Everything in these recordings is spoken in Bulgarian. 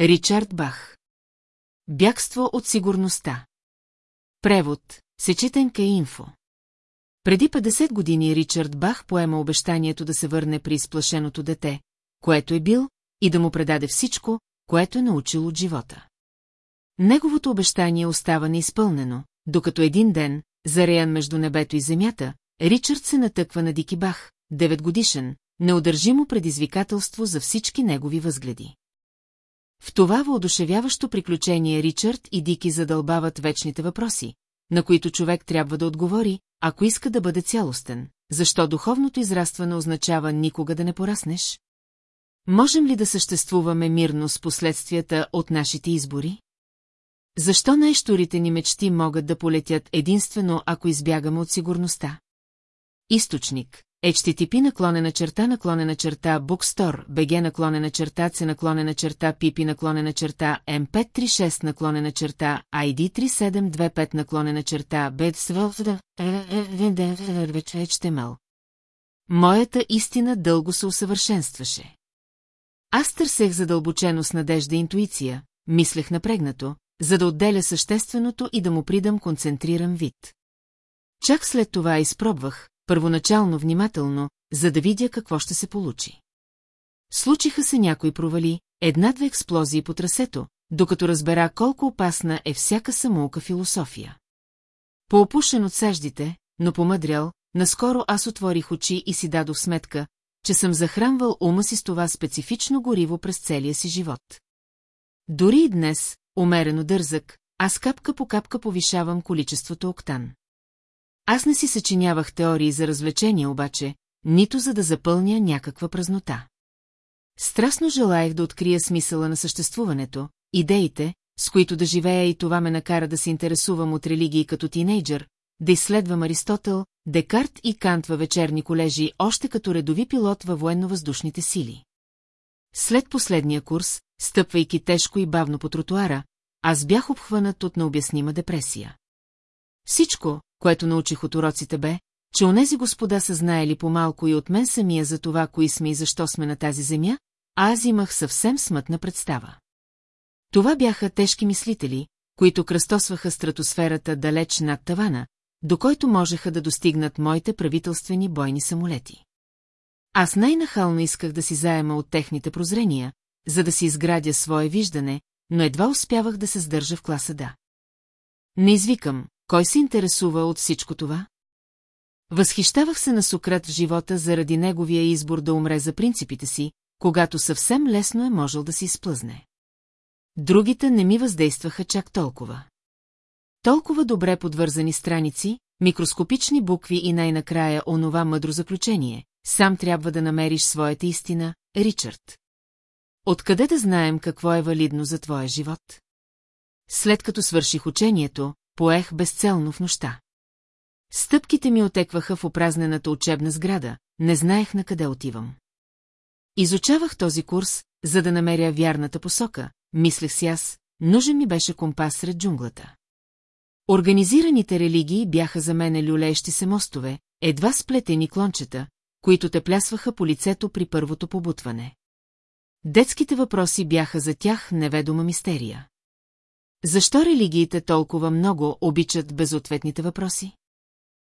Ричард Бах. Бягство от сигурността. Превод. Сечетенка инфо. Преди 50 години Ричард Бах поема обещанието да се върне при изплашеното дете, което е бил, и да му предаде всичко, което е научил от живота. Неговото обещание остава неизпълнено, докато един ден, зареян между небето и земята, Ричард се натъква на Дики Бах, 9 годишен, неудържимо предизвикателство за всички негови възгледи. В това въодушевяващо приключение Ричард и Дики задълбават вечните въпроси, на които човек трябва да отговори, ако иска да бъде цялостен. Защо духовното израстване означава никога да не пораснеш? Можем ли да съществуваме мирно с последствията от нашите избори? Защо най-штурите ни мечти могат да полетят единствено, ако избягаме от сигурността? Източник HTTP наклонена черта наклонена черта Bookstore, BG наклонена черта C наклонена черта Pipi наклонена черта M536 наклонена черта ID 3725 наклонена черта HTML. Моята истина дълго се усъвършенстваше. Аз търсех задълбочено с надежда и интуиция, мислех напрегнато, за да отделя същественото и да му придам концентриран вид. Чак след това изпробвах, първоначално внимателно, за да видя какво ще се получи. Случиха се някои провали, една-две експлозии по трасето, докато разбера колко опасна е всяка самоука философия. Поопушен от саждите, но помъдрял, наскоро аз отворих очи и си дадох сметка, че съм захранвал ума си с това специфично гориво през целия си живот. Дори и днес, умерено дързък, аз капка по капка повишавам количеството октан. Аз не си съчинявах теории за развлечение обаче, нито за да запълня някаква празнота. Страстно желаях да открия смисъла на съществуването, идеите, с които да живея и това ме накара да се интересувам от религии като тинейджър, да изследвам Аристотел, Декарт и Кант във вечерни колежи още като редови пилот във военно-въздушните сили. След последния курс, стъпвайки тежко и бавно по тротуара, аз бях обхванат от необяснима депресия. Всичко, което научих от уроците бе, че онези господа са знаели по-малко и от мен самия за това, кои сме и защо сме на тази земя, а аз имах съвсем смътна представа. Това бяха тежки мислители, които кръстосваха стратосферата далеч над тавана, до който можеха да достигнат моите правителствени бойни самолети. Аз най-нахално исках да си заема от техните прозрения, за да си изградя свое виждане, но едва успявах да се сдържа в класа да. Не извикам, кой се интересува от всичко това? Възхищавах се на Сократ в живота заради неговия избор да умре за принципите си, когато съвсем лесно е можел да си изплъзне. Другите не ми въздействаха чак толкова. Толкова добре подвързани страници, микроскопични букви и най-накрая онова мъдро заключение. Сам трябва да намериш своята истина, Ричард. Откъде да знаем какво е валидно за твоя живот? След като свърших учението, поех безцелно в нощта. Стъпките ми отекваха в опразнената учебна сграда, не знаех на къде отивам. Изучавах този курс, за да намеря вярната посока, мислех си аз, нужен ми беше компас сред джунглата. Организираните религии бяха за мене люлеещи се мостове, едва сплетени клончета, които те плясваха по лицето при първото побутване. Детските въпроси бяха за тях неведома мистерия. Защо религиите толкова много обичат безответните въпроси?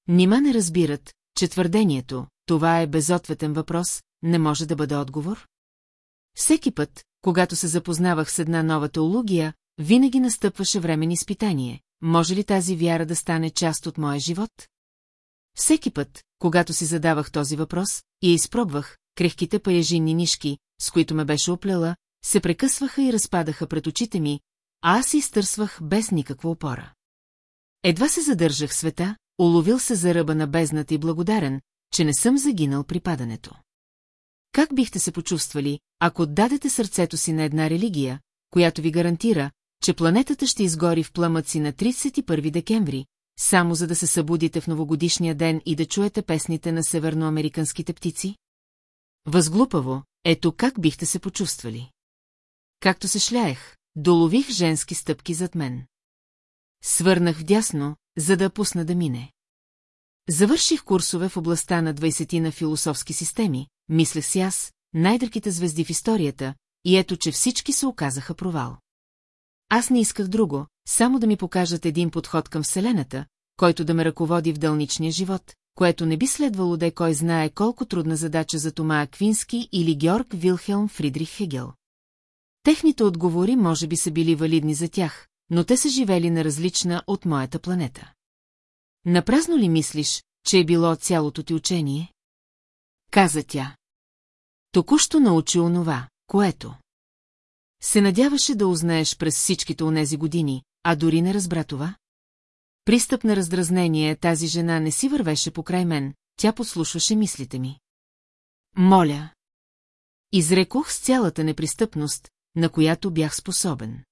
Нима не разбират, че твърдението, това е безответен въпрос, не може да бъде отговор? Всеки път, когато се запознавах с една нова теология, винаги настъпваше времен изпитание. Може ли тази вяра да стане част от моя живот? Всеки път, когато си задавах този въпрос я изпробвах, крехките паяжинни нишки, с които ме беше оплела, се прекъсваха и разпадаха пред очите ми, а аз изтърсвах без никаква опора. Едва се задържах света, уловил се за ръба на бездната и благодарен, че не съм загинал при падането. Как бихте се почувствали, ако дадете сърцето си на една религия, която ви гарантира, че планетата ще изгори в пламъци на 31 декември, само за да се събудите в новогодишния ден и да чуете песните на северноамериканските птици? Възглупаво, ето как бихте се почувствали. Както се шляех, долових женски стъпки зад мен. Свърнах вдясно, за да пусна да мине. Завърших курсове в областта на 20 на философски системи, мислех си аз, най-дърките звезди в историята, и ето, че всички се оказаха провал. Аз не исках друго, само да ми покажат един подход към Вселената, който да ме ръководи в дълничния живот, което не би следвало да е кой знае колко трудна задача за Тома Аквински или Георг Вилхелм Фридрих Хегел. Техните отговори може би са били валидни за тях, но те са живели на различна от моята планета. Напразно ли мислиш, че е било цялото ти учение? Каза тя. Току-що научи онова, което. Се надяваше да узнаеш през всичките онези години, а дори не разбра това. Пристъп на раздразнение тази жена не си вървеше покрай мен, тя подслушваше мислите ми. Моля. Изрекох с цялата непристъпност, на която бях способен.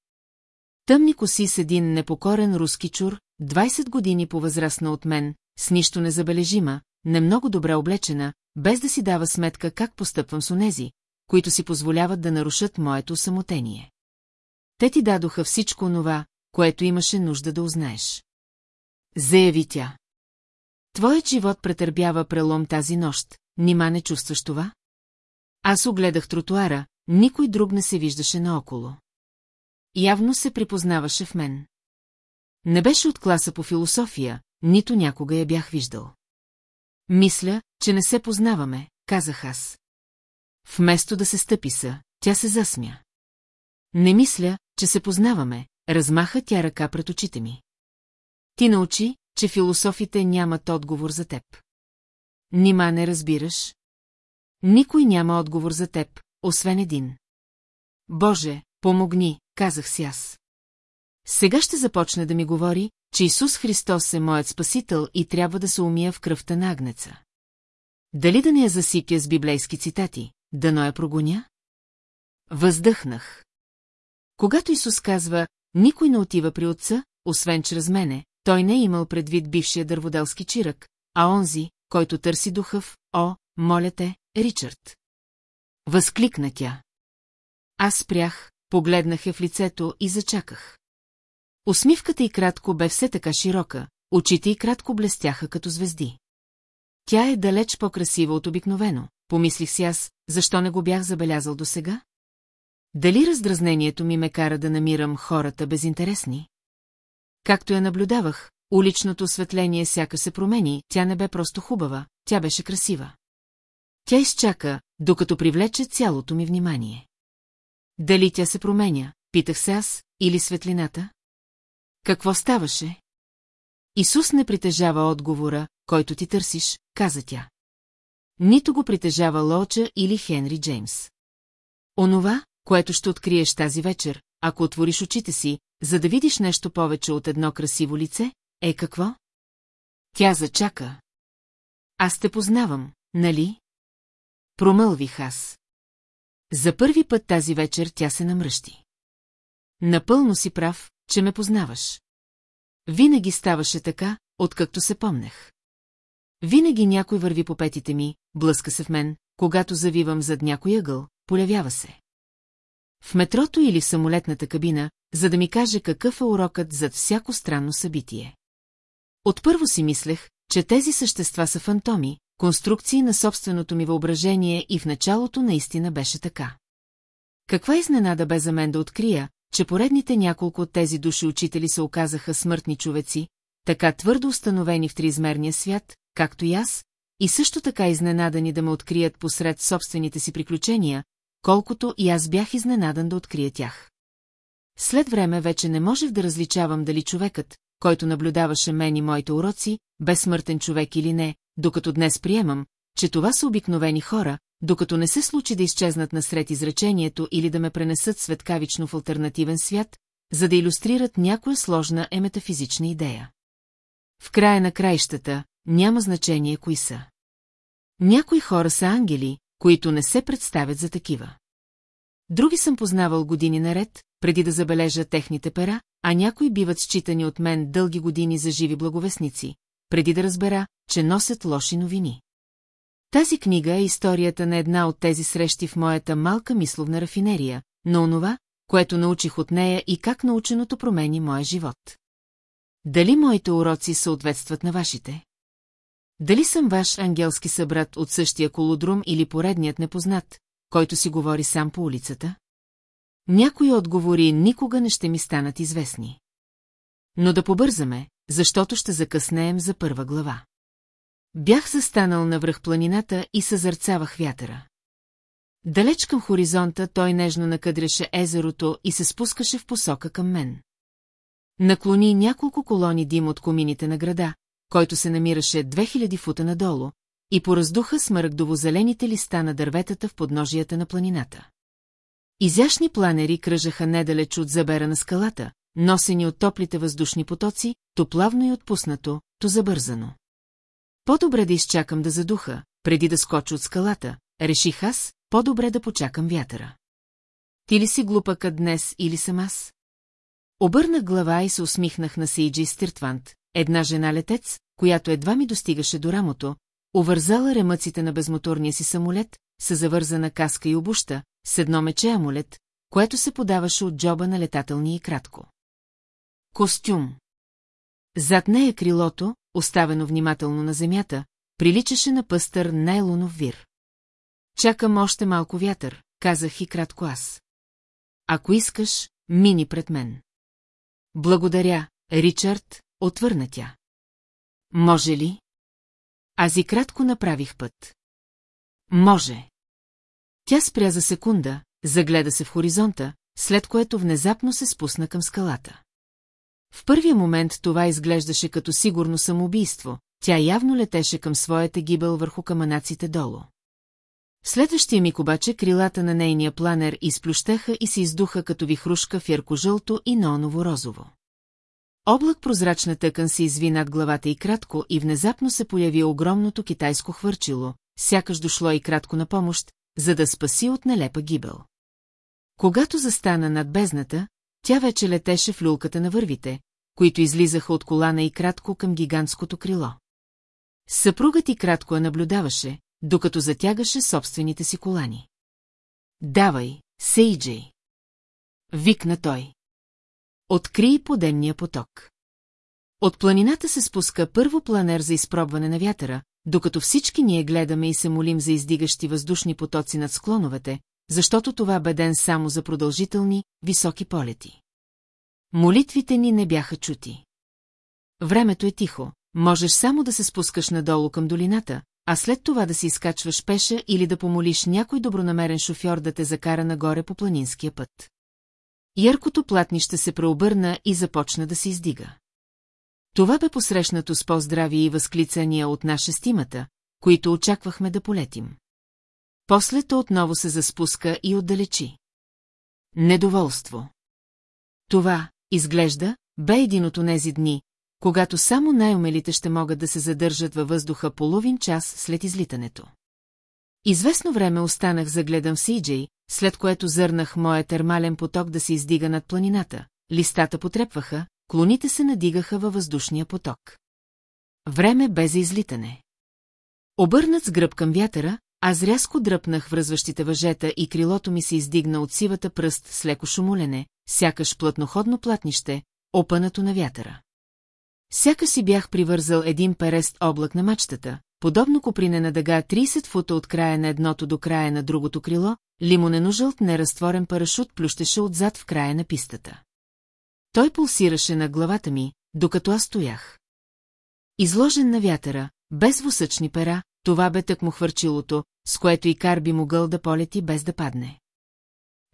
Тъмни коси с един непокорен руски чур, 20 години по-възрастна от мен, с нищо незабележима, не много добре облечена, без да си дава сметка как постъпвам с онези, които си позволяват да нарушат моето самотение. Те ти дадоха всичко онова, което имаше нужда да узнаеш. Заяви тя. Твоят живот претърбява прелом тази нощ, нима не чувстваш това? Аз огледах тротуара, никой друг не се виждаше наоколо. Явно се припознаваше в мен. Не беше от класа по философия, нито някога я бях виждал. Мисля, че не се познаваме, казах аз. Вместо да се стъпи са, тя се засмя. Не мисля, че се познаваме, размаха тя ръка пред очите ми. Ти научи, че философите нямат отговор за теб. Нима не разбираш? Никой няма отговор за теб, освен един. Боже, помогни, казах си аз. Сега ще започне да ми говори, че Исус Христос е моят спасител и трябва да се умия в кръвта на агнеца. Дали да не я засипя с библейски цитати, да я прогоня? Въздъхнах. Когато Исус казва, никой не отива при отца, освен чрез мене, той не е имал предвид бившия дърводелски чирък, а онзи, който търси духъв, о, моля те, Ричард. Възкликна тя. Аз спрях, погледнах я в лицето и зачаках. Усмивката й кратко бе все така широка, очите й кратко блестяха като звезди. Тя е далеч по-красива от обикновено, помислих си аз, защо не го бях забелязал досега? Дали раздразнението ми ме кара да намирам хората безинтересни? Както я наблюдавах, уличното осветление сяка се промени, тя не бе просто хубава, тя беше красива. Тя изчака, докато привлече цялото ми внимание. Дали тя се променя, питах се аз, или светлината? Какво ставаше? Исус не притежава отговора, който ти търсиш, каза тя. Нито го притежава Лоча или Хенри Джеймс. Онова, което ще откриеш тази вечер, ако отвориш очите си, за да видиш нещо повече от едно красиво лице, е какво? Тя зачака. Аз те познавам, нали? Промълвих аз. За първи път тази вечер тя се намръщи. Напълно си прав, че ме познаваш. Винаги ставаше така, откакто се помнех. Винаги някой върви по петите ми, блъска се в мен, когато завивам зад някой ъгъл, полявява се. В метрото или в самолетната кабина, за да ми каже какъв е урокът зад всяко странно събитие. Отпърво си мислех, че тези същества са фантоми, конструкции на собственото ми въображение и в началото наистина беше така. Каква изненада бе за мен да открия, че поредните няколко от тези души учители се оказаха смъртни човеци, така твърдо установени в триизмерния свят, както и аз, и също така изненадани да ме открият посред собствените си приключения, колкото и аз бях изненадан да открия тях. След време вече не можех да различавам дали човекът, който наблюдаваше мен и моите уроци, безсмъртен човек или не, докато днес приемам, че това са обикновени хора, докато не се случи да изчезнат насред изречението или да ме пренесат светкавично в альтернативен свят, за да иллюстрират някоя сложна е метафизична идея. В края на краищата няма значение кои са. Някои хора са ангели, които не се представят за такива. Други съм познавал години наред, преди да забележа техните пера, а някои биват считани от мен дълги години за живи благовестници, преди да разбера, че носят лоши новини. Тази книга е историята на една от тези срещи в моята малка мисловна рафинерия, на онова, което научих от нея и как наученото промени моя живот. Дали моите уроци съответстват на вашите? Дали съм ваш ангелски събрат от същия колодрум или поредният непознат, който си говори сам по улицата? някои отговори никога не ще ми станат известни. Но да побързаме, защото ще закъснеем за първа глава. Бях застанал навръх планината и съзърцавах вятъра. Далеч към хоризонта той нежно накъдряше езерото и се спускаше в посока към мен. Наклони няколко колони дим от комините на града, който се намираше 2000 фута надолу, и пораздуха смъргдово-зелените листа на дърветата в подножията на планината. Изящни планери кръжаха недалеч от забера на скалата, носени от топлите въздушни потоци, то плавно и отпуснато, то забързано. По-добре да изчакам да задуха, преди да скоча от скалата, реших аз, по-добре да почакам вятъра. Ти ли си глупака днес или съм аз? Обърнах глава и се усмихнах на Сейджи Стиртвант, една жена-летец, която едва ми достигаше до рамото, увързала ремъците на безмоторния си самолет, с завързана каска и обуща, с едно мече амулет, което се подаваше от джоба на летателния и кратко. Костюм. Зад нея крилото, оставено внимателно на земята, приличаше на пъстър нейлонов вир. Чакам още малко вятър, казах и кратко аз. Ако искаш, мини пред мен. Благодаря, Ричард, отвърна тя. Може ли? Аз и кратко направих път. Може. Тя спря за секунда, загледа се в хоризонта, след което внезапно се спусна към скалата. В първия момент това изглеждаше като сигурно самоубийство, тя явно летеше към своята гибел върху каманаците долу. Следващия миг обаче крилата на нейния планер изплющеха и се издуха като вихрушка в ярко-жълто и неоново-розово. Облак прозрачна тъкан се изви над главата и кратко и внезапно се появи огромното китайско хвърчило, сякаш дошло и кратко на помощ, за да спаси от нелепа гибел. Когато застана над бездната, тя вече летеше в люлката на вървите, които излизаха от колана и кратко към гигантското крило. Съпругът и кратко я наблюдаваше, докато затягаше собствените си колани. Давай, Сейджей! Викна той. Откри подемния поток. От планината се спуска първо планер за изпробване на вятъра, докато всички ние гледаме и се молим за издигащи въздушни потоци над склоновете, защото това бе ден само за продължителни, високи полети. Молитвите ни не бяха чути. Времето е тихо, можеш само да се спускаш надолу към долината, а след това да се изкачваш пеша или да помолиш някой добронамерен шофьор да те закара нагоре по планинския път. Яркото платнище се преобърна и започна да се издига. Това бе посрещнато с поздрави и възклицания от наша стимата, които очаквахме да полетим. После то отново се заспуска и отдалечи. Недоволство. Това, изглежда, бе един от онези дни, когато само най-умелите ще могат да се задържат във въздуха половин час след излитането. Известно време останах загледан в Сиджей, след което зърнах моя термален поток да се издига над планината. Листата потрепваха, клоните се надигаха във въздушния поток. Време бе за излитане. Обърнат с гръб към вятъра, аз рязко дръпнах връзващите въжета и крилото ми се издигна от сивата пръст с леко шумолене, сякаш плътноходно платнище, опънато на вятъра. Сяка си бях привързал един перест облак на мачтата, подобно копринена дъга 30 фута от края на едното до края на другото крило, лимонено-жълт неразтворен парашут плющеше отзад в края на пистата. Той пулсираше на главата ми, докато аз стоях. Изложен на вятъра, без восъчни пера, това бе тъкмо хвърчилото, с което и кар би могъл да полети без да падне.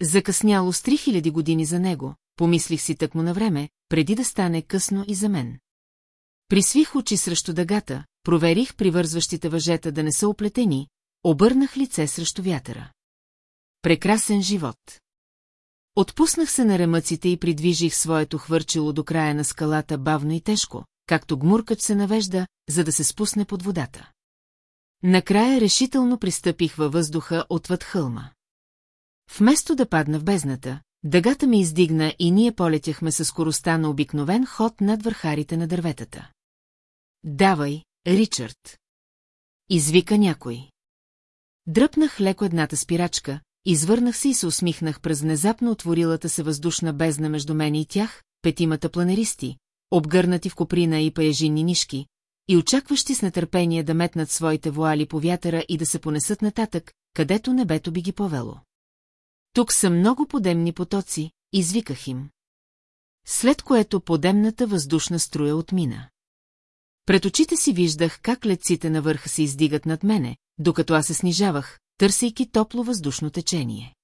Закъсняло с 3000 години за него, помислих си тъкмо на време, преди да стане късно и за мен. Присвих очи срещу дъгата, проверих привързващите въжета да не са оплетени, обърнах лице срещу вятъра. Прекрасен живот. Отпуснах се на ремъците и придвижих своето хвърчило до края на скалата бавно и тежко, както гмуркът се навежда, за да се спусне под водата. Накрая решително пристъпих във въздуха отвъд хълма. Вместо да падна в бездната, дъгата ми издигна и ние полетяхме със скоростта на обикновен ход над върхарите на дърветата. Давай, Ричард! Извика някой. Дръпнах леко едната спирачка, извърнах се и се усмихнах през внезапно отворилата се въздушна бездна между мен и тях, петимата планеристи, обгърнати в коприна и паяжинни нишки, и очакващи с нетърпение да метнат своите вуали по вятъра и да се понесат нататък, където небето би ги повело. Тук са много подемни потоци, извиках им. След което подемната въздушна струя отмина. Пред очите си виждах как леците на върха се издигат над мене, докато аз се снижавах, търсейки топло въздушно течение.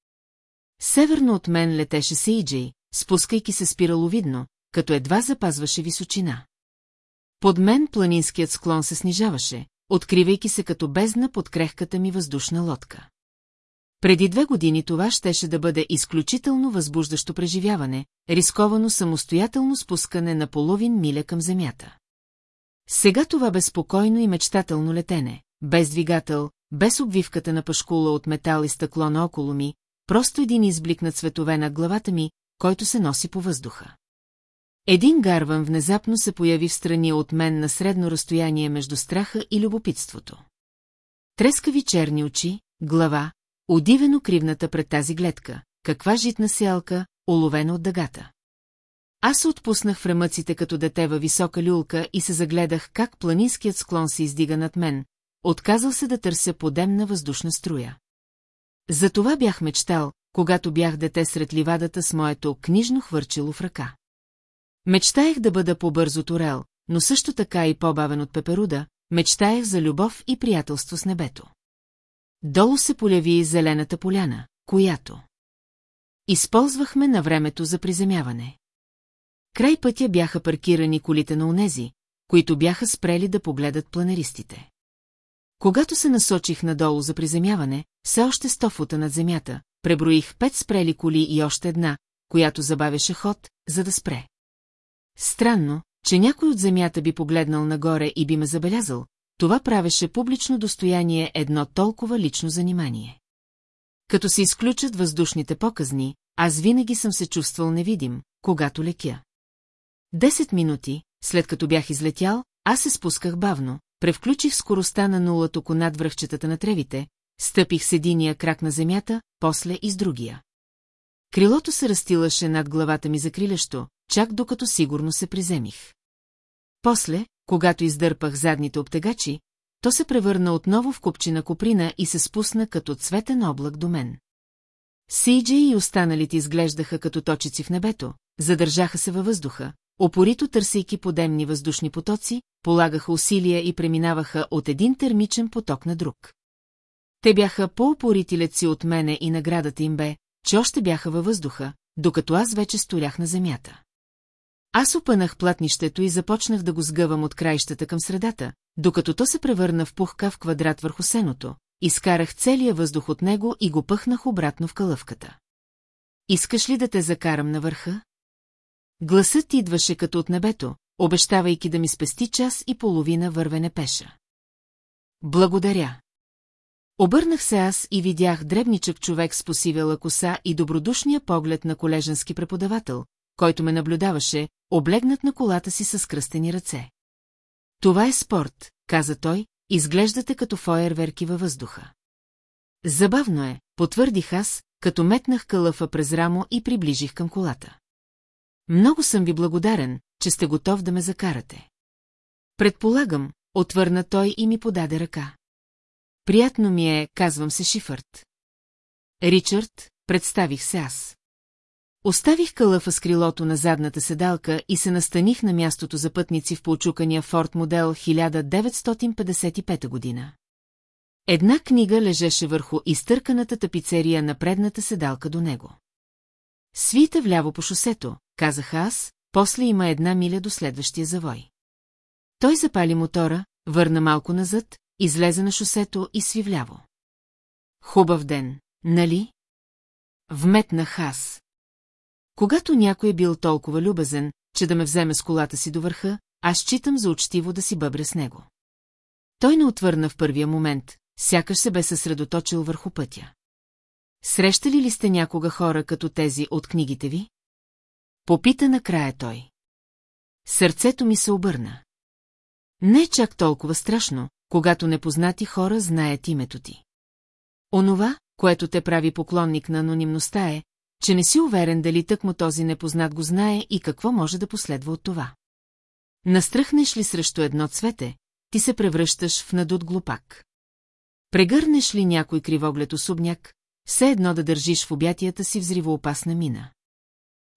Северно от мен летеше Сейджей, спускайки се спираловидно, като едва запазваше височина. Под мен планинският склон се снижаваше, откривайки се като бездна под крехката ми въздушна лодка. Преди две години това щеше да бъде изключително възбуждащо преживяване, рисковано самостоятелно спускане на половин миля към земята. Сега това безпокойно и мечтателно летене, без двигател, без обвивката на пашкула от метал и стъкло наоколо ми, просто един изблик на цветове на главата ми, който се носи по въздуха. Един гарван внезапно се появи в страни от мен на средно разстояние между страха и любопитството. Трескави черни очи, глава, удивено кривната пред тази гледка, каква житна сялка, уловена от дъгата. Аз се отпуснах в ремъците като дете във висока люлка и се загледах как планинският склон се издига над мен, отказал се да търся подемна въздушна струя. За това бях мечтал, когато бях дете сред ливадата с моето книжно хвърчило в ръка. Мечтаех да бъда по-бързо Орел, но също така и по-бавен от Пеперуда, мечтаех за любов и приятелство с небето. Долу се поляви зелената поляна, която използвахме на времето за приземяване. Край пътя бяха паркирани колите на унези, които бяха спрели да погледат планеристите. Когато се насочих надолу за приземяване, все още сто фута над земята, преброих пет спрели коли и още една, която забавяше ход, за да спре. Странно, че някой от земята би погледнал нагоре и би ме забелязал, това правеше публично достояние едно толкова лично занимание. Като се изключат въздушните показни, аз винаги съм се чувствал невидим, когато лекя. Десет минути, след като бях излетял, аз се спусках бавно, превключих скоростта на нула токо над връхчетата на тревите, стъпих с единия крак на земята, после и с другия. Крилото се разтилаше над главата ми закрилящо, чак докато сигурно се приземих. После, когато издърпах задните обтегачи, то се превърна отново в купчина коприна и се спусна като цветен облак до мен. Сейджи и останалите изглеждаха като точици в небето, задържаха се във въздуха, опорито търсейки подемни въздушни потоци, полагаха усилия и преминаваха от един термичен поток на друг. Те бяха по-опорити от мене и наградата им бе, че още бяха във въздуха, докато аз вече сторях на земята. Аз опънах платнището и започнах да го сгъвам от краищата към средата, докато то се превърна в пухкав квадрат върху сеното, изкарах целия въздух от него и го пъхнах обратно в калъвката. Искаш ли да те закарам на върха? Гласът идваше като от небето, обещавайки да ми спести час и половина вървене пеша. Благодаря. Обърнах се аз и видях дребничък човек с посивела коса и добродушния поглед на колеженски преподавател, който ме наблюдаваше, облегнат на колата си с кръстени ръце. Това е спорт, каза той, изглеждате като фойерверки във въздуха. Забавно е, потвърдих аз, като метнах кълъфа през рамо и приближих към колата. Много съм ви благодарен, че сте готов да ме закарате. Предполагам, отвърна той и ми подаде ръка. Приятно ми е, казвам се Шифърт. Ричард, представих се аз. Оставих кълъфа с крилото на задната седалка и се настаних на мястото за пътници в поучукания Форд модел 1955 година. Една книга лежеше върху изтърканата тапицерия на предната седалка до него. Свите вляво по шосето, казах аз, после има една миля до следващия завой. Той запали мотора, върна малко назад, излезе на шосето и сви вляво. Хубав ден, нали? Вметнах аз. Когато някой е бил толкова любезен, че да ме вземе с колата си до върха, аз считам за учтиво да си бъбря с него. Той не отвърна в първия момент, сякаш се бе съсредоточил върху пътя. Срещали ли сте някога хора като тези от книгите ви? Попита накрая той. Сърцето ми се обърна. Не е чак толкова страшно, когато непознати хора знаят името ти. Онова, което те прави поклонник на анонимността е, че не си уверен дали тъкмо този непознат го знае и какво може да последва от това. Настръхнеш ли срещу едно цвете, ти се превръщаш в надут глупак. Прегърнеш ли някой кривоглед особняк, все едно да държиш в обятията си взривоопасна мина.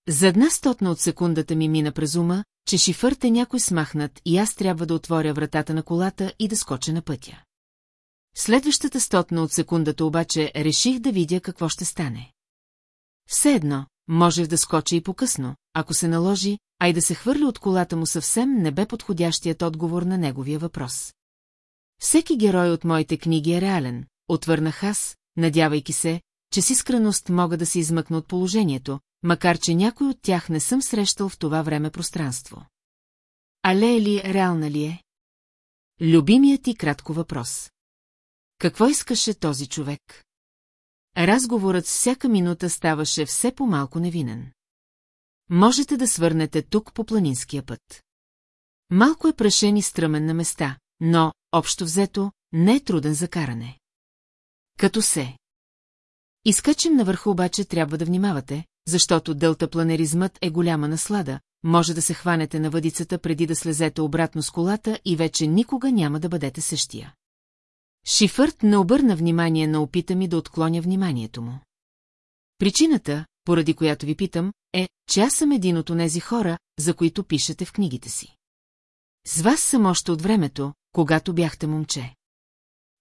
За една стотна от секундата ми мина през ума, че шифърт е някой смахнат и аз трябва да отворя вратата на колата и да скоча на пътя. Следващата стотна от секундата обаче реших да видя какво ще стане. Все едно, можех да скоча и по-късно, ако се наложи, а и да се хвърли от колата му съвсем не бе подходящият отговор на неговия въпрос. Всеки герой от моите книги е реален, отвърнах аз, надявайки се, че с искреност мога да се измъкна от положението, макар че някой от тях не съм срещал в това време пространство. Але е ли, реална ли е? Любимият ти кратко въпрос. Какво искаше този човек? Разговорът с всяка минута ставаше все по-малко невинен. Можете да свърнете тук по планинския път. Малко е прашен и стръмен на места, но, общо взето, не е труден за каране. Като се. Изкачим навърху обаче трябва да внимавате, защото делтапланеризмът е голяма наслада, може да се хванете на въдицата преди да слезете обратно с колата и вече никога няма да бъдете същия. Шифърт не обърна внимание на опита ми да отклоня вниманието му. Причината, поради която ви питам, е, че аз съм един от онези хора, за които пишете в книгите си. С вас съм още от времето, когато бяхте момче.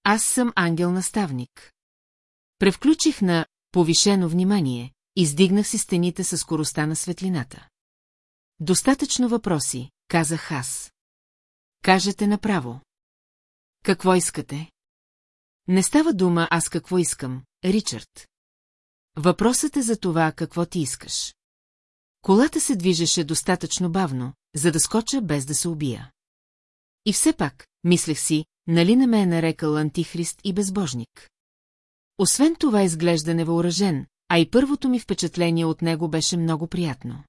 Аз съм ангел-наставник. Превключих на повишено внимание, издигнах си стените със скоростта на светлината. Достатъчно въпроси, казах аз. Кажете направо. Какво искате? Не става дума аз какво искам, Ричард. Въпросът е за това какво ти искаш. Колата се движеше достатъчно бавно, за да скоча без да се убия. И все пак, мислех си, нали не ме е нарекал антихрист и безбожник. Освен това изглежда невъоръжен, а и първото ми впечатление от него беше много приятно.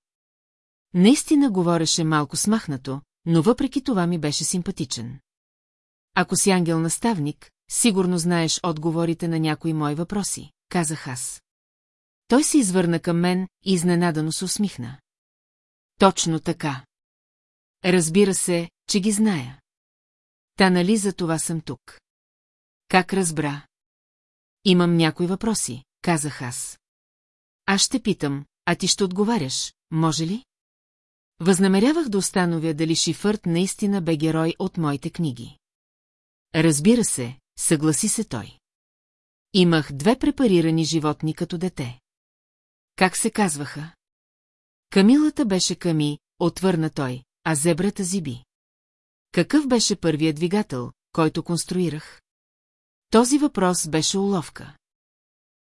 Наистина говореше малко смахнато, но въпреки това ми беше симпатичен. Ако си ангел-наставник, сигурно знаеш отговорите на някои мои въпроси, казах аз. Той се извърна към мен и изненадано се усмихна. Точно така. Разбира се, че ги зная. Та нали за това съм тук? Как разбра? Имам някои въпроси, казах аз. Аз ще питам, а ти ще отговаряш, може ли? Възнамерявах да установя дали Шифърт наистина бе герой от моите книги. Разбира се, съгласи се той. Имах две препарирани животни като дете. Как се казваха? Камилата беше Ками, отвърна той, а зебрата Зиби. Какъв беше първият двигател, който конструирах? Този въпрос беше уловка.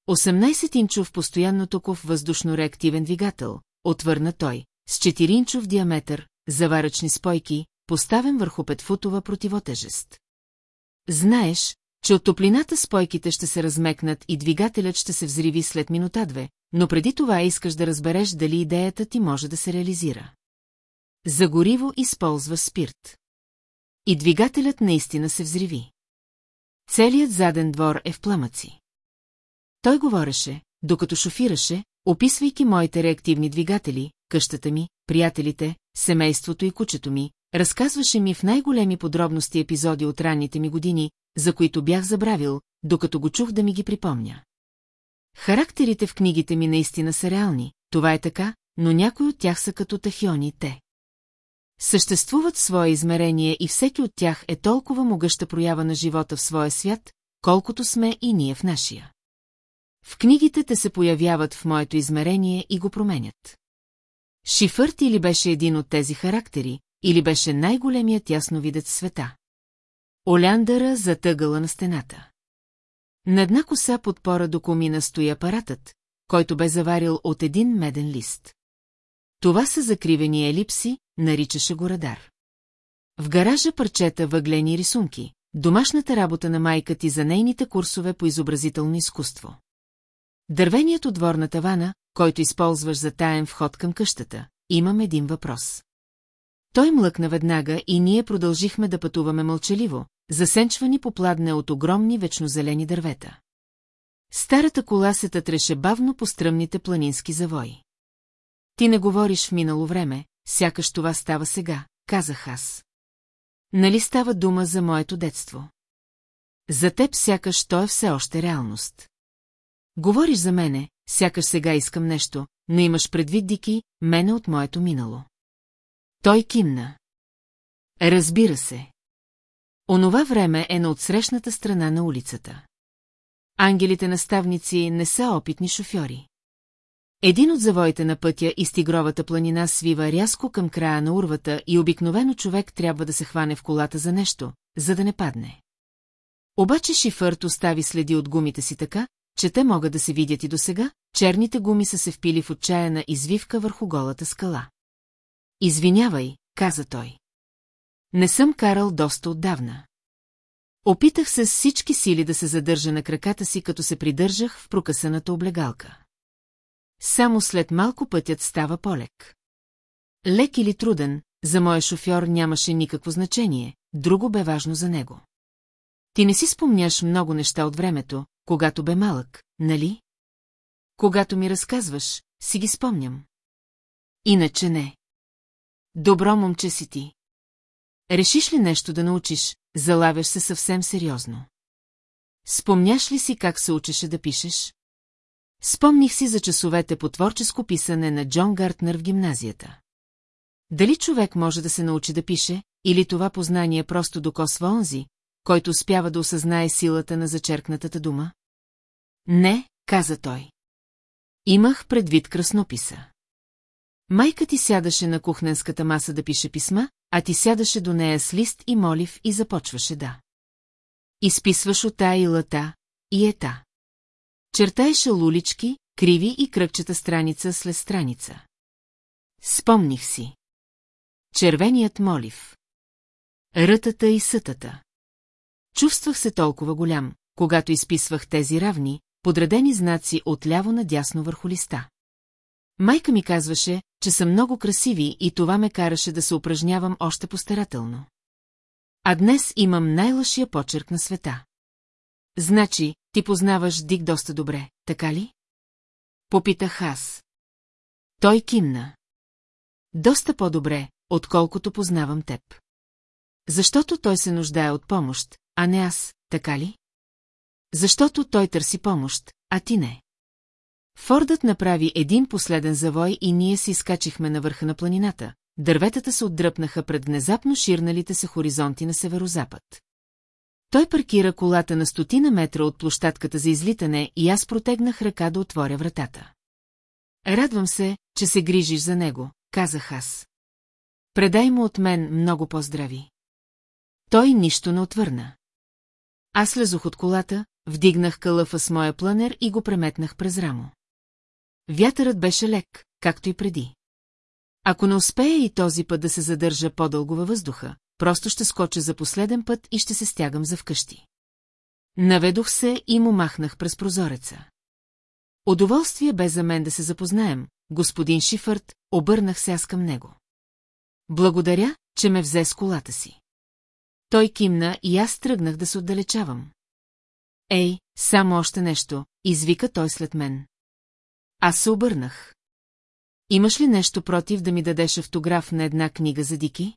18-инчов постоянно токов въздушно-реактивен двигател, отвърна той, с 4-инчов диаметър, заваръчни спойки, поставен върху петфутова противотежест. Знаеш, че от топлината спойките ще се размекнат и двигателят ще се взриви след минута-две, но преди това искаш да разбереш дали идеята ти може да се реализира. За гориво използва спирт. И двигателят наистина се взриви. Целият заден двор е в пламъци. Той говореше, докато шофираше, описвайки моите реактивни двигатели, къщата ми, приятелите, семейството и кучето ми, разказваше ми в най-големи подробности епизоди от ранните ми години, за които бях забравил, докато го чух да ми ги припомня. Характерите в книгите ми наистина са реални, това е така, но някои от тях са като тахиони и те. Съществуват свое измерение и всеки от тях е толкова могъща проява на живота в своя свят, колкото сме и ние в нашия. В книгите те се появяват в моето измерение и го променят. Шифърт или беше един от тези характери, или беше най-големият ясновидец в света. Оляндъра затъгала на стената. На една коса подпора до комина стои апаратът, който бе заварил от един меден лист. Това са закривени елипси, наричаше го радар. В гаража парчета въглени рисунки, домашната работа на майка ти за нейните курсове по изобразително изкуство. Дървеният отвор на тавана, който използваш за таен вход към къщата, имам един въпрос. Той млъкна веднага и ние продължихме да пътуваме мълчаливо, засенчвани по пладне от огромни вечнозелени дървета. Старата кола се тътреше бавно по стръмните планински завои. Ти не говориш в минало време, сякаш това става сега, казах аз. Нали става дума за моето детство? За теб сякаш то е все още реалност. Говориш за мене, сякаш сега искам нещо, но имаш предвид Дики, мене от моето минало. Той кимна. Разбира се. Онова време е на отсрещната страна на улицата. Ангелите наставници не са опитни шофьори. Един от завоите на пътя из тигровата планина свива рязко към края на урвата и обикновено човек трябва да се хване в колата за нещо, за да не падне. Обаче шифърт остави следи от гумите си така, че те могат да се видят и досега, черните гуми са се впили в отчаяна извивка върху голата скала. Извинявай, каза той. Не съм карал доста отдавна. Опитах се с всички сили да се задържа на краката си, като се придържах в прокъсаната облегалка. Само след малко пътят става полек. Лек или труден, за моя шофьор нямаше никакво значение, друго бе важно за него. Ти не си спомняш много неща от времето, когато бе малък, нали? Когато ми разказваш, си ги спомням. Иначе не. Добро момче си ти. Решиш ли нещо да научиш, залавяш се съвсем сериозно. Спомняш ли си как се учеше да пишеш? Спомних си за часовете по творческо писане на Джон Гартнер в гимназията. Дали човек може да се научи да пише, или това познание просто докосва онзи, който успява да осъзнае силата на зачеркнатата дума? Не, каза той. Имах предвид краснописа. Майка ти сядаше на кухненската маса да пише писма, а ти сядаше до нея с лист и молив и започваше да. Изписваш ота и лата, и ета. Чертаеше лулички, криви и кръгчета страница след страница. Спомних си. Червеният молив. Рътата и сътата. Чувствах се толкова голям, когато изписвах тези равни, подредени знаци отляво надясно върху листа. Майка ми казваше, че са много красиви и това ме караше да се упражнявам още постарателно. А днес имам най-лъшия почерк на света. Значи, ти познаваш Дик доста добре, така ли? Попитах аз. Той кимна. Доста по-добре, отколкото познавам теб. Защото той се нуждае от помощ, а не аз, така ли? Защото той търси помощ, а ти не. Фордът направи един последен завой и ние си изкачихме на върха на планината. Дърветата се отдръпнаха пред внезапно ширналите се хоризонти на северозапад. Той паркира колата на стотина метра от площадката за излитане и аз протегнах ръка да отворя вратата. Радвам се, че се грижиш за него, казах аз. Предай му от мен много по-здрави. Той нищо не отвърна. Аз слезох от колата, вдигнах кълъфа с моя планер и го преметнах през рамо. Вятърът беше лек, както и преди. Ако не успея и този път да се задържа по-дълго във въздуха, просто ще скоча за последен път и ще се стягам за вкъщи. Наведох се и му махнах през прозореца. Удоволствие бе за мен да се запознаем, господин Шифърт, обърнах се аз към него. Благодаря, че ме взе с колата си. Той кимна и аз тръгнах да се отдалечавам. Ей, само още нещо, извика той след мен. Аз се обърнах. Имаш ли нещо против да ми дадеш автограф на една книга за Дики?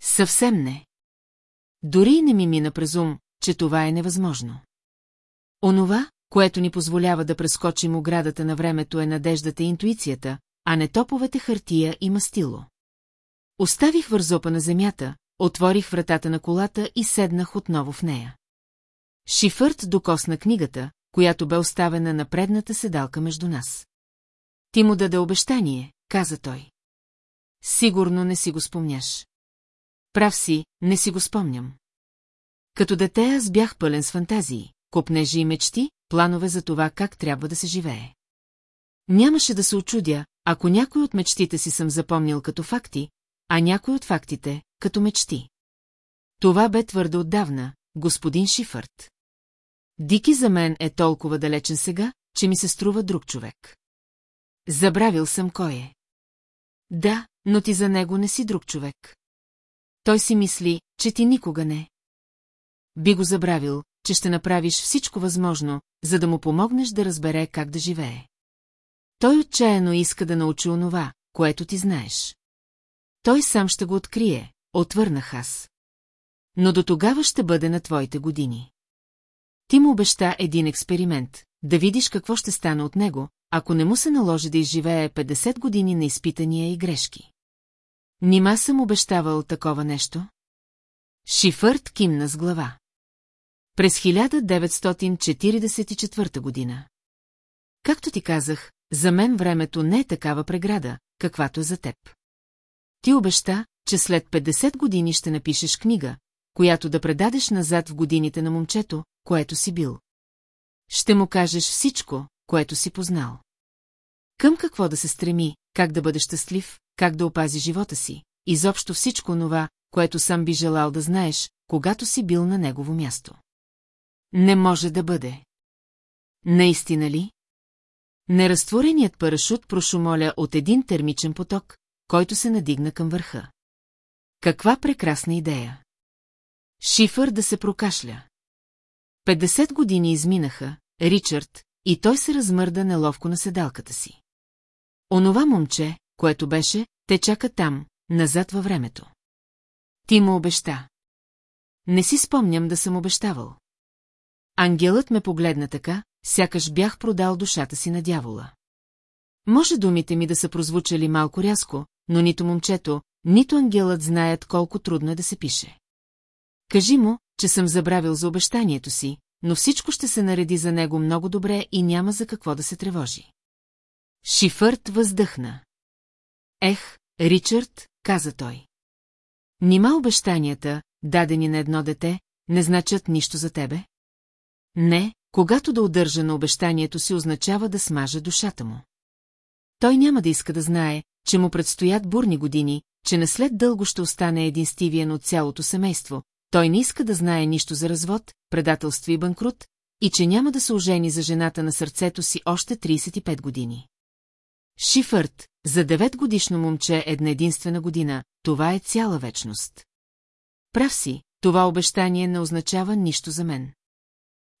Съвсем не. Дори не ми мина през ум, че това е невъзможно. Онова, което ни позволява да прескочим оградата на времето е надеждата и интуицията, а не топовете хартия и мастило. Оставих вързопа на земята, отворих вратата на колата и седнах отново в нея. Шифърт докосна книгата, която бе оставена на предната седалка между нас. Ти му даде обещание, каза той. Сигурно не си го спомняш. Прав си, не си го спомням. Като дете аз бях пълен с фантазии, копнежи и мечти, планове за това как трябва да се живее. Нямаше да се очудя, ако някой от мечтите си съм запомнил като факти, а някой от фактите – като мечти. Това бе твърде отдавна, господин Шифърт. Дики за мен е толкова далечен сега, че ми се струва друг човек. Забравил съм кой е. Да, но ти за него не си друг човек. Той си мисли, че ти никога не. Би го забравил, че ще направиш всичко възможно, за да му помогнеш да разбере как да живее. Той отчаяно иска да научи онова, което ти знаеш. Той сам ще го открие, отвърнах аз. Но до тогава ще бъде на твоите години. Ти му обеща един експеримент, да видиш какво ще стане от него, ако не му се наложи да изживее 50 години на изпитания и грешки. Нима съм обещавал такова нещо? Шифърт кимна с глава. През 1944 година. Както ти казах, за мен времето не е такава преграда, каквато е за теб. Ти обеща, че след 50 години ще напишеш книга, която да предадеш назад в годините на момчето, което си бил. Ще му кажеш всичко, което си познал. Към какво да се стреми, как да бъде щастлив, как да опази живота си, изобщо всичко това, което сам би желал да знаеш, когато си бил на негово място. Не може да бъде. Наистина ли? Неразтвореният парашут прошумоля от един термичен поток, който се надигна към върха. Каква прекрасна идея! Шифър да се прокашля. 50 години изминаха, Ричард, и той се размърда неловко на седалката си. Онова момче, което беше, те чака там, назад във времето. Ти му обеща. Не си спомням да съм обещавал. Ангелът ме погледна така, сякаш бях продал душата си на дявола. Може думите ми да са прозвучали малко рязко, но нито момчето, нито ангелът знаят колко трудно е да се пише. Кажи му, че съм забравил за обещанието си, но всичко ще се нареди за него много добре и няма за какво да се тревожи. Шифърт въздъхна. Ех, Ричард, каза той. Нима обещанията, дадени на едно дете, не значат нищо за тебе? Не, когато да удържа на обещанието си означава да смаже душата му. Той няма да иска да знае, че му предстоят бурни години, че наслед дълго ще остане единстивиен от цялото семейство, той не иска да знае нищо за развод, предателство и банкрут, и че няма да се ожени за жената на сърцето си още 35 години. Шифърт, за 9 годишно момче една единствена година, това е цяла вечност. Прав си, това обещание не означава нищо за мен.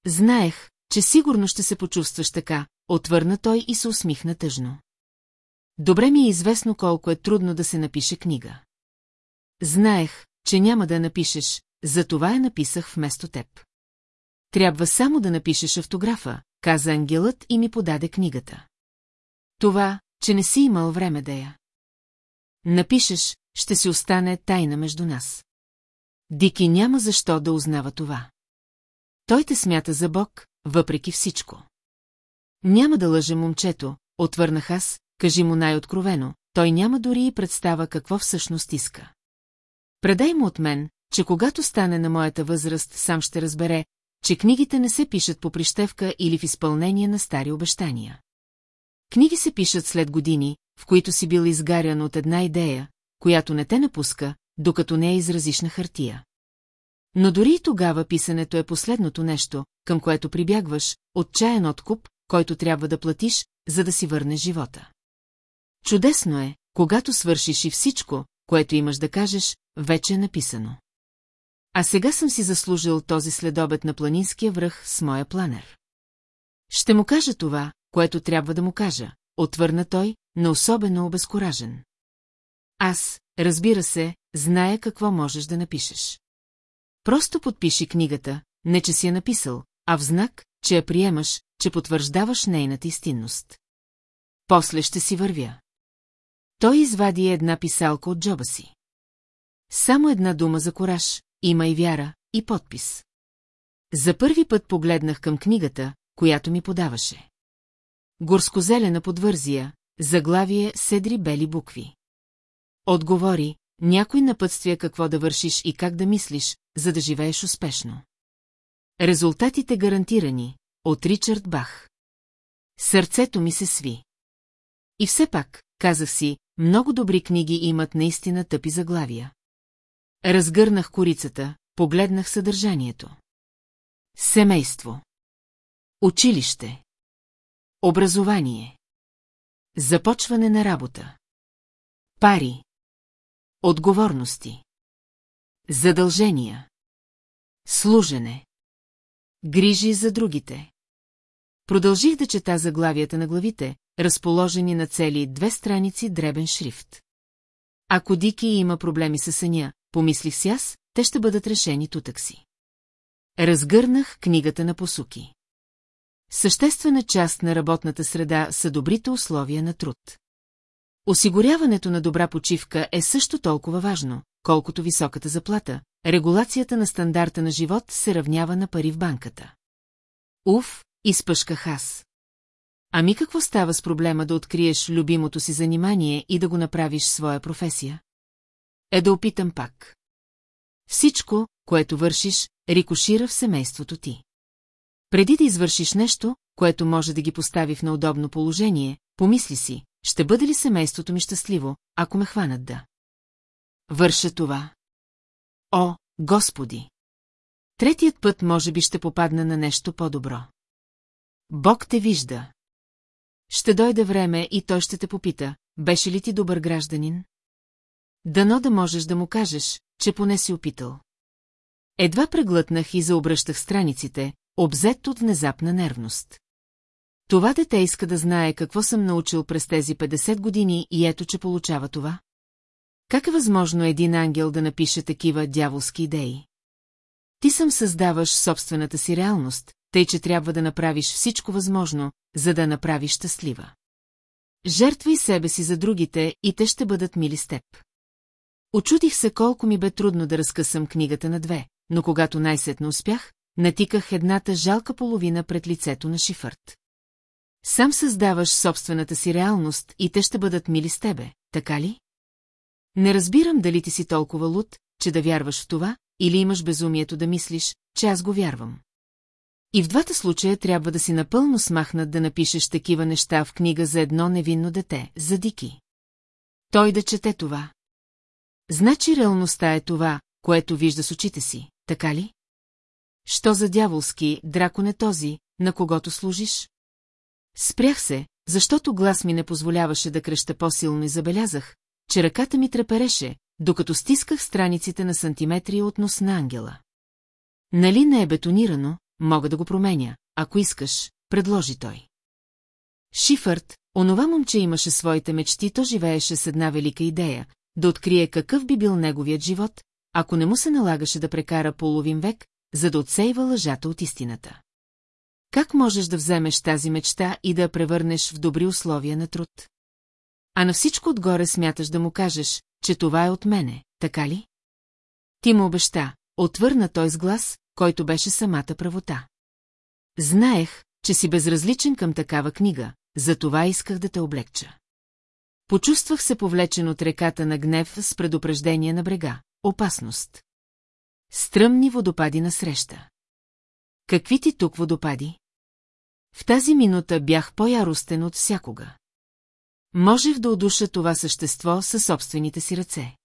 Знаех, че сигурно ще се почувстваш така, отвърна той и се усмихна тъжно. Добре ми е известно колко е трудно да се напише книга. Знаех, че няма да напишеш, затова я написах вместо теб. Трябва само да напишеш автографа, каза ангелът и ми подаде книгата. Това, че не си имал време да я. Напишеш, ще си остане тайна между нас. Дики няма защо да узнава това. Той те смята за Бог, въпреки всичко. Няма да лъже момчето, отвърнах аз, кажи му най-откровено, той няма дори и представа какво всъщност иска. Предай му от мен, че когато стане на моята възраст, сам ще разбере, че книгите не се пишат по прищевка или в изпълнение на стари обещания. Книги се пишат след години, в които си бил изгарян от една идея, която не те напуска, докато не я изразиш на хартия. Но дори и тогава писането е последното нещо, към което прибягваш, отчаян откуп, който трябва да платиш, за да си върнеш живота. Чудесно е, когато свършиш и всичко, което имаш да кажеш, вече е написано. А сега съм си заслужил този следобед на планинския връх с моя планер. Ще му кажа това, което трябва да му кажа, отвърна той, но особено обезкуражен. Аз, разбира се, зная какво можеш да напишеш. Просто подпиши книгата, не че си я написал, а в знак, че я приемаш, че потвърждаваш нейната истинност. После ще си вървя. Той извади една писалка от джоба си. Само една дума за кораж, има и вяра, и подпис. За първи път погледнах към книгата, която ми подаваше. Горскозелена подвързия, заглавие седри бели букви. Отговори, някой напътствия какво да вършиш и как да мислиш, за да живееш успешно. Резултатите гарантирани, от Ричард Бах. Сърцето ми се сви. И все пак, казах си, много добри книги имат наистина тъпи заглавия. Разгърнах корицата, погледнах съдържанието. Семейство. Училище. Образование. Започване на работа. Пари. Отговорности. Задължения. Служене. Грижи за другите. Продължих да чета заглавията на главите, разположени на цели две страници дребен шрифт. Ако Дики има проблеми с съня, помислих си аз, те ще бъдат решени тутък си. Разгърнах книгата на посуки. Съществена част на работната среда са добрите условия на труд. Осигуряването на добра почивка е също толкова важно, колкото високата заплата, регулацията на стандарта на живот се равнява на пари в банката. Уф, изпъшках аз. Ами какво става с проблема да откриеш любимото си занимание и да го направиш своя професия? Е да опитам пак. Всичко, което вършиш, рикошира в семейството ти. Преди да извършиш нещо, което може да ги постави в неудобно положение, помисли си, ще бъде ли семейството ми щастливо, ако ме хванат да. Върша това. О, Господи! Третият път може би ще попадна на нещо по-добро. Бог те вижда. Ще дойде време и той ще те попита, беше ли ти добър гражданин? Дано да можеш да му кажеш, че поне си опитал. Едва преглътнах и заобръщах страниците, обзет от внезапна нервност. Това дете иска да знае какво съм научил през тези 50 години и ето, че получава това. Как е възможно един ангел да напише такива дяволски идеи? Ти съм създаваш собствената си реалност, тъй че трябва да направиш всичко възможно, за да направиш щастлива. Жертвай себе си за другите и те ще бъдат мили с теб. Очудих се колко ми бе трудно да разкъсам книгата на две, но когато най-сетно успях, натиках едната жалка половина пред лицето на Шифърт. Сам създаваш собствената си реалност и те ще бъдат мили с тебе, така ли? Не разбирам дали ти си толкова луд, че да вярваш в това, или имаш безумието да мислиш, че аз го вярвам. И в двата случая трябва да си напълно смахнат да напишеш такива неща в книга за едно невинно дете, за Дики. Той да чете това. Значи реалността е това, което вижда с очите си, така ли? Що за дяволски, дракон е този, на когото служиш? Спрях се, защото глас ми не позволяваше да креща по-силно и забелязах, че ръката ми трепереше, докато стисках страниците на сантиметри от нос на ангела. Нали не е бетонирано, мога да го променя, ако искаш, предложи той. Шифърт, онова момче имаше своите мечти, то живееше с една велика идея, да открие какъв би бил неговият живот, ако не му се налагаше да прекара половин век, за да отсейва лъжата от истината. Как можеш да вземеш тази мечта и да я превърнеш в добри условия на труд? А на всичко отгоре смяташ да му кажеш, че това е от мене, така ли? Ти му обеща, отвърна той с глас, който беше самата правота. Знаех, че си безразличен към такава книга, затова исках да те облегча. Почувствах се повлечен от реката на гнев с предупреждение на брега. Опасност. Стръмни водопади на среща. Какви ти тук водопади? В тази минута бях по-яростен от всякога. Можех да удуша това същество със собствените си ръце.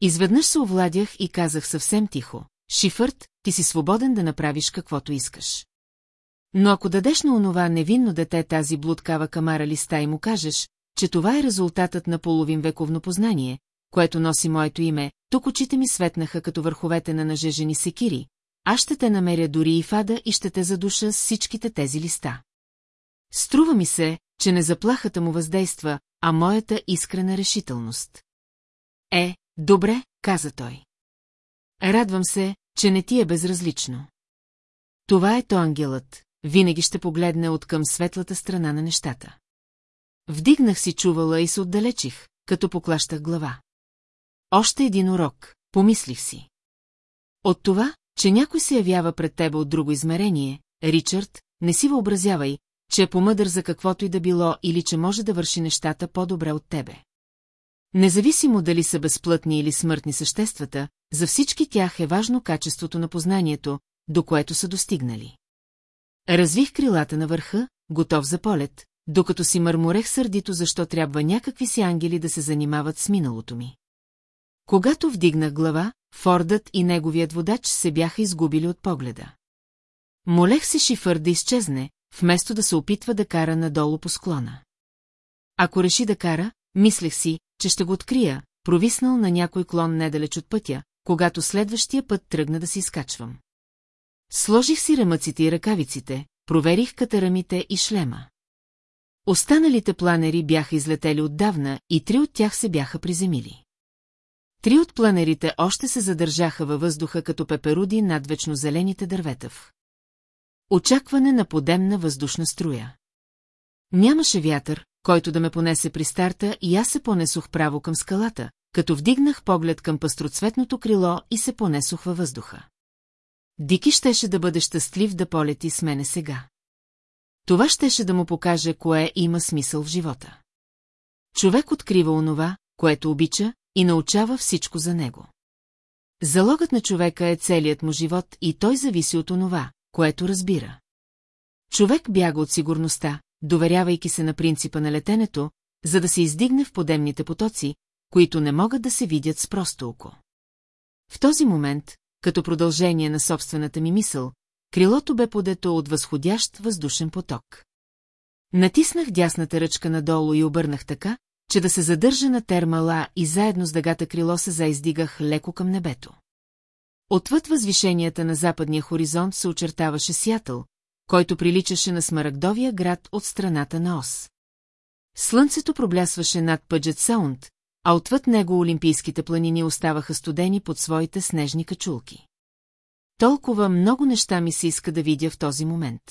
Изведнъж се овладях и казах съвсем тихо. Шифърт, ти си свободен да направиш каквото искаш. Но ако дадеш на онова невинно дете тази блудкава камара листа и му кажеш, че това е резултатът на половин вековно познание, което носи моето име, тук очите ми светнаха като върховете на нажежени секири, аз ще те намеря дори и фада и ще те задуша с всичките тези листа. Струва ми се, че не заплахата му въздейства, а моята искрена решителност. Е, добре, каза той. Радвам се, че не ти е безразлично. Това е то ангелът, винаги ще погледне от към светлата страна на нещата. Вдигнах си чувала и се отдалечих, като поклащах глава. Още един урок, помислих си. От това, че някой се явява пред тебе от друго измерение, Ричард, не си въобразявай, че е помъдър за каквото и да било или че може да върши нещата по-добре от тебе. Независимо дали са безплътни или смъртни съществата, за всички тях е важно качеството на познанието, до което са достигнали. Развих крилата на върха, готов за полет, докато си мърморех сърдито, защо трябва някакви си ангели да се занимават с миналото ми. Когато вдигнах глава, Фордът и неговият водач се бяха изгубили от погледа. Молех се шифър да изчезне, вместо да се опитва да кара надолу по склона. Ако реши да кара, мислех си, че ще го открия, провиснал на някой клон недалеч от пътя, когато следващия път тръгна да си изкачвам. Сложих си рамъците и ръкавиците, проверих катарамите и шлема. Останалите планери бяха излетели отдавна и три от тях се бяха приземили. Три от планерите още се задържаха във въздуха като пеперуди над вечно зелените дървета. Очакване на подемна въздушна струя. Нямаше вятър, който да ме понесе при старта и аз се понесох право към скалата, като вдигнах поглед към пастроцветното крило и се понесох във въздуха. Дики щеше да бъде щастлив да полети с мене сега. Това щеше да му покаже, кое има смисъл в живота. Човек открива онова, което обича, и научава всичко за него. Залогът на човека е целият му живот и той зависи от онова, което разбира. Човек бяга от сигурността, доверявайки се на принципа на летенето, за да се издигне в подемните потоци, които не могат да се видят с просто око. В този момент, като продължение на собствената ми мисъл, крилото бе подето от възходящ въздушен поток. Натиснах дясната ръчка надолу и обърнах така, че да се задържа на термала и заедно с дъгата крило се заиздигах леко към небето. Отвъд възвишенията на западния хоризонт се очертаваше Сиатъл, който приличаше на смарагдовия град от страната на Ос. Слънцето проблясваше над Пъджет Саунд, а отвъд него Олимпийските планини оставаха студени под своите снежни качулки. Толкова много неща ми се иска да видя в този момент.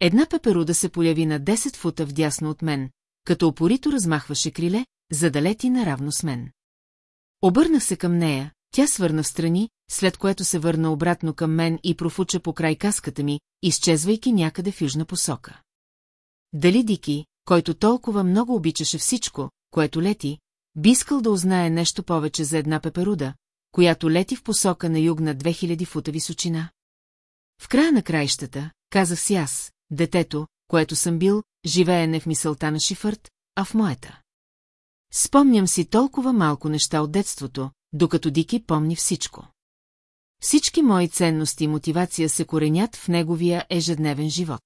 Една пеперуда се появи на 10 фута вдясно от мен, като опорито размахваше криле, за да лети наравно с мен. Обърнах се към нея, тя свърна в страни, след което се върна обратно към мен и профуча по край каската ми, изчезвайки някъде в южна посока. Дали Дики, който толкова много обичаше всичко, което лети, би искал да узнае нещо повече за една пеперуда, която лети в посока на юг на 2000 фута височина? В края на краищата, казах си аз, детето, което съм бил, живее не в мисълта на Шифърт, а в моята. Спомням си толкова малко неща от детството, докато Дики помни всичко. Всички мои ценности и мотивация се коренят в неговия ежедневен живот.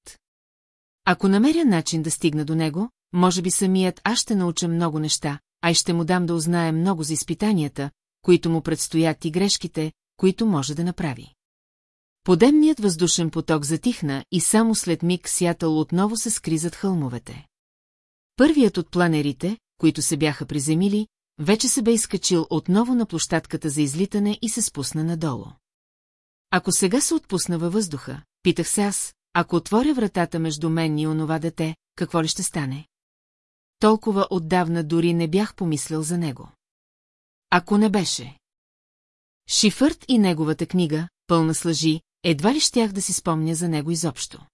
Ако намеря начин да стигна до него, може би самият аз ще науча много неща, а и ще му дам да узнае много за изпитанията, които му предстоят и грешките, които може да направи. Подемният въздушен поток затихна и само след миг Сятъл отново се скри зад хълмовете. Първият от планерите, които се бяха приземили, вече се бе изкачил отново на площадката за излитане и се спусна надолу. Ако сега се отпусна във въздуха, питах се аз, ако отворя вратата между мен и онова дете, какво ли ще стане? Толкова отдавна дори не бях помислял за него. Ако не беше. Шифърт и неговата книга, пълна с лъжи, едва ли щях да си спомня за него изобщо.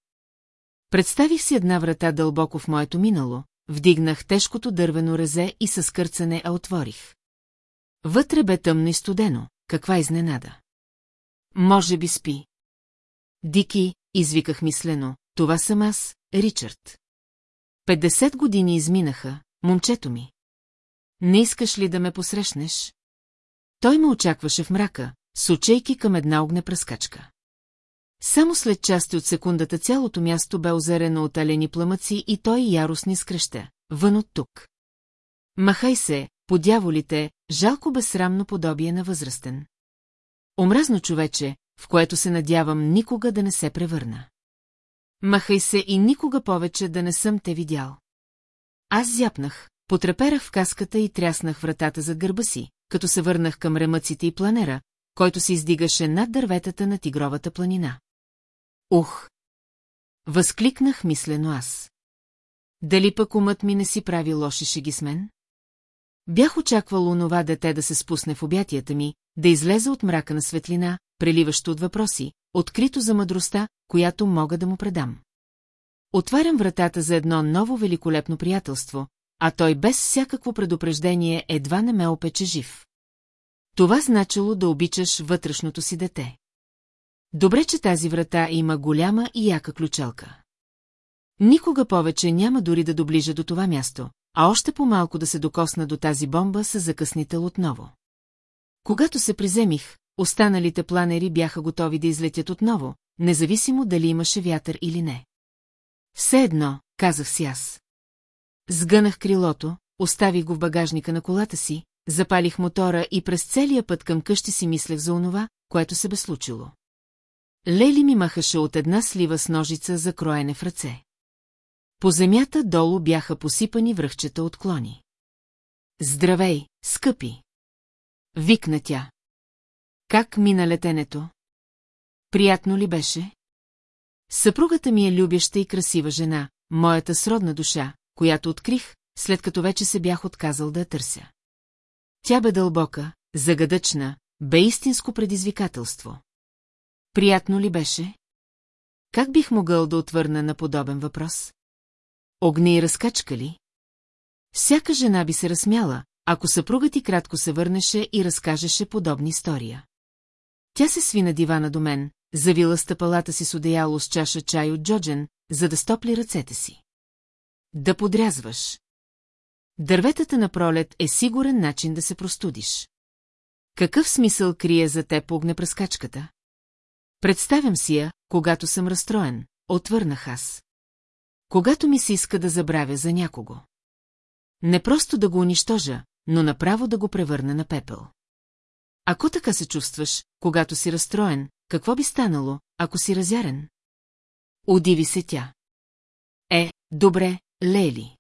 Представих си една врата дълбоко в моето минало, вдигнах тежкото дървено резе и със кърцане а отворих. Вътре бе тъмно и студено, каква изненада. Може би спи. Дики, извиках мислено, това съм аз, Ричард. Петдесет години изминаха, момчето ми. Не искаш ли да ме посрещнеш? Той ме очакваше в мрака, сочейки към една огнепръскачка. Само след части от секундата цялото място бе озерено от алени пламъци и той яростни скръща. Вън от тук. Махай се, подяволите, жалко безсрамно подобие на възрастен. Омразно човече, в което се надявам никога да не се превърна. Махай се и никога повече да не съм те видял. Аз зяпнах, потреперах в каската и тряснах вратата зад гърба си, като се върнах към ремъците и планера, който се издигаше над дърветата на тигровата планина. Ух! Възкликнах мислено аз. Дали пък умът ми не си прави лоши шеги с мен? Бях очаквал онова дете да се спусне в обятията ми, да излезе от мрака на светлина, преливащо от въпроси, открито за мъдростта, която мога да му предам. Отварям вратата за едно ново великолепно приятелство, а той без всякакво предупреждение едва не ме опече жив. Това значило да обичаш вътрешното си дете. Добре, че тази врата има голяма и яка ключалка. Никога повече няма дори да доближа до това място, а още по-малко да се докосна до тази бомба с закъснител отново. Когато се приземих, останалите планери бяха готови да излетят отново, независимо дали имаше вятър или не. Все едно, казах си аз. Сгънах крилото, оставих го в багажника на колата си, запалих мотора и през целия път към къщи си мислех за онова, което се бе случило. Лели ми махаше от една слива с ножица за кроене в ръце. По земята долу бяха посипани връхчета от клони. Здравей, скъпи! Викна тя. Как мина летенето? Приятно ли беше? Съпругата ми е любяща и красива жена, моята сродна душа, която открих, след като вече се бях отказал да я търся. Тя бе дълбока, загадъчна, бе истинско предизвикателство. Приятно ли беше? Как бих могъл да отвърна на подобен въпрос? Огни и разкачка ли? Всяка жена би се разсмяла, ако съпругът ти кратко се върнеше и разкажеше подобни история. Тя се сви на дивана до мен, завила стъпалата си с одеяло с чаша чай от Джоджен, за да стопли ръцете си. Да подрязваш. Дърветата на пролет е сигурен начин да се простудиш. Какъв смисъл крие за теб огнепръскачката? Представям си я, когато съм разстроен, отвърнах аз. Когато ми се иска да забравя за някого. Не просто да го унищожа, но направо да го превърна на пепел. Ако така се чувстваш, когато си разстроен, какво би станало, ако си разярен? Удиви се тя. Е, добре, Лейли.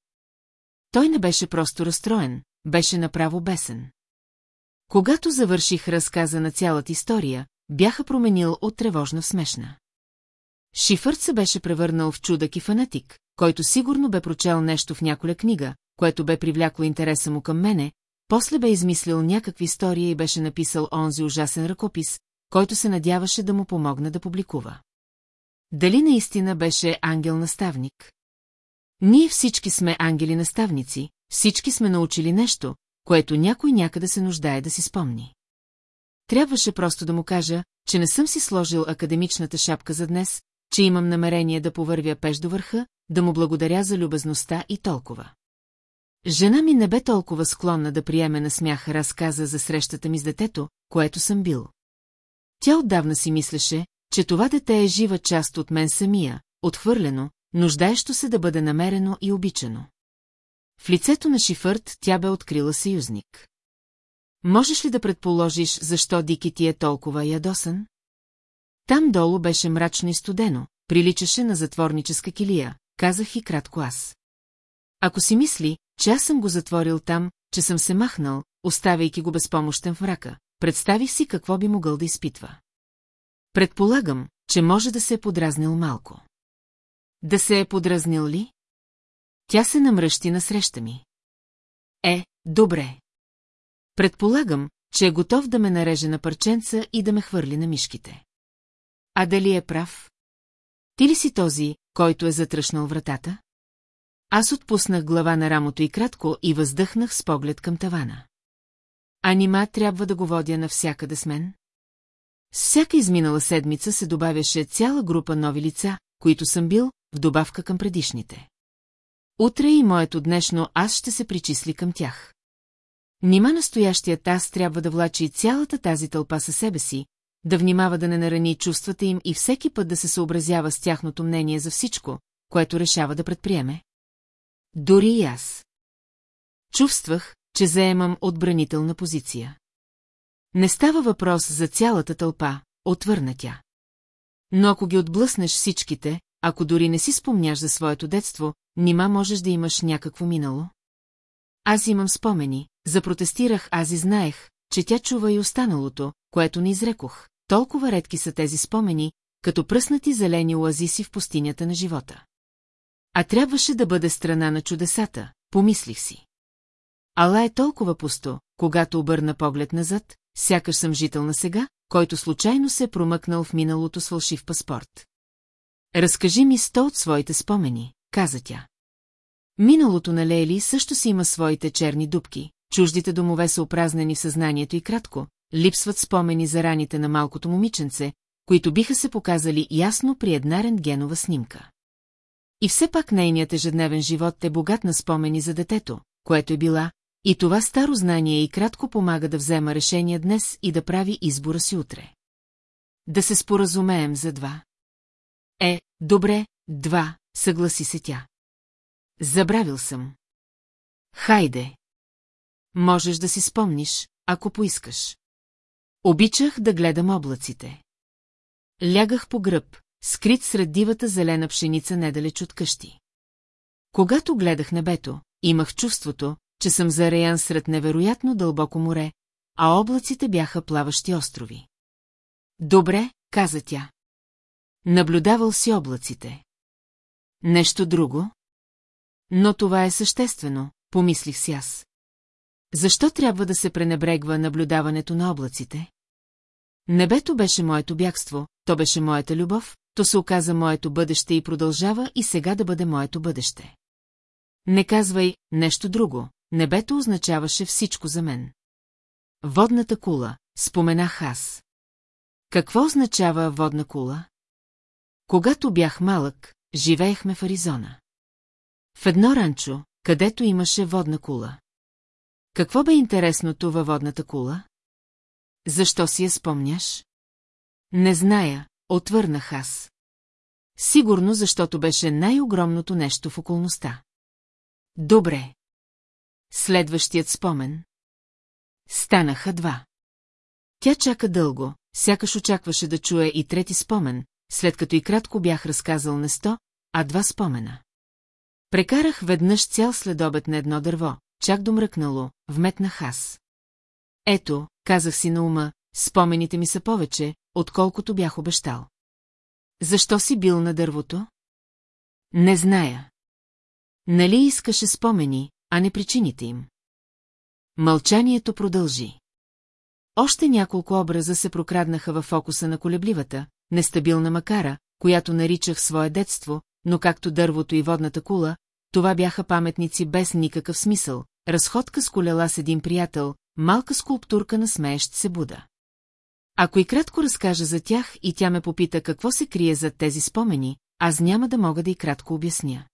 Той не беше просто разстроен, беше направо бесен. Когато завърших разказа на цялата история, бяха променил от тревожна в смешна. Шифърт се беше превърнал в чудък и фанатик, който сигурно бе прочел нещо в няколя книга, което бе привлякло интереса му към мене, после бе измислил някакви истории и беше написал онзи ужасен ръкопис, който се надяваше да му помогне да публикува. Дали наистина беше ангел-наставник? Ние всички сме ангели-наставници, всички сме научили нещо, което някой някъде се нуждае да си спомни. Трябваше просто да му кажа, че не съм си сложил академичната шапка за днес, че имам намерение да повървя пеш до върха, да му благодаря за любезността и толкова. Жена ми не бе толкова склонна да приеме на смях разказа за срещата ми с детето, което съм бил. Тя отдавна си мислеше, че това дете е жива част от мен самия, отхвърлено, нуждаещо се да бъде намерено и обичано. В лицето на Шифърт тя бе открила съюзник. Можеш ли да предположиш, защо Дики ти е толкова ядосан? Там долу беше мрачно и студено, приличаше на затворническа килия, казах и кратко аз. Ако си мисли, че аз съм го затворил там, че съм се махнал, оставяйки го безпомощен в мрака, представих си какво би могъл да изпитва. Предполагам, че може да се е подразнил малко. Да се е подразнил ли? Тя се намръщи насреща ми. Е, добре. Предполагам, че е готов да ме нареже на парченца и да ме хвърли на мишките. А дали е прав? Ти ли си този, който е затръшнал вратата? Аз отпуснах глава на рамото и кратко и въздъхнах с поглед към тавана. А нима трябва да го водя навсякъде с мен? С всяка изминала седмица се добавяше цяла група нови лица, които съм бил, в добавка към предишните. Утре и моето днешно аз ще се причисли към тях. Нима настоящият аз трябва да влачи цялата тази тълпа със себе си, да внимава да не нарани чувствата им и всеки път да се съобразява с тяхното мнение за всичко, което решава да предприеме? Дори и аз. Чувствах, че заемам отбранителна позиция. Не става въпрос за цялата тълпа, отвърна тя. Но ако ги отблъснеш всичките, ако дори не си спомняш за своето детство, нима можеш да имаш някакво минало? Аз имам спомени, запротестирах аз и знаех, че тя чува и останалото, което не изрекох. Толкова редки са тези спомени, като пръснати зелени оазиси в пустинята на живота. А трябваше да бъде страна на чудесата, помислих си. Ала е толкова пусто, когато обърна поглед назад, сякаш съм жител на сега, който случайно се е промъкнал в миналото с фалшив паспорт. Разкажи ми сто от своите спомени, каза тя. Миналото на Лейли също си има своите черни дубки, чуждите домове са опразнени в съзнанието и кратко, липсват спомени за раните на малкото момиченце, които биха се показали ясно при една рентгенова снимка. И все пак нейният ежедневен живот е богат на спомени за детето, което е била, и това старо знание и кратко помага да взема решение днес и да прави избора си утре. Да се споразумеем за два. Е, добре, два, съгласи се тя. Забравил съм. Хайде. Можеш да си спомниш, ако поискаш. Обичах да гледам облаците. Лягах по гръб, скрит сред дивата зелена пшеница недалеч от къщи. Когато гледах небето, имах чувството, че съм зареян сред невероятно дълбоко море, а облаците бяха плаващи острови. Добре, каза тя. Наблюдавал си облаците. Нещо друго? Но това е съществено, помислих си аз. Защо трябва да се пренебрегва наблюдаването на облаците? Небето беше моето бягство, то беше моята любов, то се оказа моето бъдеще и продължава и сега да бъде моето бъдеще. Не казвай нещо друго, небето означаваше всичко за мен. Водната кула, споменах аз. Какво означава водна кула? Когато бях малък, живеехме в Аризона. В едно ранчо, където имаше водна кула. Какво бе интересното във водната кула? Защо си я спомняш? Не зная, отвърнах аз. Сигурно, защото беше най-огромното нещо в околността. Добре. Следващият спомен. Станаха два. Тя чака дълго, сякаш очакваше да чуе и трети спомен, след като и кратко бях разказал не сто, а два спомена. Прекарах веднъж цял следобед на едно дърво, чак домръкнало, вметнах аз. Ето, казах си на ума, спомените ми са повече, отколкото бях обещал. Защо си бил на дървото? Не зная. Нали искаше спомени, а не причините им? Мълчанието продължи. Още няколко образа се прокраднаха във фокуса на колебливата, нестабилна макара, която наричах свое детство, но както дървото и водната кула, това бяха паметници без никакъв смисъл, разходка с колела с един приятел, малка скулптурка на смеещ се Буда. Ако и кратко разкажа за тях и тя ме попита какво се крие зад тези спомени, аз няма да мога да и кратко обясня.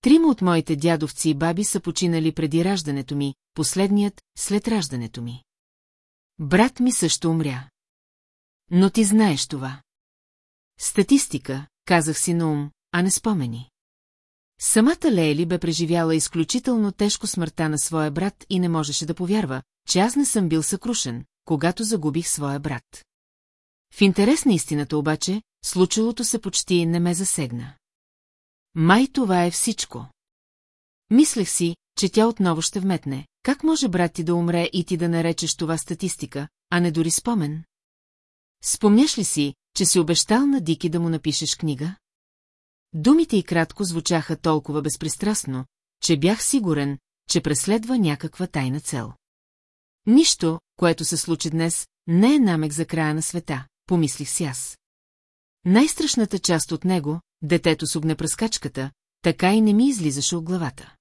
Трима от моите дядовци и баби са починали преди раждането ми, последният след раждането ми. Брат ми също умря. Но ти знаеш това. Статистика, казах си на ум, а не спомени. Самата Лейли бе преживяла изключително тежко смъртта на своя брат и не можеше да повярва, че аз не съм бил съкрушен, когато загубих своя брат. В интерес на истината обаче, случилото се почти не ме засегна. Май това е всичко. Мислех си, че тя отново ще вметне. Как може брат ти да умре и ти да наречеш това статистика, а не дори спомен? Спомняш ли си, че си обещал на Дики да му напишеш книга? Думите и кратко звучаха толкова безпристрастно, че бях сигурен, че преследва някаква тайна цел. Нищо, което се случи днес, не е намек за края на света, помислих си аз. Най-страшната част от него, детето с огнепръскачката, така и не ми излизаше от главата.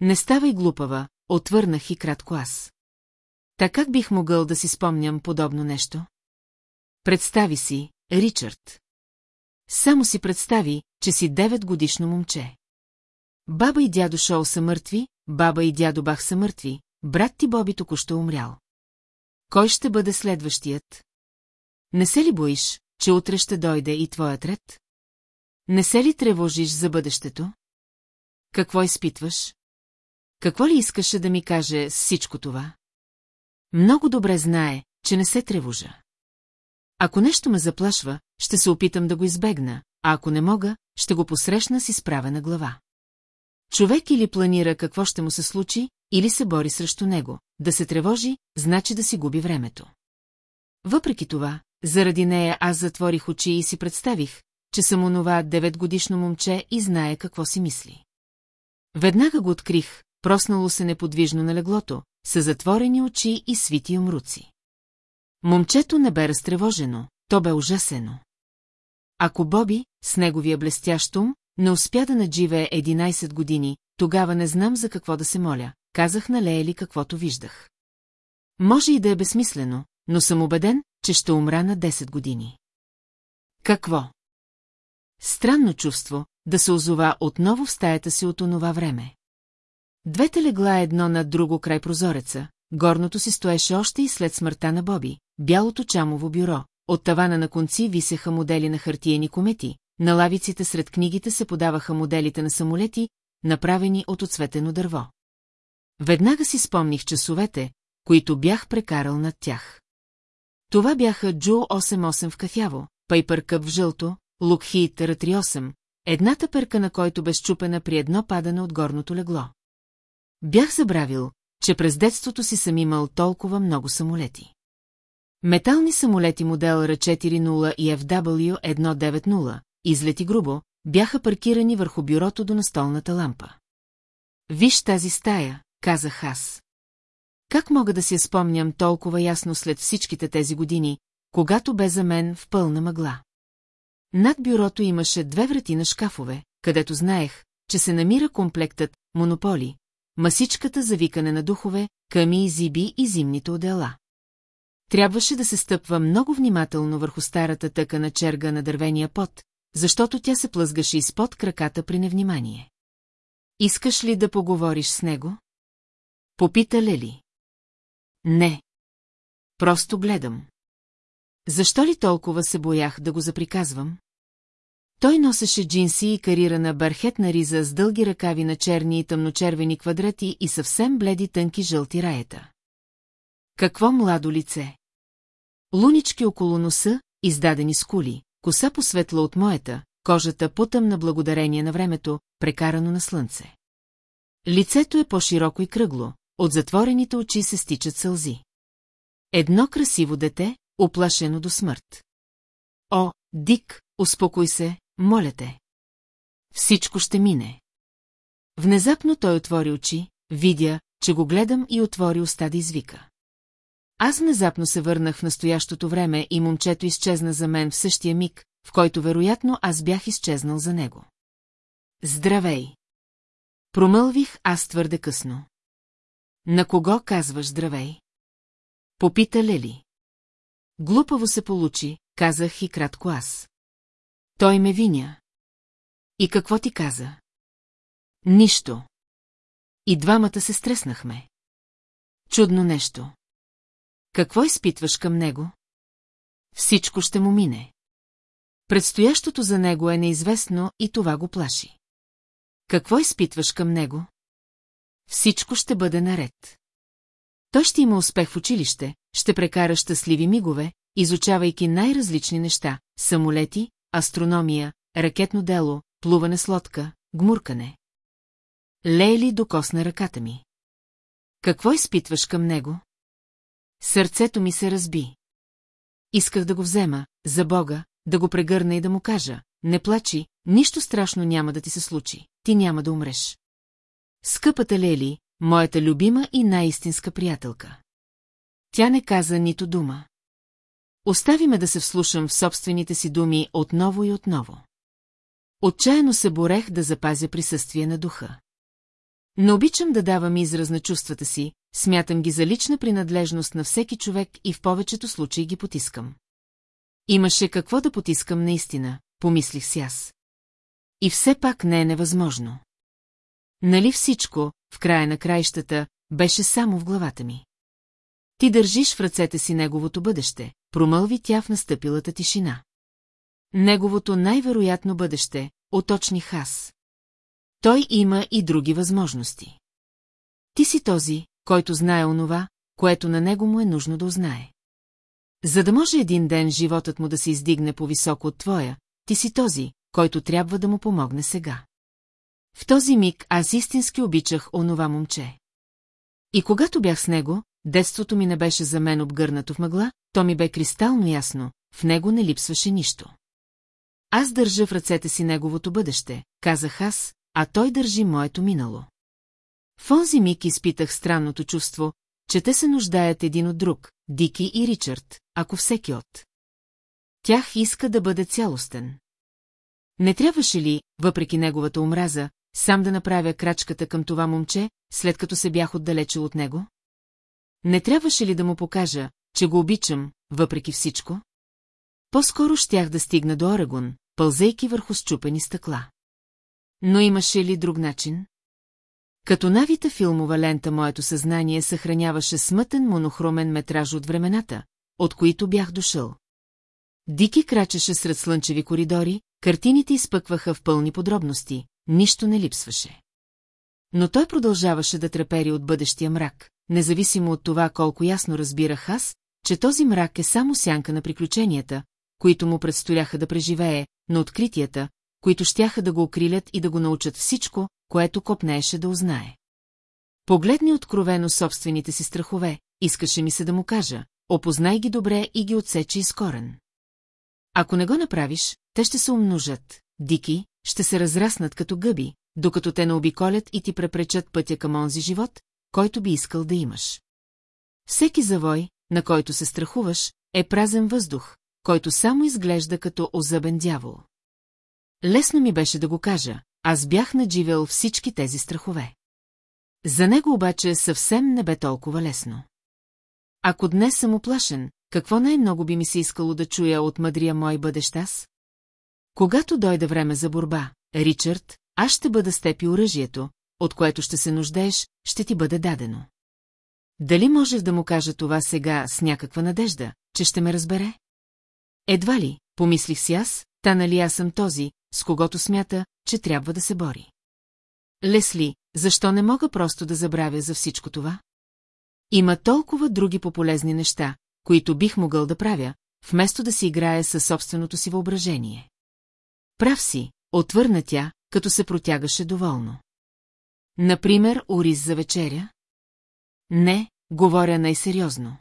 Не ставай глупава, отвърнах и кратко аз. Така как бих могъл да си спомням подобно нещо? Представи си, Ричард. Само си представи, че си девет годишно момче. Баба и дядо Шоу са мъртви, баба и дядо Бах са мъртви, брат ти Боби току-що умрял. Кой ще бъде следващият? Не се ли боиш, че утре ще дойде и твоят ред? Не се ли тревожиш за бъдещето? Какво изпитваш? Какво ли искаше да ми каже всичко това? Много добре знае, че не се тревожа. Ако нещо ме заплашва, ще се опитам да го избегна, а ако не мога, ще го посрещна с изправена глава. Човек или планира какво ще му се случи, или се бори срещу него. Да се тревожи, значи да си губи времето. Въпреки това, заради нея аз затворих очи и си представих, че съм онова деветгодишно момче и знае какво си мисли. Веднага го открих, проснало се неподвижно на леглото, с затворени очи и свити умруци. Момчето не бе разтревожено, то бе ужасено. Ако Боби, с неговия блестящ ум, не успя да надживее 11 години, тогава не знам за какво да се моля, казах на Леели каквото виждах. Може и да е безсмислено, но съм убеден, че ще умра на 10 години. Какво? Странно чувство, да се озова отново в стаята си от онова време. Двете легла едно над друго край прозореца, горното си стоеше още и след смъртта на Боби, бялото чамово бюро, от тавана на конци висеха модели на хартиени комети, на лавиците сред книгите се подаваха моделите на самолети, направени от оцветено дърво. Веднага си спомних часовете, които бях прекарал над тях. Това бяха Джо 88 в кафяво, Пайпер Къп в жълто, Лукхит Р38, едната перка на който бе щупена при едно падане от горното легло. Бях забравил, че през детството си съм имал толкова много самолети. Метални самолети модел R40 и FW190, излети грубо, бяха паркирани върху бюрото до настолната лампа. Виж тази стая, казах аз. Как мога да си спомням толкова ясно след всичките тези години, когато бе за мен в пълна мъгла? Над бюрото имаше две врати на шкафове, където знаех, че се намира комплектът «Монополи», масичката за викане на духове, ками и зиби и зимните отдела. Трябваше да се стъпва много внимателно върху старата тъка на черга на дървения пот, защото тя се плъзгаше изпод краката при невнимание. Искаш ли да поговориш с него? Попита Лели. Не. Просто гледам. Защо ли толкова се боях да го заприказвам? Той носеше джинси и карирана бархетна риза с дълги ръкави на черни и тъмночервени квадрати и съвсем бледи тънки жълти раета. Какво младо лице! Лунички около носа, издадени с кули, коса посветла от моята, кожата потъмна благодарение на времето, прекарано на слънце. Лицето е по-широко и кръгло, от затворените очи се стичат сълзи. Едно красиво дете, оплашено до смърт. О, Дик, успокой се, моля те. Всичко ще мине. Внезапно той отвори очи, видя, че го гледам и отвори уста да извика. Аз внезапно се върнах в настоящото време и момчето изчезна за мен в същия миг, в който вероятно аз бях изчезнал за него. Здравей! Промълвих аз твърде късно. На кого казваш здравей? Попита Лели. Глупаво се получи, казах и кратко аз. Той ме виня. И какво ти каза? Нищо. И двамата се стреснахме. Чудно нещо. Какво изпитваш към него? Всичко ще му мине. Предстоящото за него е неизвестно и това го плаши. Какво изпитваш към него? Всичко ще бъде наред. Той ще има успех в училище, ще прекара щастливи мигове, изучавайки най-различни неща – самолети, астрономия, ракетно дело, плуване с лодка, гмуркане. Лейли докосна ръката ми. Какво изпитваш към него? Сърцето ми се разби. Исках да го взема, за Бога, да го прегърна и да му кажа, не плачи, нищо страшно няма да ти се случи, ти няма да умреш. Скъпата Лели, моята любима и най-истинска приятелка. Тя не каза нито дума. Остави ме да се вслушам в собствените си думи отново и отново. Отчаяно се борех да запазя присъствие на духа. Не обичам да давам израз на чувствата си, смятам ги за лична принадлежност на всеки човек и в повечето случаи ги потискам. Имаше какво да потискам наистина, помислих си аз. И все пак не е невъзможно. Нали всичко, в края на краищата, беше само в главата ми. Ти държиш в ръцете си неговото бъдеще, промълви тя в настъпилата тишина. Неговото най-вероятно бъдеще, оточних аз. Той има и други възможности. Ти си този, който знае онова, което на него му е нужно да узнае. За да може един ден животът му да се издигне по-високо от твоя, ти си този, който трябва да му помогне сега. В този миг аз истински обичах онова момче. И когато бях с него, детството ми не беше за мен обгърнато в мъгла, то ми бе кристално ясно, в него не липсваше нищо. Аз държа в ръцете си неговото бъдеще, казах аз, а той държи моето минало. В онзи миг изпитах странното чувство, че те се нуждаят един от друг, Дики и Ричард, ако всеки от. Тях иска да бъде цялостен. Не трябваше ли, въпреки неговата омраза, сам да направя крачката към това момче, след като се бях отдалечил от него? Не трябваше ли да му покажа, че го обичам, въпреки всичко? По-скоро щях да стигна до Орегон, пълзейки върху счупени стъкла. Но имаше ли друг начин? Като навита филмова лента моето съзнание съхраняваше смътен монохромен метраж от времената, от които бях дошъл. Дики крачеше сред слънчеви коридори, картините изпъкваха в пълни подробности, нищо не липсваше. Но той продължаваше да трепери от бъдещия мрак, независимо от това колко ясно разбирах аз, че този мрак е само сянка на приключенията, които му предстояха да преживее, на откритията, които щяха да го окрилят и да го научат всичко, което копнееше да узнае. Погледни откровено собствените си страхове, искаше ми се да му кажа, опознай ги добре и ги отсечи изкорен. Ако не го направиш, те ще се умножат, дики, ще се разраснат като гъби, докато те не обиколят и ти препречат пътя към онзи живот, който би искал да имаш. Всеки завой, на който се страхуваш, е празен въздух, който само изглежда като озъбен дявол. Лесно ми беше да го кажа, аз бях надживел всички тези страхове. За него обаче съвсем не бе толкова лесно. Ако днес съм оплашен, какво най-много би ми се искало да чуя от мъдрия мой бъдещ аз? Когато дойде време за борба, Ричард, аз ще бъда с теб и оръжието, от което ще се нуждаеш, ще ти бъде дадено. Дали можеш да му кажа това сега с някаква надежда, че ще ме разбере? Едва ли, помислих си аз, та нали аз съм този, с когото смята, че трябва да се бори. Лесли, защо не мога просто да забравя за всичко това? Има толкова други пополезни неща, които бих могъл да правя, вместо да си играя със собственото си въображение. Прав си, отвърна тя, като се протягаше доволно. Например, ориз за вечеря? Не, говоря най-сериозно.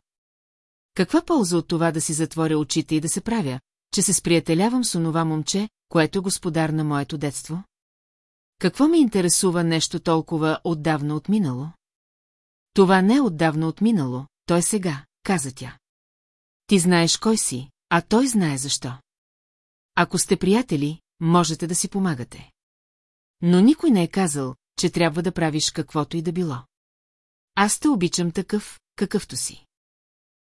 Каква полза от това да си затворя очите и да се правя, че се сприятелявам с онова момче, което е господар на моето детство? Какво ме интересува нещо толкова отдавна отминало? Това не е отдавна отминало, то е сега, каза тя. Ти знаеш кой си, а той знае защо. Ако сте приятели, можете да си помагате. Но никой не е казал, че трябва да правиш каквото и да било. Аз те обичам такъв, какъвто си.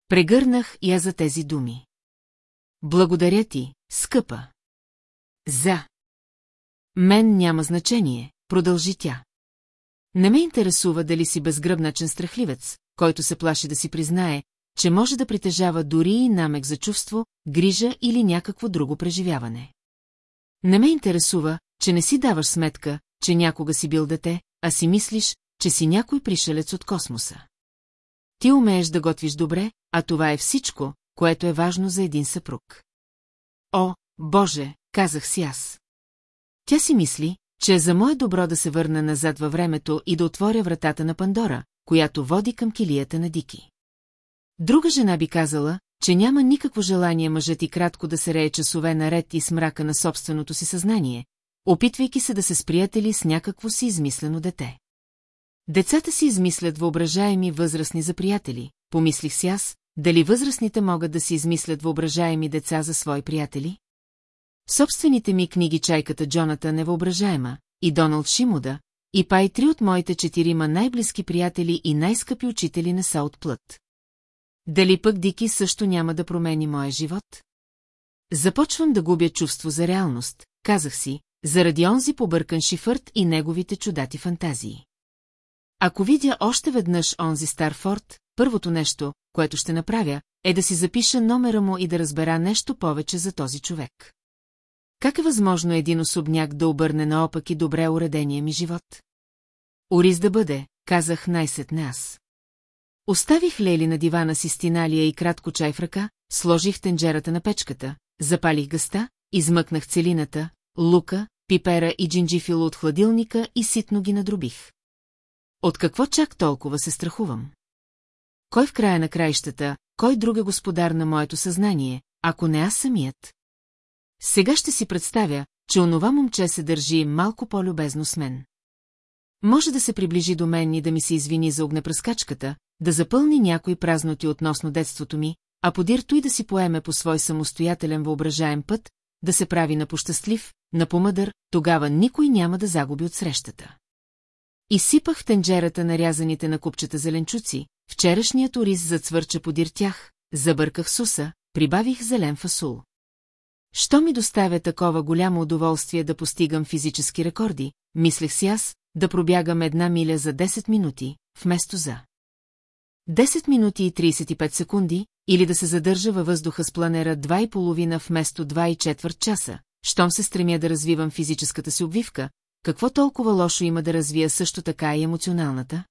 Прегърнах я за тези думи. Благодаря ти, скъпа. За. Мен няма значение, продължи тя. Не ме интересува дали си безгръбначен страхливец, който се плаши да си признае, че може да притежава дори и намек за чувство, грижа или някакво друго преживяване. Не ме интересува, че не си даваш сметка, че някога си бил дете, а си мислиш, че си някой пришелец от космоса. Ти умееш да готвиш добре, а това е всичко, което е важно за един съпруг. О, Боже, казах си аз. Тя си мисли, че е за мое добро да се върна назад във времето и да отворя вратата на Пандора, която води към килията на Дики. Друга жена би казала, че няма никакво желание мъжът и кратко да се рее часове наред и с мрака на собственото си съзнание, опитвайки се да се сприятели с някакво си измислено дете. Децата си измислят въображаеми възрастни за приятели, помислих си аз, дали възрастните могат да си измислят въображаеми деца за свои приятели? Собствените ми книги чайката Джоната невъображаема, и Доналд Шимуда, и пай три от моите четирима най-близки приятели и най-скъпи учители не са от плът. Дали пък Дики също няма да промени моя живот? Започвам да губя чувство за реалност, казах си, заради онзи побъркан шифърт и неговите чудати фантазии. Ако видя още веднъж онзи стар форт, първото нещо, което ще направя, е да си запиша номера му и да разбера нещо повече за този човек. Как е възможно един особняк да обърне наопак и добре уредения ми живот? Ориз да бъде, казах най-сетне аз. Оставих Лели на дивана си стиналия и кратко чай в ръка, сложих тенджерата на печката, запалих гъста, измъкнах целината, лука, пипера и джинджифило от хладилника и ситно ги надробих. От какво чак толкова се страхувам? Кой в края на краищата, кой друг е господар на моето съзнание, ако не аз самият? Сега ще си представя, че онова момче се държи малко по-любезно с мен. Може да се приближи до мен и да ми се извини за огнепръскачката, да запълни някои празноти относно детството ми, а подир той да си поеме по свой самостоятелен въображаем път, да се прави на пощастлив, на помъдър, тогава никой няма да загуби от срещата. Изсипах в тенджерата нарязаните на купчета зеленчуци, вчерашният ориз зацвърча подир тях, забърках суса, прибавих зелен фасул. Що ми доставя такова голямо удоволствие да постигам физически рекорди, мислех си аз, да пробягам една миля за 10 минути, вместо за 10 минути и 35 секунди, или да се задържа във въздуха с планера 2,5 вместо 2 и четвърт часа, щом се стремя да развивам физическата си обвивка, какво толкова лошо има да развия също така и емоционалната?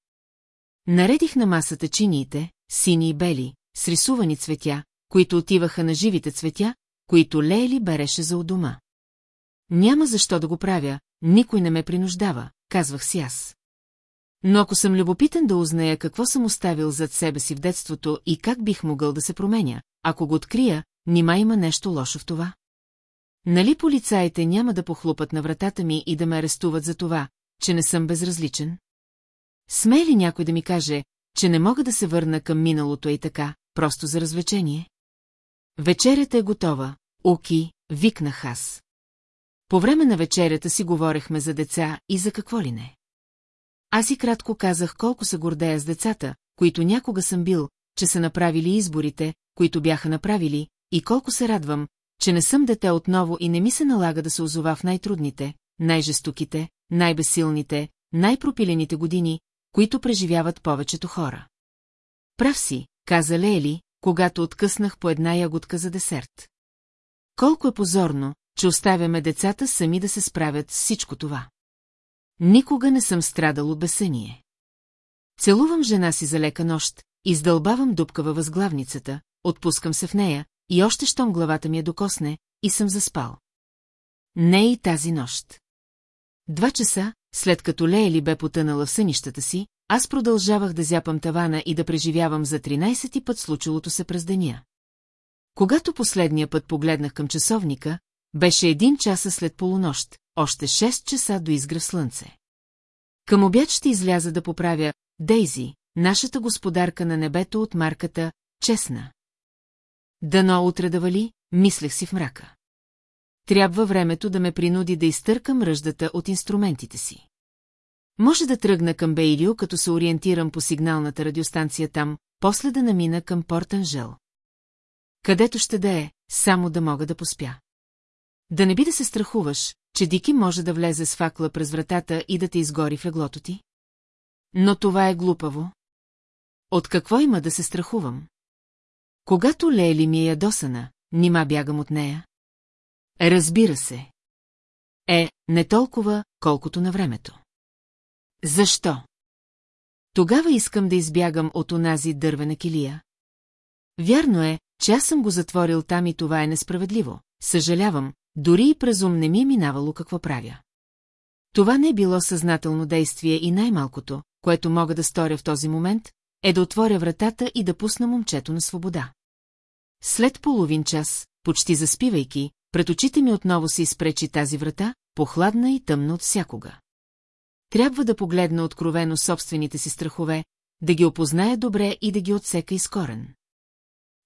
Наредих на масата чиниите, сини и бели, с рисувани цветя, които отиваха на живите цветя, които Лейли береше за у дома. Няма защо да го правя, никой не ме принуждава, казвах си аз. Но ако съм любопитен да узная какво съм оставил зад себе си в детството и как бих могъл да се променя, ако го открия, нима има нещо лошо в това? Нали полицаите няма да похлупат на вратата ми и да ме арестуват за това, че не съм безразличен? Смее ли някой да ми каже, че не мога да се върна към миналото и така, просто за развлечение? Вечерята е готова, Оки, викнах аз. По време на вечерята си говорехме за деца и за какво ли не. Аз и кратко казах колко се гордея с децата, които някога съм бил, че са направили изборите, които бяха направили, и колко се радвам, че не съм дете отново и не ми се налага да се озова в най-трудните, най-жестоките, най-безсилните, най-пропилените години, които преживяват повечето хора. Прав си, каза Лели, когато откъснах по една ягодка за десерт. Колко е позорно, че оставяме децата сами да се справят с всичко това. Никога не съм страдал от бесение. Целувам жена си за лека нощ, издълбавам дупка във възглавницата, отпускам се в нея, и още щом главата ми е докосне, и съм заспал. Не и тази нощ. Два часа, след като Леели бе потънала в сънищата си, аз продължавах да зяпам тавана и да преживявам за 13 път случилото се през деня. Когато последния път погледнах към часовника, беше един часа след полунощ, още 6 часа до изгръв слънце. Към обяд ще изляза да поправя Дейзи, нашата господарка на небето от марката Честна. Дано утре да вали, мислех си в мрака. Трябва времето да ме принуди да изтъркам ръждата от инструментите си. Може да тръгна към Бейлио, като се ориентирам по сигналната радиостанция там, после да намина към Порт Анжел. Където ще да е, само да мога да поспя. Да не би да се страхуваш, че Дики може да влезе с факла през вратата и да те изгори в леглото ти? Но това е глупаво. От какво има да се страхувам? Когато Лейли ми е ядосана, нима бягам от нея? Разбира се. Е, не толкова, колкото на времето. Защо? Тогава искам да избягам от онази дървена килия. Вярно е, че аз съм го затворил там и това е несправедливо. Съжалявам, дори и през ум не ми е минавало какво правя. Това не е било съзнателно действие и най-малкото, което мога да сторя в този момент, е да отворя вратата и да пусна момчето на свобода. След половин час, почти заспивайки, пред очите ми отново се изпречи тази врата, похладна и тъмна от всякога. Трябва да погледна откровено собствените си страхове, да ги опозная добре и да ги отсека изкорен.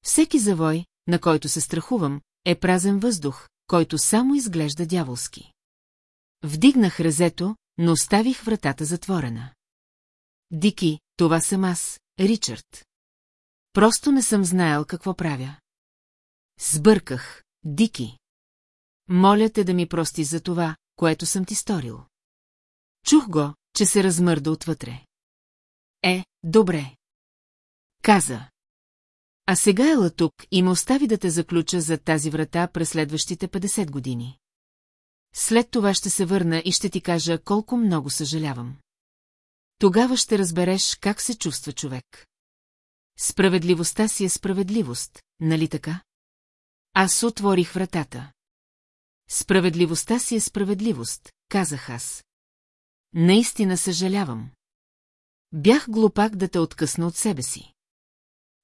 Всеки завой, на който се страхувам, е празен въздух, който само изглежда дяволски. Вдигнах резето, но оставих вратата затворена. Дики, това съм аз, Ричард. Просто не съм знаел какво правя. Сбърках, Дики. Моля те да ми прости за това, което съм ти сторил. Чух го, че се размърда отвътре. Е, добре. Каза. А сега ела тук и ме остави да те заключа за тази врата през следващите 50 години. След това ще се върна и ще ти кажа колко много съжалявам. Тогава ще разбереш как се чувства човек. Справедливостта си е справедливост, нали така? Аз отворих вратата. Справедливостта си е справедливост, казах аз. Наистина съжалявам. Бях глупак да те откъсна от себе си.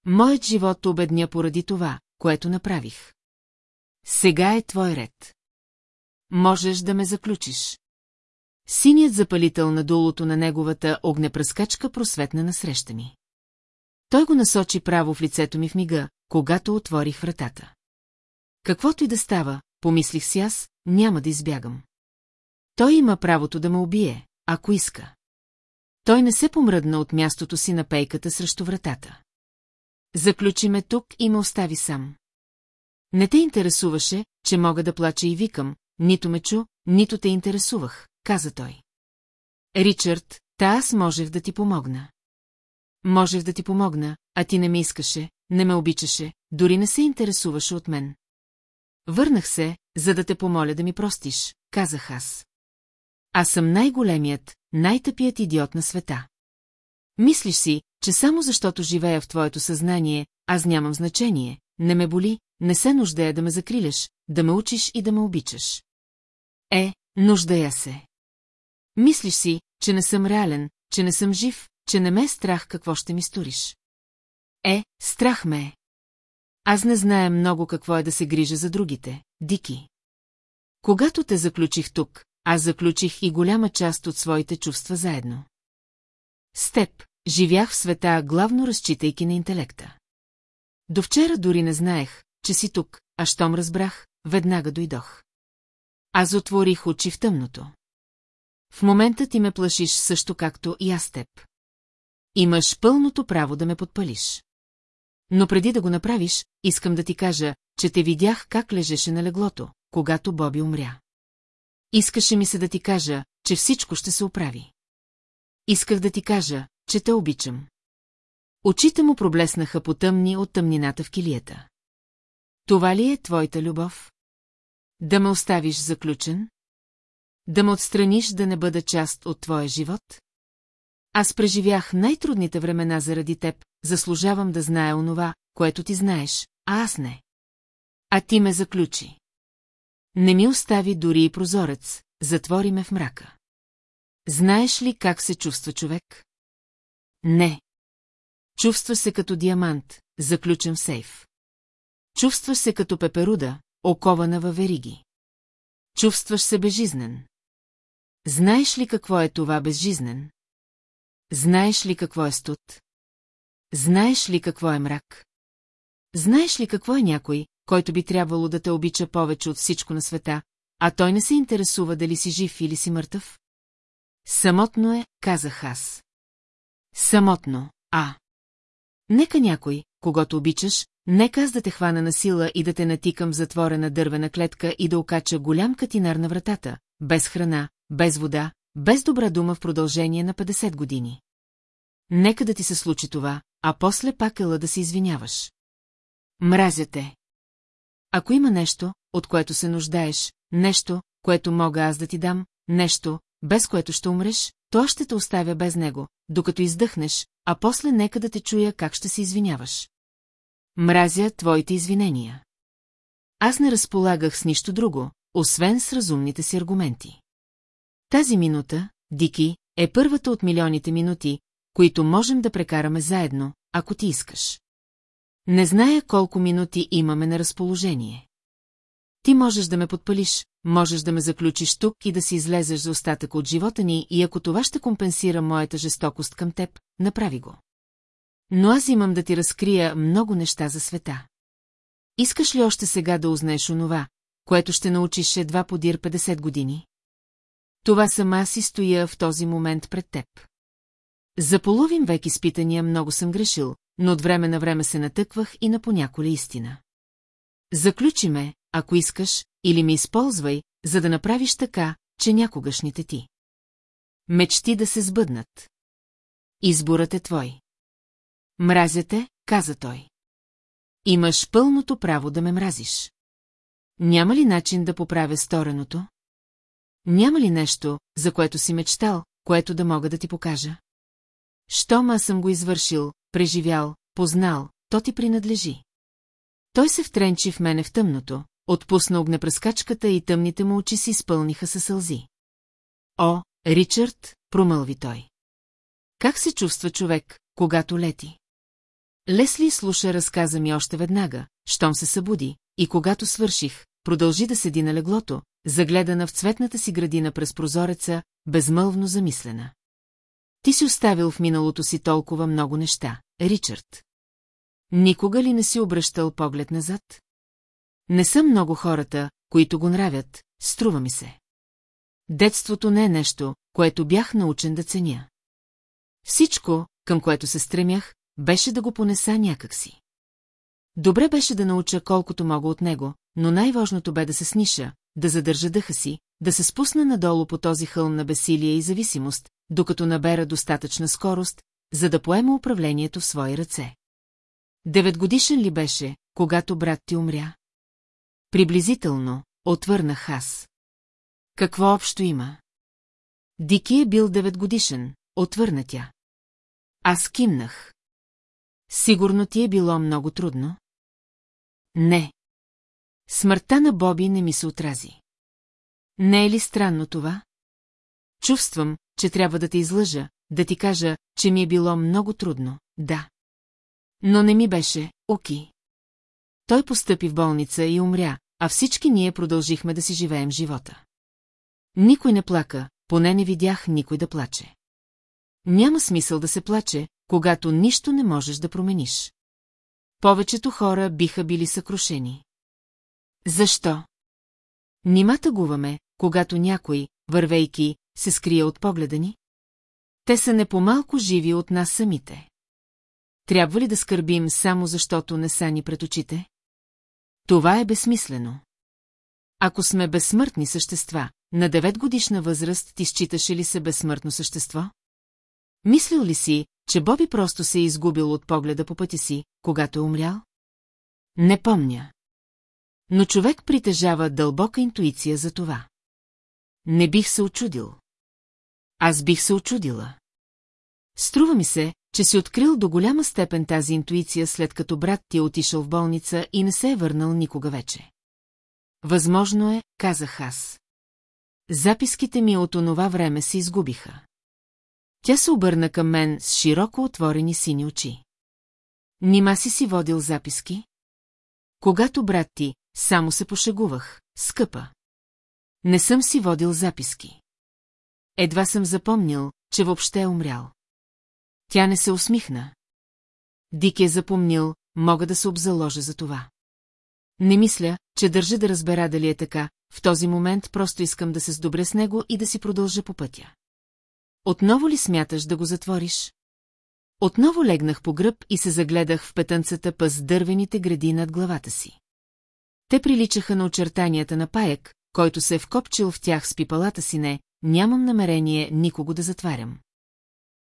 Моят живот обедня поради това, което направих. Сега е твой ред. Можеш да ме заключиш. Синият запалител на дулото на неговата огнепръскачка просветна насреща ми. Той го насочи право в лицето ми в мига, когато отворих вратата. Каквото и да става, помислих си аз, няма да избягам. Той има правото да ме убие, ако иска. Той не се помръдна от мястото си на пейката срещу вратата. Заключи ме тук и ме остави сам. Не те интересуваше, че мога да плача и викам, нито ме чу, нито те интересувах, каза той. Ричард, та аз можех да ти помогна. Можех да ти помогна, а ти не ми искаше, не ме обичаше, дори не се интересуваше от мен. Върнах се, за да те помоля да ми простиш, казах аз. Аз съм най-големият, най-тъпият идиот на света. Мислиш си, че само защото живея в твоето съзнание, аз нямам значение, не ме боли, не се нуждая да ме закриляш, да ме учиш и да ме обичаш. Е, нуждая се. Мислиш си, че не съм реален, че не съм жив, че не ме е страх какво ще ми сториш. Е, страх ме е. Аз не зная много какво е да се грижа за другите, Дики. Когато те заключих тук, аз заключих и голяма част от своите чувства заедно. С теб, живях в света, главно разчитайки на интелекта. До вчера дори не знаех, че си тук, а щом разбрах, веднага дойдох. Аз отворих очи в тъмното. В момента ти ме плашиш също както и аз теб. Имаш пълното право да ме подпалиш. Но преди да го направиш, искам да ти кажа, че те видях как лежеше на леглото, когато Боби умря. Искаше ми се да ти кажа, че всичко ще се оправи. Исках да ти кажа, че те обичам. Очите му проблеснаха потъмни от тъмнината в килията. Това ли е твоята любов? Да ме оставиш заключен? Да ме отстраниш да не бъда част от твоя живот? Аз преживях най-трудните времена заради теб, заслужавам да зная онова, което ти знаеш, а аз не. А ти ме заключи. Не ми остави дори и прозорец, затвори ме в мрака. Знаеш ли как се чувства човек? Не. Чувства се като диамант, заключен в сейф. Чувстваш се като пеперуда, окована във вериги. Чувстваш се безжизнен. Знаеш ли какво е това безжизнен? Знаеш ли какво е студ? Знаеш ли какво е мрак? Знаеш ли какво е някой, който би трябвало да те обича повече от всичко на света, а той не се интересува дали си жив или си мъртъв? Самотно е, казах аз. Самотно, а. Нека някой, когато обичаш, нека аз да те хвана на сила и да те натикам в затворена дървена клетка и да окача голям катинар на вратата, без храна, без вода, без добра дума в продължение на 50 години. Нека да ти се случи това, а после пак ела да се извиняваш. Мразя те. Ако има нещо, от което се нуждаеш, нещо, което мога аз да ти дам, нещо, без което ще умреш, то ще те оставя без него, докато издъхнеш, а после нека да те чуя как ще се извиняваш. Мразя твоите извинения. Аз не разполагах с нищо друго, освен с разумните си аргументи. Тази минута, Дики, е първата от милионите минути, които можем да прекараме заедно, ако ти искаш. Не зная колко минути имаме на разположение. Ти можеш да ме подпалиш, можеш да ме заключиш тук и да си излезеш за остатък от живота ни и ако това ще компенсира моята жестокост към теб, направи го. Но аз имам да ти разкрия много неща за света. Искаш ли още сега да узнаеш онова, което ще научиш едва подир 50 години? Това сама си стоя в този момент пред теб. За половин век изпитания много съм грешил, но от време на време се натъквах и на поняколя истина. Заключи ме, ако искаш, или ме използвай, за да направиш така, че някогашните ти. Мечти да се сбъднат. Изборът е твой. Мразя те, каза той. Имаш пълното право да ме мразиш. Няма ли начин да поправя стореното? Няма ли нещо, за което си мечтал, което да мога да ти покажа? Щом аз съм го извършил, преживял, познал, то ти принадлежи. Той се втренчи в мене в тъмното, отпусна огнепръскачката и тъмните му очи си изпълниха със сълзи. О, Ричард, промълви той. Как се чувства човек, когато лети? Лесли слуша разказа ми още веднага, щом се събуди, и когато свърших, продължи да седи на леглото, загледана в цветната си градина през прозореца, безмълвно замислена. Ти си оставил в миналото си толкова много неща, Ричард. Никога ли не си обръщал поглед назад? Не съм много хората, които го нравят, струва ми се. Детството не е нещо, което бях научен да ценя. Всичко, към което се стремях, беше да го понеса някакси. Добре беше да науча колкото мога от него, но най-важното бе да се сниша, да задържа дъха си, да се спусна надолу по този хълм на бесилие и зависимост, докато набера достатъчна скорост, за да поема управлението в свои ръце. Деветгодишен ли беше, когато брат ти умря? Приблизително, отвърнах аз. Какво общо има? Дики е бил деветгодишен, отвърна тя. Аз кимнах. Сигурно ти е било много трудно? Не. Смъртта на Боби не ми се отрази. Не е ли странно това? Чувствам, че трябва да те излъжа, да ти кажа, че ми е било много трудно, да. Но не ми беше, оки. Той постъпи в болница и умря, а всички ние продължихме да си живеем живота. Никой не плака, поне не видях никой да плаче. Няма смисъл да се плаче, когато нищо не можеш да промениш. Повечето хора биха били съкрушени. Защо? Нима тъгуваме, когато някой, вървейки, се скрие от погледа ни? Те са не по-малко живи от нас самите. Трябва ли да скърбим само защото не са ни пред очите? Това е безсмислено. Ако сме безсмъртни същества, на 9 годишна възраст ти считаше ли се безсмъртно същество? Мислил ли си, че Боби просто се е изгубил от погледа по пътя си, когато е умрял? Не помня. Но човек притежава дълбока интуиция за това. Не бих се очудил. Аз бих се очудила. Струва ми се, че си открил до голяма степен тази интуиция, след като брат ти е отишъл в болница и не се е върнал никога вече. Възможно е, казах аз. Записките ми от онова време се изгубиха. Тя се обърна към мен с широко отворени сини очи. Нима си си водил записки? Когато брат ти, само се пошегувах, скъпа. Не съм си водил записки. Едва съм запомнил, че въобще е умрял. Тя не се усмихна. Дик е запомнил, мога да се обзаложа за това. Не мисля, че държа да разбера дали е така, в този момент просто искам да се сдобря с него и да си продължа по пътя. Отново ли смяташ да го затвориш? Отново легнах по гръб и се загледах в петънцата пъс дървените гради над главата си. Те приличаха на очертанията на паек, който се е вкопчил в тях с пипалата си не, нямам намерение никого да затварям.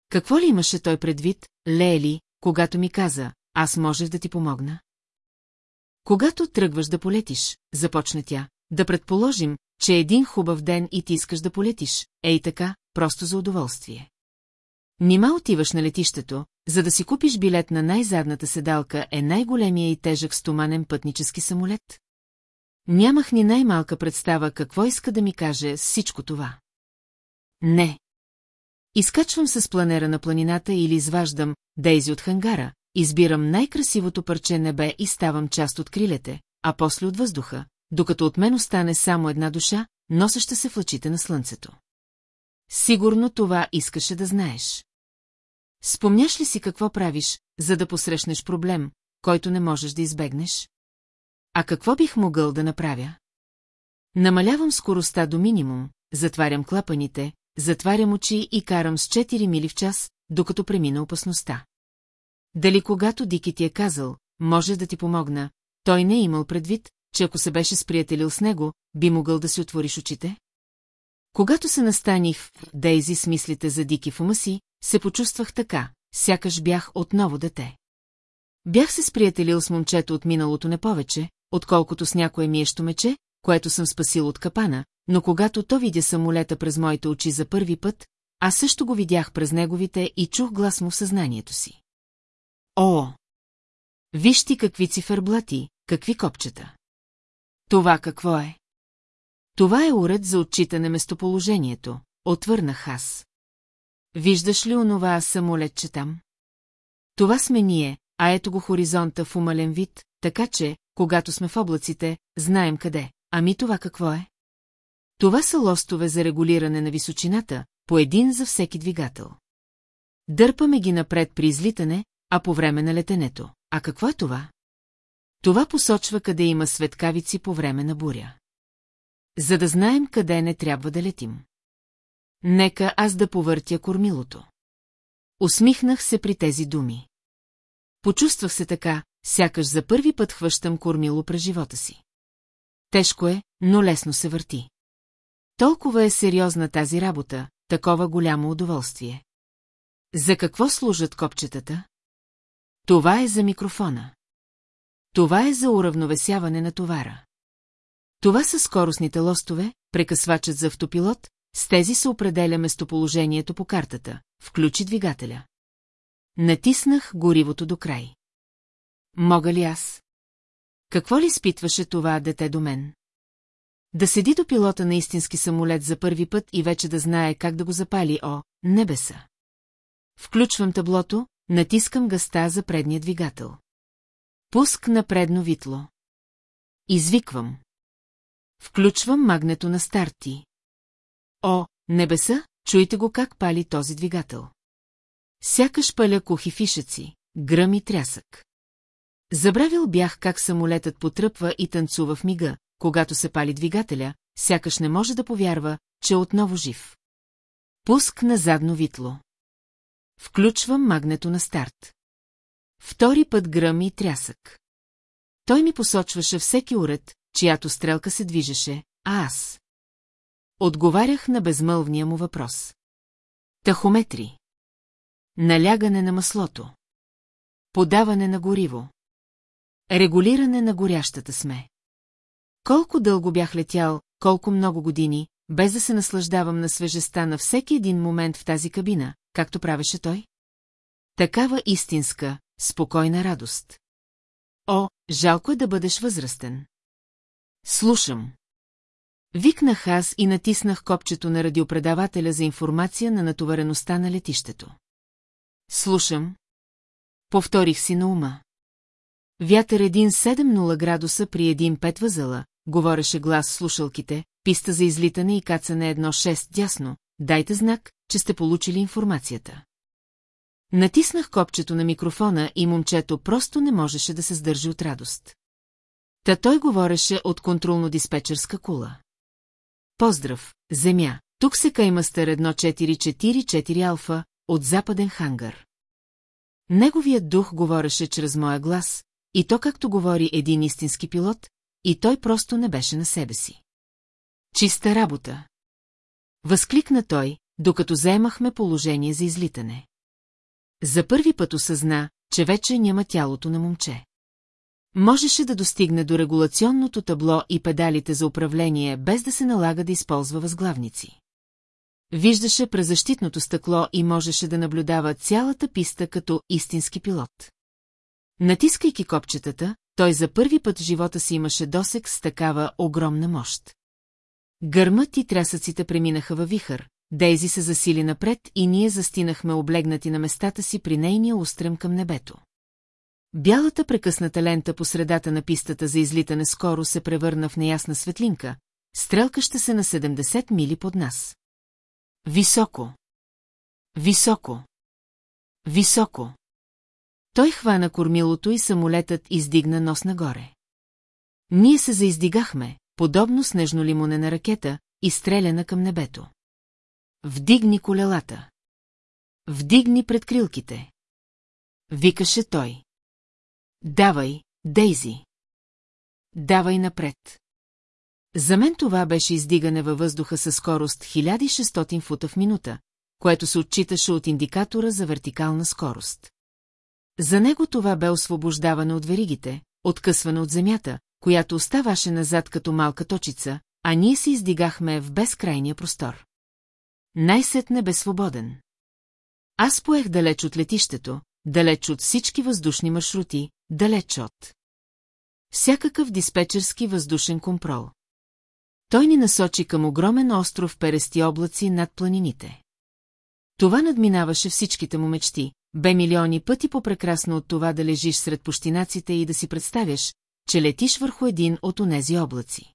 Какво ли имаше той предвид, Лели, когато ми каза, аз можех да ти помогна? Когато тръгваш да полетиш, започна тя, да предположим, че един хубав ден и ти искаш да полетиш, ей така, просто за удоволствие. Нима отиваш на летището, за да си купиш билет на най-задната седалка е най-големия и тежък стоманен пътнически самолет? Нямах ни най-малка представа какво иска да ми каже всичко това. Не. Изкачвам се с планера на планината или изваждам Дейзи от хангара, избирам най-красивото парче небе и ставам част от крилете, а после от въздуха, докато от мен остане само една душа, носеща се в лъчите на слънцето. Сигурно това искаше да знаеш. Спомняш ли си какво правиш, за да посрещнеш проблем, който не можеш да избегнеш? А какво бих могъл да направя? Намалявам скоростта до минимум, затварям клапаните, затварям очи и карам с 4 мили в час, докато премина опасността. Дали когато Дики ти е казал, може да ти помогна, той не е имал предвид, че ако се беше сприятелил с него, би могъл да си отвориш очите? Когато се настаних в Дейзи с мислите за Дики в ума си, се почувствах така, сякаш бях отново дете. Бях се сприятелил с момчето от миналото не повече, отколкото с някое миещо мече, което съм спасил от капана, но когато то видя самолета през моите очи за първи път, аз също го видях през неговите и чух глас му в съзнанието си. О! Виж ти какви циферблати, какви копчета. Това какво е? Това е уред за отчитане местоположението, отвърнах аз. Виждаш ли онова самолетче там? Това сме ние, а ето го хоризонта в умален вид, така че, когато сме в облаците, знаем къде. Ами това какво е? Това са лостове за регулиране на височината, по един за всеки двигател. Дърпаме ги напред при излитане, а по време на летенето. А какво е това? Това посочва къде има светкавици по време на буря. За да знаем къде не трябва да летим. Нека аз да повъртя кормилото. Усмихнах се при тези думи. Почувствах се така, сякаш за първи път хващам кормило през живота си. Тежко е, но лесно се върти. Толкова е сериозна тази работа, такова голямо удоволствие. За какво служат копчетата? Това е за микрофона. Това е за уравновесяване на товара. Това са скоростните лостове, прекъсвачът за автопилот, с тези се определя местоположението по картата. Включи двигателя. Натиснах горивото до край. Мога ли аз? Какво ли изпитваше това дете до мен? Да седи до пилота на истински самолет за първи път и вече да знае как да го запали, о, небеса. Включвам таблото, натискам гъста за предния двигател. Пуск на предно витло. Извиквам. Включвам магнето на старти. О, небеса, чуйте го как пали този двигател. Сякаш паля кухи фишеци, гръм и трясък. Забравил бях как самолетът потръпва и танцува в мига, когато се пали двигателя, сякаш не може да повярва, че е отново жив. Пуск на задно витло. Включвам магнето на старт. Втори път гръм и трясък. Той ми посочваше всеки уред, чиято стрелка се движеше, а аз. Отговарях на безмълвния му въпрос. Тахометри. Налягане на маслото. Подаване на гориво. Регулиране на горящата сме. Колко дълго бях летял, колко много години, без да се наслаждавам на свежестта на всеки един момент в тази кабина, както правеше той? Такава истинска, спокойна радост. О, жалко е да бъдеш възрастен. Слушам. Викнах аз и натиснах копчето на радиопредавателя за информация на натовареността на летището. Слушам. Повторих си на ума. Вятър един 7-0 градуса при един 5 възела, говореше глас в слушалките, писта за излитане и кацане едно 6 дясно, дайте знак, че сте получили информацията. Натиснах копчето на микрофона и момчето просто не можеше да се сдържи от радост. Та той говореше от контролно-диспетчерска кула. Поздрав, земя, тук се каймастър 1444 алфа от западен хангар. Неговият дух говореше чрез моя глас, и то както говори един истински пилот, и той просто не беше на себе си. Чиста работа. Възкликна той, докато заемахме положение за излитане. За първи път осъзна, че вече няма тялото на момче. Можеше да достигне до регулационното табло и педалите за управление, без да се налага да използва възглавници. Виждаше през защитното стъкло и можеше да наблюдава цялата писта като истински пилот. Натискайки копчетата, той за първи път в живота си имаше досек с такава огромна мощ. Гърмът и трясъците преминаха във вихър, Дейзи се засили напред и ние застинахме облегнати на местата си при нейния устрем към небето. Бялата прекъсната лента по средата на пистата за излитане скоро се превърна в неясна светлинка, стрелкаща се на 70 мили под нас. Високо. Високо. Високо. Той хвана кормилото и самолетът издигна нос нагоре. Ние се заиздигахме, подобно снежно лимонена ракета, изстреляна към небето. Вдигни колелата. Вдигни предкрилките. Викаше той. Давай, Дейзи. Давай напред. За мен това беше издигане във въздуха със скорост 1600 фута в минута, което се отчиташе от индикатора за вертикална скорост. За него това бе освобождаване от веригите, откъсване от земята, която оставаше назад като малка точица, а ние се издигахме в безкрайния простор. Най-сетне бе свободен. Аз поех далеч от летището, далеч от всички въздушни маршрути, далеч от... Всякакъв диспетчерски въздушен контрол. Той ни насочи към огромен остров перести облаци над планините. Това надминаваше всичките му мечти, бе милиони пъти по-прекрасно от това да лежиш сред пущинаците и да си представяш, че летиш върху един от онези облаци.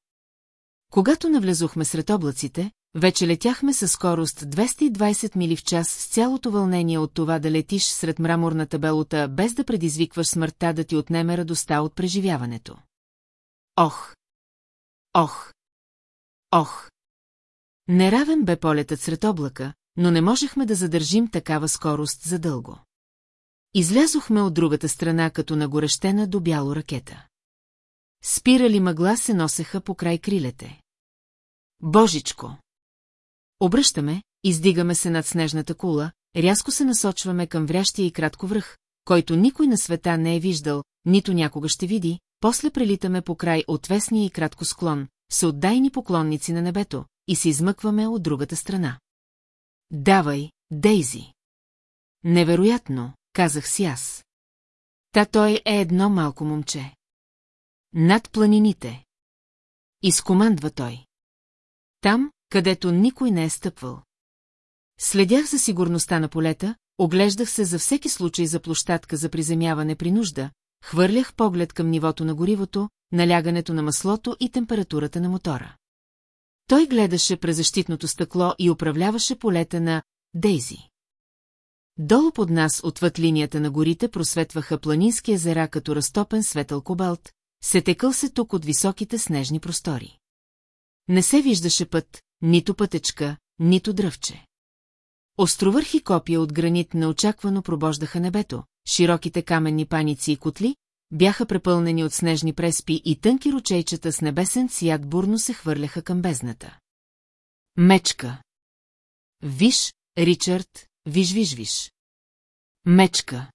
Когато навлезохме сред облаците, вече летяхме със скорост 220 мили в час с цялото вълнение от това да летиш сред мраморната белота, без да предизвикваш смъртта да ти отнеме радостта от преживяването. Ох! Ох! Ох! Неравен бе полетът сред облака, но не можехме да задържим такава скорост задълго. Излязохме от другата страна като нагорещена до бяло ракета. Спирали мъгла се носеха по край крилете. Божичко! Обръщаме, издигаме се над снежната кула, рязко се насочваме към врящия и кратко връх, който никой на света не е виждал, нито някога ще види, после прелитаме по край отвесния и кратко склон, се отдайни поклонници на небето, и се измъкваме от другата страна. Давай, Дейзи! Невероятно, казах си аз. Та той е едно малко момче. Над планините. Изкомандва той. Там, където никой не е стъпвал. Следях за сигурността на полета, оглеждах се за всеки случай за площадка за приземяване при нужда, хвърлях поглед към нивото на горивото, налягането на маслото и температурата на мотора. Той гледаше през защитното стъкло и управляваше полета на Дейзи. Долу под нас, отвъд линията на горите, просветваха планински езера като разтопен светъл кобалт, се текъл се тук от високите снежни простори. Не се виждаше път, нито пътечка, нито дръвче. Островърхи копия от гранит неочаквано пробождаха небето, широките каменни паници и котли, бяха препълнени от снежни преспи и тънки ручейчета с небесен цвят бурно се хвърляха към бездната. Мечка. Виж, Ричард, виж, виж, виж. Мечка.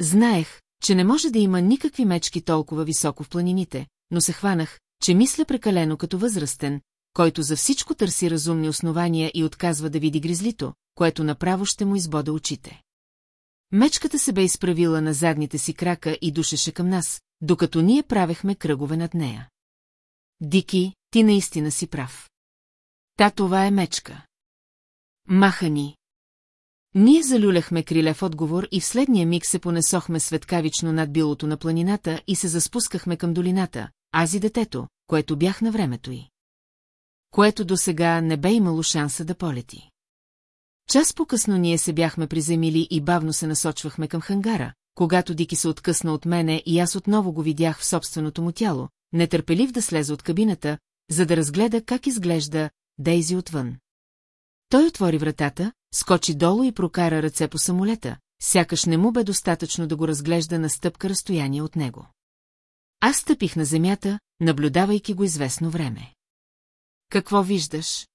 Знаех, че не може да има никакви мечки толкова високо в планините, но се хванах, че мисля прекалено като възрастен, който за всичко търси разумни основания и отказва да види гризлито, което направо ще му избода очите. Мечката се бе изправила на задните си крака и душеше към нас, докато ние правехме кръгове над нея. Дики, ти наистина си прав. Та това е мечка. Маха ни. Ние залюляхме криле в отговор и в следния миг се понесохме светкавично над билото на планината и се заспускахме към долината, аз и детето, което бях на времето й. Което до сега не бе имало шанса да полети. Час по-късно ние се бяхме приземили и бавно се насочвахме към хангара, когато Дики се откъсна от мене и аз отново го видях в собственото му тяло, нетърпелив да слезе от кабината, за да разгледа как изглежда Дейзи отвън. Той отвори вратата, скочи долу и прокара ръце по самолета, сякаш не му бе достатъчно да го разглежда на стъпка разстояние от него. Аз стъпих на земята, наблюдавайки го известно време. Какво виждаш?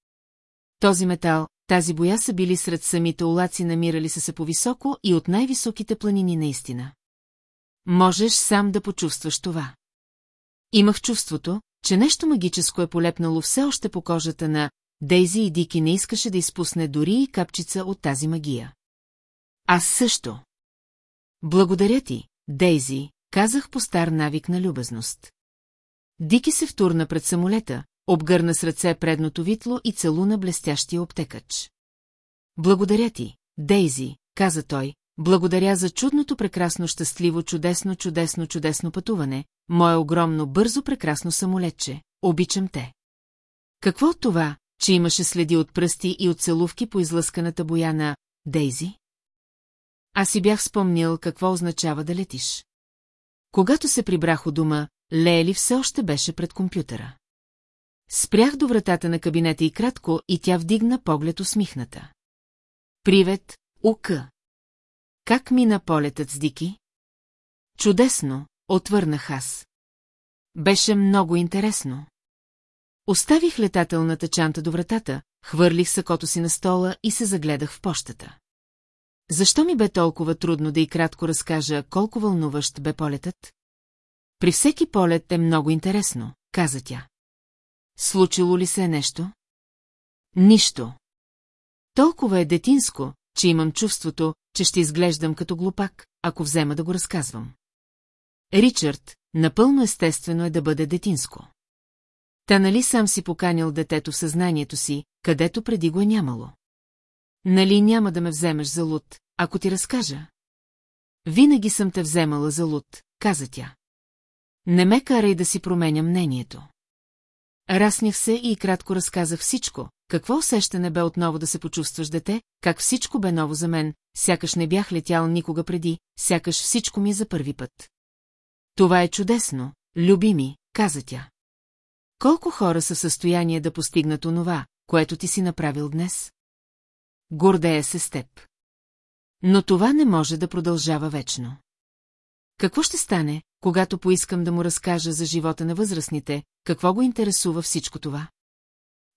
Този метал, тази боя са били сред самите улаци, намирали са се по-високо и от най-високите планини наистина. Можеш сам да почувстваш това. Имах чувството, че нещо магическо е полепнало все още по кожата на Дейзи и Дики не искаше да изпусне дори и капчица от тази магия. Аз също. Благодаря ти, Дейзи, казах по стар навик на любезност. Дики се втурна пред самолета, обгърна с ръце предното витло и целуна блестящия обтекач. Благодаря ти, Дейзи, каза той, благодаря за чудното, прекрасно, щастливо, чудесно, чудесно, чудесно пътуване, мое огромно, бързо, прекрасно самолетче, обичам те. Какво от това, че имаше следи от пръсти и от целувки по излъсканата боя на Дейзи? Аз си бях спомнил какво означава да летиш. Когато се прибрах у дома, Лели все още беше пред компютъра. Спрях до вратата на кабинета и кратко, и тя вдигна поглед усмихната. Привет, Ука. Как мина полетът с Дики? Чудесно, отвърнах аз. Беше много интересно. Оставих летателната чанта до вратата, хвърлих сакото си на стола и се загледах в пощата. Защо ми бе толкова трудно да и кратко разкажа колко вълнуващ бе полетът? При всеки полет е много интересно, каза тя. Случило ли се е нещо? Нищо. Толкова е детинско, че имам чувството, че ще изглеждам като глупак, ако взема да го разказвам. Ричард, напълно естествено е да бъде детинско. Та нали сам си поканил детето в съзнанието си, където преди го е нямало? Нали няма да ме вземеш за луд, ако ти разкажа? Винаги съм те вземала за луд, каза тя. Не ме карай да си променя мнението. Раснях се и кратко разказах всичко, какво усещане бе отново да се почувстваш дете, как всичко бе ново за мен, сякаш не бях летял никога преди, сякаш всичко ми е за първи път. Това е чудесно, любими, каза тя. Колко хора са в състояние да постигнат онова, което ти си направил днес? Гордея се с теб. Но това не може да продължава вечно. Какво ще стане, когато поискам да му разкажа за живота на възрастните, какво го интересува всичко това?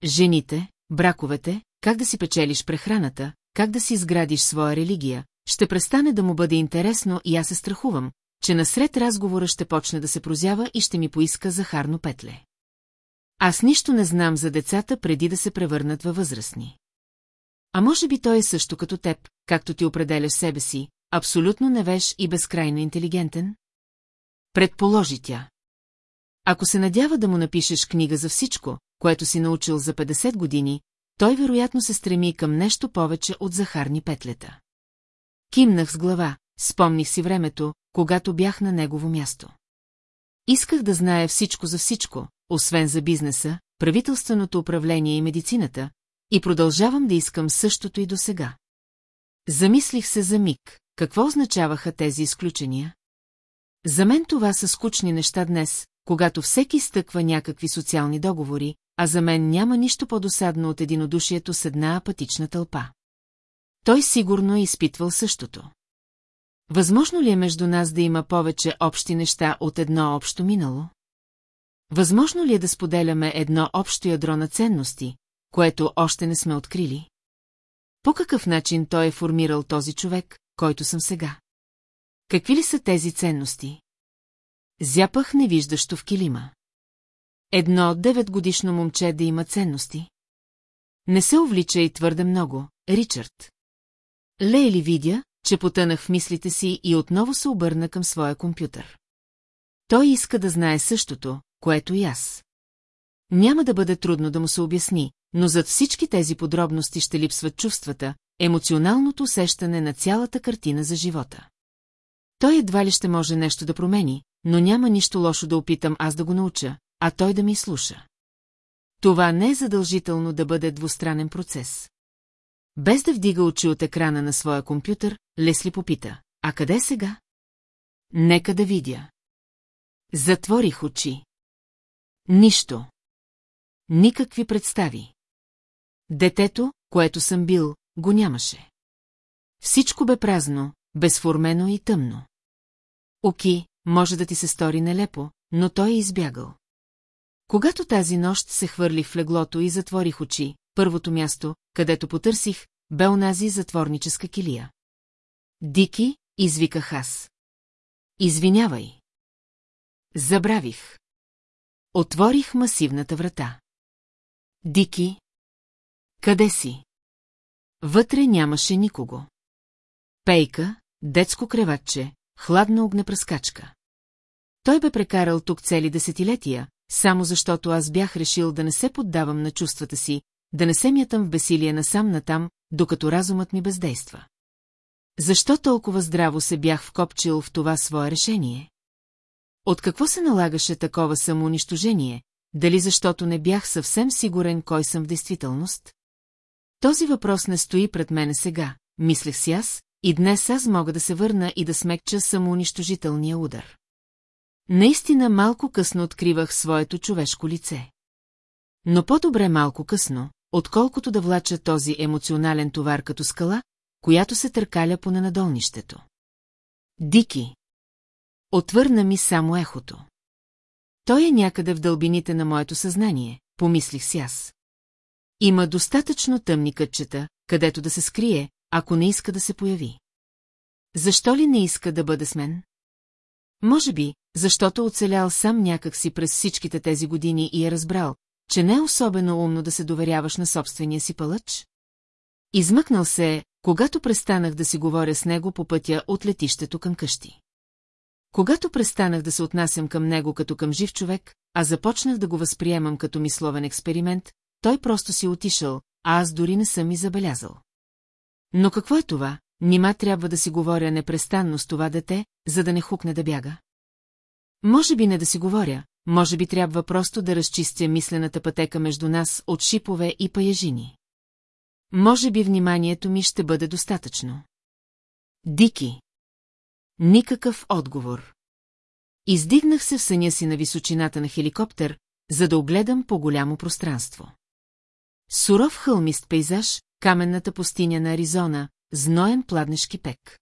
Жените, браковете, как да си печелиш прехраната, как да си изградиш своя религия, ще престане да му бъде интересно и аз се страхувам, че насред разговора ще почне да се прозява и ще ми поиска захарно петле. Аз нищо не знам за децата преди да се превърнат във възрастни. А може би той е също като теб, както ти определяш себе си, абсолютно невеж и безкрайно интелигентен? Предположи тя. Ако се надява да му напишеш книга за всичко, което си научил за 50 години, той вероятно се стреми към нещо повече от захарни петлета. Кимнах с глава, спомних си времето, когато бях на негово място. Исках да зная всичко за всичко, освен за бизнеса, правителственото управление и медицината, и продължавам да искам същото и до сега. Замислих се за миг, какво означаваха тези изключения? За мен това са скучни неща днес, когато всеки стъква някакви социални договори, а за мен няма нищо по-досадно от единодушието с една апатична тълпа. Той сигурно е изпитвал същото. Възможно ли е между нас да има повече общи неща от едно общо минало? Възможно ли е да споделяме едно общо ядро на ценности, което още не сме открили? По какъв начин той е формирал този човек, който съм сега? Какви ли са тези ценности? Зяпах невиждащо в килима. Едно деветгодишно момче да има ценности. Не се увлича и твърде много, Ричард. Лейли видя, че потънах в мислите си и отново се обърна към своя компютър. Той иска да знае същото, което и аз. Няма да бъде трудно да му се обясни, но зад всички тези подробности ще липсват чувствата, емоционалното усещане на цялата картина за живота. Той едва ли ще може нещо да промени, но няма нищо лошо да опитам аз да го науча, а той да ми слуша. Това не е задължително да бъде двустранен процес. Без да вдига очи от екрана на своя компютър, Лесли попита, а къде сега? Нека да видя. Затворих очи. Нищо. Никакви представи. Детето, което съм бил, го нямаше. Всичко бе празно, безформено и тъмно. Оки, може да ти се стори нелепо, но той е избягал. Когато тази нощ се хвърлих в леглото и затворих очи, първото място, където потърсих, бе онази затворническа килия. Дики, извиках аз. Извинявай. Забравих. Отворих масивната врата. Дики. Къде си? Вътре нямаше никого. Пейка, детско креватче, хладна огнепръскачка. Той бе прекарал тук цели десетилетия, само защото аз бях решил да не се поддавам на чувствата си, да не се мятам в бесилие насам натам, докато разумът ми бездейства. Защо толкова здраво се бях вкопчил в това свое решение? От какво се налагаше такова самоунищожение, дали защото не бях съвсем сигурен кой съм в действителност? Този въпрос не стои пред мене сега, мислех си аз, и днес аз мога да се върна и да смекча самоунищожителния удар. Наистина малко късно откривах своето човешко лице. Но по-добре малко късно, отколкото да влача този емоционален товар като скала, която се търкаля по ненадолнището. Дики. Отвърна ми само ехото. Той е някъде в дълбините на моето съзнание, помислих си аз. Има достатъчно тъмни кътчета, където да се скрие, ако не иска да се появи. Защо ли не иска да бъде с мен? Може би, защото оцелял сам някак си през всичките тези години и е разбрал, че не е особено умно да се доверяваш на собствения си пълъч? Измъкнал се е, когато престанах да си говоря с него по пътя от летището към къщи. Когато престанах да се отнасям към него като към жив човек, а започнах да го възприемам като мисловен експеримент, той просто си отишъл, а аз дори не съм и забелязал. Но какво е това? Нима трябва да си говоря непрестанно с това дете, за да не хукне да бяга? Може би не да си говоря, може би трябва просто да разчистя мислената пътека между нас от шипове и паяжини. Може би вниманието ми ще бъде достатъчно. Дики. Никакъв отговор. Издигнах се в съня си на височината на хеликоптер, за да огледам по-голямо пространство. Суров хълмист пейзаж, каменната пустиня на Аризона, зноен пладнешки пек.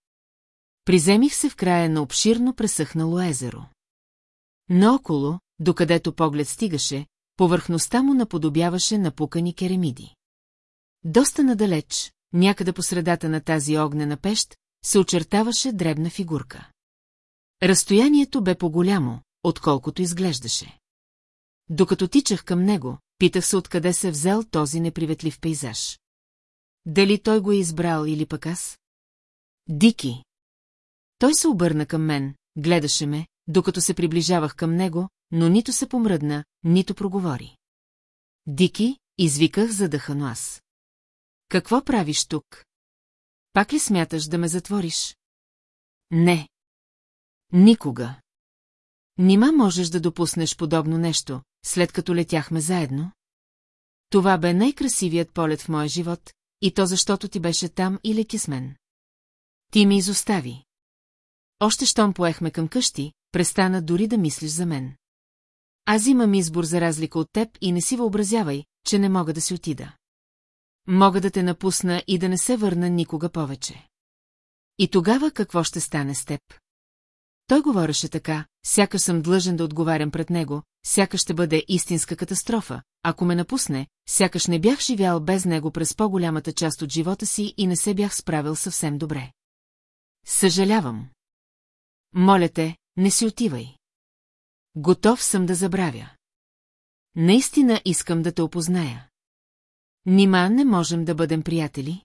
Приземих се в края на обширно пресъхнало езеро. Наоколо, докъдето поглед стигаше, повърхността му наподобяваше напукани керамиди. Доста надалеч, някъде по средата на тази огнена пещ, се очертаваше дребна фигурка. Разстоянието бе по-голямо, отколкото изглеждаше. Докато тичах към него, питах се откъде се взел този неприветлив пейзаж. Дали той го е избрал или пък аз? Дики. Той се обърна към мен, гледаше ме, докато се приближавах към него, но нито се помръдна, нито проговори. Дики, извиках задъхано аз. Какво правиш тук? пак ли смяташ да ме затвориш? Не. Никога. Нима можеш да допуснеш подобно нещо, след като летяхме заедно? Това бе най-красивият полет в моя живот, и то защото ти беше там и леки с мен. Ти ми изостави. Още щом поехме към къщи, престана дори да мислиш за мен. Аз имам избор за разлика от теб и не си въобразявай, че не мога да си отида. Мога да те напусна и да не се върна никога повече. И тогава какво ще стане с теб? Той говореше така, сякаш съм длъжен да отговарям пред него, сякаш ще бъде истинска катастрофа, ако ме напусне, сякаш не бях живял без него през по-голямата част от живота си и не се бях справил съвсем добре. Съжалявам. Моля те, не си отивай. Готов съм да забравя. Наистина искам да те опозная. Нима не можем да бъдем приятели?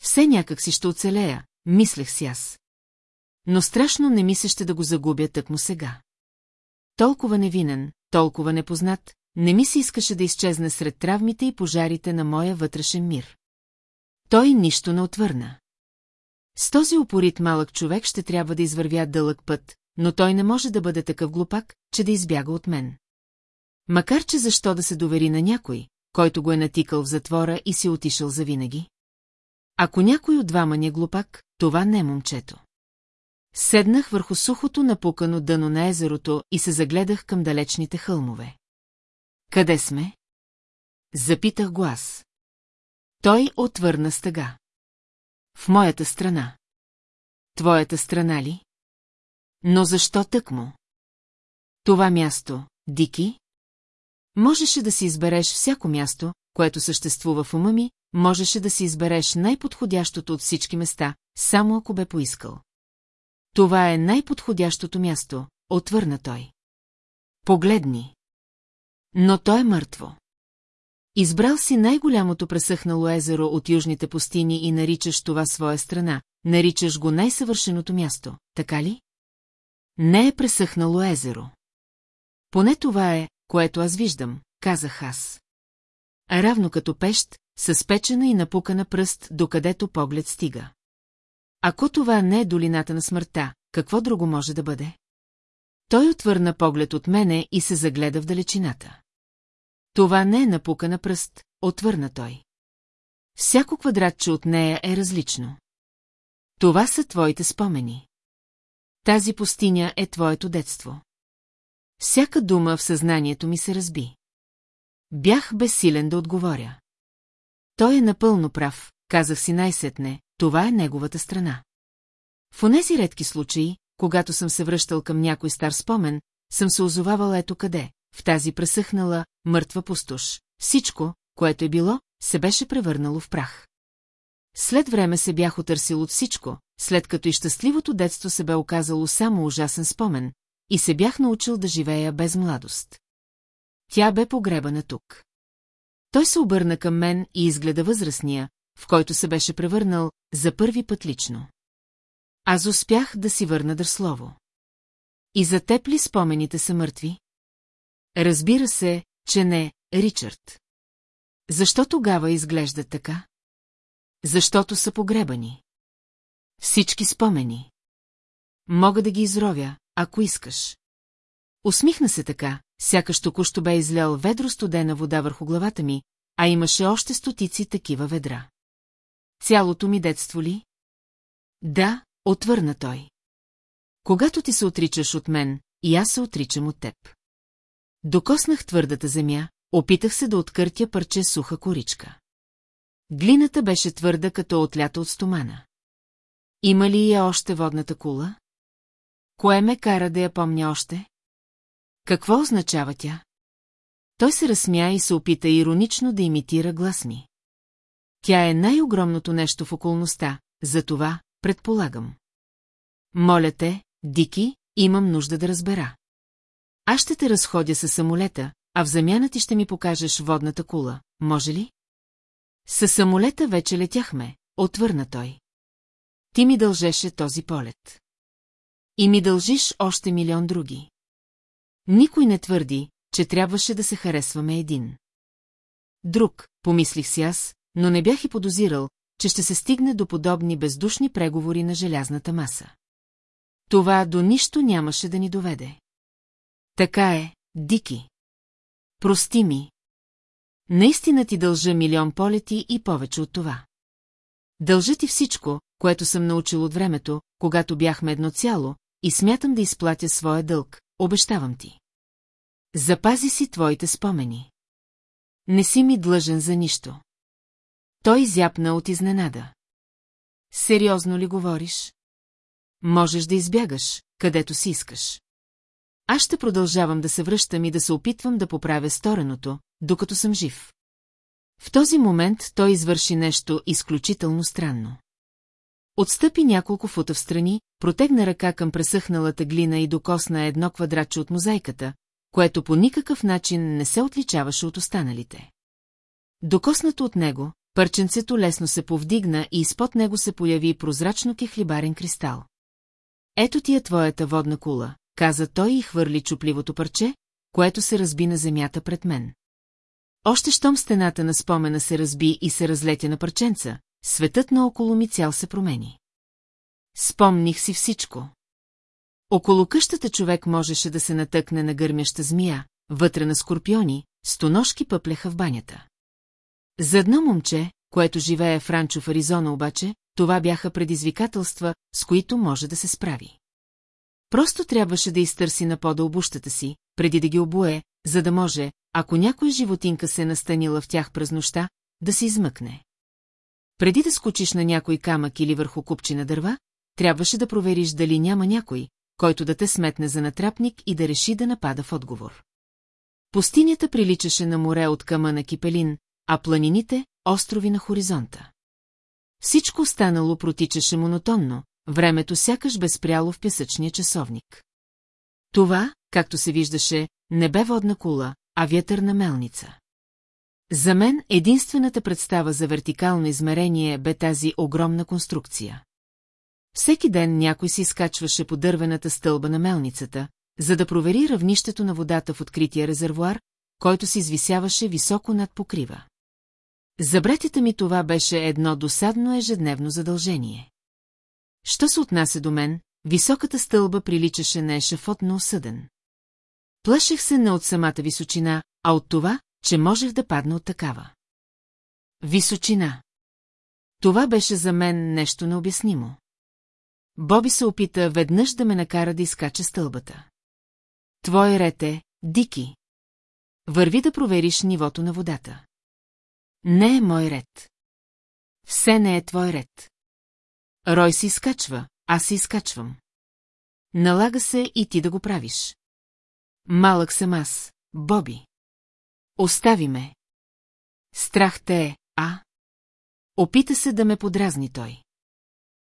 Все някак си ще оцелея, мислех си аз. Но страшно не ми ще да го загубя тъкмо сега. Толкова невинен, толкова непознат, не ми се искаше да изчезне сред травмите и пожарите на моя вътрешен мир. Той нищо не отвърна. С този упорит малък човек ще трябва да извървя дълъг път, но той не може да бъде такъв глупак, че да избяга от мен. Макар че защо да се довери на някой, който го е натикал в затвора и си отишъл завинаги? Ако някой от двама ни е глупак, това не е момчето. Седнах върху сухото напукано дъно на езерото и се загледах към далечните хълмове. Къде сме? Запитах го аз. Той отвърна стъга. В моята страна. Твоята страна ли? Но защо тъкмо? Това място, Дики? Можеше да си избереш всяко място, което съществува в ума ми, можеше да си избереш най-подходящото от всички места, само ако бе поискал. Това е най-подходящото място, отвърна той. Погледни. Но то е мъртво. Избрал си най-голямото пресъхнало езеро от южните пустини и наричаш това своя страна, наричаш го най-съвършеното място, така ли? Не е пресъхнало езеро. Поне това е, което аз виждам, казах аз. А равно като пещ, с печена и напукана пръст, докъдето поглед стига. Ако това не е долината на смъртта, какво друго може да бъде? Той отвърна поглед от мене и се загледа в далечината. Това не е напукана пръст, отвърна той. Всяко квадратче от нея е различно. Това са твоите спомени. Тази пустиня е твоето детство. Всяка дума в съзнанието ми се разби. Бях безсилен да отговоря. Той е напълно прав, казах си най-сетне, това е неговата страна. В онези редки случаи, когато съм се връщал към някой стар спомен, съм се озовавал ето къде, в тази пресъхнала, мъртва пустош. Всичко, което е било, се беше превърнало в прах. След време се бях отърсил от всичко, след като и щастливото детство се бе оказало само ужасен спомен, и се бях научил да живея без младост. Тя бе погребана тук. Той се обърна към мен и изгледа възрастния, в който се беше превърнал за първи път лично. Аз успях да си върна дърслово. И за теб ли спомените са мъртви? Разбира се, че не, Ричард. Защо тогава изглеждат така? Защото са погребани. Всички спомени. Мога да ги изровя, ако искаш. Усмихна се така, сякаш току-що бе излял ведро студена вода върху главата ми, а имаше още стотици такива ведра. Цялото ми детство ли? Да, отвърна той. Когато ти се отричаш от мен, и аз се отричам от теб. Докоснах твърдата земя, опитах се да откъртя парче суха коричка. Глината беше твърда като отлята от стомана. Има ли я още водната кула? Кое ме кара да я помня още? Какво означава тя? Той се разсмя и се опита иронично да имитира глас ми. Тя е най-огромното нещо в околността, за това предполагам. Моля те, Дики, имам нужда да разбера. Аз ще те разходя със самолета, а в замяна ти ще ми покажеш водната кула, може ли? Със самолета вече летяхме, отвърна той. Ти ми дължеше този полет. И ми дължиш още милион други. Никой не твърди, че трябваше да се харесваме един. Друг, помислих си аз, но не бях и подозирал, че ще се стигне до подобни бездушни преговори на желязната маса. Това до нищо нямаше да ни доведе. Така е, Дики. Прости ми. Наистина ти дължа милион полети и повече от това. Дължа ти всичко, което съм научил от времето, когато бяхме едно цяло, и смятам да изплатя своя дълг, обещавам ти. Запази си твоите спомени. Не си ми длъжен за нищо. Той зяпна от изненада. Сериозно ли говориш? Можеш да избягаш, където си искаш. Аз ще продължавам да се връщам и да се опитвам да поправя стореното, докато съм жив. В този момент той извърши нещо изключително странно. Отстъпи няколко фута в страни, протегна ръка към пресъхналата глина и докосна едно квадратче от мозайката, което по никакъв начин не се отличаваше от останалите. Докоснато от него, пърченцето лесно се повдигна и изпод него се появи прозрачно кехлибарен кристал. Ето ти е твоята водна кула, каза той и хвърли чупливото парче, което се разби на земята пред мен. Още щом стената на спомена се разби и се разлетя на парченца, светът наоколо ми цял се промени. Спомних си всичко. Около къщата човек можеше да се натъкне на гърмяща змия, вътре на скорпиони, стоножки пъплеха в банята. За едно момче, което живее в Ранчо в Аризона обаче, това бяха предизвикателства, с които може да се справи. Просто трябваше да изтърси на пода обущата си, преди да ги обуе, за да може, ако някоя животинка се е настанила в тях през нощта, да се измъкне. Преди да скочиш на някой камък или върху купчина дърва, трябваше да провериш дали няма някой, който да те сметне за натрапник и да реши да напада в отговор. Пустинята приличаше на море от къма на Кипелин, а планините – острови на хоризонта. Всичко останало протичаше монотонно, времето сякаш безпряло в песъчния часовник. Това, както се виждаше, не бе водна кула, а вятърна мелница. За мен единствената представа за вертикално измерение бе тази огромна конструкция. Всеки ден някой си изкачваше по дървената стълба на мелницата, за да провери равнището на водата в открития резервуар, който се извисяваше високо над покрива. За братята ми това беше едно досадно ежедневно задължение. Що се отнася до мен, високата стълба приличаше на ешафот на осъден. Плашех се не от самата височина, а от това, че можех да падна от такава. Височина. Това беше за мен нещо необяснимо. Боби се опита веднъж да ме накара да изкача стълбата. Твой ред е, Дики. Върви да провериш нивото на водата. Не е мой ред. Все не е твой ред. Рой се изкачва, аз се изкачвам. Налага се и ти да го правиш. Малък съм аз, Боби. Остави ме. Страх те е, а? Опита се да ме подразни той.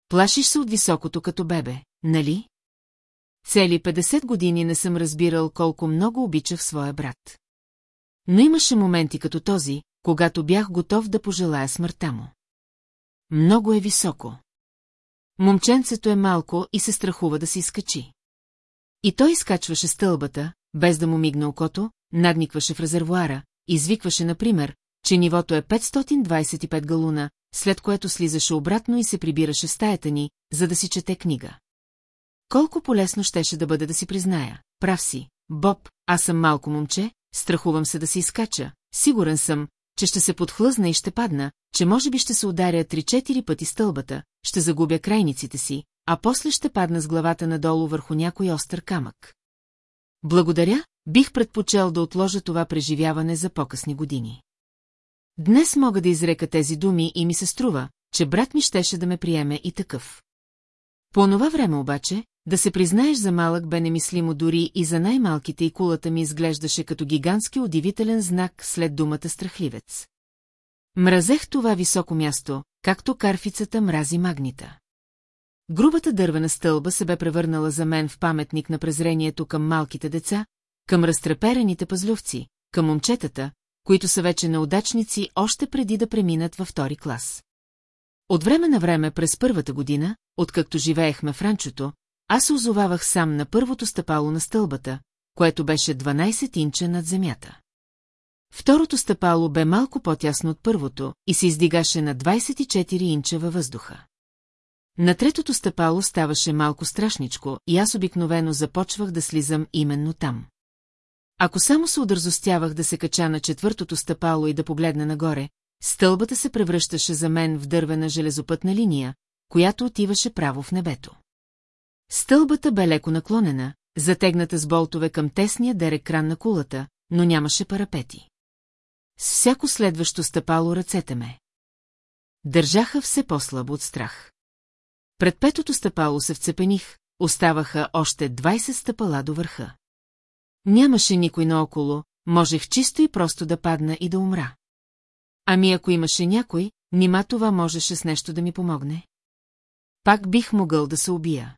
Плашиш се от високото като бебе, нали? Цели 50 години не съм разбирал колко много обичах своя брат. Но имаше моменти като този, когато бях готов да пожелая смъртта му. Много е високо. Момченцето е малко и се страхува да се изкачи. И той изкачваше стълбата, без да му мигне окото, надникваше в резервуара, извикваше, например, че нивото е 525 галуна, след което слизаше обратно и се прибираше в стаята ни, за да си чете книга. Колко полезно щеше да бъде да си призная. Прав си, Боб, аз съм малко момче, страхувам се да се изкача, сигурен съм, че ще се подхлъзна и ще падна, че може би ще се ударя три-четири пъти стълбата, ще загубя крайниците си, а после ще падна с главата надолу върху някой остър камък. Благодаря, бих предпочел да отложа това преживяване за по-късни години. Днес мога да изрека тези думи и ми се струва, че брат ми щеше да ме приеме и такъв. По това време обаче, да се признаеш за малък бе немислимо дори и за най-малките и кулата ми изглеждаше като гигантски удивителен знак след думата страхливец. Мразех това високо място, както карфицата мрази магнита. Грубата дървена стълба се бе превърнала за мен в паметник на презрението към малките деца, към разтреперените пазлювци, към момчетата, които са вече неудачници още преди да преминат във втори клас. От време на време през първата година, откакто живеехме в ранчото, аз се озовавах сам на първото стъпало на стълбата, което беше 12 инча над земята. Второто стъпало бе малко по-тясно от първото и се издигаше на 24 инча във въздуха. На третото стъпало ставаше малко страшничко и аз обикновено започвах да слизам именно там. Ако само се удързостявах да се кача на четвъртото стъпало и да погледна нагоре, стълбата се превръщаше за мен в дървена железопътна линия, която отиваше право в небето. Стълбата бе леко наклонена, затегната с болтове към тесния дерек кран на кулата, но нямаше парапети. С всяко следващо стъпало ръцете ме. Държаха все по-слабо от страх. Пред петото стъпало се вцепених, оставаха още 20 стъпала до върха. Нямаше никой наоколо, можех чисто и просто да падна и да умра. Ами ако имаше някой, нима това можеше с нещо да ми помогне? Пак бих могъл да се убия.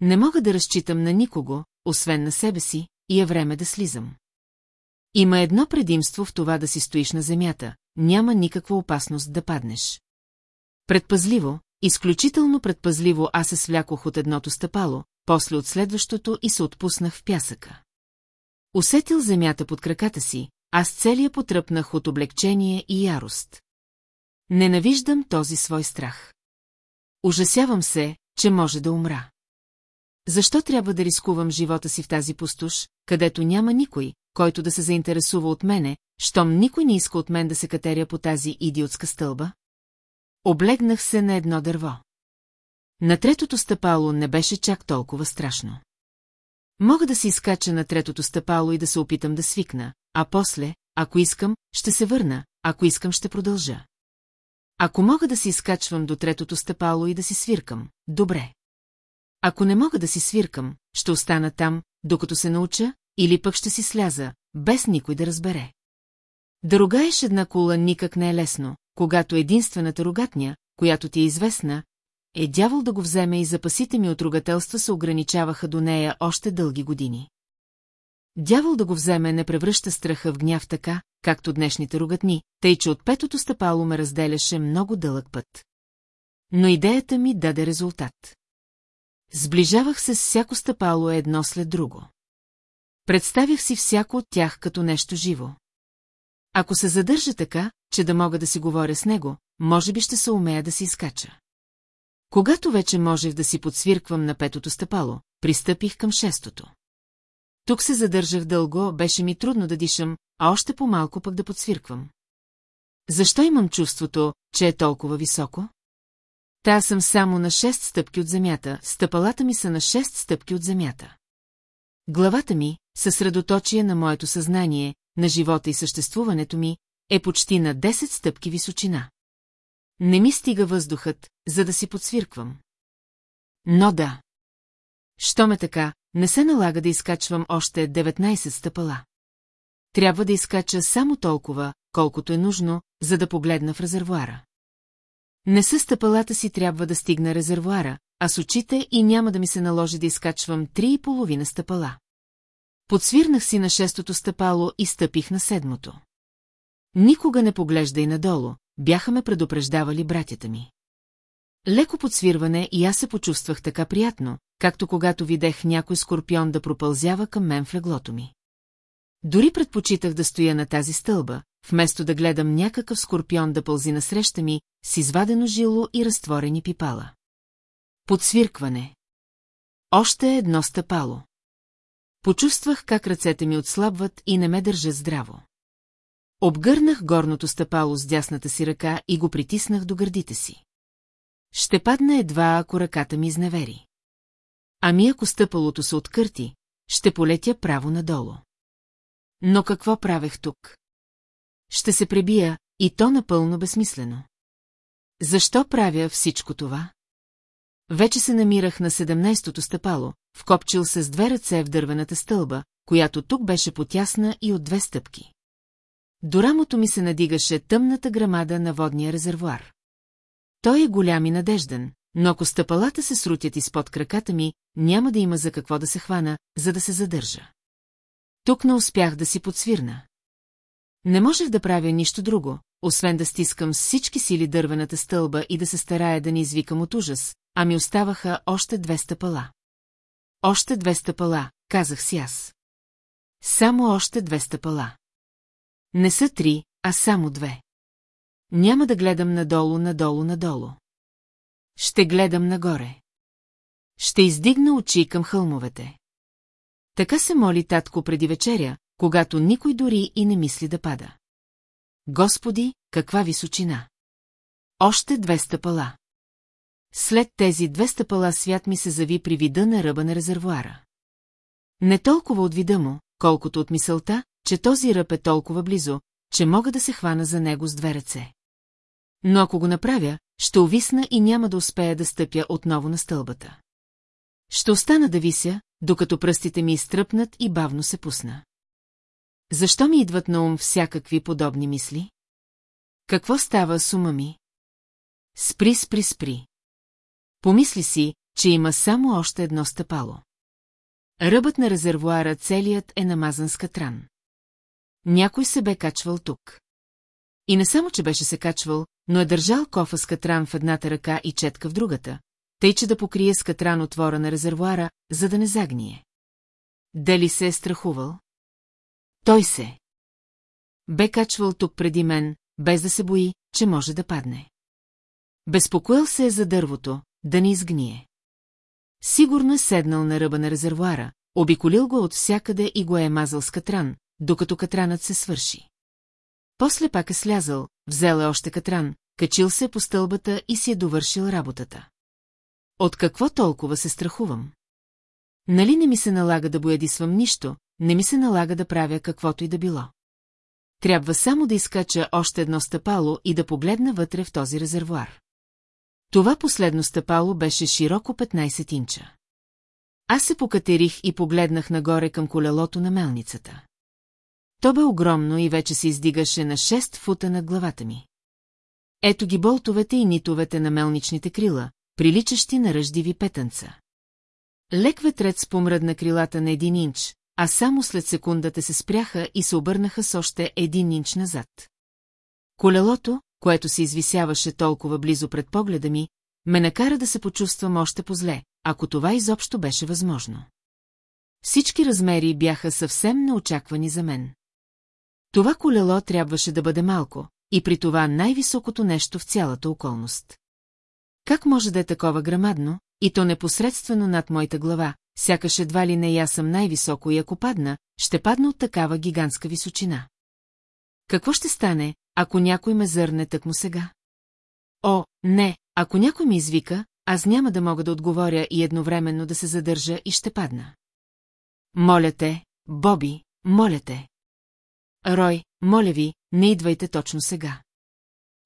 Не мога да разчитам на никого, освен на себе си, и е време да слизам. Има едно предимство в това да си стоиш на земята, няма никаква опасност да паднеш. Предпазливо, изключително предпазливо аз се свлякох от едното стъпало, после от следващото и се отпуснах в пясъка. Усетил земята под краката си, аз целия потръпнах от облегчение и ярост. Ненавиждам този свой страх. Ужасявам се, че може да умра. Защо трябва да рискувам живота си в тази пустош, където няма никой, който да се заинтересува от мене, щом никой не иска от мен да се катеря по тази идиотска стълба? Облегнах се на едно дърво. На третото стъпало не беше чак толкова страшно. Мога да се изкача на третото стъпало и да се опитам да свикна, а после, ако искам, ще се върна, ако искам, ще продължа. Ако мога да се изкачвам до третото стъпало и да си свиркам, добре. Ако не мога да си свиркам, ще остана там, докато се науча, или пък ще си сляза, без никой да разбере. Да ругаеш една кула никак не е лесно, когато единствената рогатня, която ти е известна, е дявол да го вземе и запасите ми от ругателства се ограничаваха до нея още дълги години. Дявол да го вземе не превръща страха в гняв така, както днешните ругатни, тъй че от петото стъпало ме разделяше много дълъг път. Но идеята ми даде резултат. Сближавах се с всяко стъпало едно след друго. Представях си всяко от тях като нещо живо. Ако се задържа така, че да мога да си говоря с него, може би ще се умея да си изкача. Когато вече можех да си подсвирквам на петото стъпало, пристъпих към шестото. Тук се задържах дълго, беше ми трудно да дишам, а още по-малко пък да подсвирквам. Защо имам чувството, че е толкова високо? Та съм само на шест стъпки от земята, стъпалата ми са на шест стъпки от земята. Главата ми, съсредоточие на моето съзнание, на живота и съществуването ми, е почти на 10 стъпки височина. Не ми стига въздухът, за да си подсвирквам. Но да. Що ме така, не се налага да изкачвам още 19 стъпала. Трябва да изкача само толкова, колкото е нужно, за да погледна в резервуара. Не със стъпалата си трябва да стигна резервуара, а с очите и няма да ми се наложи да изкачвам три и половина стъпала. Подсвирнах си на шестото стъпало и стъпих на седмото. Никога не поглеждай надолу, бяха ме предупреждавали братята ми. Леко подсвирване и аз се почувствах така приятно, както когато видех някой скорпион да пропълзява към мен в леглото ми. Дори предпочитах да стоя на тази стълба, вместо да гледам някакъв скорпион да пълзи насреща ми, с извадено жило и разтворени пипала. Подсвиркване. Още едно стъпало. Почувствах как ръцете ми отслабват и не ме държат здраво. Обгърнах горното стъпало с дясната си ръка и го притиснах до гърдите си. Ще падна едва, ако ръката ми изневери. Ами ако стъпалото се откърти, ще полетя право надолу. Но какво правех тук? Ще се пребия, и то напълно безсмислено. Защо правя всичко това? Вече се намирах на 17-то стъпало, вкопчил се с две ръце в дървената стълба, която тук беше потясна и от две стъпки. До рамото ми се надигаше тъмната грамада на водния резервуар. Той е голям и надежден, но ако стъпалата се срутят изпод краката ми, няма да има за какво да се хвана, за да се задържа. Тук не успях да си подсвирна. Не можех да правя нищо друго, освен да стискам с всички сили дървената стълба и да се старая да не извикам от ужас, а ми оставаха още две стъпала. Още две стъпала, казах си аз. Само още две стъпала. Не са три, а само две. Няма да гледам надолу, надолу, надолу. Ще гледам нагоре. Ще издигна очи към хълмовете. Така се моли татко преди вечеря, когато никой дори и не мисли да пада. Господи, каква височина! Още две стъпала. След тези две стъпала свят ми се зави при вида на ръба на резервуара. Не толкова от вида му, колкото от мисълта, че този ръб е толкова близо, че мога да се хвана за него с две ръце. Но ако го направя, ще увисна и няма да успея да стъпя отново на стълбата. Ще остана да вися, докато пръстите ми изтръпнат и бавно се пусна. Защо ми идват на ум всякакви подобни мисли? Какво става с ума ми? Спри, спри, спри. Помисли си, че има само още едно стъпало. Ръбът на резервуара целият е намазан с катран. Някой се бе качвал тук. И не само, че беше се качвал, но е държал кофа с катран в едната ръка и четка в другата, тъй че да покрие с катран отвора на резервуара, за да не загние. Дали се е страхувал? Той се. Бе качвал тук преди мен, без да се бои, че може да падне. Безпокоил се е за дървото, да не изгние. Сигурно е седнал на ръба на резервуара, обиколил го от всякъде и го е мазал с катран, докато катранът се свърши. После пак е слязал, взел е още катран, качил се по стълбата и си е довършил работата. От какво толкова се страхувам? Нали не ми се налага да боядисвам нищо, не ми се налага да правя каквото и да било. Трябва само да изкача още едно стъпало и да погледна вътре в този резервуар. Това последно стъпало беше широко 15 инча. Аз се покатерих и погледнах нагоре към колелото на мелницата. То бе огромно и вече се издигаше на 6 фута над главата ми. Ето ги болтовете и нитовете на мелничните крила, приличащи на ръждиви петънца. Лек ветрец помръдна крилата на един инч, а само след секундата се спряха и се обърнаха с още един инч назад. Колелото, което се извисяваше толкова близо пред погледа ми, ме накара да се почувствам още по-зле, ако това изобщо беше възможно. Всички размери бяха съвсем неочаквани за мен. Това колело трябваше да бъде малко, и при това най-високото нещо в цялата околност. Как може да е такова грамадно, и то непосредствено над моята глава, сякаш едва ли не я съм най-високо и ако падна, ще падна от такава гигантска височина. Какво ще стане, ако някой ме зърне тъкмо сега? О, не, ако някой ми извика, аз няма да мога да отговоря и едновременно да се задържа и ще падна. Моля те, Боби, моля те. Рой, моля ви, не идвайте точно сега.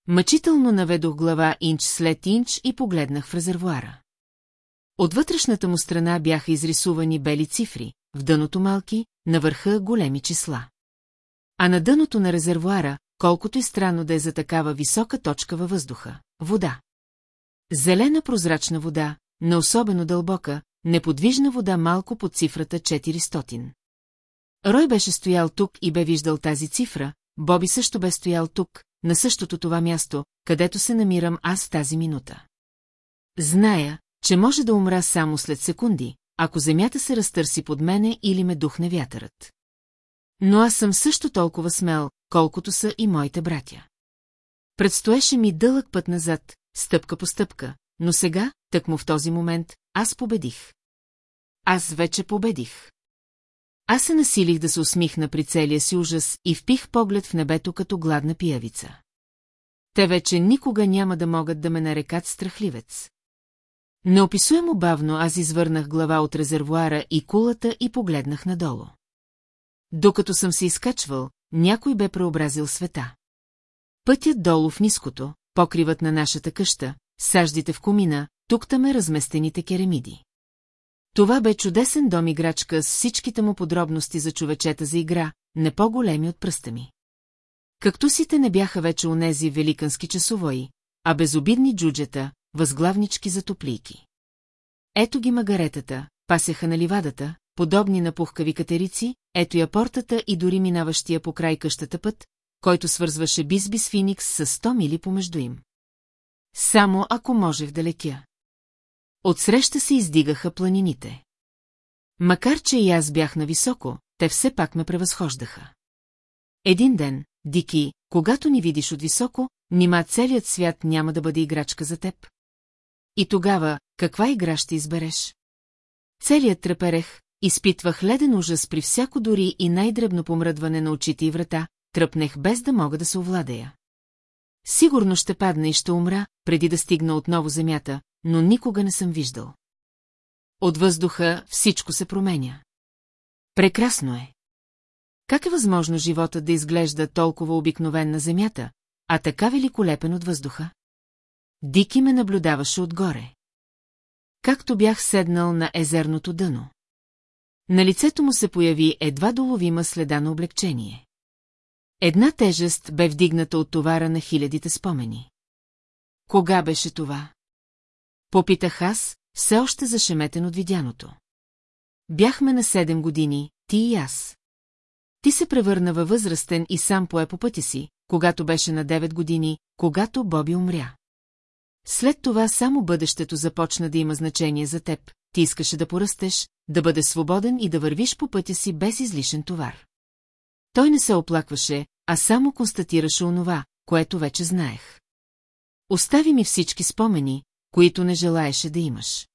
Мъчително наведох глава инч след инч и погледнах в резервуара. От вътрешната му страна бяха изрисувани бели цифри, в дъното малки, на върха големи числа. А на дъното на резервуара, колкото и странно да е за такава висока точка във въздуха – вода. Зелена прозрачна вода, не особено дълбока, неподвижна вода малко под цифрата 400. Рой беше стоял тук и бе виждал тази цифра, Боби също бе стоял тук, на същото това място, където се намирам аз тази минута. Зная, че може да умра само след секунди, ако земята се разтърси под мене или ме духне вятърът. Но аз съм също толкова смел, колкото са и моите братя. Предстоеше ми дълъг път назад, стъпка по стъпка, но сега, тъкмо в този момент, аз победих. Аз вече победих. Аз се насилих да се усмихна при целия си ужас и впих поглед в небето като гладна пиявица. Те вече никога няма да могат да ме нарекат страхливец. Неописуемо бавно аз извърнах глава от резервуара и кулата и погледнах надолу. Докато съм се изкачвал, някой бе преобразил света. Пътят долу в ниското, покривът на нашата къща, саждите в комина, тук ме разместените керамиди. Това бе чудесен дом играчка с всичките му подробности за човечета за игра, не по-големи от пръста ми. Кактусите не бяха вече онези великански часовои, а безобидни джуджета, възглавнички за топлийки. Ето ги магаретата, пасеха на ливадата, подобни на пухкави катерици, ето я портата и дори минаващия по край къщата път, който свързваше Бизбис Финикс с 100 мили помежду им. Само ако можех да летя. Отсреща се издигаха планините. Макар, че и аз бях нависоко, те все пак ме превъзхождаха. Един ден, Дики, когато ни видиш от високо, нима целият свят няма да бъде играчка за теб. И тогава, каква игра ще избереш? Целият треперех, изпитвах леден ужас при всяко дори и най-дребно помръдване на очите и врата, тръпнех без да мога да се овладея. Сигурно ще падна и ще умра, преди да стигна отново земята, но никога не съм виждал. От въздуха всичко се променя. Прекрасно е. Как е възможно живота да изглежда толкова обикновен на земята, а така великолепен от въздуха? Дики ме наблюдаваше отгоре. Както бях седнал на езерното дъно. На лицето му се появи едва доловима следа на облегчение. Една тежест бе вдигната от товара на хилядите спомени. Кога беше това? Попитах аз, все още зашеметен от видяното. Бяхме на седем години, ти и аз. Ти се превърна във възрастен и сам пое по пътя си, когато беше на 9 години, когато Боби умря. След това само бъдещето започна да има значение за теб, ти искаше да поръстеш, да бъде свободен и да вървиш по пътя си без излишен товар. Той не се оплакваше, а само констатираше онова, което вече знаех. Остави ми всички спомени, които не желаеше да имаш.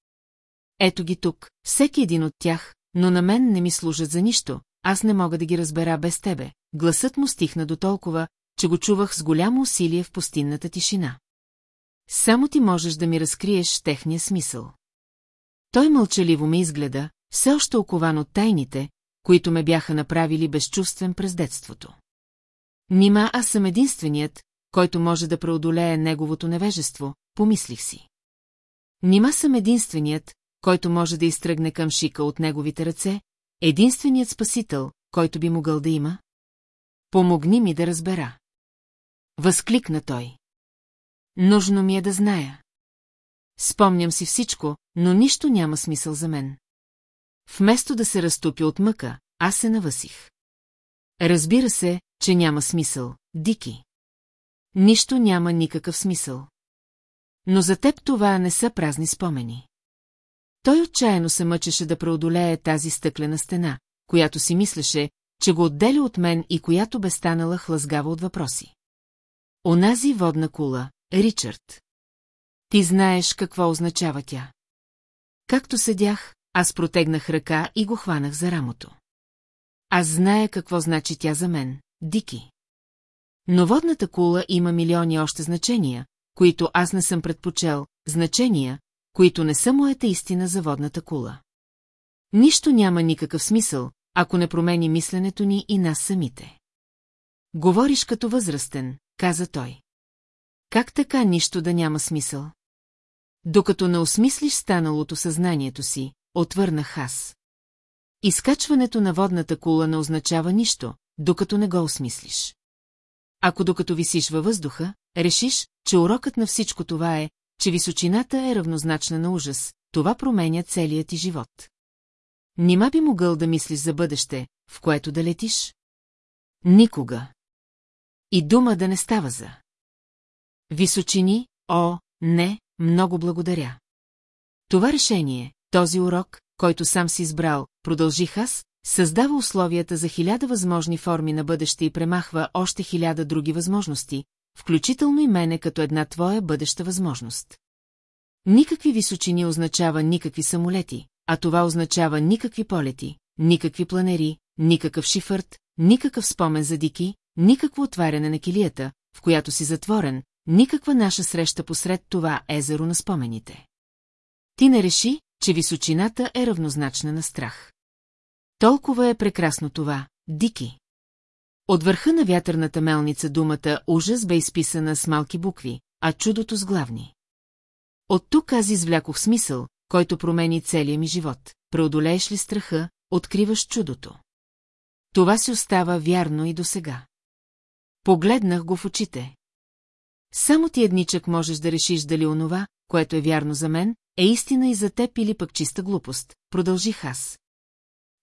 Ето ги тук, всеки един от тях, но на мен не ми служат за нищо, аз не мога да ги разбера без тебе. Гласът му стихна до толкова, че го чувах с голямо усилие в пустинната тишина. Само ти можеш да ми разкриеш техния смисъл. Той мълчаливо ме изгледа, все още окован от тайните, които ме бяха направили безчувствен през детството. Нима аз съм единственият, който може да преодолее неговото невежество, помислих си. Нима съм единственият, който може да изтръгне към шика от неговите ръце, единственият спасител, който би могъл да има? Помогни ми да разбера. Възкликна той. Нужно ми е да зная. Спомням си всичко, но нищо няма смисъл за мен. Вместо да се разтопя от мъка, аз се навъсих. Разбира се, че няма смисъл, Дики. Нищо няма никакъв смисъл. Но за теб това не са празни спомени. Той отчаяно се мъчеше да преодолее тази стъклена стена, която си мислеше, че го отделя от мен и която бе станала хлъзгава от въпроси. Онази водна кула, Ричард. Ти знаеш какво означава тя. Както седях, аз протегнах ръка и го хванах за рамото. Аз зная какво значи тя за мен, Дики. Но водната кула има милиони още значения, които аз не съм предпочел, значения, които не са моята истина за водната кула. Нищо няма никакъв смисъл, ако не промени мисленето ни и нас самите. Говориш като възрастен, каза той. Как така нищо да няма смисъл? Докато не осмислиш станалото съзнанието си, отвърнах аз. Изкачването на водната кула не означава нищо, докато не го осмислиш. Ако докато висиш във въздуха, решиш, че урокът на всичко това е, че височината е равнозначна на ужас, това променя целият ти живот. Нима би могъл да мислиш за бъдеще, в което да летиш? Никога. И дума да не става за. Височини, о, не, много благодаря. Това решение, този урок, който сам си избрал, продължих аз, създава условията за хиляда възможни форми на бъдеще и премахва още хиляда други възможности, включително и мене като една твоя бъдеща възможност. Никакви височини означава никакви самолети, а това означава никакви полети, никакви планери, никакъв шифърт, никакъв спомен за дики, никакво отваряне на килията, в която си затворен, никаква наша среща посред това езеро на спомените. Ти не реши, че височината е равнозначна на страх. Толкова е прекрасно това, Дики. От върха на вятърната мелница думата «ужас» бе изписана с малки букви, а чудото с главни. От тук аз извлякох смисъл, който промени целия ми живот. Преодолееш ли страха, откриваш чудото. Това си остава вярно и до сега. Погледнах го в очите. Само ти едничък можеш да решиш дали онова, което е вярно за мен, е истина и за теб или пък чиста глупост, продължих аз.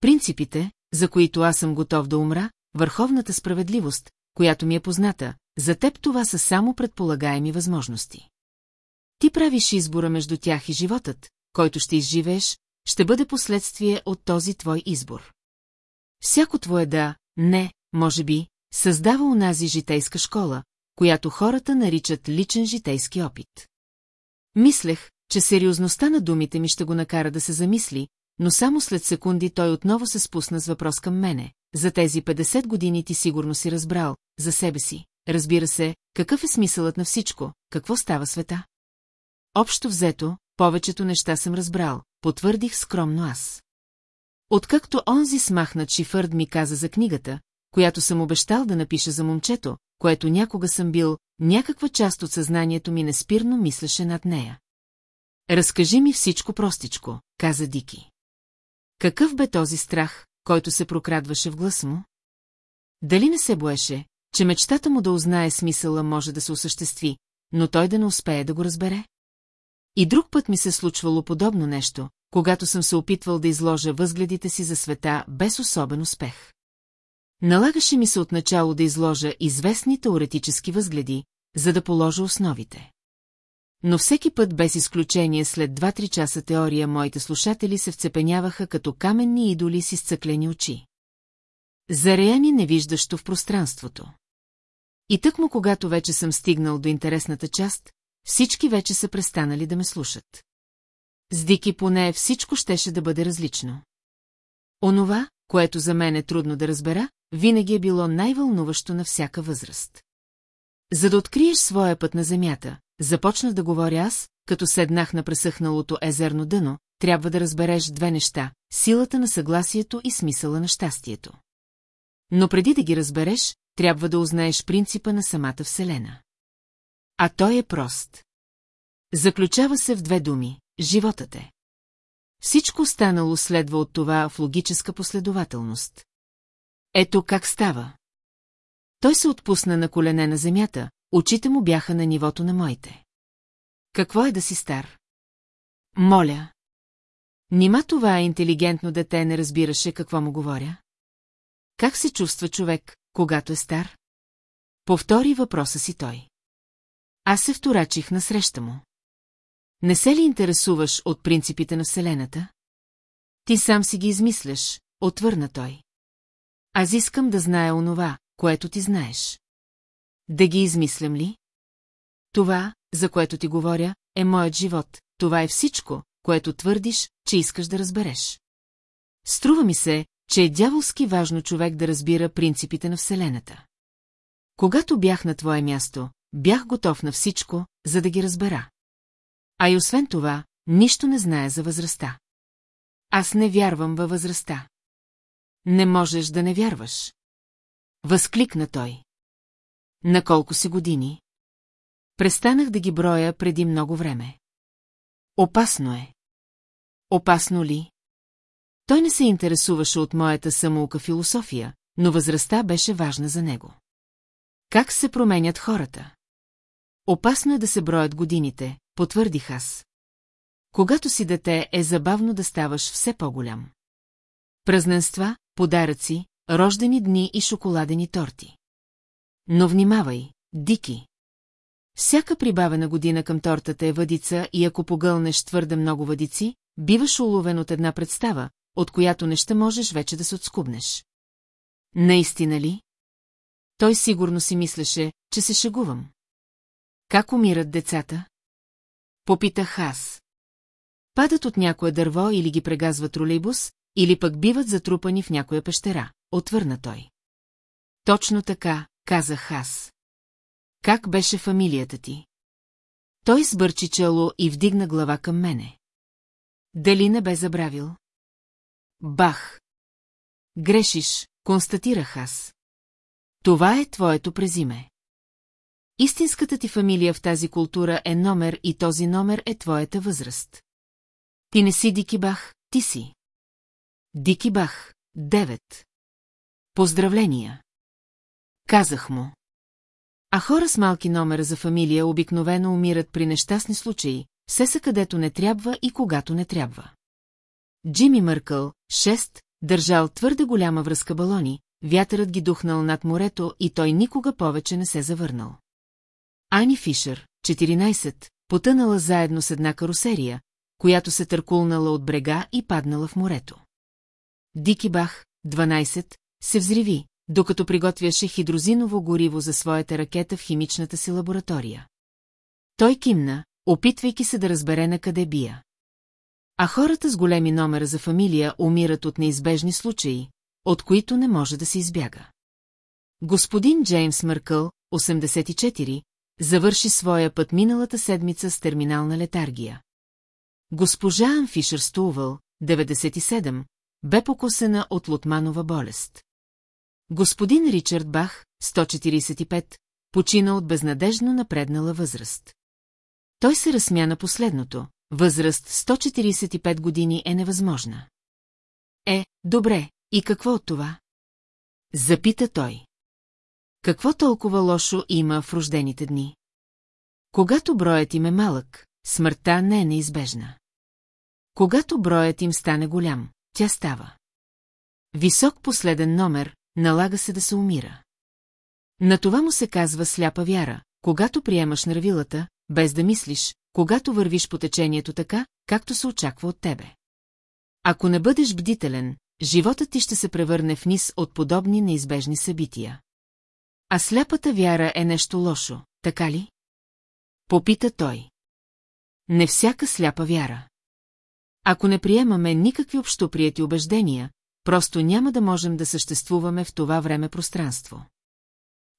Принципите, за които аз съм готов да умра, върховната справедливост, която ми е позната, за теб това са само предполагаеми възможности. Ти правиш избора между тях и животът, който ще изживееш, ще бъде последствие от този твой избор. Всяко твое да, не, може би, създава унази житейска школа, която хората наричат личен житейски опит. Мислех, че сериозността на думите ми ще го накара да се замисли, но само след секунди той отново се спусна с въпрос към мене. За тези 50 години ти сигурно си разбрал, за себе си. Разбира се, какъв е смисълът на всичко, какво става света? Общо взето, повечето неща съм разбрал, потвърдих скромно аз. Откакто онзи смахнат шифърд ми каза за книгата, която съм обещал да напиша за момчето, което някога съм бил, някаква част от съзнанието ми неспирно мислеше над нея. Разкажи ми всичко простичко, каза Дики. Какъв бе този страх, който се прокрадваше в глас му? Дали не се боеше, че мечтата му да узнае смисъла може да се осъществи, но той да не успее да го разбере? И друг път ми се случвало подобно нещо, когато съм се опитвал да изложа възгледите си за света без особен успех. Налагаше ми се отначало да изложа известни теоретически възгледи, за да положа основите. Но всеки път без изключение след 2-3 часа теория моите слушатели се вцепеняваха като каменни идоли с изцъклени очи. Зареяни невиждащо в пространството. И тъкмо когато вече съм стигнал до интересната част, всички вече са престанали да ме слушат. С Дики поне всичко щеше да бъде различно. Онова, което за мен е трудно да разбера, винаги е било най-вълнуващо на всяка възраст. За да откриеш своя път на земята, започнах да говоря аз, като седнах на пресъхналото езерно дъно, трябва да разбереш две неща – силата на съгласието и смисъла на щастието. Но преди да ги разбереш, трябва да узнаеш принципа на самата Вселена. А той е прост. Заключава се в две думи – животът е. Всичко останало следва от това в логическа последователност. Ето как става. Той се отпусна на колене на земята, очите му бяха на нивото на моите. Какво е да си стар? Моля. Нима това интелигентно дете не разбираше какво му говоря? Как се чувства човек, когато е стар? Повтори въпроса си той. Аз се вторачих на среща му. Не се ли интересуваш от принципите на Вселената? Ти сам си ги измисляш, отвърна той. Аз искам да зная онова, което ти знаеш. Да ги измислям ли? Това, за което ти говоря, е моят живот, това е всичко, което твърдиш, че искаш да разбереш. Струва ми се, че е дяволски важно човек да разбира принципите на Вселената. Когато бях на твое място, бях готов на всичко, за да ги разбера. А и освен това, нищо не знае за възрастта. Аз не вярвам във възрастта. Не можеш да не вярваш. Възкликна той. На колко си години? Престанах да ги броя преди много време. Опасно е. Опасно ли? Той не се интересуваше от моята самоука философия, но възрастта беше важна за него. Как се променят хората? Опасно е да се броят годините, потвърдих аз. Когато си дете, е забавно да ставаш все по-голям. Празненства, подаръци, рождени дни и шоколадени торти. Но внимавай, Дики. Всяка прибавена година към тортата е въдица и ако погълнеш твърде много въдици, биваш уловен от една представа, от която не ще можеш вече да се отскубнеш. Наистина ли? Той сигурно си мислеше, че се шегувам. Как умират децата? Попитах аз. Падат от някое дърво или ги прегазва тролейбус, или пък биват затрупани в някоя пещера, отвърна той. Точно така, казах аз. Как беше фамилията ти? Той сбърчи чело и вдигна глава към мене. Дали не бе забравил? Бах! Грешиш, констатирах аз. Това е твоето презиме. Истинската ти фамилия в тази култура е номер и този номер е твоята възраст. Ти не си Дикибах, ти си. Дикибах, девет. Поздравления. Казах му. А хора с малки номера за фамилия обикновено умират при нещастни случаи, все са където не трябва и когато не трябва. Джими Мъркъл, 6, държал твърде голяма връзка балони, вятърът ги духнал над морето и той никога повече не се завърнал. Ани Фишер, 14, потънала заедно с една карусерия, която се търкулнала от брега и паднала в морето. Дики Бах, 12, се взриви, докато приготвяше хидрозиново гориво за своята ракета в химичната си лаборатория. Той кимна, опитвайки се да разбере на къде бия. А хората с големи номера за фамилия умират от неизбежни случаи, от които не може да се избяга. Господин Джеймс Мъркъл, 84, завърши своя път миналата седмица с терминална летаргия. Госпожа Анфишер Стувъл, 97, бе покосена от лотманова болест. Господин Ричард Бах, 145, почина от безнадежно напреднала възраст. Той се разсмя на последното, възраст 145 години е невъзможна. Е, добре, и какво от това? Запита той. Какво толкова лошо има в рождените дни? Когато броят им е малък, смъртта не е неизбежна. Когато броят им стане голям, тя става. Висок последен номер, налага се да се умира. На това му се казва сляпа вяра, когато приемаш нравилата, без да мислиш, когато вървиш по течението така, както се очаква от тебе. Ако не бъдеш бдителен, животът ти ще се превърне в низ от подобни неизбежни събития. А сляпата вяра е нещо лошо, така ли? Попита той. Не всяка сляпа вяра. Ако не приемаме никакви общоприяти убеждения, просто няма да можем да съществуваме в това време-пространство.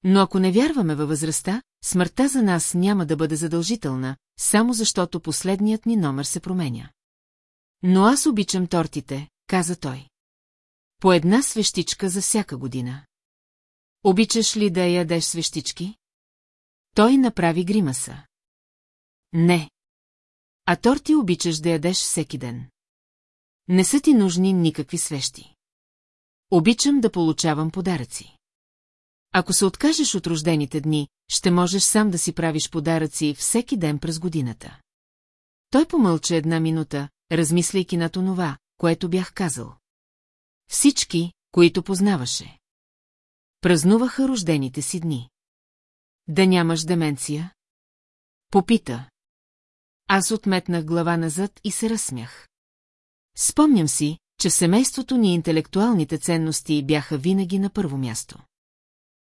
Но ако не вярваме във възрастта, смъртта за нас няма да бъде задължителна, само защото последният ни номер се променя. Но аз обичам тортите, каза той. По една свещичка за всяка година. Обичаш ли да ядеш свещички? Той направи гримаса. Не. А торти обичаш да ядеш всеки ден. Не са ти нужни никакви свещи. Обичам да получавам подаръци. Ако се откажеш от рождените дни, ще можеш сам да си правиш подаръци всеки ден през годината. Той помълча една минута, размисляйки на това, което бях казал. Всички, които познаваше. Празнуваха рождените си дни. Да нямаш деменция? Попита. Аз отметнах глава назад и се разсмях. Спомням си, че в семейството ни интелектуалните ценности бяха винаги на първо място.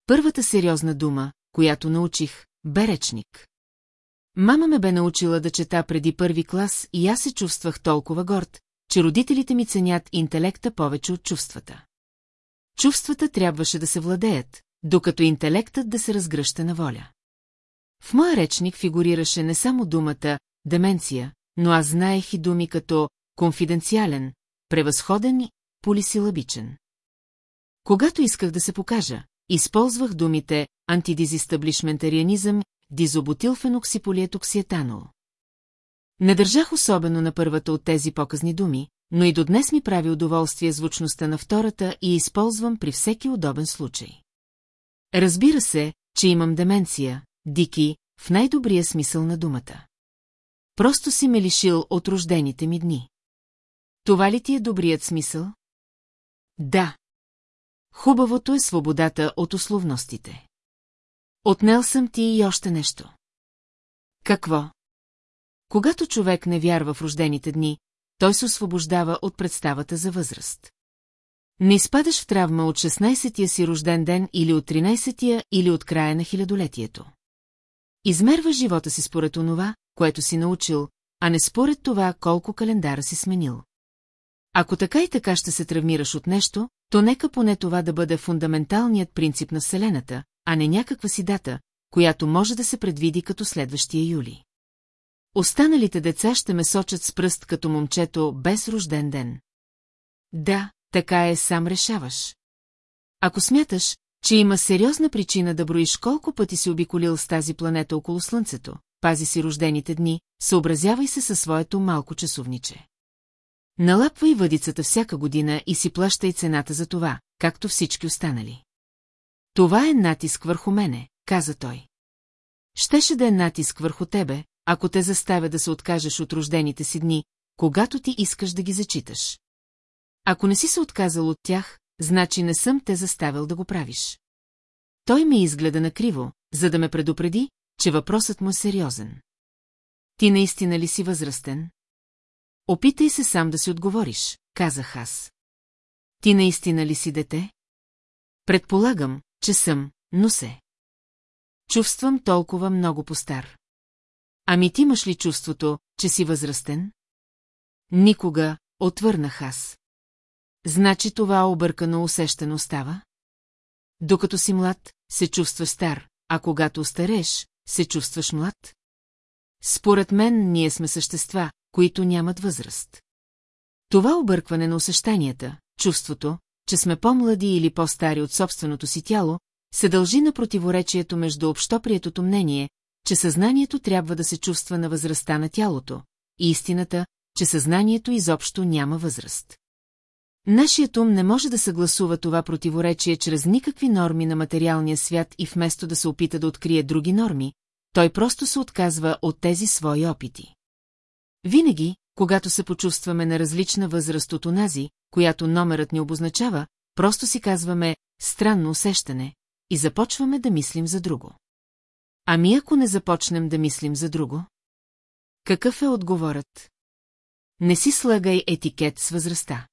Първата сериозна дума, която научих, бе речник. Мама ме бе научила да чета преди първи клас и аз се чувствах толкова горд, че родителите ми ценят интелекта повече от чувствата. Чувствата трябваше да се владеят, докато интелектът да се разгръща на воля. В моя речник фигурираше не само думата «деменция», но аз знаех и думи като «конфиденциален», «превъзходен» и «полисилабичен». Когато исках да се покажа, използвах думите антидизистаблишментарианизъм, дизоботилфеноксиполиетоксиетанол. Не държах особено на първата от тези показни думи, но и до днес ми прави удоволствие звучността на втората и използвам при всеки удобен случай. Разбира се, че имам деменция, Дики, в най-добрия смисъл на думата. Просто си ме лишил от рождените ми дни. Това ли ти е добрият смисъл? Да. Хубавото е свободата от условностите. Отнел съм ти и още нещо. Какво? Когато човек не вярва в рождените дни, той се освобождава от представата за възраст. Не изпадаш в травма от 16-тия си рожден ден или от 13-тия или от края на хилядолетието. Измерва живота си според онова, което си научил, а не според това колко календара си сменил. Ако така и така ще се травмираш от нещо, то нека поне това да бъде фундаменталният принцип на Вселената, а не някаква си дата, която може да се предвиди като следващия юли. Останалите деца ще ме сочат с пръст като момчето без рожден ден. Да, така е, сам решаваш. Ако смяташ, че има сериозна причина да броиш колко пъти си обиколил с тази планета около Слънцето, пази си рождените дни, съобразявай се със своето малко часовниче. Налапвай въдицата всяка година и си плащай цената за това, както всички останали. Това е натиск върху мене, каза той. Щеше да е натиск върху тебе, ако те заставя да се откажеш от рождените си дни, когато ти искаш да ги зачиташ. Ако не си се отказал от тях, значи не съм те заставил да го правиш. Той ме изгледа накриво, за да ме предупреди, че въпросът му е сериозен. Ти наистина ли си възрастен? Опитай се сам да си отговориш, казах аз. Ти наистина ли си дете? Предполагам, че съм, но се. Чувствам толкова много по-стар. Ами ти имаш ли чувството, че си възрастен? Никога, отвърнах аз. Значи това объркано усещано става? Докато си млад, се чувстваш стар, а когато остареш, се чувстваш млад? Според мен ние сме същества, които нямат възраст. Това объркване на усещанията, чувството, че сме по-млади или по-стари от собственото си тяло, се дължи на противоречието между общоприетото мнение, че съзнанието трябва да се чувства на възрастта на тялото, и истината, че съзнанието изобщо няма възраст. Нашият ум не може да съгласува това противоречие чрез никакви норми на материалния свят и вместо да се опита да открие други норми, той просто се отказва от тези свои опити. Винаги, когато се почувстваме на различна възраст от онази, която номерът ни обозначава, просто си казваме «странно усещане» и започваме да мислим за друго. Ами ако не започнем да мислим за друго? Какъв е отговорът? Не си слагай етикет с възрастта.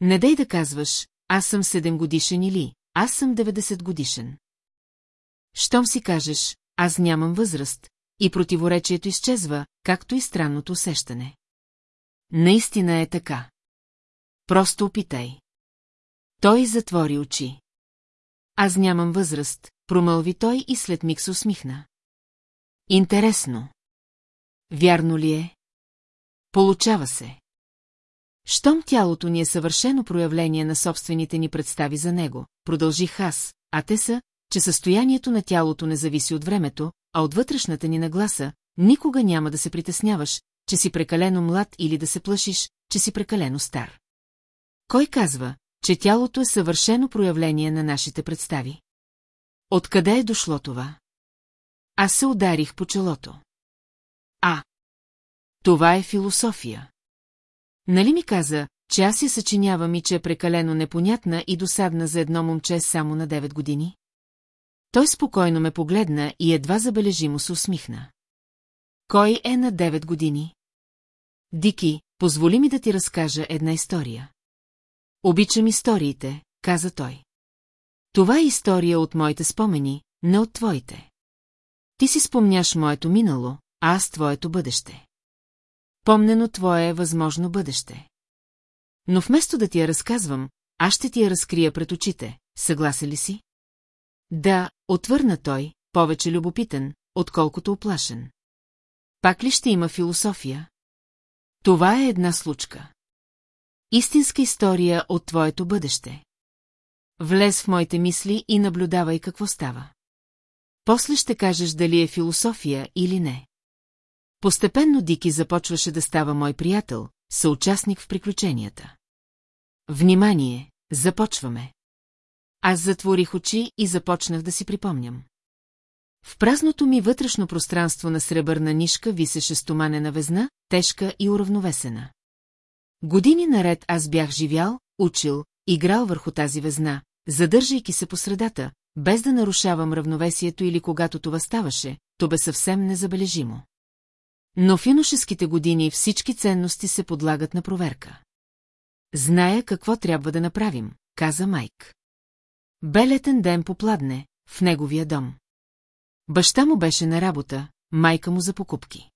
Не дай да казваш, аз съм 7 годишен или аз съм 90 годишен. Щом си кажеш, аз нямам възраст, и противоречието изчезва, както и странното усещане. Наистина е така. Просто опитай. Той затвори очи. Аз нямам възраст, промълви той и след миг се усмихна. Интересно. Вярно ли е? Получава се. Щом тялото ни е съвършено проявление на собствените ни представи за него, продължих аз, а те са, че състоянието на тялото не зависи от времето, а от вътрешната ни нагласа, никога няма да се притесняваш, че си прекалено млад или да се плашиш, че си прекалено стар. Кой казва, че тялото е съвършено проявление на нашите представи? Откъде е дошло това? Аз се ударих по челото. А. Това е философия. Нали ми каза, че аз я съчинявам и че е прекалено непонятна и досадна за едно момче само на 9 години? Той спокойно ме погледна и едва забележимо се усмихна. Кой е на 9 години? Дики, позволи ми да ти разкажа една история. Обичам историите, каза той. Това е история от моите спомени, не от твоите. Ти си спомняш моето минало, а аз твоето бъдеще. Помнено твое възможно бъдеще. Но вместо да ти я разказвам, аз ще ти я разкрия пред очите, съгласен ли си? Да, отвърна той, повече любопитен, отколкото оплашен. Пак ли ще има философия? Това е една случка. Истинска история от твоето бъдеще. Влез в моите мисли и наблюдавай какво става. После ще кажеш дали е философия или не. Постепенно Дики започваше да става мой приятел, съучастник в приключенията. Внимание, започваме. Аз затворих очи и започнах да си припомням. В празното ми вътрешно пространство на сребърна нишка висеше стоманена везна, тежка и уравновесена. Години наред аз бях живял, учил, играл върху тази везна, задържайки се по средата, без да нарушавам равновесието или когато това ставаше, то бе съвсем незабележимо. Но в юношеските години всички ценности се подлагат на проверка. Зная какво трябва да направим, каза Майк. Белетен ден попладне, в неговия дом. Баща му беше на работа, майка му за покупки.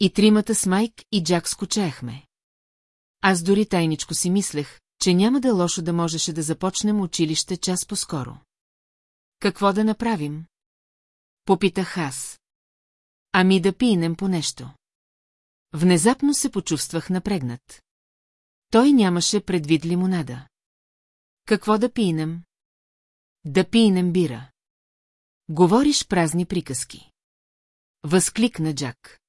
И тримата с Майк и Джак скучаехме. Аз дори тайничко си мислех, че няма да е лошо да можеше да започнем училище час по-скоро. Какво да направим? Попитах аз. Ами да пинем по нещо. Внезапно се почувствах напрегнат. Той нямаше предвид лимонада. Какво да пинем? Да пинем бира. Говориш празни приказки. Възкликна Джак.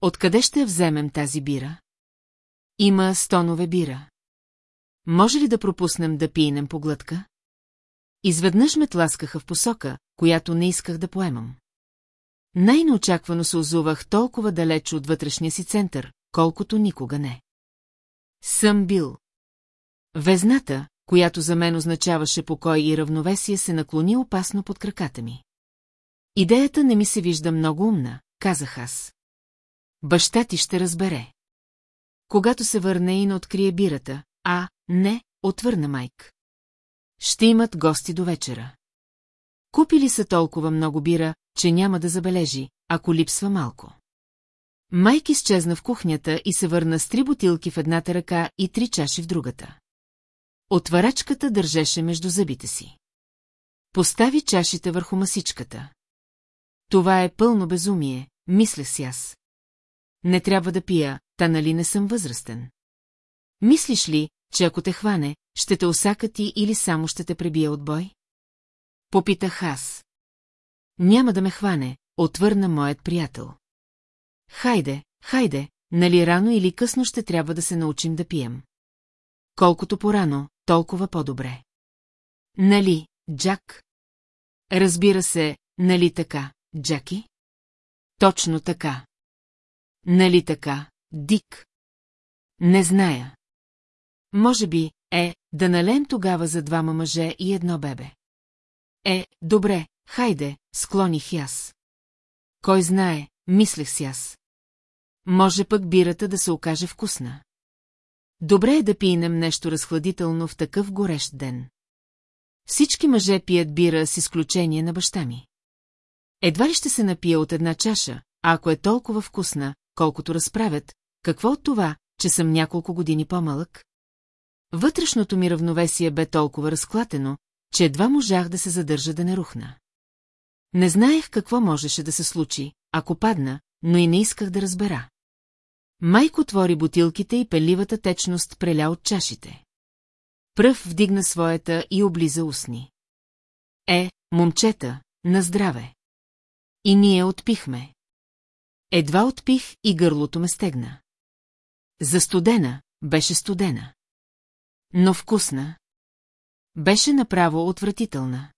Откъде ще вземем тази бира? Има стонове бира. Може ли да пропуснем да пинем по глътка? Изведнъж ме тласкаха в посока, която не исках да поемам. Най-неочаквано се озувах толкова далеч от вътрешния си център, колкото никога не. Съм бил. Везната, която за мен означаваше покой и равновесие, се наклони опасно под краката ми. Идеята не ми се вижда много умна, казах аз. Баща ти ще разбере. Когато се върне и не открие бирата, а, не, отвърна Майк. ще имат гости до вечера. Купили са толкова много бира, че няма да забележи, ако липсва малко. Майк изчезна в кухнята и се върна с три бутилки в едната ръка и три чаши в другата. Отварачката държеше между зъбите си. Постави чашите върху масичката. Това е пълно безумие, мислех си аз. Не трябва да пия, та нали не съм възрастен. Мислиш ли, че ако те хване, ще те усакати или само ще те пребия от бой? Попитах аз. Няма да ме хване, отвърна моят приятел. Хайде, хайде, нали рано или късно ще трябва да се научим да пием. Колкото порано, толкова по-добре. Нали, Джак? Разбира се, нали така, Джаки? Точно така. Нали така, Дик? Не зная. Може би, е, да налем тогава за двама мъже и едно бебе. Е, добре, хайде, склоних аз. Кой знае, мислех си аз. Може пък бирата да се окаже вкусна. Добре е да пинем нещо разхладително в такъв горещ ден. Всички мъже пият бира с изключение на баща ми. Едва ли ще се напия от една чаша, а ако е толкова вкусна, колкото разправят, какво от това, че съм няколко години по-малък? Вътрешното ми равновесие бе толкова разклатено, че едва можах да се задържа да не рухна. Не знаех какво можеше да се случи, ако падна, но и не исках да разбера. Майк отвори бутилките и пеливата течност преля от чашите. Пръв вдигна своята и облиза устни. Е, момчета, на здраве. И ние отпихме. Едва отпих и гърлото ме стегна. За студена, беше студена. Но вкусна. Беше направо отвратителна.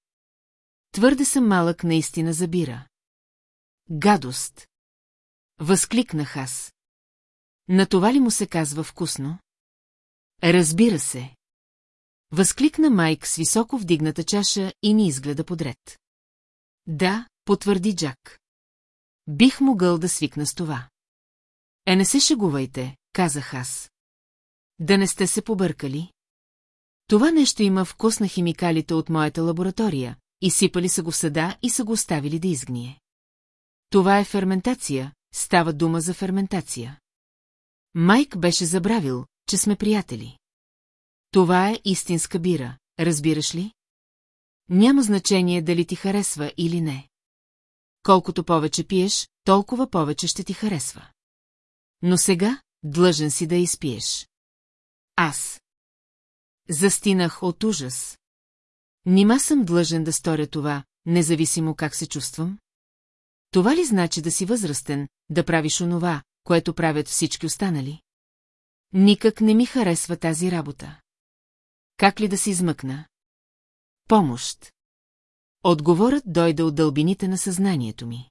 Твърде съм малък наистина забира. Гадост. Възкликнах аз. На това ли му се казва вкусно? Разбира се. Възкликна Майк с високо вдигната чаша и ни изгледа подред. Да, потвърди Джак. Бих могъл да свикна с това. Е, не се шегувайте, казах аз. Да не сте се побъркали? Това нещо има вкус на химикалите от моята лаборатория, изсипали са го в съда и са го оставили да изгние. Това е ферментация, става дума за ферментация. Майк беше забравил, че сме приятели. Това е истинска бира, разбираш ли? Няма значение дали ти харесва или не. Колкото повече пиеш, толкова повече ще ти харесва. Но сега, длъжен си да изпиеш. Аз. Застинах от ужас. Нима съм длъжен да сторя това, независимо как се чувствам? Това ли значи да си възрастен, да правиш онова, което правят всички останали? Никак не ми харесва тази работа. Как ли да се измъкна? Помощ. Отговорът дойде от дълбините на съзнанието ми.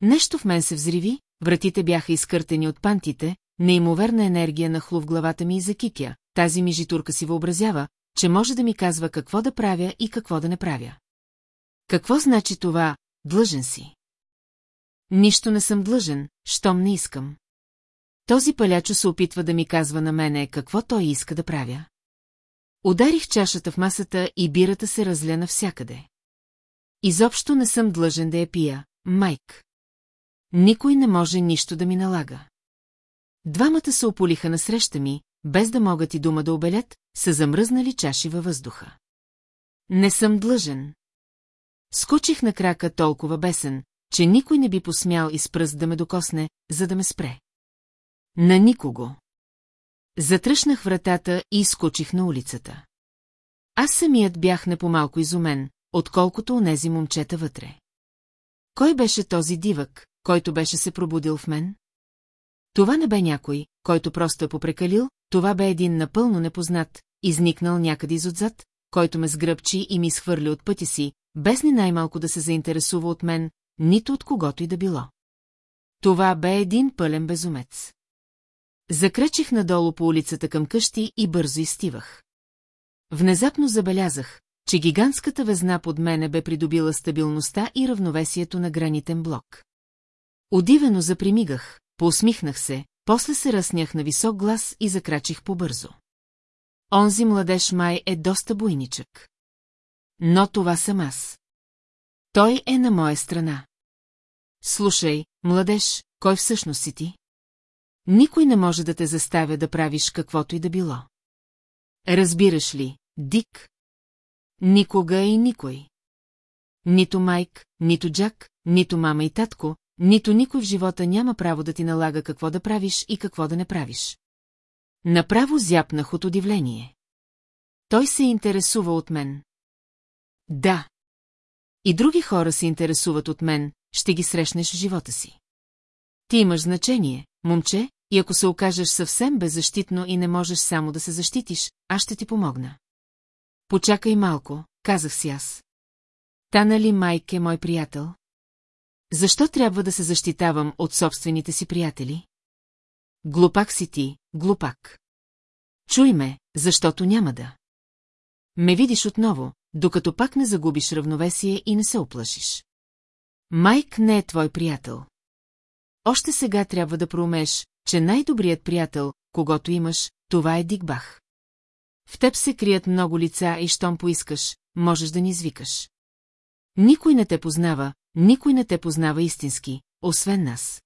Нещо в мен се взриви, вратите бяха изкъртени от пантите, неимоверна енергия нахлу в главата ми и закикя. Тази ми житурка си въобразява, че може да ми казва какво да правя и какво да не правя. Какво значи това, длъжен си? Нищо не съм длъжен, щом не искам. Този палячо се опитва да ми казва на мене какво той иска да правя. Ударих чашата в масата и бирата се разля навсякъде. Изобщо не съм длъжен да я пия, Майк. Никой не може нищо да ми налага. Двамата се ополиха насреща ми, без да могат и дума да обелят, са замръзнали чаши във въздуха. Не съм длъжен. Скочих на крака толкова бесен, че никой не би посмял из пръст да ме докосне, за да ме спре. На никого. Затръшнах вратата и изкочих на улицата. Аз самият бях не по-малко изумен, отколкото онези момчета вътре. Кой беше този дивък, който беше се пробудил в мен? Това не бе някой, който просто е попрекалил, това бе един напълно непознат, изникнал някъде изотзад, който ме сгръбчи и ми изхвърли от пъти си, без ни най-малко да се заинтересува от мен, нито от когото и да било. Това бе един пълен безумец. Закречих надолу по улицата към къщи и бързо изстивах. Внезапно забелязах, че гигантската везна под мене бе придобила стабилността и равновесието на гранитен блок. Удивено запримигах, поусмихнах се, после се ръснях на висок глас и закрачих побързо. Онзи младеж май е доста буйничък. Но това съм аз. Той е на моя страна. Слушай, младеж, кой всъщност си ти? Никой не може да те заставя да правиш каквото и да било. Разбираш ли, Дик? Никога и никой. Нито Майк, нито Джак, нито мама и татко, нито никой в живота няма право да ти налага какво да правиш и какво да не правиш. Направо зяпнах от удивление. Той се интересува от мен. Да. И други хора се интересуват от мен, ще ги срещнеш в живота си. Ти имаш значение, момче, и ако се окажеш съвсем беззащитно и не можеш само да се защитиш, аз ще ти помогна. Почакай малко, казах си аз. Та нали Майк е мой приятел? Защо трябва да се защитавам от собствените си приятели? Глупак си ти, глупак. Чуй ме, защото няма да. Ме видиш отново, докато пак не загубиш равновесие и не се оплашиш. Майк не е твой приятел. Още сега трябва да проумеш, че най-добрият приятел, когато имаш, това е Дикбах. В теб се крият много лица и щом поискаш, можеш да ни извикаш. Никой не те познава, никой не те познава истински, освен нас.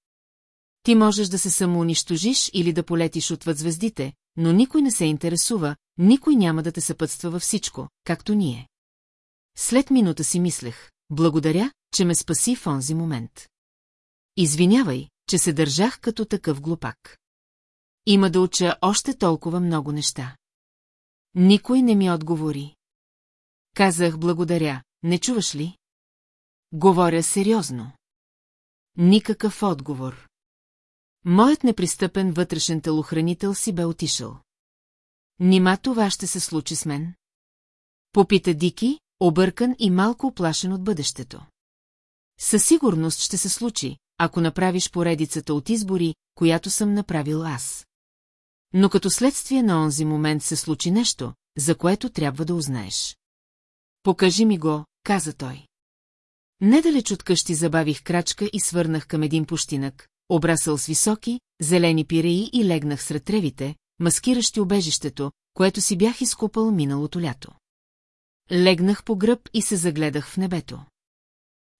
Ти можеш да се самоунищожиш или да полетиш отвъд звездите, но никой не се интересува, никой няма да те съпътства във всичко, както ние. След минута си мислех, благодаря, че ме спаси в онзи момент. Извинявай, че се държах като такъв глупак. Има да уча още толкова много неща. Никой не ми отговори. Казах благодаря, не чуваш ли? Говоря сериозно. Никакъв отговор. Моят непристъпен вътрешен телохранител си бе отишъл. Нима това ще се случи с мен? Попита Дики, объркан и малко оплашен от бъдещето. Със сигурност ще се случи, ако направиш поредицата от избори, която съм направил аз. Но като следствие на онзи момент се случи нещо, за което трябва да узнаеш. Покажи ми го, каза той. Недалеч от къщи забавих крачка и свърнах към един пущинък, обрасъл с високи, зелени пиреи и легнах сред тревите, маскиращи обежището, което си бях изкупал миналото лято. Легнах по гръб и се загледах в небето.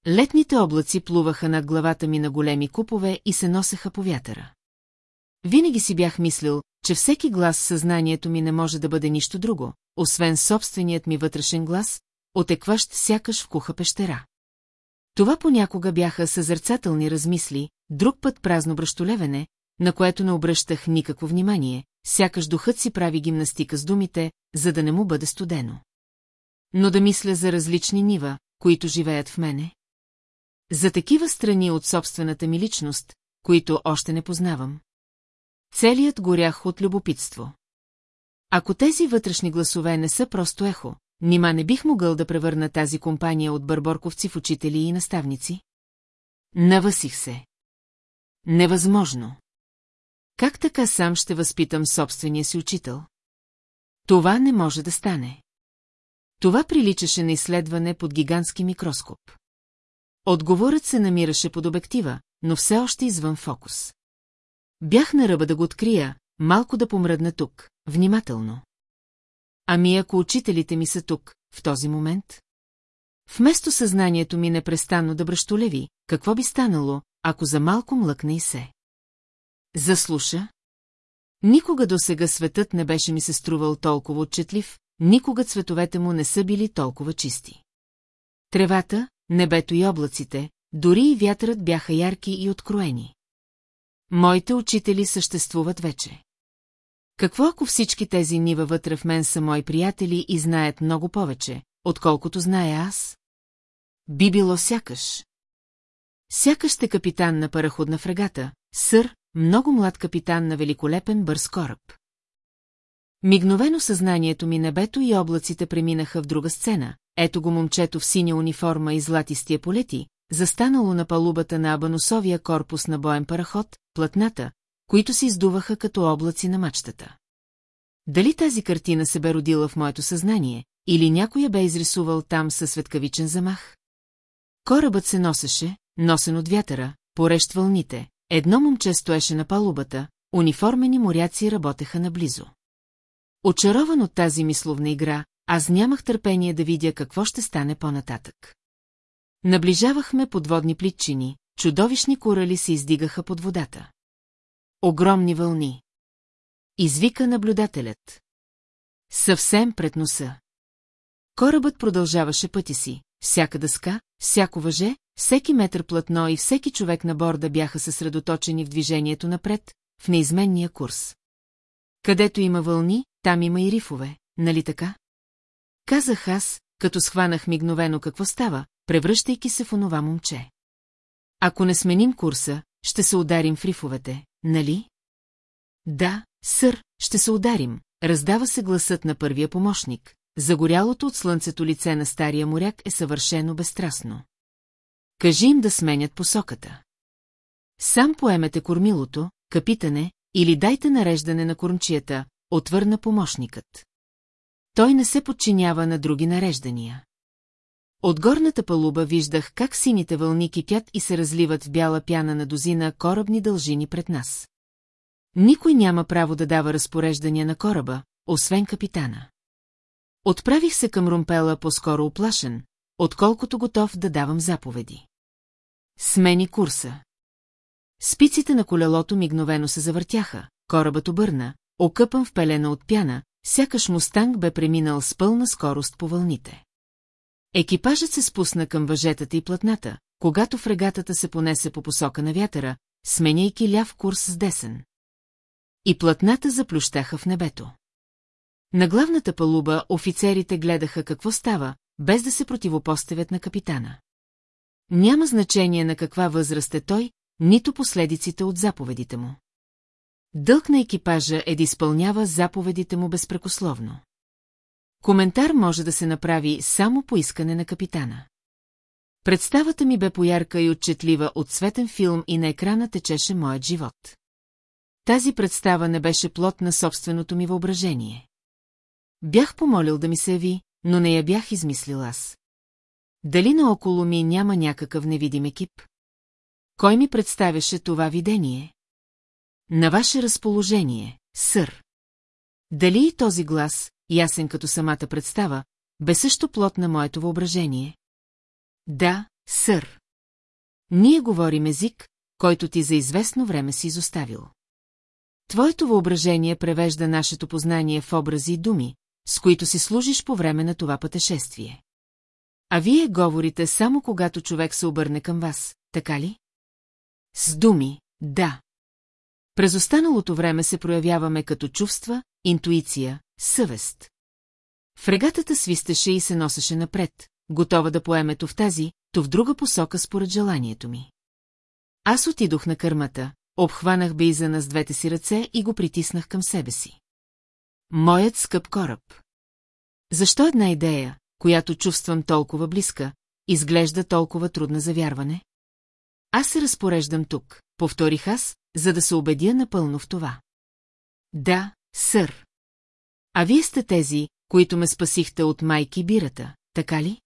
Летните облаци плуваха над главата ми на големи купове и се носеха по вятъра. Винаги си бях мислил, че всеки глас в съзнанието ми не може да бъде нищо друго, освен собственият ми вътрешен глас, отекващ сякаш в куха пещера. Това понякога бяха съзърцателни размисли, друг път празно бръщолевене, на което не обръщах никакво внимание, сякаш духът си прави гимнастика с думите, за да не му бъде студено. Но да мисля за различни нива, които живеят в мене. За такива страни от собствената ми личност, които още не познавам. Целият горях от любопитство. Ако тези вътрешни гласове не са просто ехо, нима не бих могъл да превърна тази компания от бърборковци в учители и наставници? Навъсих се. Невъзможно. Как така сам ще възпитам собствения си учител? Това не може да стане. Това приличаше на изследване под гигантски микроскоп. Отговорът се намираше под обектива, но все още извън фокус. Бях на ръба да го открия, малко да помръдна тук, внимателно. Ами ако учителите ми са тук, в този момент? Вместо съзнанието ми непрестанно да бръщолеви, какво би станало, ако за малко млъкне и се? Заслуша? Никога до сега светът не беше ми се струвал толкова отчетлив, никога цветовете му не са били толкова чисти. Тревата, небето и облаците, дори и вятърът бяха ярки и откроени. Моите учители съществуват вече. Какво ако всички тези нива вътре в мен са мои приятели и знаят много повече, отколкото зная аз? Би било сякаш. Сякаш сте капитан на параходна фрегата, сър, много млад капитан на великолепен бърз кораб. Мигновено съзнанието ми небето и облаците преминаха в друга сцена. Ето го момчето в синя униформа и златистия полети, застанало на палубата на абаносовия корпус на боен параход, платната, които се издуваха като облаци на мачтата. Дали тази картина се бе родила в моето съзнание, или някой я бе изрисувал там със светкавичен замах? Корабът се носеше, носен от вятъра, порещ вълните, едно момче стоеше на палубата, униформени моряци работеха наблизо. Очарован от тази мисловна игра, аз нямах търпение да видя какво ще стане по-нататък. Наближавахме подводни плитчини, чудовищни корали се издигаха под водата. Огромни вълни. Извика наблюдателят. Съвсем пред носа. Корабът продължаваше пъти си. Всяка дъска, всяко въже, всеки метър платно и всеки човек на борда бяха съсредоточени в движението напред, в неизменния курс. Където има вълни, там има и рифове, нали така? Казах аз, като схванах мигновено какво става, превръщайки се в онова момче. Ако не сменим курса, ще се ударим в рифовете, нали? Да, сър, ще се ударим, раздава се гласът на първия помощник. Загорялото от слънцето лице на стария моряк е съвършено безстрастно. Кажи им да сменят посоката. Сам поемете кормилото, капитане, или дайте нареждане на кормчията, отвърна помощникът. Той не се подчинява на други нареждания. От горната палуба виждах как сините вълни кипят и се разливат в бяла пяна на дозина корабни дължини пред нас. Никой няма право да дава разпореждания на кораба, освен капитана. Отправих се към румпела по-скоро оплашен, отколкото готов да давам заповеди. Смени курса. Спиците на колелото мигновено се завъртяха, корабът обърна, окъпан в пелена от пяна, сякаш мустанг бе преминал с пълна скорост по вълните. Екипажът се спусна към въжетата и платната, когато фрегатата се понесе по посока на вятъра, сменяйки ляв курс с десен. И платната заплющаха в небето. На главната палуба офицерите гледаха какво става, без да се противопоставят на капитана. Няма значение на каква възраст е той, нито последиците от заповедите му. Дълг на екипажа е да изпълнява заповедите му безпрекословно. Коментар може да се направи само по искане на капитана. Представата ми бе поярка и отчетлива от светен филм и на екрана течеше моят живот. Тази представа не беше плод на собственото ми въображение. Бях помолил да ми се яви, но не я бях измислил аз. Дали наоколо ми няма някакъв невидим екип? Кой ми представяше това видение? На ваше разположение, сър. Дали и този глас, ясен като самата представа, бе също плод на моето въображение? Да, сър. Ние говорим език, който ти за известно време си изоставил. Твоето въображение превежда нашето познание в образи и думи, с които си служиш по време на това пътешествие. А вие говорите само когато човек се обърне към вас, така ли? С думи, да. През останалото време се проявяваме като чувства, интуиция, съвест. Фрегатата свистеше и се носеше напред, готова да поеме то в тази, то в друга посока според желанието ми. Аз отидох на кърмата, обхванах Бейзана с двете си ръце и го притиснах към себе си. Моят скъп кораб. Защо една идея, която чувствам толкова близка, изглежда толкова трудна за вярване? Аз се разпореждам тук, повторих аз, за да се убедя напълно в това. Да, сър. А вие сте тези, които ме спасихте от майки бирата, така ли?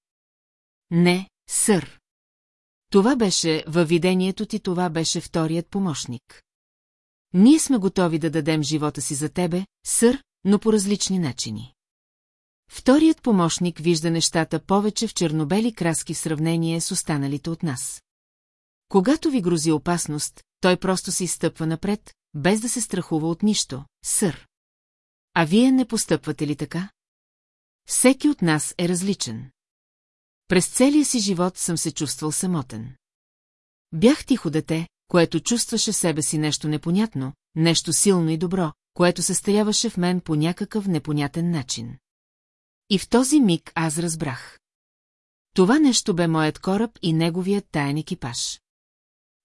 Не, сър. Това беше във видението ти, това беше вторият помощник. Ние сме готови да дадем живота си за тебе, сър, но по различни начини. Вторият помощник вижда нещата повече в чернобели краски в сравнение с останалите от нас. Когато ви грози опасност, той просто се изстъпва напред, без да се страхува от нищо, сър. А вие не постъпвате ли така? Всеки от нас е различен. През целия си живот съм се чувствал самотен. Бях тихо дете, което чувстваше в себе си нещо непонятно, нещо силно и добро, което се старяваше в мен по някакъв непонятен начин. И в този миг аз разбрах. Това нещо бе моят кораб и неговият таен екипаж.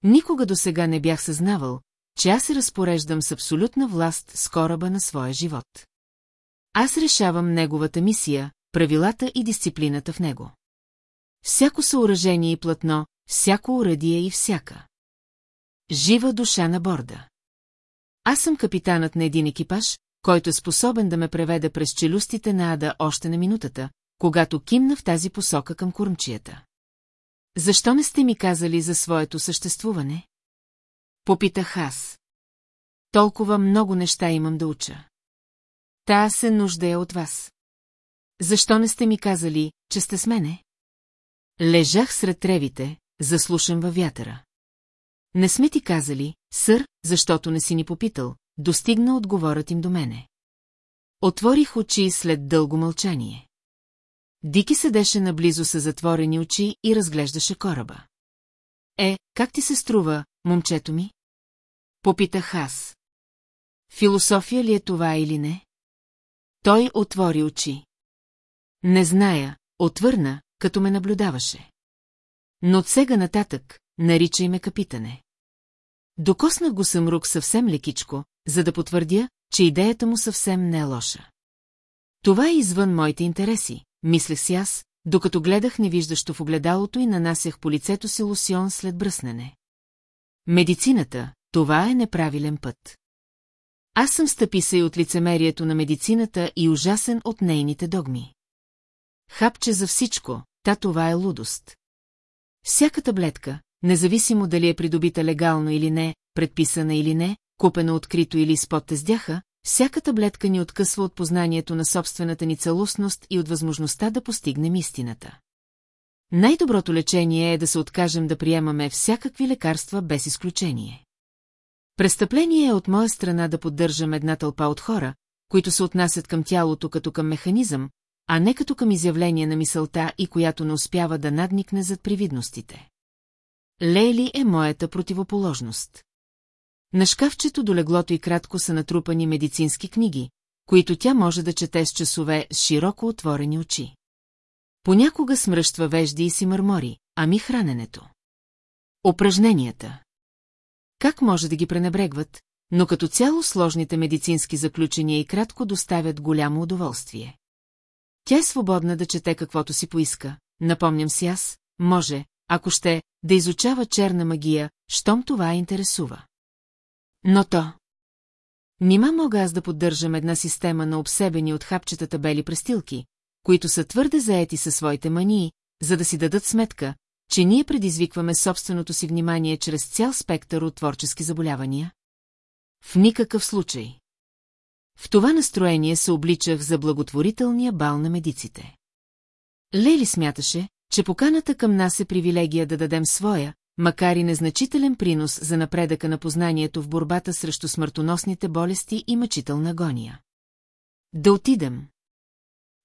Никога до сега не бях съзнавал, че аз се разпореждам с абсолютна власт с кораба на своя живот. Аз решавам неговата мисия, правилата и дисциплината в него. Всяко съоръжение и платно, всяко уръдие и всяка. Жива душа на борда. Аз съм капитанът на един екипаж, който е способен да ме преведе през челюстите на Ада още на минутата, когато кимна в тази посока към кормчията. Защо не сте ми казали за своето съществуване? Попитах аз. Толкова много неща имам да уча. Та се нуждая от вас. Защо не сте ми казали, че сте с мене? Лежах сред тревите, заслушам във вятъра. Не сме ти казали, сър, защото не си ни попитал, достигна отговорът им до мене. Отворих очи след дълго мълчание. Дики седеше наблизо с затворени очи и разглеждаше кораба. Е, как ти се струва, момчето ми? Попитах аз. Философия ли е това или не? Той отвори очи. Не зная, отвърна, като ме наблюдаваше. Но от сега нататък, наричай ме капитане. Докоснах го съмрук съвсем лекичко, за да потвърдя, че идеята му съвсем не е лоша. Това е извън моите интереси, мислех си аз, докато гледах невиждащо в огледалото и нанасях по лицето си лосион след бръснене. Медицината, това е неправилен път. Аз съм стъписа и от лицемерието на медицината и ужасен от нейните догми. Хапче за всичко, та това е лудост. Всяка таблетка, независимо дали е придобита легално или не, предписана или не, купена открито или с подтездяха, всяка таблетка ни откъсва от познанието на собствената ни целостност и от възможността да постигнем истината. Най-доброто лечение е да се откажем да приемаме всякакви лекарства без изключение. Престъпление е от моя страна да поддържам една тълпа от хора, които се отнасят към тялото като към механизъм, а не като към изявление на мисълта и която не успява да надникне зад привидностите. Лейли е моята противоположност. На шкафчето до леглото и кратко са натрупани медицински книги, които тя може да чете с часове с широко отворени очи. Понякога смръщва вежди и си мърмори, ами храненето. Упражненията. Как може да ги пренебрегват, но като цяло сложните медицински заключения и кратко доставят голямо удоволствие. Тя е свободна да чете каквото си поиска, напомням си аз, може, ако ще, да изучава черна магия, щом това интересува. Но то... Нима мога аз да поддържам една система на обсебени от хапчетата бели престилки, които са твърде заети със своите мании, за да си дадат сметка, че ние предизвикваме собственото си внимание чрез цял спектър от творчески заболявания? В никакъв случай. В това настроение се обличах за благотворителния бал на медиците. Лели смяташе, че поканата към нас е привилегия да дадем своя, макар и незначителен принос за напредъка на познанието в борбата срещу смъртоносните болести и мъчителна агония. Да отидем.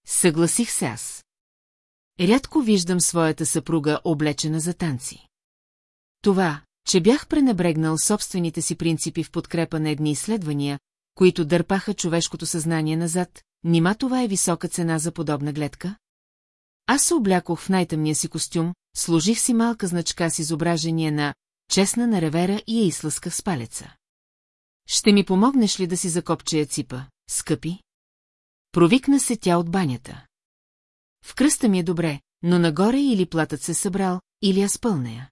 Съгласих се аз. Рядко виждам своята съпруга облечена за танци. Това, че бях пренебрегнал собствените си принципи в подкрепа на едни изследвания, които дърпаха човешкото съзнание назад, нима това е висока цена за подобна гледка? Аз се облякох в най-тъмния си костюм, сложих си малка значка с изображение на честна на ревера и я излъсках с палеца. Ще ми помогнеш ли да си закопчея ципа, скъпи? Провикна се тя от банята. В кръста ми е добре, но нагоре или платът се събрал, или аз пълнея.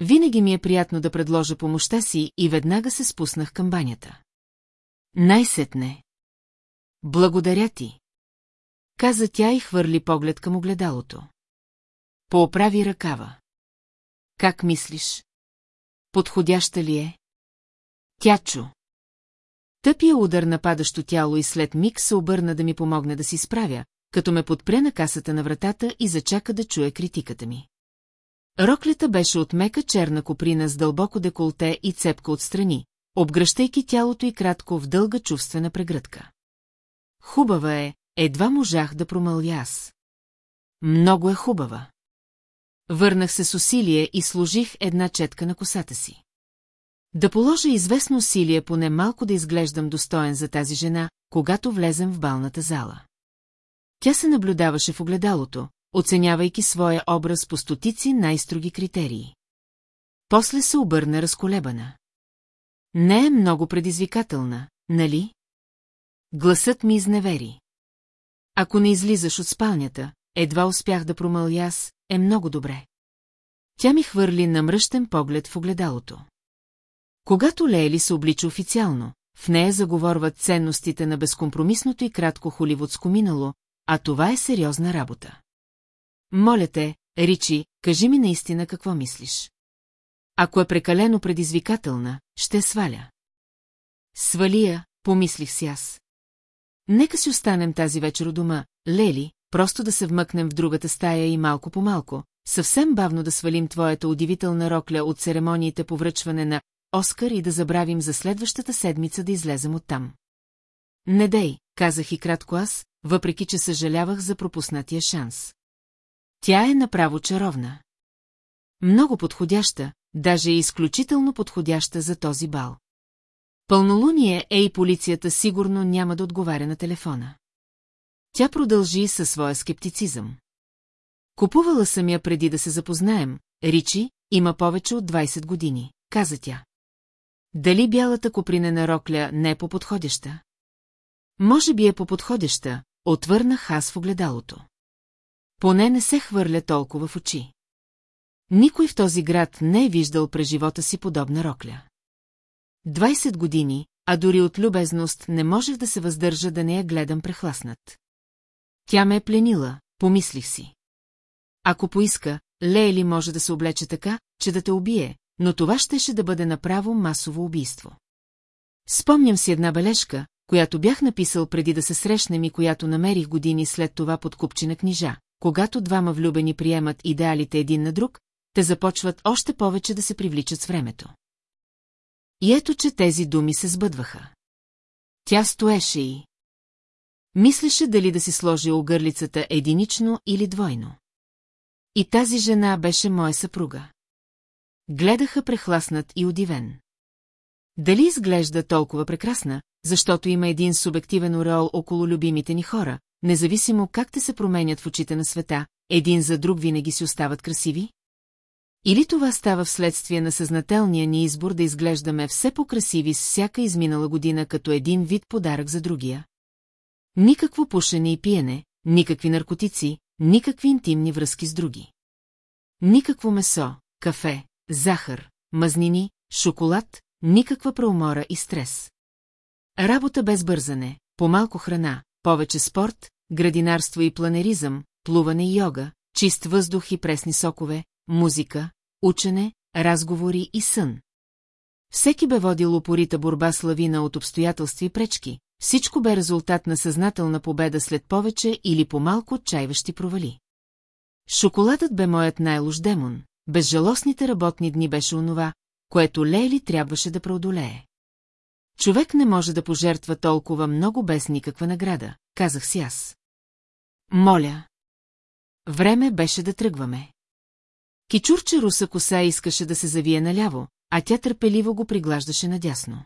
Винаги ми е приятно да предложа помощта си и веднага се спуснах към банята. Най-сетне. Благодаря ти. Каза тя и хвърли поглед към огледалото. Пооправи ръкава. Как мислиш? Подходяща ли е? Тя чу. Тъпия удар на падащо тяло и след миг се обърна да ми помогне да си справя, като ме подпре на касата на вратата и зачака да чуе критиката ми. Роклята беше от мека черна коприна с дълбоко деколте и цепка отстрани, обгръщайки тялото и кратко в дълга чувствена прегръдка. Хубава е, едва можах да промълвя аз. Много е хубава. Върнах се с усилие и сложих една четка на косата си. Да положа известно усилие поне малко да изглеждам достоен за тази жена, когато влезем в балната зала. Тя се наблюдаваше в огледалото, оценявайки своя образ по стотици най-строги критерии. После се обърна разколебана. Не е много предизвикателна, нали? Гласът ми изневери. Ако не излизаш от спалнята, едва успях да промълвя аз, е много добре. Тя ми хвърли намръщен поглед в огледалото. Когато Лейли се облича официално, в нея заговорват ценностите на безкомпромисното и кратко холивудско минало, а това е сериозна работа. Моля те, Ричи, кажи ми наистина какво мислиш. Ако е прекалено предизвикателна, ще сваля. Свалия, помислих си аз. Нека си останем тази вечер у дома, Лели, просто да се вмъкнем в другата стая и малко по малко, съвсем бавно да свалим твоята удивителна рокля от церемониите по връчване на Оскар и да забравим за следващата седмица да излезем оттам. Не дей, казах и кратко аз, въпреки че съжалявах за пропуснатия шанс. Тя е направо чаровна. Много подходяща, даже изключително подходяща за този бал. Пълнолуние е и полицията сигурно няма да отговаря на телефона. Тя продължи със своя скептицизъм. Купувала съм я преди да се запознаем, Ричи, има повече от 20 години, каза тя. Дали бялата копринена рокля не е по-подходяща? Може би е по-подходяща, отвърнах аз в огледалото. Поне не се хвърля толкова в очи. Никой в този град не е виждал през живота си подобна рокля. 20 години, а дори от любезност не можех да се въздържа да не я гледам прехласнат. Тя ме е пленила, помислих си. Ако поиска, Лейли може да се облече така, че да те убие, но това щеше да бъде направо масово убийство. Спомням си една бележка, която бях написал преди да се срещнем и която намерих години след това под купчина книжа. Когато двама влюбени приемат идеалите един на друг, те започват още повече да се привличат с времето. И ето, че тези думи се сбъдваха. Тя стоеше и... Мислеше дали да си сложи огърлицата единично или двойно. И тази жена беше моя съпруга. Гледаха прехласнат и удивен. Дали изглежда толкова прекрасна, защото има един субективен ореол около любимите ни хора, независимо как те се променят в очите на света, един за друг винаги си остават красиви? Или това става вследствие на съзнателния ни избор да изглеждаме все по-красиви с всяка изминала година като един вид подарък за другия? Никакво пушене и пиене, никакви наркотици, никакви интимни връзки с други. Никакво месо, кафе, захар, мазнини, шоколад, никаква преумора и стрес. Работа без бързане, по-малко храна, повече спорт, градинарство и планеризъм, плуване и йога, чист въздух и пресни сокове, музика, учене, разговори и сън. Всеки бе водил упорита борба с лавина от обстоятелства и пречки, всичко бе резултат на съзнателна победа след повече или по-малко отчаиващи провали. Шоколадът бе моят най-лош демон, безжалостните работни дни беше онова, което Лейли трябваше да преодолее. Човек не може да пожертва толкова много без никаква награда, казах си аз. Моля. Време беше да тръгваме. Кичурче руса коса искаше да се завие наляво, а тя търпеливо го приглаждаше надясно.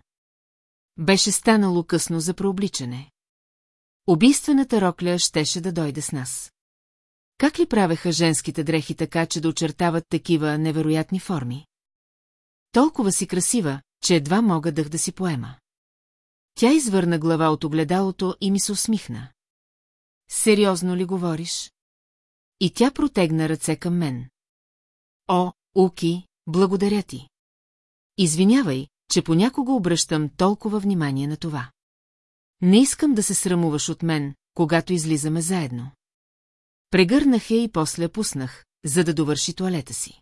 Беше станало късно за прообличане. Убийствената рокля щеше да дойде с нас. Как ли правеха женските дрехи така, че да очертават такива невероятни форми? Толкова си красива, че едва мога дъх да си поема. Тя извърна глава от огледалото и ми се усмихна. Сериозно ли говориш? И тя протегна ръце към мен. О, Уки, благодаря ти. Извинявай, че понякога обръщам толкова внимание на това. Не искам да се срамуваш от мен, когато излизаме заедно. Прегърнах я и после пуснах, за да довърши туалета си.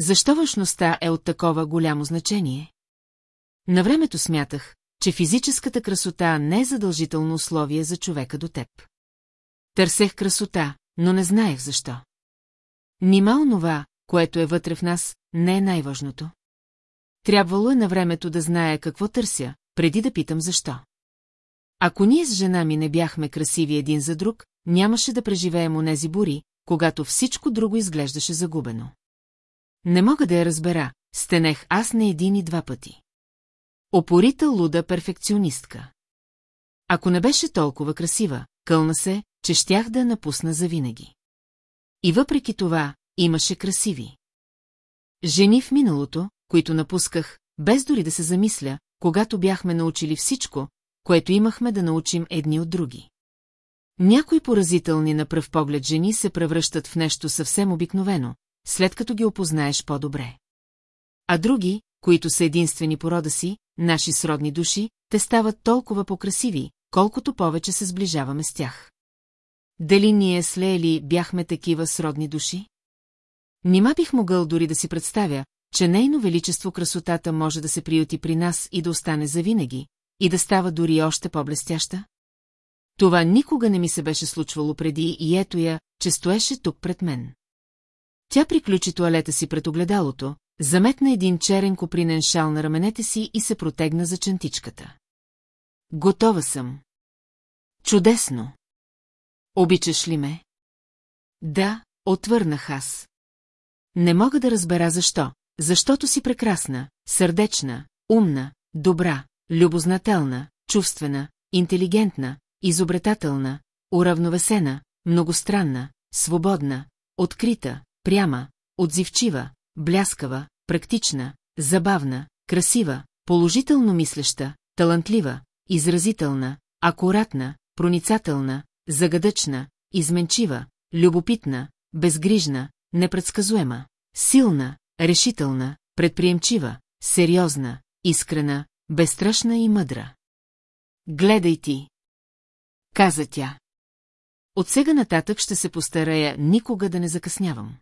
Защо външността е от такова голямо значение? На времето смятах, че физическата красота не е задължително условие за човека до теб. Търсех красота, но не знаех защо. Нима онова, което е вътре в нас, не е най-важното. Трябвало е на времето да зная какво търся, преди да питам защо. Ако ние с жена ми не бяхме красиви един за друг, нямаше да преживеем онези бури, когато всичко друго изглеждаше загубено. Не мога да я разбера, стенех аз не един и два пъти. Опорита луда перфекционистка. Ако не беше толкова красива, кълна се, че щях да я напусна завинаги. И въпреки това, имаше красиви. Жени в миналото, които напусках, без дори да се замисля, когато бяхме научили всичко, което имахме да научим едни от други. Някои поразителни на пръв поглед жени се превръщат в нещо съвсем обикновено, след като ги опознаеш по-добре. А други, които са единствени по рода си, наши сродни души, те стават толкова покрасиви, колкото повече се сближаваме с тях. Дали ние с Лейли бяхме такива сродни души? Нима бих могъл дори да си представя, че нейно величество красотата може да се приюти при нас и да остане завинаги, и да става дори още по-блестяща? Това никога не ми се беше случвало преди и ето я, че стоеше тук пред мен. Тя приключи туалета си пред огледалото, заметна един черен копринен шал на раменете си и се протегна за чантичката. Готова съм. Чудесно. Обичаш ли ме? Да, отвърнах аз. Не мога да разбера защо, защото си прекрасна, сърдечна, умна, добра, любознателна, чувствена, интелигентна, изобретателна, уравновесена, многостранна, свободна, открита, пряма, отзивчива, бляскава, практична, забавна, красива, положително мислеща, талантлива, изразителна, акуратна, проницателна, загадъчна, изменчива, любопитна, безгрижна, непредсказуема, силна, решителна, предприемчива, сериозна, искрена, безстрашна и мъдра. Гледай ти! Каза тя. От сега нататък ще се постарая никога да не закъснявам.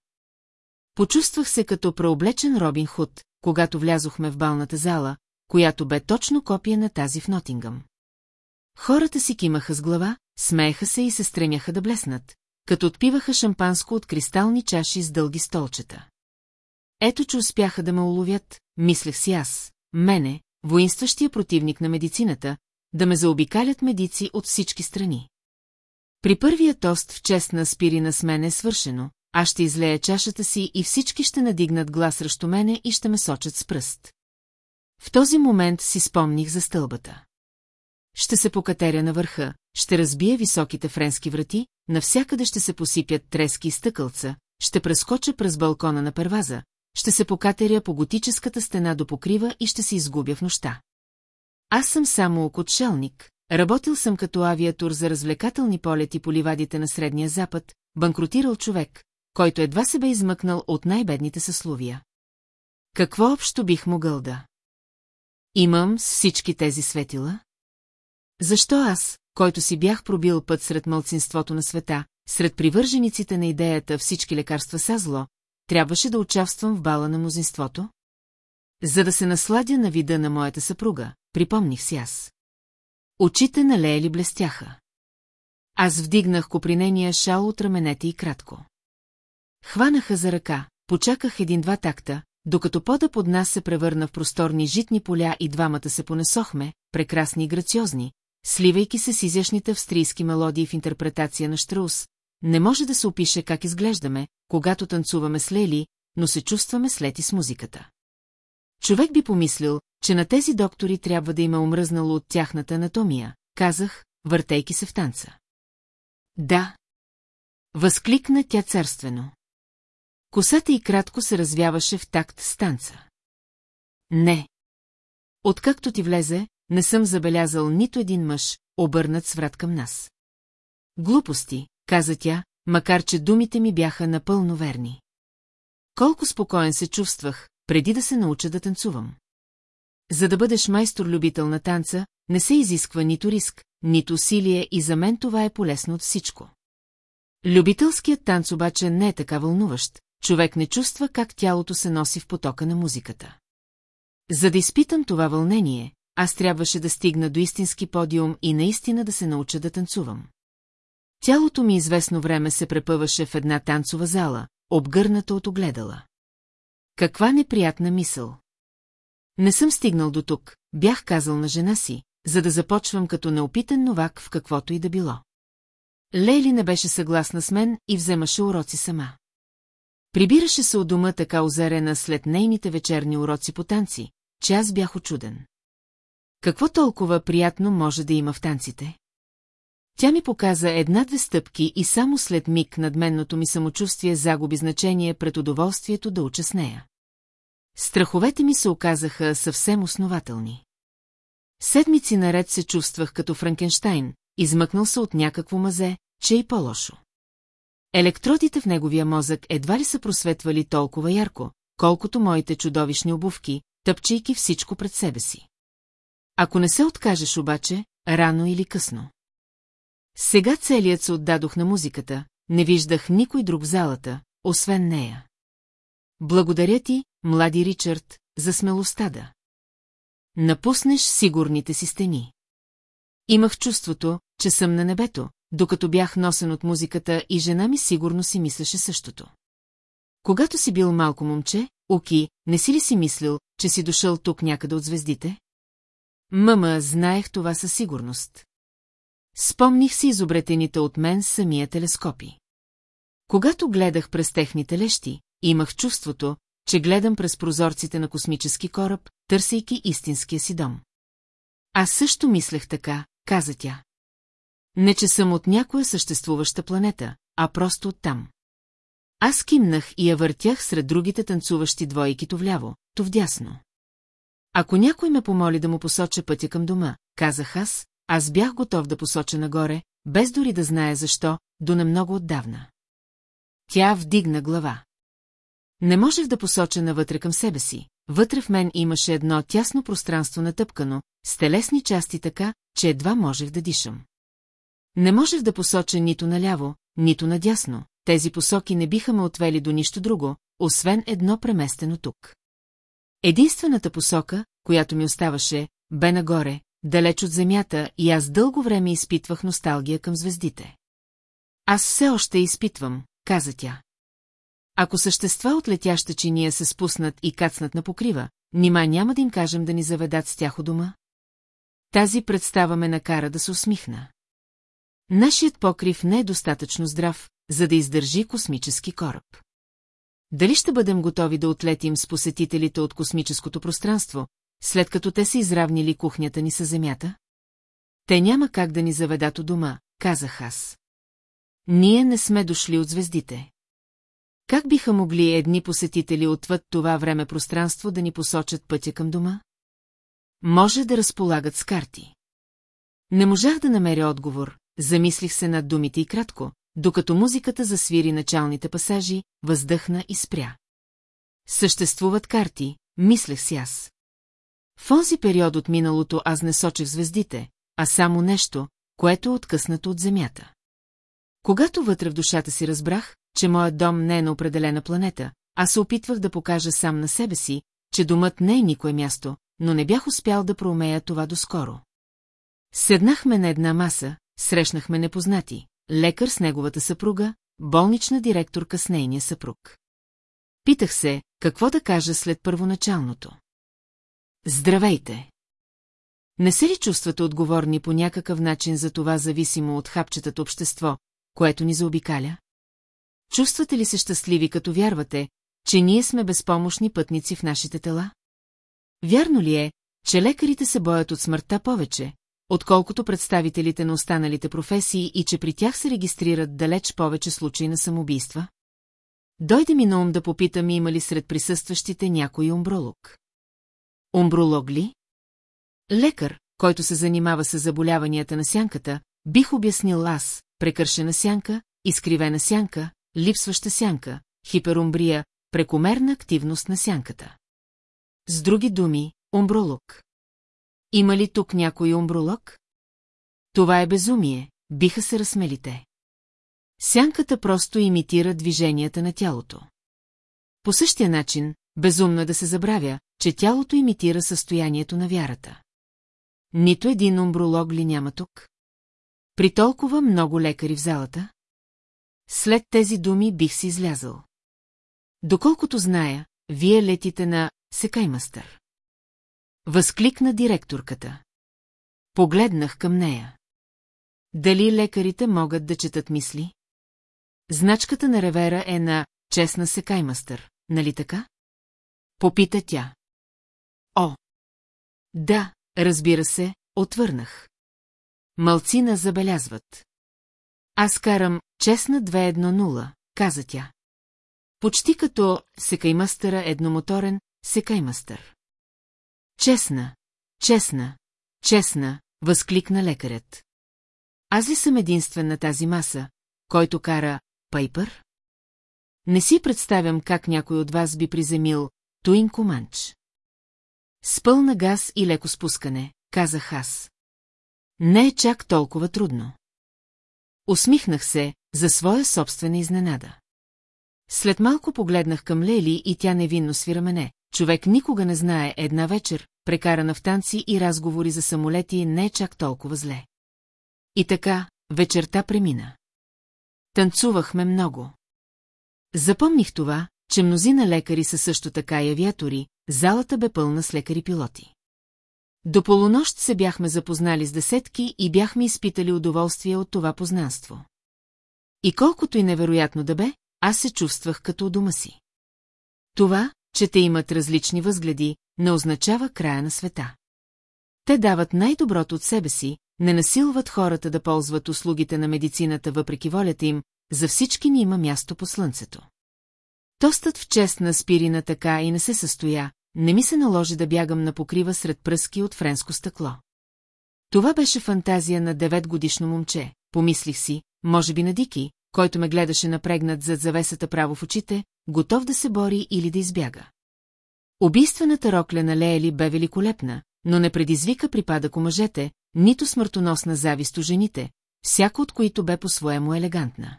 Почувствах се като преоблечен Робин Худ, когато влязохме в балната зала, която бе точно копия на тази в Нотингъм. Хората си кимаха с глава, смееха се и се стремяха да блеснат, като отпиваха шампанско от кристални чаши с дълги столчета. Ето, че успяха да ме уловят, мислех си аз, мене, воинстващия противник на медицината, да ме заобикалят медици от всички страни. При първия тост в чест на спирина с мен е свършено, аз ще излея чашата си и всички ще надигнат глас срещу мене и ще ме сочат с пръст. В този момент си спомних за стълбата. Ще се покатеря на върха, ще разбия високите френски врати, навсякъде ще се посипят трески и стъкълца, ще прескоча през балкона на перваза, ще се покатеря по готическата стена до покрива и ще се изгубя в нощта. Аз съм само окотшелник, работил съм като авиатур за развлекателни полети по ливадите на Средния Запад, банкротирал човек, който едва се бе измъкнал от най-бедните съсловия. Какво общо бих могъл да? Имам с всички тези светила? Защо аз, който си бях пробил път сред мълцинството на света, сред привържениците на идеята всички лекарства са зло, трябваше да участвам в бала на мнозинството? За да се насладя на вида на моята съпруга, припомних си аз. Очите на Леели блестяха. Аз вдигнах копринения шал от раменете и кратко. Хванаха за ръка, почаках един-два такта, докато пода под нас се превърна в просторни житни поля и двамата се понесохме, прекрасни и грациозни, сливайки се с изящните австрийски мелодии в интерпретация на Штраус, не може да се опише как изглеждаме, когато танцуваме с Лели, но се чувстваме след и с музиката. Човек би помислил, че на тези доктори трябва да има омръзнало от тяхната анатомия, казах, въртейки се в танца. Да. Възкликна тя царствено. Косата и кратко се развяваше в такт с танца. Не. Откакто ти влезе, не съм забелязал нито един мъж, обърнат с врат към нас. Глупости, каза тя, макар че думите ми бяха напълно верни. Колко спокоен се чувствах, преди да се науча да танцувам. За да бъдеш майстор-любител на танца, не се изисква нито риск, нито усилие и за мен това е полезно от всичко. Любителският танц обаче не е така вълнуващ, човек не чувства как тялото се носи в потока на музиката. За да изпитам това вълнение, аз трябваше да стигна до истински подиум и наистина да се науча да танцувам. Тялото ми известно време се препъваше в една танцова зала, обгърната от огледала. Каква неприятна мисъл! Не съм стигнал до тук, бях казал на жена си, за да започвам като неопитен новак в каквото и да било. Лейли не беше съгласна с мен и вземаше уроци сама. Прибираше се от дома така озарена след нейните вечерни уроци по танци, че аз бях очуден. Какво толкова приятно може да има в танците? Тя ми показа една-две стъпки и само след миг надменното ми самочувствие загуби значение пред удоволствието да уча с нея. Страховете ми се оказаха съвсем основателни. Седмици наред се чувствах като Франкенштайн, измъкнал се от някакво мазе, че и по-лошо. Електродите в неговия мозък едва ли са просветвали толкова ярко, колкото моите чудовищни обувки, тъпчейки всичко пред себе си. Ако не се откажеш обаче, рано или късно. Сега целият се отдадох на музиката, не виждах никой друг в залата, освен нея. Благодаря ти, млади Ричард, за смелостта да. Напуснеш сигурните си стени. Имах чувството, че съм на небето, докато бях носен от музиката и жена ми сигурно си мислеше същото. Когато си бил малко момче, Оки, не си ли си мислил, че си дошъл тук някъде от звездите? Мама, знаех това със сигурност. Спомних си изобретените от мен самия телескопи. Когато гледах през техните лещи, имах чувството, че гледам през прозорците на космически кораб, търсейки истинския си дом. Аз също мислех така, каза тя. Не, че съм от някоя съществуваща планета, а просто оттам. Аз кимнах и я въртях сред другите танцуващи двойки то вляво, то вдясно. Ако някой ме помоли да му посоча пътя към дома, казах аз, аз бях готов да посоча нагоре, без дори да знае защо, до немного отдавна. Тя вдигна глава. Не можех да посоча навътре към себе си. Вътре в мен имаше едно тясно пространство натъпкано, с телесни части така, че едва можех да дишам. Не можех да посоча нито наляво, нито надясно, тези посоки не биха ме отвели до нищо друго, освен едно преместено тук. Единствената посока, която ми оставаше, бе нагоре, далеч от земята и аз дълго време изпитвах носталгия към звездите. Аз все още изпитвам, каза тя. Ако същества от летяща чиния се спуснат и кацнат на покрива, нима няма да им кажем да ни заведат с тях у дома? Тази представа ме накара да се усмихна. Нашият покрив не е достатъчно здрав, за да издържи космически кораб. Дали ще бъдем готови да отлетим с посетителите от космическото пространство, след като те са изравнили кухнята ни с земята? Те няма как да ни заведат у дома, казах аз. Ние не сме дошли от звездите. Как биха могли едни посетители отвъд това време-пространство да ни посочат пътя към дома? Може да разполагат с карти. Не можах да намеря отговор, замислих се над думите и кратко, докато музиката засвири началните пасажи, въздъхна и спря. Съществуват карти, мислех си аз. В този период от миналото аз не сочих звездите, а само нещо, което е откъснато от земята. Когато вътре в душата си разбрах, че моят дом не е на определена планета, аз се опитвах да покажа сам на себе си, че домът не е никое място, но не бях успял да проумея това доскоро. Седнахме на една маса, срещнахме непознати, лекар с неговата съпруга, болнична директорка с нейния съпруг. Питах се, какво да кажа след първоначалното. Здравейте! Не се ли чувствате отговорни по някакъв начин за това зависимо от хапчетата общество, което ни заобикаля? Чувствате ли се щастливи, като вярвате, че ние сме безпомощни пътници в нашите тела? Вярно ли е, че лекарите се боят от смъртта повече, отколкото представителите на останалите професии и че при тях се регистрират далеч повече случаи на самоубийства? Дойде ми на ум да попитам има ли сред присъстващите някой умбролог. Умбролог ли? Лекар, който се занимава с заболяванията на сянката, бих обяснил аз, прекършена сянка, изкривена сянка, липсваща сянка, хиперумбрия, прекомерна активност на сянката. С други думи, умбролог. Има ли тук някой умбролог? Това е безумие, биха се разсмелите. Сянката просто имитира движенията на тялото. По същия начин, безумно е да се забравя, че тялото имитира състоянието на вярата. Нито един умбролог ли няма тук? При толкова много лекари в залата? След тези думи бих си излязъл. Доколкото зная, вие летите на Секаймастър. Възкликна директорката. Погледнах към нея. Дали лекарите могат да четат мисли? Значката на ревера е на честна Секаймастър, нали така? Попита тя. О! Да, разбира се, отвърнах. Малцина забелязват. Аз карам честна 210, каза тя. Почти като секаймастъра едномоторен секаймастър. Честна, честна, честна, възкликна лекарят. Аз ли съм единствен на тази маса, който кара Пайпър? Не си представям как някой от вас би приземил Туин Команч. С пълна газ и леко спускане, казах аз. Не е чак толкова трудно. Усмихнах се за своя собствена изненада. След малко погледнах към Лели и тя невинно свира мене. Човек никога не знае една вечер, прекарана в танци и разговори за самолети, не е чак толкова зле. И така, вечерта премина. Танцувахме много. Запомних това, че мнозина лекари са също така и авиатори, залата бе пълна с лекари-пилоти. До полунощ се бяхме запознали с десетки и бяхме изпитали удоволствие от това познанство. И колкото и невероятно да бе, аз се чувствах като у дома си. Това, че те имат различни възгледи, не означава края на света. Те дават най-доброто от себе си, не насилват хората да ползват услугите на медицината въпреки волята им, за всички ни има място по слънцето. Тостът в чест на спирина така и не се състоя, не ми се наложи да бягам на покрива сред пръски от френско стъкло. Това беше фантазия на деветгодишно момче, помислих си, може би на Дики, който ме гледаше напрегнат зад завесата право в очите, готов да се бори или да избяга. Убийствената рокля на Леели бе великолепна, но не предизвика припадък у мъжете, нито смъртоносна завист у жените, всяко от които бе по-своему елегантна.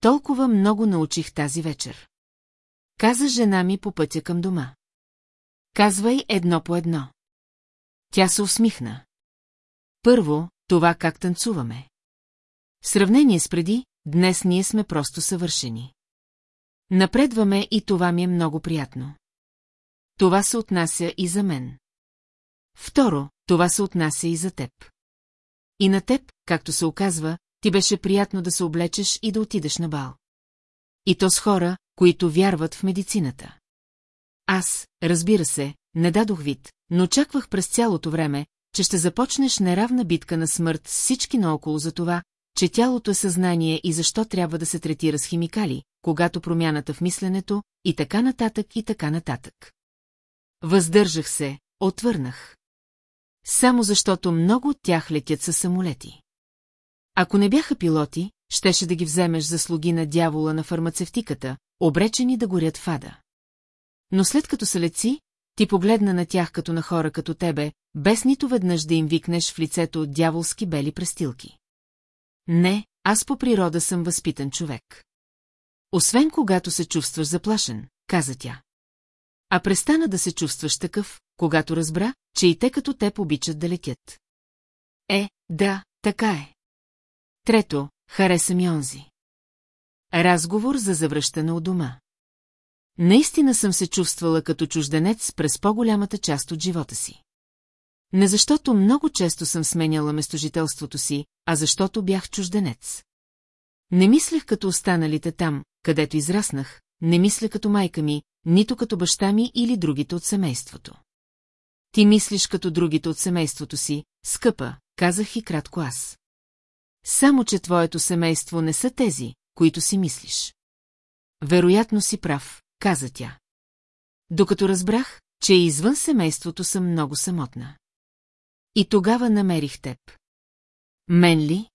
Толкова много научих тази вечер. Каза жена ми по пътя към дома. Казвай едно по едно. Тя се усмихна. Първо, това как танцуваме. В сравнение с преди, днес ние сме просто съвършени. Напредваме и това ми е много приятно. Това се отнася и за мен. Второ, това се отнася и за теб. И на теб, както се оказва, ти беше приятно да се облечеш и да отидеш на бал. И то с хора, които вярват в медицината. Аз, разбира се, не дадох вид, но очаквах през цялото време, че ще започнеш неравна битка на смърт с всички наоколо за това, че тялото е съзнание и защо трябва да се третира с химикали, когато промяната в мисленето, и така нататък, и така нататък. Въздържах се, отвърнах. Само защото много от тях летят със самолети. Ако не бяха пилоти, щеше да ги вземеш за слуги на дявола на фармацевтиката, обречени да горят в ада. Но след като са леци, ти погледна на тях като на хора като тебе, без нито веднъж да им викнеш в лицето от дяволски бели престилки. Не, аз по природа съм възпитан човек. Освен когато се чувстваш заплашен, каза тя. А престана да се чувстваш такъв, когато разбра, че и те като теб обичат да лекят. Е, да, така е. Трето, хареса ми онзи. Разговор за завръщане от дома. Наистина съм се чувствала като чужденец през по-голямата част от живота си. Не защото много често съм сменяла местожителството си, а защото бях чужденец. Не мислех като останалите там, където израснах, не мисля като майка ми, нито като баща ми или другите от семейството. Ти мислиш като другите от семейството си, скъпа, казах и кратко аз. Само, че твоето семейство не са тези, които си мислиш. Вероятно си прав, каза тя. Докато разбрах, че извън семейството съм много самотна. И тогава намерих теб. Мен ли?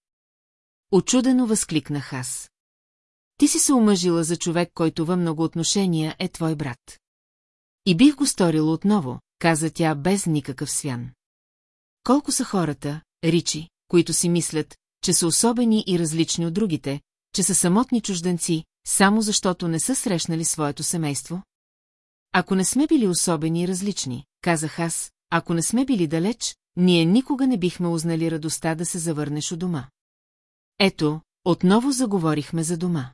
Очудено възкликнах аз. Ти си се омъжила за човек, който във много отношения е твой брат. И бих го сторила отново, каза тя без никакъв свян. Колко са хората, ричи, които си мислят, че са особени и различни от другите, че са самотни чужденци, само защото не са срещнали своето семейство? Ако не сме били особени и различни, казах аз, ако не сме били далеч, ние никога не бихме узнали радостта да се завърнеш у дома. Ето, отново заговорихме за дома.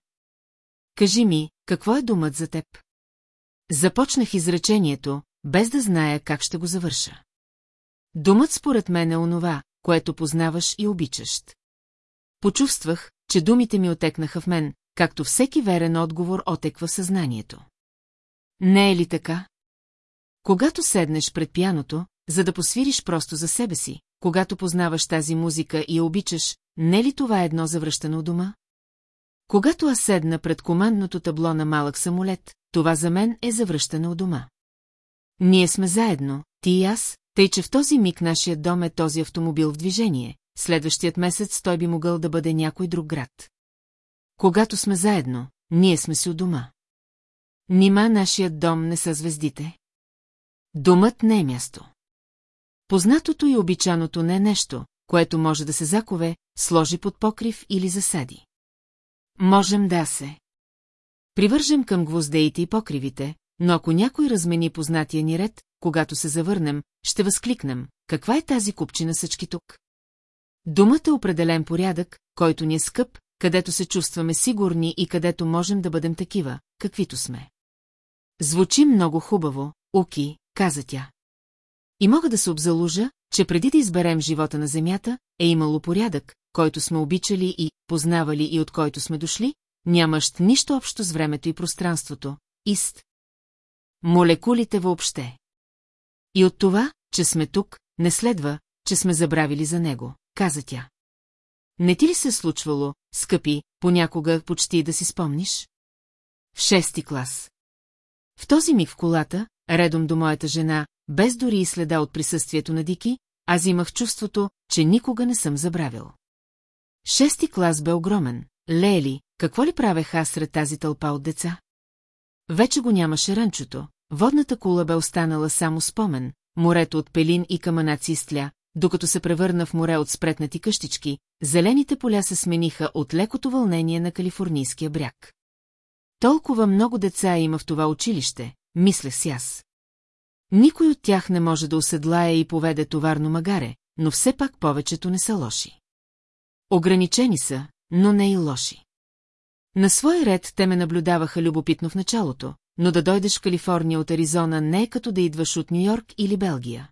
Кажи ми, какво е думът за теб? Започнах изречението, без да зная как ще го завърша. Думът според мен е онова, което познаваш и обичаш. Почувствах, че думите ми отекнаха в мен, както всеки верен отговор отеква в съзнанието. Не е ли така? Когато седнеш пред пяното, за да посвириш просто за себе си, когато познаваш тази музика и я обичаш, не е ли това едно завръщане у дома? Когато аз седна пред командното табло на малък самолет, това за мен е завръщане у дома. Ние сме заедно, ти и аз, тъй че в този миг нашия дом е този автомобил в движение, следващият месец той би могъл да бъде някой друг град. Когато сме заедно, ние сме си у дома. Нима нашият дом не са звездите? Домът не е място. Познатото и обичаното не е нещо, което може да се закове, сложи под покрив или засади. Можем да се. Привържем към гвоздеите и покривите, но ако някой размени познатия ни ред, когато се завърнем, ще възкликнем, каква е тази купчина съчки тук? Думата е определен порядък, който ни е скъп, където се чувстваме сигурни и където можем да бъдем такива, каквито сме. Звучи много хубаво, Оки, каза тя. И мога да се обзалужа, че преди да изберем живота на Земята, е имало порядък, който сме обичали и познавали и от който сме дошли, нямащ нищо общо с времето и пространството, ист. Молекулите въобще. И от това, че сме тук, не следва, че сме забравили за него, каза тя. Не ти ли се е случвало, скъпи, понякога почти да си спомниш? В шести клас. В този миг в колата, редом до моята жена, без дори и следа от присъствието на Дики, аз имах чувството, че никога не съм забравил. Шести клас бе огромен. Лели, какво ли правех аз сред тази тълпа от деца? Вече го нямаше ранчото, водната кула бе останала само спомен, морето от пелин и каманаци изтля, докато се превърна в море от спретнати къщички, зелените поля се смениха от лекото вълнение на калифорнийския бряг. Толкова много деца има в това училище, мислех си аз. Никой от тях не може да оседлае и поведе товарно магаре, но все пак повечето не са лоши. Ограничени са, но не и лоши. На свой ред те ме наблюдаваха любопитно в началото, но да дойдеш в Калифорния от Аризона не е като да идваш от Нью-Йорк или Белгия.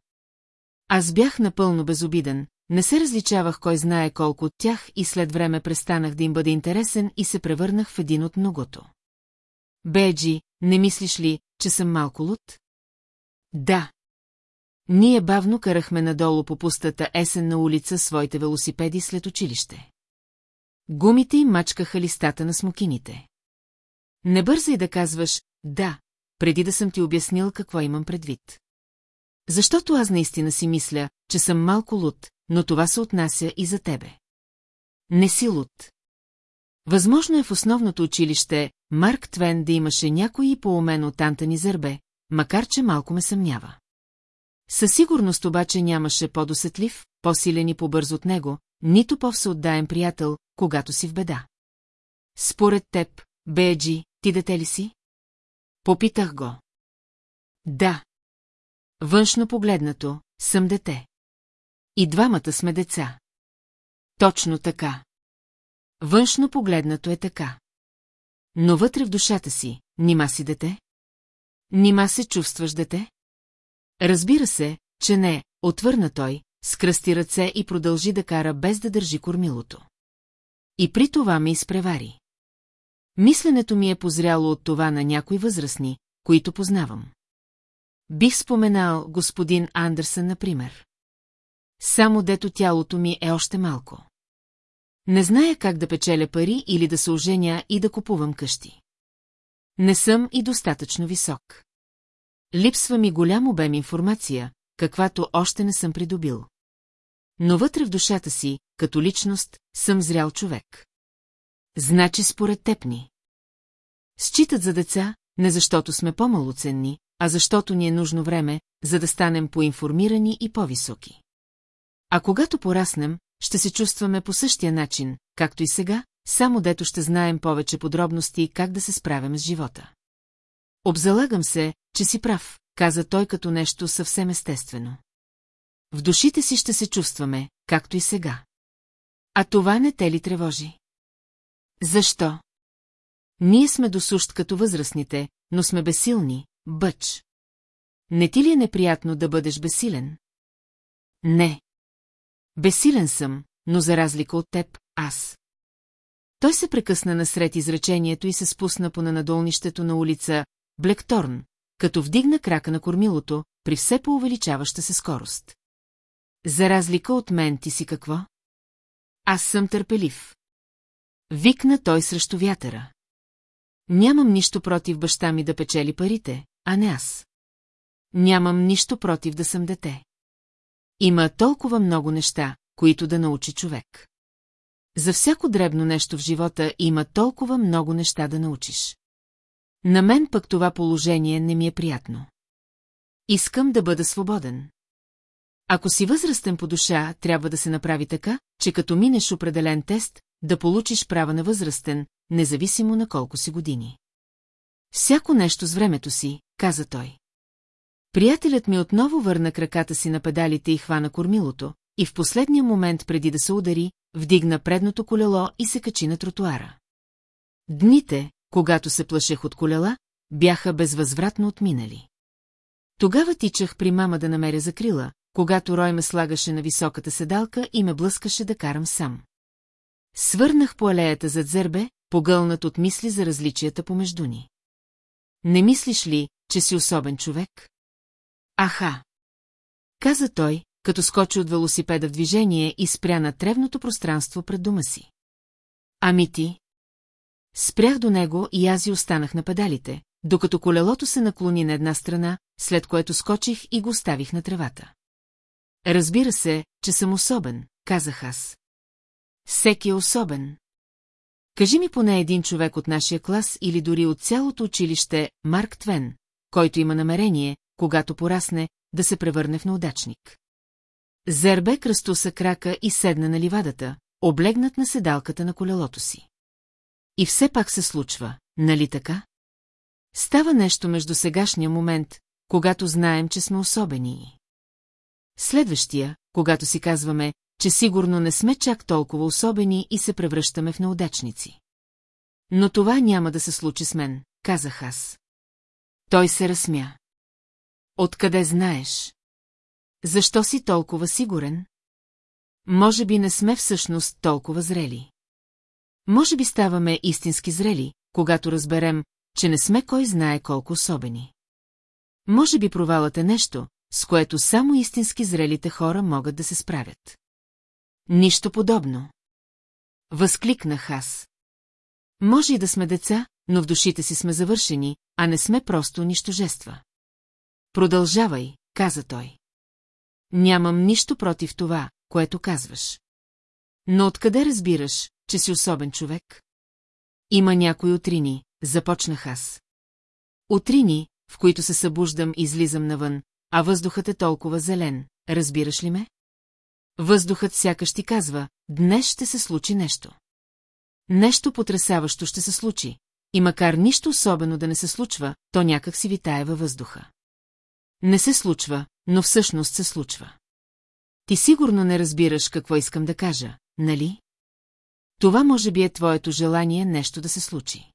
Аз бях напълно безобиден, не се различавах кой знае колко от тях и след време престанах да им бъде интересен и се превърнах в един от многото. Беджи, не мислиш ли, че съм малко луд? Да. Ние бавно карахме надолу по пустата есенна улица своите велосипеди след училище. Гумите им мачкаха листата на смокините. Не бързай да казваш «да», преди да съм ти обяснил какво имам предвид. Защото аз наистина си мисля, че съм малко луд, но това се отнася и за тебе. Не си луд. Възможно е в основното училище Марк Твен да имаше някой и по-умен от Антони Зърбе, макар че малко ме съмнява. Със сигурност обаче нямаше по-досетлив, по-силен и по-бърз от него, нито по-всеотдаен приятел, когато си в беда. Според теб, Беджи, ти дете ли си? Попитах го. Да. Външно погледнато, съм дете. И двамата сме деца. Точно така. Външно погледнато е така. Но вътре в душата си, нима си дете? Нима се чувстваш дете? Разбира се, че не, отвърна той, скръсти ръце и продължи да кара без да държи кормилото. И при това ме изпревари. Мисленето ми е позряло от това на някои възрастни, които познавам. Бих споменал господин Андерсън, например. Само дето тялото ми е още малко. Не зная как да печеля пари или да се оженя и да купувам къщи. Не съм и достатъчно висок. Липсва ми голям обем информация, каквато още не съм придобил. Но вътре в душата си, като личност, съм зрял човек. Значи според тепни. Считат за деца, не защото сме по-малоценни, а защото ни е нужно време, за да станем поинформирани и по-високи. А когато пораснем, ще се чувстваме по същия начин, както и сега, само дето ще знаем повече подробности как да се справяме с живота. Обзалагам се, че си прав, каза той като нещо съвсем естествено. В душите си ще се чувстваме, както и сега. А това не те ли тревожи? Защо? Ние сме досущ като възрастните, но сме безсилни, бъч. Не ти ли е неприятно да бъдеш безсилен? Не. Безсилен съм, но за разлика от теб, аз. Той се прекъсна насред изречението и се спусна по нанадолнището на улица Блекторн, като вдигна крака на кормилото, при все по-увеличаваща се скорост. За разлика от мен ти си какво? Аз съм търпелив. Викна той срещу вятъра. Нямам нищо против баща ми да печели парите, а не аз. Нямам нищо против да съм дете. Има толкова много неща, които да научи човек. За всяко дребно нещо в живота има толкова много неща да научиш. На мен пък това положение не ми е приятно. Искам да бъда свободен. Ако си възрастен по душа, трябва да се направи така, че като минеш определен тест, да получиш права на възрастен, независимо на колко си години. Всяко нещо с времето си, каза той. Приятелят ми отново върна краката си на педалите и хвана кормилото, и в последния момент преди да се удари, вдигна предното колело и се качи на тротуара. Дните, когато се плашех от колела, бяха безвъзвратно отминали. Тогава тичах при мама да намеря закрила, когато Рой ме слагаше на високата седалка и ме блъскаше да карам сам. Свърнах по алеята зад зърбе, погълнат от мисли за различията помежду ни. Не мислиш ли, че си особен човек? Аха! Каза той, като скочи от велосипеда в движение и спря на тревното пространство пред дома си. Ами ти? Спрях до него и аз и останах на педалите, докато колелото се наклони на една страна, след което скочих и го оставих на тревата. Разбира се, че съм особен, казах аз. Всеки е особен. Кажи ми поне един човек от нашия клас или дори от цялото училище, Марк Твен, който има намерение, когато порасне, да се превърне в неудачник. Зербе кръстоса крака и седна на ливадата, облегнат на седалката на колелото си. И все пак се случва, нали така? Става нещо между сегашния момент, когато знаем, че сме особени. Следващия, когато си казваме, че сигурно не сме чак толкова особени и се превръщаме в неудачници. Но това няма да се случи с мен, казах аз. Той се разсмя. Откъде знаеш? Защо си толкова сигурен? Може би не сме всъщност толкова зрели. Може би ставаме истински зрели, когато разберем, че не сме кой знае колко особени. Може би провалът е нещо, с което само истински зрелите хора могат да се справят. Нищо подобно. Възкликнах аз. Може и да сме деца, но в душите си сме завършени, а не сме просто нищожества. Продължавай, каза той. Нямам нищо против това, което казваш. Но откъде разбираш, че си особен човек? Има някои утрини, започнах аз. Утрини, в които се събуждам и излизам навън, а въздухът е толкова зелен, разбираш ли ме? Въздухът сякаш ти казва, днес ще се случи нещо. Нещо потрясаващо ще се случи, и макар нищо особено да не се случва, то някак си витае във въздуха. Не се случва, но всъщност се случва. Ти сигурно не разбираш какво искам да кажа, нали? Това може би е твоето желание нещо да се случи.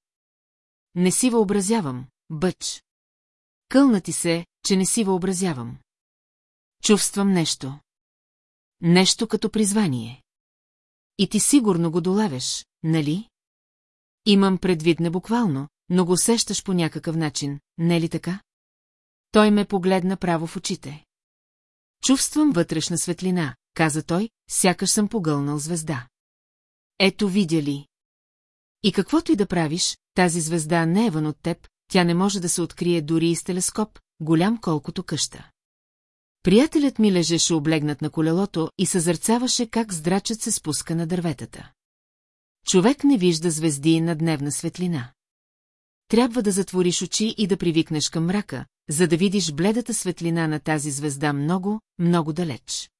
Не си въобразявам, бъч. Кълна ти се, че не си въобразявам. Чувствам нещо. Нещо като призвание. И ти сигурно го долавяш, нали? Имам предвид не буквално, но го усещаш по някакъв начин, не ли така? Той ме погледна право в очите. Чувствам вътрешна светлина, каза той, сякаш съм погълнал звезда. Ето видя ли. И каквото и да правиш, тази звезда не е вън от теб, тя не може да се открие дори и с телескоп, голям колкото къща. Приятелят ми лежеше облегнат на колелото и съзърцаваше как здрачът се спуска на дърветата. Човек не вижда звезди на дневна светлина. Трябва да затвориш очи и да привикнеш към мрака, за да видиш бледата светлина на тази звезда много, много далеч.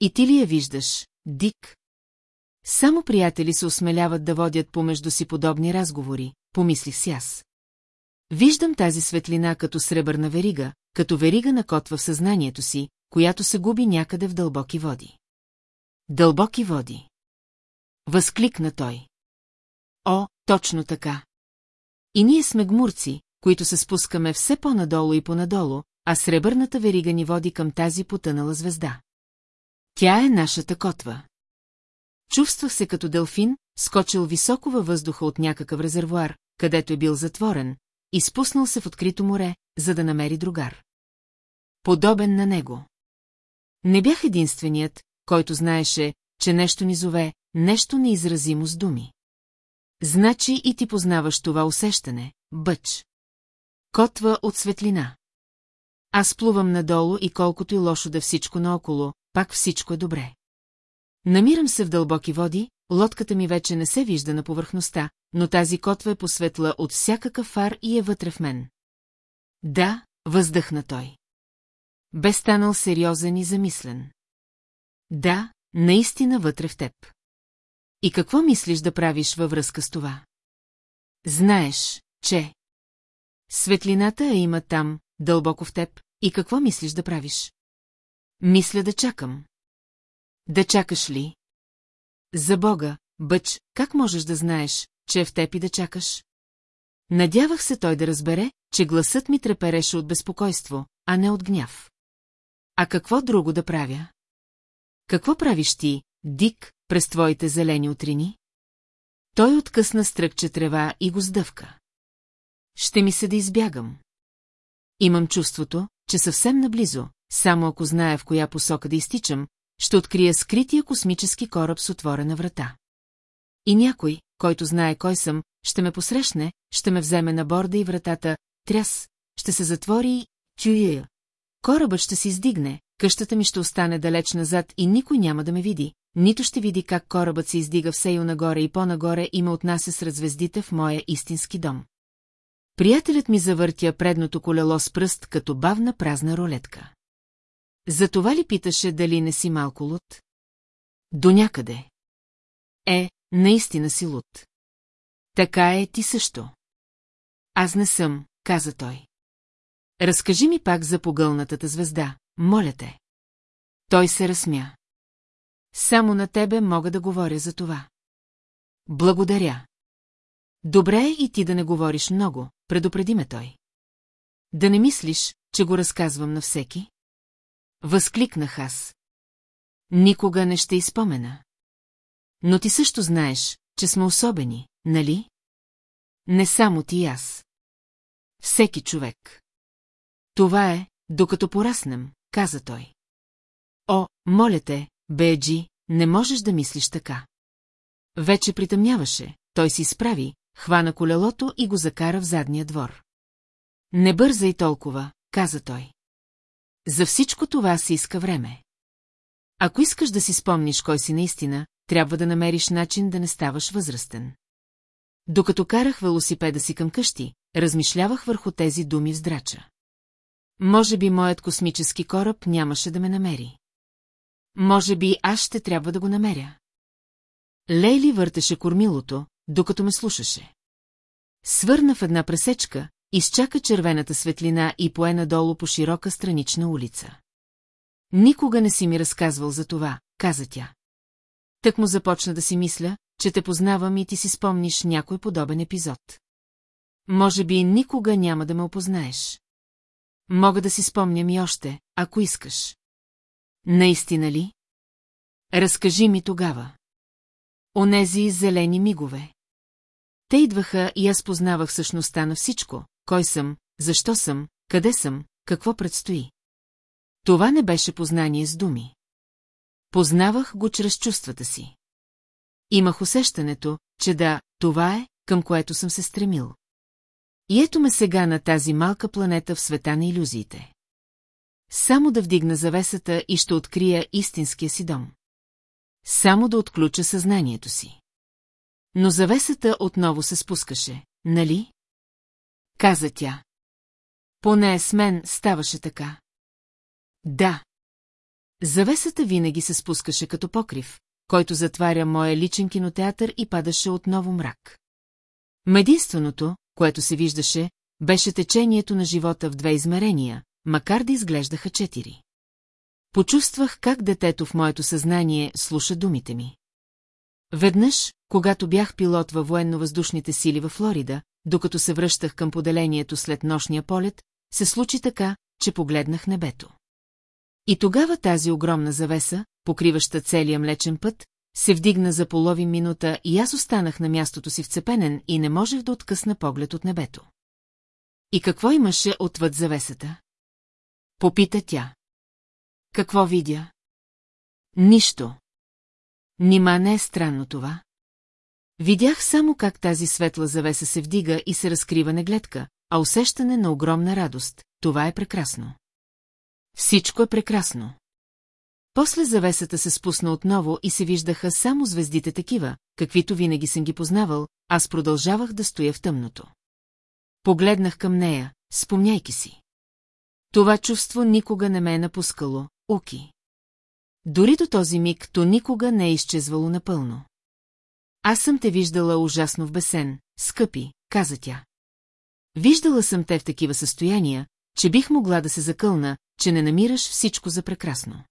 И ти ли я виждаш, Дик? Само приятели се осмеляват да водят помежду си подобни разговори, помислих си аз. Виждам тази светлина като сребърна верига, като верига на котва в съзнанието си, която се губи някъде в дълбоки води. Дълбоки води. Възкликна той. О, точно така. И ние сме гмурци, които се спускаме все по-надолу и по-надолу, а сребърната верига ни води към тази потънала звезда. Тя е нашата котва. Чувствах се като делфин, скочил високо във въздуха от някакъв резервуар, където е бил затворен, и спуснал се в открито море, за да намери другар. Подобен на него. Не бях единственият, който знаеше, че нещо ни зове, нещо неизразимо с думи. Значи и ти познаваш това усещане, бъч. Котва от светлина. Аз плувам надолу и колкото и лошо да всичко наоколо, пак всичко е добре. Намирам се в дълбоки води, лодката ми вече не се вижда на повърхността, но тази котва е посветла от всякакъв фар и е вътре в мен. Да, въздъхна той. Бе станал сериозен и замислен. Да, наистина вътре в теб. И какво мислиш да правиш във връзка с това? Знаеш, че... Светлината я има там, дълбоко в теб, и какво мислиш да правиш? Мисля да чакам. Да чакаш ли? За Бога, бъч, как можеш да знаеш, че е в теб и да чакаш? Надявах се той да разбере, че гласът ми трепереше от безпокойство, а не от гняв. А какво друго да правя? Какво правиш ти, Дик, през твоите зелени утрини? Той откъсна стръкче трева и го сдъвка. Ще ми се да избягам. Имам чувството, че съвсем наблизо, само ако зная в коя посока да изтичам, ще открия скрития космически кораб с отворена врата. И някой, който знае кой съм, ще ме посрещне, ще ме вземе на борда и вратата, тряс, ще се затвори и чуя. Корабът ще се издигне, къщата ми ще остане далеч назад и никой няма да ме види, нито ще види как корабът се издига всею нагоре и по-нагоре и ме отнася сред звездите в моя истински дом. Приятелят ми завъртя предното колело с пръст като бавна празна ролетка. За това ли питаше дали не си малко луд? До някъде. Е, наистина си луд. Така е ти също. Аз не съм, каза той. Разкажи ми пак за погълнатата звезда, моля те. Той се разсмя. Само на тебе мога да говоря за това. Благодаря. Добре е и ти да не говориш много, предупреди ме той. Да не мислиш, че го разказвам на всеки? Възкликнах аз. Никога не ще изпомена. Но ти също знаеш, че сме особени, нали? Не само ти и аз. Всеки човек. Това е, докато пораснем, каза той. О, моля те, Беджи, не можеш да мислиш така. Вече притъмняваше, той си справи, хвана колелото и го закара в задния двор. Не бързай толкова, каза той. За всичко това си иска време. Ако искаш да си спомниш кой си наистина, трябва да намериш начин да не ставаш възрастен. Докато карах велосипеда си към къщи, размишлявах върху тези думи в здрача. Може би моят космически кораб нямаше да ме намери. Може би аз ще трябва да го намеря. Лейли въртеше кормилото, докато ме слушаше. Свърна в една пресечка, изчака червената светлина и пое надолу по широка странична улица. Никога не си ми разказвал за това, каза тя. Тък му започна да си мисля, че те познавам и ти си спомниш някой подобен епизод. Може би никога няма да ме опознаеш. Мога да си спомням и още, ако искаш. Наистина ли? Разкажи ми тогава. Онези зелени мигове. Те идваха и аз познавах същността на всичко, кой съм, защо съм, къде съм, какво предстои. Това не беше познание с думи. Познавах го чрез чувствата си. Имах усещането, че да, това е, към което съм се стремил. И ето ме сега на тази малка планета в света на иллюзиите. Само да вдигна завесата и ще открия истинския си дом. Само да отключа съзнанието си. Но завесата отново се спускаше, нали? Каза тя. Поне с мен ставаше така. Да. Завесата винаги се спускаше като покрив, който затваря моя личен кинотеатър и падаше отново мрак. Мединственото, което се виждаше, беше течението на живота в две измерения, макар да изглеждаха четири. Почувствах как детето в моето съзнание слуша думите ми. Веднъж, когато бях пилот във военно-въздушните сили във Флорида, докато се връщах към поделението след нощния полет, се случи така, че погледнах небето. И тогава тази огромна завеса, покриваща целия млечен път, се вдигна за половин минута и аз останах на мястото си вцепенен и не можех да откъсна поглед от небето. И какво имаше отвъд завесата? Попита тя. Какво видя? Нищо. Нима не е странно това? Видях само как тази светла завеса се вдига и се разкрива негледка, а усещане на огромна радост. Това е прекрасно. Всичко е прекрасно. После завесата се спусна отново и се виждаха само звездите такива, каквито винаги съм ги познавал, аз продължавах да стоя в тъмното. Погледнах към нея, спомняйки си. Това чувство никога не ме е напускало, Уки. Дори до този миг то никога не е изчезвало напълно. Аз съм те виждала ужасно в бесен, скъпи, каза тя. Виждала съм те в такива състояния, че бих могла да се закълна, че не намираш всичко за прекрасно.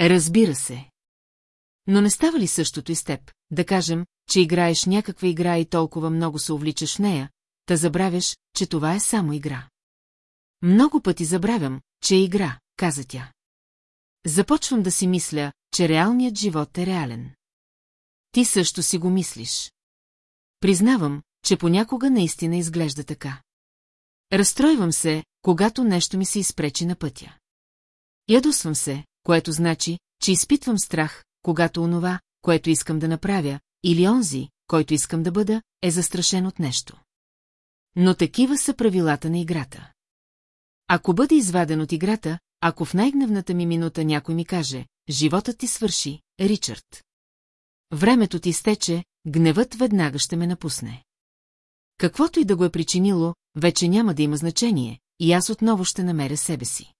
Разбира се. Но не става ли същото и с теб? Да кажем, че играеш някаква игра и толкова много се увличаш в нея, та забравяш, че това е само игра. Много пъти забравям, че е игра, каза тя. Започвам да си мисля, че реалният живот е реален. Ти също си го мислиш. Признавам, че понякога наистина изглежда така. Разстройвам се, когато нещо ми се изпречи на пътя. Ядосвам се, което значи, че изпитвам страх, когато онова, което искам да направя, или онзи, който искам да бъда, е застрашен от нещо. Но такива са правилата на играта. Ако бъде изваден от играта, ако в най-гневната ми минута някой ми каже, животът ти свърши, Ричард. Времето ти изтече, гневът веднага ще ме напусне. Каквото и да го е причинило, вече няма да има значение, и аз отново ще намеря себе си.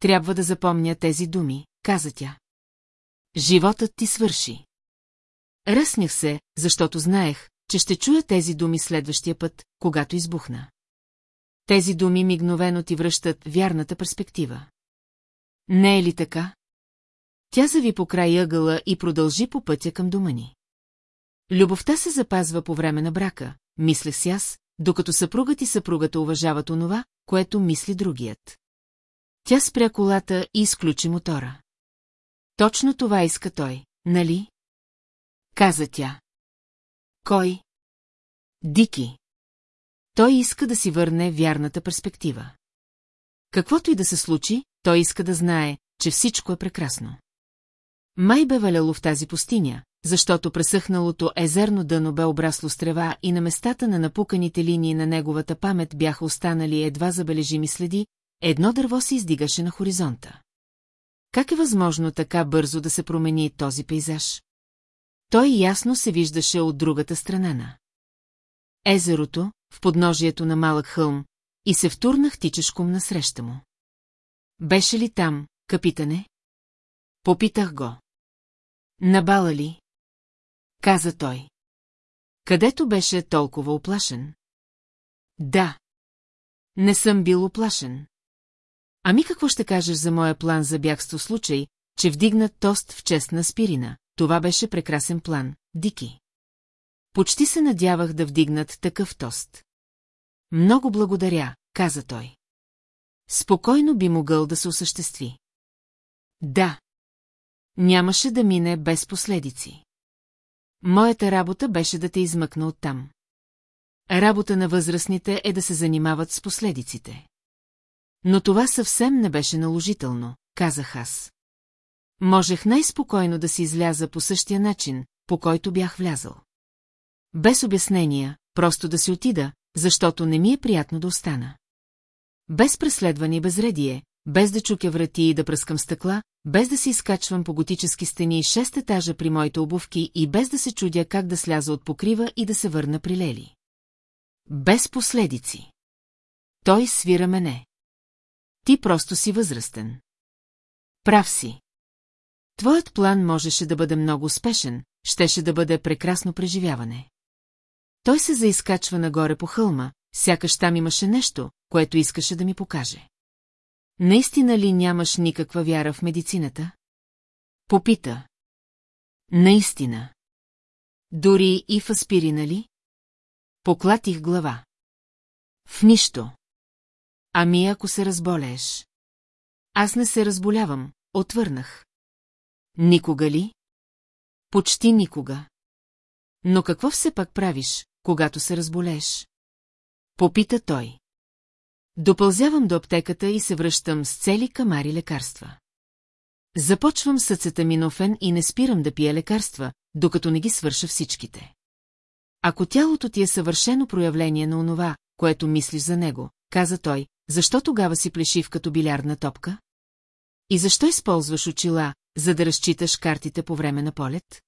Трябва да запомня тези думи, каза тя. Животът ти свърши. Ръснях се, защото знаех, че ще чуя тези думи следващия път, когато избухна. Тези думи мигновено ти връщат вярната перспектива. Не е ли така? Тя зави по край ъгъла и продължи по пътя към дома ни. Любовта се запазва по време на брака, мислех си аз, докато съпругът и съпругата уважават онова, което мисли другият. Тя спря колата и изключи мотора. Точно това иска той, нали? Каза тя. Кой? Дики. Той иска да си върне вярната перспектива. Каквото и да се случи, той иска да знае, че всичко е прекрасно. Май бе валяло в тази пустиня, защото пресъхналото езерно дъно бе обрасло с трева и на местата на напуканите линии на неговата памет бяха останали едва забележими следи, едно дърво се издигаше на хоризонта. Как е възможно така бързо да се промени този пейзаж? Той ясно се виждаше от другата страна на езерото, в подножието на малък хълм, и се втурнах тичешком насреща му. Беше ли там, капитане? Попитах го. Набала ли? Каза той. Където беше толкова оплашен? Да. Не съм бил оплашен. Ами какво ще кажеш за моя план за бягство случай, че вдигнат тост в чест на спирина? Това беше прекрасен план, Дики. Почти се надявах да вдигнат такъв тост. Много благодаря, каза той. Спокойно би могъл да се осъществи. Да. Нямаше да мине без последици. Моята работа беше да те измъкна оттам. Работа на възрастните е да се занимават с последиците. Но това съвсем не беше наложително, казах аз. Можех най-спокойно да си изляза по същия начин, по който бях влязъл. Без обяснения, просто да си отида, защото не ми е приятно да остана. Без преследване и безредие, без да чукя врати и да пръскам стъкла, без да се изкачвам по готически стени шест етажа при моите обувки и без да се чудя как да сляза от покрива и да се върна при Лели. Без последици. Той свира мене. Ти просто си възрастен. Прав си. Твоят план можеше да бъде много успешен, щеше да бъде прекрасно преживяване. Той се заискачва нагоре по хълма, сякаш там имаше нещо, което искаше да ми покаже. Наистина ли нямаш никаква вяра в медицината? Попита. Наистина. Дори и в аспирина ли? Поклатих глава. В нищо. Ами ако се разболееш? Аз не се разболявам, отвърнах. Никога ли? Почти никога. Но какво все пак правиш, когато се разболееш? Попита той. Допълзявам до аптеката и се връщам с цели камари лекарства. Започвам с ацетаминофен и не спирам да пия лекарства, докато не ги свърша всичките. Ако тялото ти е съвършено проявление на онова, което мислиш за него, каза той, защо тогава си плешив като билярдна топка? И защо използваш очила, за да разчиташ картите по време на полет?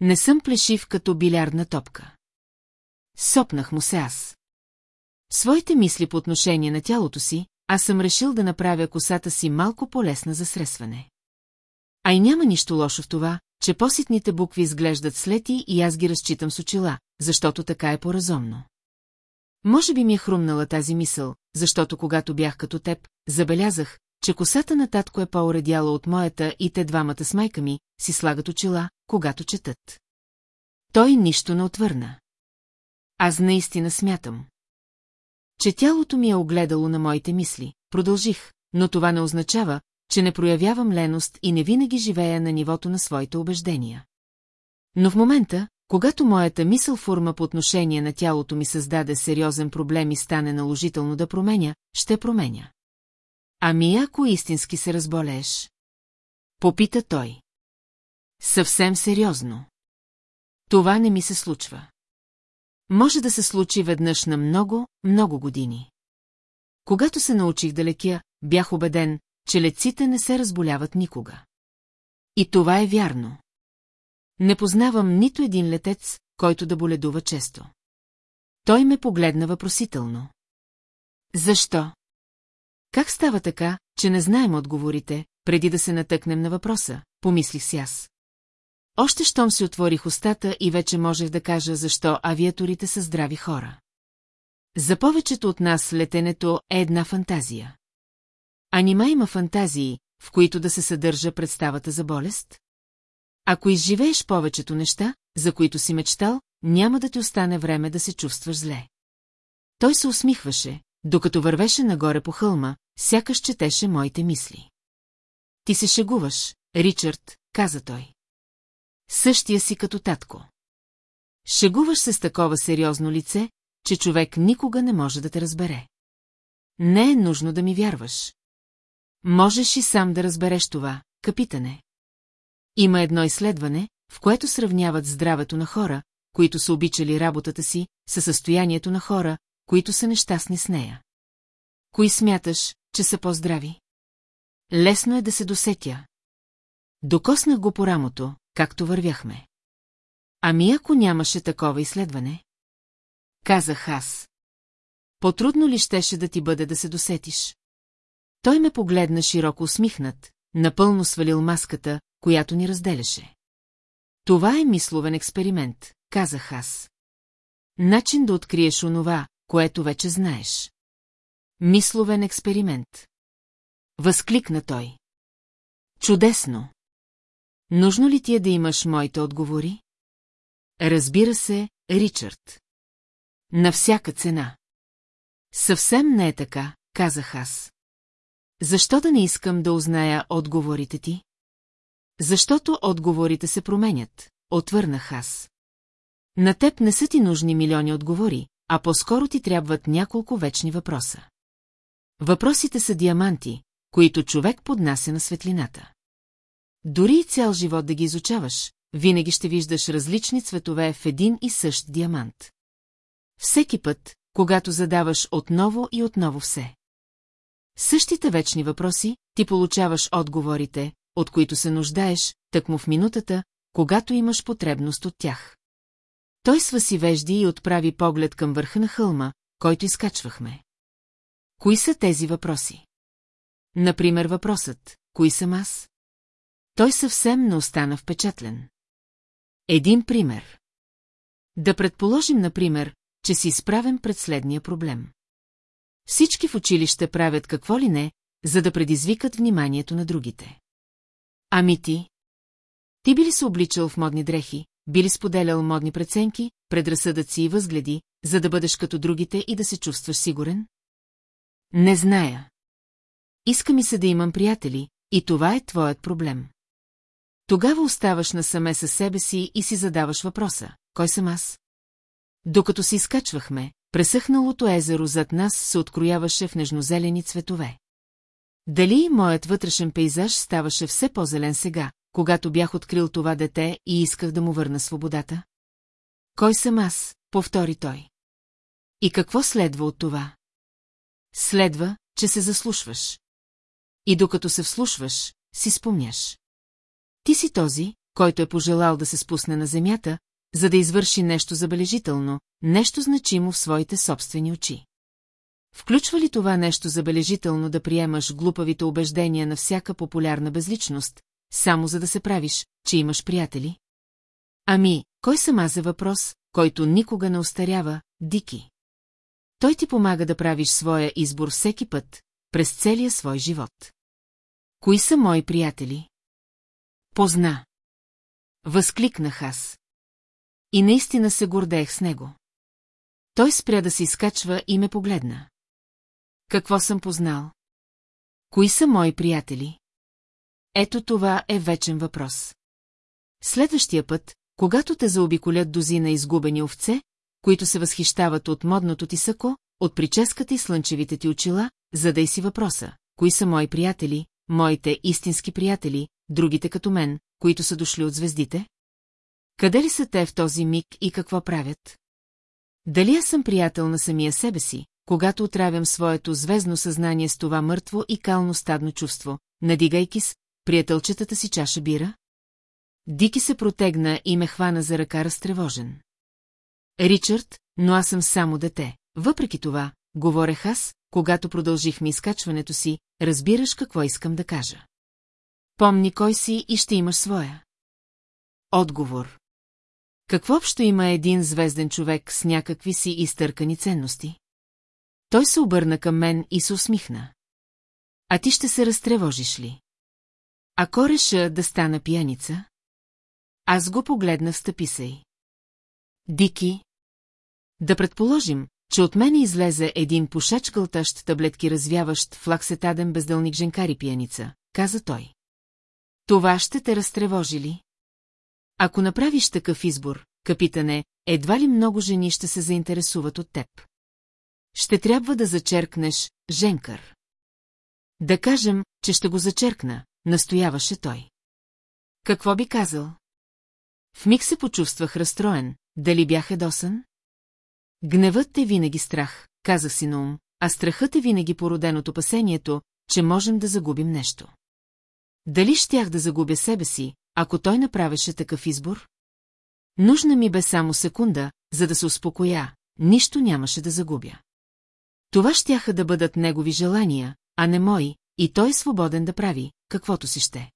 Не съм плешив като билярдна топка. Сопнах му се аз. Своите мисли по отношение на тялото си, аз съм решил да направя косата си малко по-лесна за сресване. А и няма нищо лошо в това, че поситните букви изглеждат слети и аз ги разчитам с очила, защото така е по-разумно. Може би ми е хрумнала тази мисъл, защото когато бях като теб, забелязах, че косата на татко е по-уредяла от моята и те двамата с майка ми си слагат очила, когато четат. Той нищо не отвърна. Аз наистина смятам. Че тялото ми е огледало на моите мисли, продължих, но това не означава, че не проявявам леност и не винаги живея на нивото на своите убеждения. Но в момента, когато моята мисъл форма по отношение на тялото ми създаде сериозен проблем и стане наложително да променя, ще променя. Ами ако истински се разболееш? Попита той. Съвсем сериозно. Това не ми се случва. Може да се случи веднъж на много, много години. Когато се научих да лекя, бях убеден, че леците не се разболяват никога. И това е вярно. Не познавам нито един летец, който да боледува често. Той ме погледна въпросително. Защо? Как става така, че не знаем отговорите, преди да се натъкнем на въпроса, помислих си аз. Още щом си отворих устата и вече можех да кажа защо авиаторите са здрави хора. За повечето от нас летенето е една фантазия. А нима има фантазии, в които да се съдържа представата за болест? Ако изживееш повечето неща, за които си мечтал, няма да ти остане време да се чувстваш зле. Той се усмихваше, докато вървеше нагоре по хълма, сякаш четеше моите мисли. Ти се шегуваш, Ричард, каза той. Същия си като татко. Шегуваш се с такова сериозно лице, че човек никога не може да те разбере. Не е нужно да ми вярваш. Можеш и сам да разбереш това, капитане. Има едно изследване, в което сравняват здравето на хора, които са обичали работата си, със състоянието на хора, които са нещастни с нея. Кои смяташ, че са по-здрави? Лесно е да се досетя. Докоснах го по рамото, както вървяхме. Ами ако нямаше такова изследване? Казах аз. Потрудно ли щеше да ти бъде да се досетиш? Той ме погледна широко усмихнат, напълно свалил маската, която ни разделяше. Това е мисловен експеримент, казах аз. Начин да откриеш онова, което вече знаеш. Мисловен експеримент. Възкликна той. Чудесно! Нужно ли ти е да имаш моите отговори? Разбира се, Ричард. На всяка цена. Съвсем не е така, казах аз. Защо да не искам да узная отговорите ти? Защото отговорите се променят, отвърнах аз. На теб не са ти нужни милиони отговори, а по-скоро ти трябват няколко вечни въпроса. Въпросите са диаманти, които човек поднася на светлината. Дори и цял живот да ги изучаваш, винаги ще виждаш различни цветове в един и същ диамант. Всеки път, когато задаваш отново и отново все. Същите вечни въпроси, ти получаваш отговорите, от които се нуждаеш, тъкмо в минутата, когато имаш потребност от тях. Той сваси вежди и отправи поглед към върха на хълма, който изкачвахме. Кои са тези въпроси? Например въпросът, кои съм аз? Той съвсем не остана впечатлен. Един пример. Да предположим, например, че си изправен пред следния проблем. Всички в училище правят какво ли не, за да предизвикат вниманието на другите. Ами ти? Ти би ли се обличал в модни дрехи, би ли споделял модни преценки, предразсъдъци и възгледи, за да бъдеш като другите и да се чувстваш сигурен? Не зная. Иска ми се да имам приятели, и това е твоят проблем. Тогава оставаш насаме със себе си и си задаваш въпроса. Кой съм аз? Докато се изкачвахме, пресъхналото езеро зад нас се открояваше в нежнозелени цветове. Дали моят вътрешен пейзаж ставаше все по-зелен сега, когато бях открил това дете и исках да му върна свободата? Кой съм аз, повтори той. И какво следва от това? Следва, че се заслушваш. И докато се вслушваш, си спомняш. Ти си този, който е пожелал да се спусне на земята, за да извърши нещо забележително, нещо значимо в своите собствени очи. Включва ли това нещо забележително да приемаш глупавите убеждения на всяка популярна безличност, само за да се правиш, че имаш приятели? Ами, кой сама за въпрос, който никога не остарява, Дики? Той ти помага да правиш своя избор всеки път, през целия свой живот. Кои са мои приятели? Позна. Възкликнах аз. И наистина се гордеех с него. Той спря да се изкачва и ме погледна. Какво съм познал? Кои са мои приятели? Ето това е вечен въпрос. Следващия път, когато те заобиколят дозина изгубени овце, които се възхищават от модното ти сако, от прическата и слънчевите ти очила, задай си въпроса. Кои са мои приятели, моите истински приятели, другите като мен, които са дошли от звездите? Къде ли са те в този миг и какво правят? Дали аз съм приятел на самия себе си, когато отравям своето звездно съзнание с това мъртво и кално стадно чувство, надигайки с приятелчетата си чаша бира? Дики се протегна и ме хвана за ръка разтревожен. Ричард, но аз съм само дете. Въпреки това, говорех аз, когато продължихме изкачването си, разбираш какво искам да кажа. Помни кой си и ще имаш своя. Отговор. Какво общо има един звезден човек с някакви си изтъркани ценности? Той се обърна към мен и се усмихна. А ти ще се разтревожиш ли? Ако реша да стана пияница? Аз го погледна в стъписай. Дики. Да предположим, че от мене излезе един пушач гълтащ таблетки развяващ флаксетаден бездълник женкари пияница, каза той. Това ще те разтревожи ли? Ако направиш такъв избор, капитане, едва ли много жени ще се заинтересуват от теб. Ще трябва да зачеркнеш Женкър. Да кажем, че ще го зачеркна, настояваше той. Какво би казал? В миг се почувствах разстроен, дали бях едосан? Гневът е винаги страх, казах си на ум, а страхът е винаги породен от опасението, че можем да загубим нещо. Дали щях да загубя себе си, ако той направеше такъв избор? Нужна ми бе само секунда, за да се успокоя, нищо нямаше да загубя. Това щяха да бъдат негови желания, а не мои, и той е свободен да прави, каквото си ще.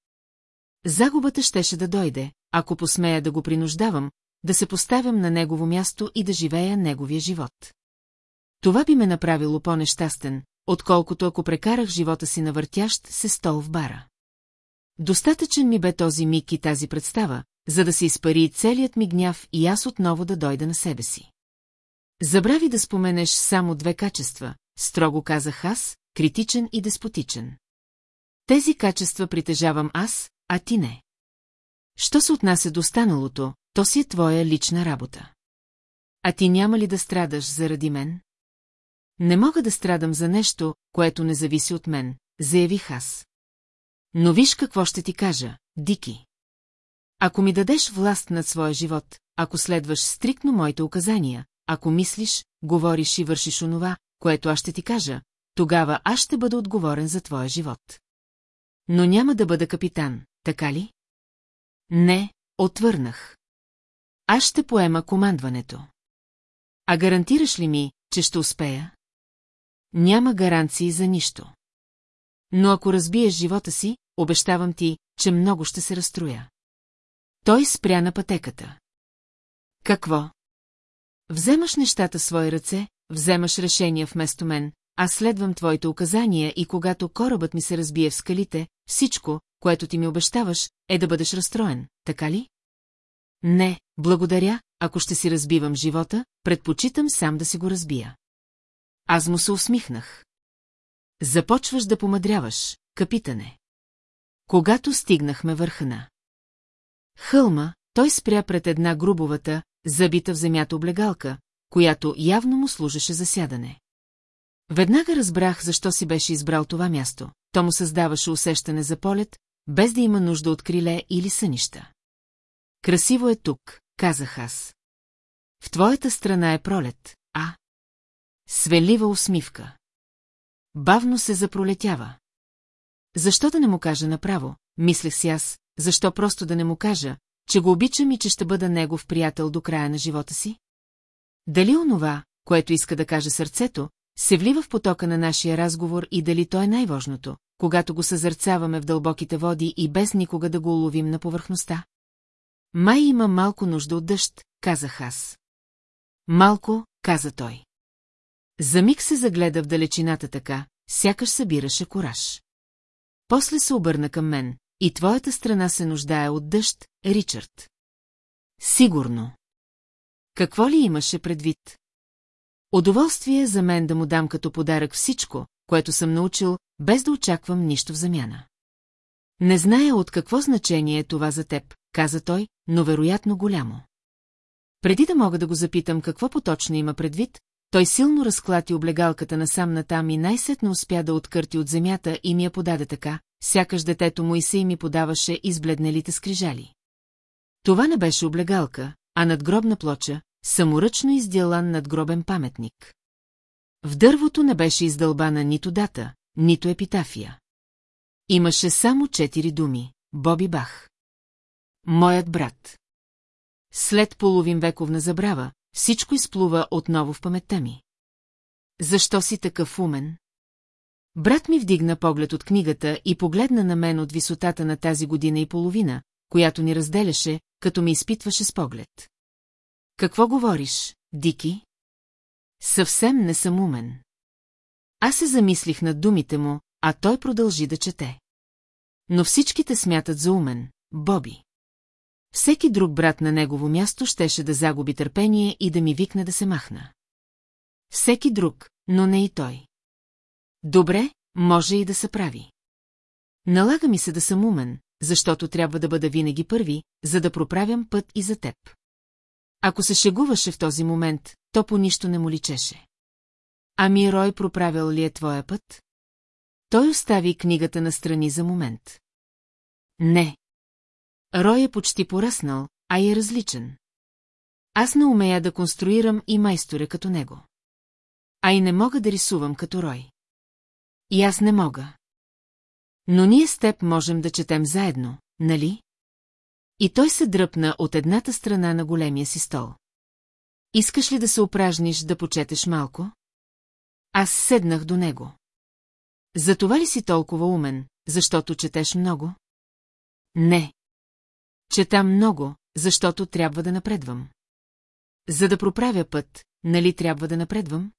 Загубата щеше да дойде, ако посмея да го принуждавам, да се поставям на негово място и да живея неговия живот. Това би ме направило по-нещастен, отколкото ако прекарах живота си на въртящ се стол в бара. Достатъчен ми бе този миг и тази представа, за да се изпари целият ми гняв и аз отново да дойда на себе си. Забрави да споменеш само две качества, строго казах аз, критичен и деспотичен. Тези качества притежавам аз, а ти не. Що се отнася до останалото, то си е твоя лична работа. А ти няма ли да страдаш заради мен? Не мога да страдам за нещо, което не зависи от мен, заявих аз. Но виж какво ще ти кажа, Дики. Ако ми дадеш власт над своя живот, ако следваш стриктно моите указания, ако мислиш, говориш и вършиш онова, което аз ще ти кажа, тогава аз ще бъда отговорен за твоя живот. Но няма да бъда капитан, така ли? Не, отвърнах. Аз ще поема командването. А гарантираш ли ми, че ще успея? Няма гаранции за нищо. Но ако разбиеш живота си, обещавам ти, че много ще се разстроя. Той спря на пътеката. Какво? Вземаш нещата в свои ръце, вземаш решения вместо мен, аз следвам твоите указания и когато корабът ми се разбие в скалите, всичко, което ти ми обещаваш, е да бъдеш разстроен, така ли? Не, благодаря, ако ще си разбивам живота, предпочитам сам да си го разбия. Аз му се усмихнах. Започваш да помадряваш, капитане. Когато стигнахме върха на хълма, той спря пред една грубовата, забита в земята облегалка, която явно му служеше за сядане. Веднага разбрах, защо си беше избрал това място. То му създаваше усещане за полет, без да има нужда от криле или сънища. Красиво е тук, казах аз. В твоята страна е пролет, а? Свелива усмивка. Бавно се запролетява. Защо да не му кажа направо, мислех си аз, защо просто да не му кажа, че го обичам и че ще бъда негов приятел до края на живота си? Дали онова, което иска да каже сърцето, се влива в потока на нашия разговор и дали то е най-важното, когато го съзърцаваме в дълбоките води и без никога да го уловим на повърхността? Май има малко нужда от дъжд, казах аз. Малко, каза той. За миг се загледа в далечината така, сякаш събираше кораж. после се обърна към мен. И твоята страна се нуждае от дъжд, Ричард. Сигурно. Какво ли имаше предвид? Удоволствие за мен да му дам като подарък всичко, което съм научил, без да очаквам нищо в замяна. Не зная от какво значение е това за теб, каза той, но вероятно голямо. Преди да мога да го запитам какво поточно има предвид, той силно разклати облегалката насам натам и най-сетно успя да откърти от земята и ми я подаде така, сякаш детето му и се ми подаваше избледнелите скрижали. Това не беше облегалка, а надгробна плоча, саморъчно изделан надгробен паметник. В дървото не беше издълбана нито дата, нито епитафия. Имаше само четири думи – Боби Бах. Моят брат. След половин вековна забрава, всичко изплува отново в паметта ми. Защо си такъв умен? Брат ми вдигна поглед от книгата и погледна на мен от висотата на тази година и половина, която ни разделяше, като ми изпитваше с поглед. Какво говориш, Дики? Съвсем не съм умен. Аз се замислих над думите му, а той продължи да чете. Но всичките смятат за умен, Боби. Всеки друг брат на негово място щеше да загуби търпение и да ми викне да се махна. Всеки друг, но не и той. Добре, може и да се прави. Налага ми се да съм умен, защото трябва да бъда винаги първи, за да проправям път и за теб. Ако се шегуваше в този момент, то по нищо не му личеше. Ами Рой проправил ли е твоя път? Той остави книгата на страни за момент. Не. Рой е почти пораснал, а е различен. Аз не умея да конструирам и майсторя като него. А и не мога да рисувам като Рой. И аз не мога. Но ние с теб можем да четем заедно, нали? И той се дръпна от едната страна на големия си стол. Искаш ли да се опражниш да почетеш малко? Аз седнах до него. Затова ли си толкова умен, защото четеш много? Не. Чета много, защото трябва да напредвам. За да проправя път, нали трябва да напредвам?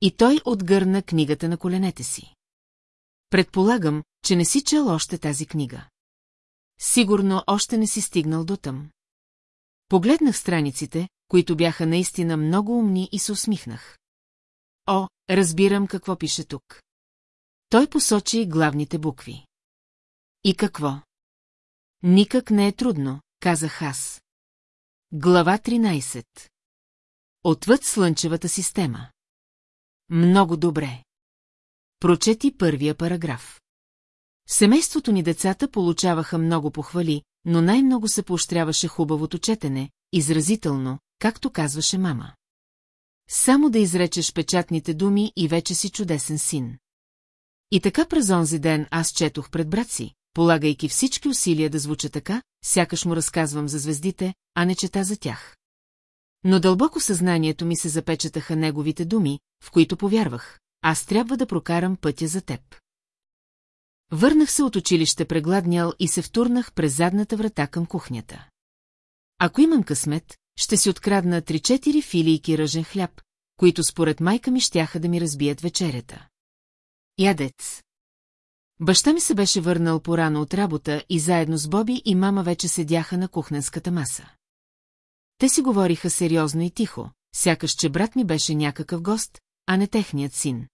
И той отгърна книгата на коленете си. Предполагам, че не си чел още тази книга. Сигурно още не си стигнал до там. Погледнах страниците, които бяха наистина много умни и се усмихнах. О, разбирам какво пише тук. Той посочи главните букви. И какво? Никак не е трудно, казах аз. Глава 13 Отвъд Слънчевата система Много добре. Прочети първия параграф. В семейството ни децата получаваха много похвали, но най-много се поощряваше хубавото четене, изразително, както казваше мама. Само да изречеш печатните думи и вече си чудесен син. И така през онзи ден аз четох пред брат си, полагайки всички усилия да звуча така, сякаш му разказвам за звездите, а не чета за тях. Но дълбоко съзнанието ми се запечатаха неговите думи, в които повярвах. Аз трябва да прокарам пътя за теб. Върнах се от училище прегладнял и се втурнах през задната врата към кухнята. Ако имам късмет, ще си открадна три-четири филийки ръжен хляб, които според майка ми щяха да ми разбият вечерята. Ядец. Баща ми се беше върнал порано от работа и заедно с Боби и мама вече седяха на кухненската маса. Те си говориха сериозно и тихо, сякаш че брат ми беше някакъв гост, а не техният син.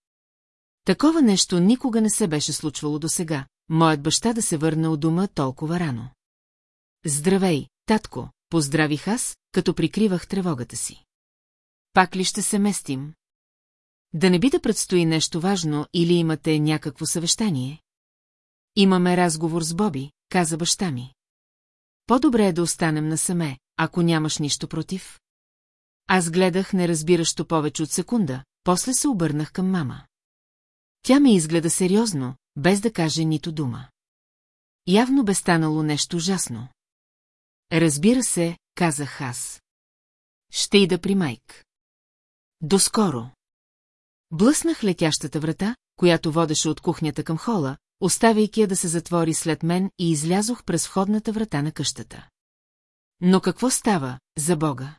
Такова нещо никога не се беше случвало до сега, моят баща да се върне от дома толкова рано. Здравей, татко, поздравих аз, като прикривах тревогата си. Пак ли ще се местим? Да не би да предстои нещо важно или имате някакво съвещание? Имаме разговор с Боби, каза баща ми. По-добре е да останем насаме, ако нямаш нищо против. Аз гледах неразбиращо повече от секунда, после се обърнах към мама. Тя ме изгледа сериозно, без да каже нито дума. Явно бе станало нещо ужасно. Разбира се, казах аз. Ще ида при майк. Доскоро. Блъснах летящата врата, която водеше от кухнята към хола, оставяйки я да се затвори след мен и излязох през входната врата на къщата. Но какво става, за Бога?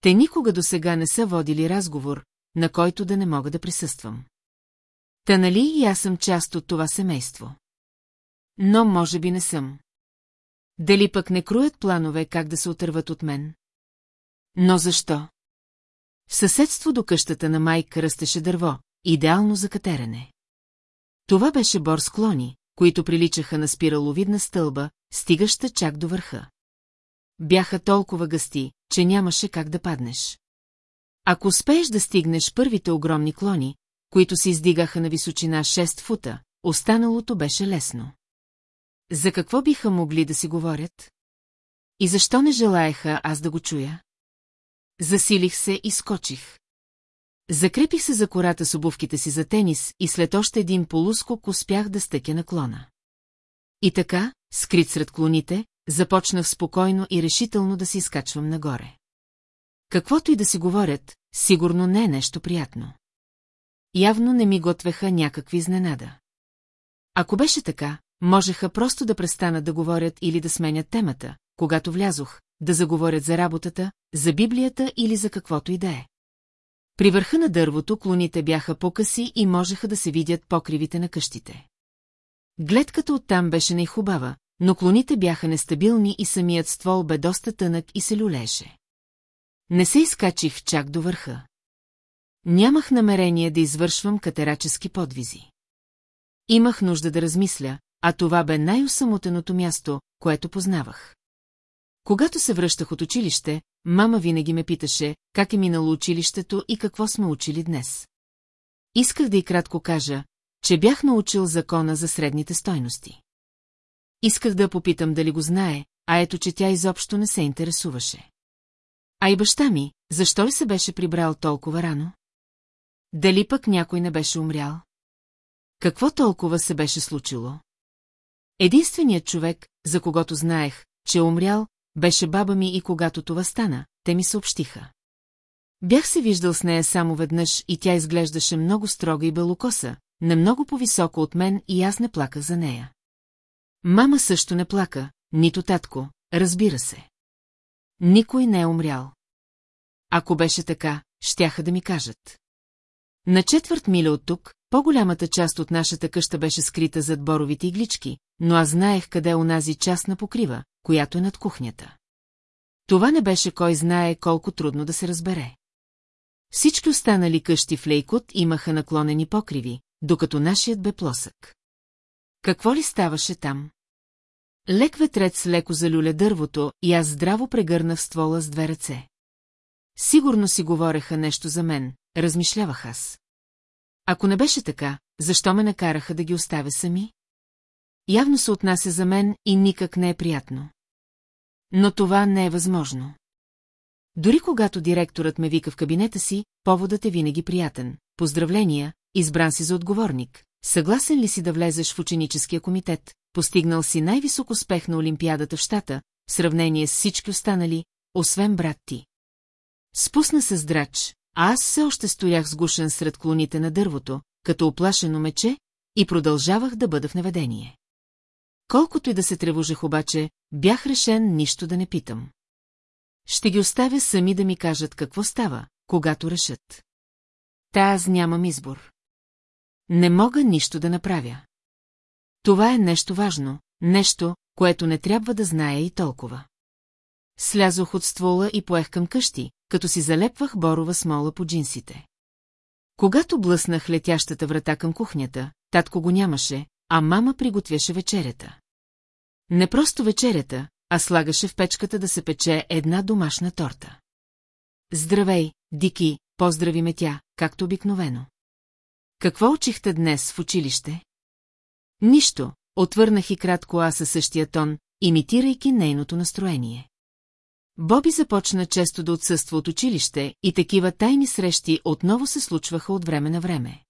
Те никога до сега не са водили разговор, на който да не мога да присъствам. Та нали и аз съм част от това семейство? но може би не съм. Дали пък не круят планове как да се отърват от мен? Но защо? В съседство до къщата на майка растеше дърво, идеално за катерене. Това беше бор склони, които приличаха на спираловидна стълба, стигаща чак до върха. Бяха толкова гъсти, че нямаше как да паднеш. Ако успееш да стигнеш първите огромни клони, които се издигаха на височина 6 фута, останалото беше лесно. За какво биха могли да си говорят? И защо не желаеха аз да го чуя? Засилих се и скочих. Закрепих се за кората с обувките си за тенис и след още един полускок успях да стъкя наклона. И така, скрит сред клоните, започнах спокойно и решително да си изкачвам нагоре. Каквото и да си говорят, сигурно не е нещо приятно. Явно не ми готвеха някакви изненада. Ако беше така, можеха просто да престанат да говорят или да сменят темата, когато влязох, да заговорят за работата, за Библията или за каквото и да е. При върха на дървото клоните бяха по-къси и можеха да се видят покривите на къщите. Гледката оттам беше най-хубава, но клоните бяха нестабилни и самият ствол бе доста тънък и се люлеше. Не се изкачих чак до върха. Нямах намерение да извършвам катерачески подвизи. Имах нужда да размисля, а това бе най-осамотеното място, което познавах. Когато се връщах от училище, мама винаги ме питаше, как е минало училището и какво сме учили днес. Исках да и кратко кажа, че бях научил закона за средните стойности. Исках да попитам дали го знае, а ето, че тя изобщо не се интересуваше. А и баща ми, защо ли се беше прибрал толкова рано? Дали пък някой не беше умрял? Какво толкова се беше случило? Единственият човек, за когото знаех, че е умрял, беше баба ми и когато това стана, те ми съобщиха. Бях се виждал с нея само веднъж и тя изглеждаше много строга и белокоса, не много по-високо от мен и аз не плаках за нея. Мама също не плака, нито татко, разбира се. Никой не е умрял. Ако беше така, щяха да ми кажат. На четвърт миля от тук, по-голямата част от нашата къща беше скрита зад боровите иглички, но аз знаех къде е онази част на покрива, която е над кухнята. Това не беше кой знае колко трудно да се разбере. Всички останали къщи в Лейкот имаха наклонени покриви, докато нашият бе плосък. Какво ли ставаше там? Лек ветрец леко залюля дървото и аз здраво прегърнах ствола с две ръце. Сигурно си говореха нещо за мен, размишлявах аз. Ако не беше така, защо ме накараха да ги оставя сами? Явно се отнася за мен и никак не е приятно. Но това не е възможно. Дори когато директорът ме вика в кабинета си, поводът е винаги приятен. Поздравления, избран си за отговорник. Съгласен ли си да влезеш в ученическия комитет, постигнал си най-висок успех на Олимпиадата в щата, в сравнение с всички останали, освен брат ти. Спусна се здрач, а аз все още стоях сгушен сред клоните на дървото, като оплашено мече, и продължавах да бъда в неведение. Колкото и да се тревожих обаче, бях решен нищо да не питам. Ще ги оставя сами да ми кажат какво става, когато решат. Та аз нямам избор. Не мога нищо да направя. Това е нещо важно, нещо, което не трябва да знае и толкова. Слязох от ствола и поех към къщи, като си залепвах борова смола по джинсите. Когато блъснах летящата врата към кухнята, татко го нямаше, а мама приготвяше вечерята. Не просто вечерята, а слагаше в печката да се пече една домашна торта. Здравей, Дики, поздрави ме тя, както обикновено. Какво учихте днес в училище? Нищо, отвърнах и кратко аз със същия тон, имитирайки нейното настроение. Боби започна често да отсъства от училище и такива тайни срещи отново се случваха от време на време.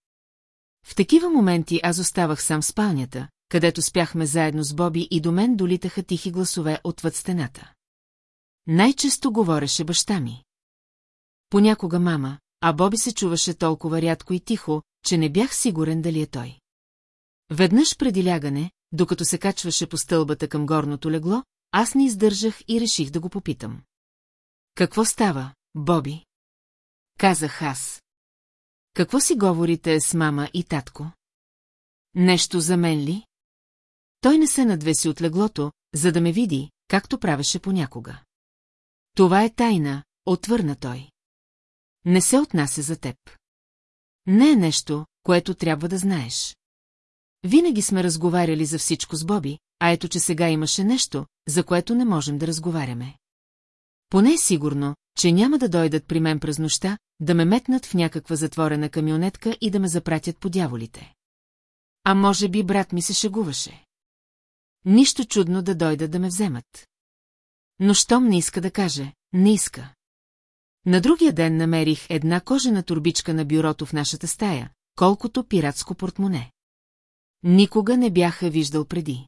В такива моменти аз оставах сам в спалнята, където спяхме заедно с Боби и до мен долитаха тихи гласове отвъд стената. Най-често говореше баща ми. Понякога мама, а Боби се чуваше толкова рядко и тихо, че не бях сигурен дали е той. Веднъж преди лягане, докато се качваше по стълбата към горното легло, аз не издържах и реших да го попитам. Какво става, Боби? Казах аз. Какво си говорите с мама и татко? Нещо за мен ли? Той не се надвеси от леглото, за да ме види, както правеше понякога. Това е тайна, отвърна той. Не се отнася за теб. Не е нещо, което трябва да знаеш. Винаги сме разговаряли за всичко с Боби, а ето, че сега имаше нещо, за което не можем да разговаряме. Поне е сигурно, че няма да дойдат при мен през нощта, да ме метнат в някаква затворена камионетка и да ме запратят по дяволите. А може би брат ми се шегуваше. Нищо чудно да дойдат да ме вземат. Но щом не иска да каже, не иска. На другия ден намерих една кожена турбичка на бюрото в нашата стая, колкото пиратско портмоне. Никога не бяха виждал преди.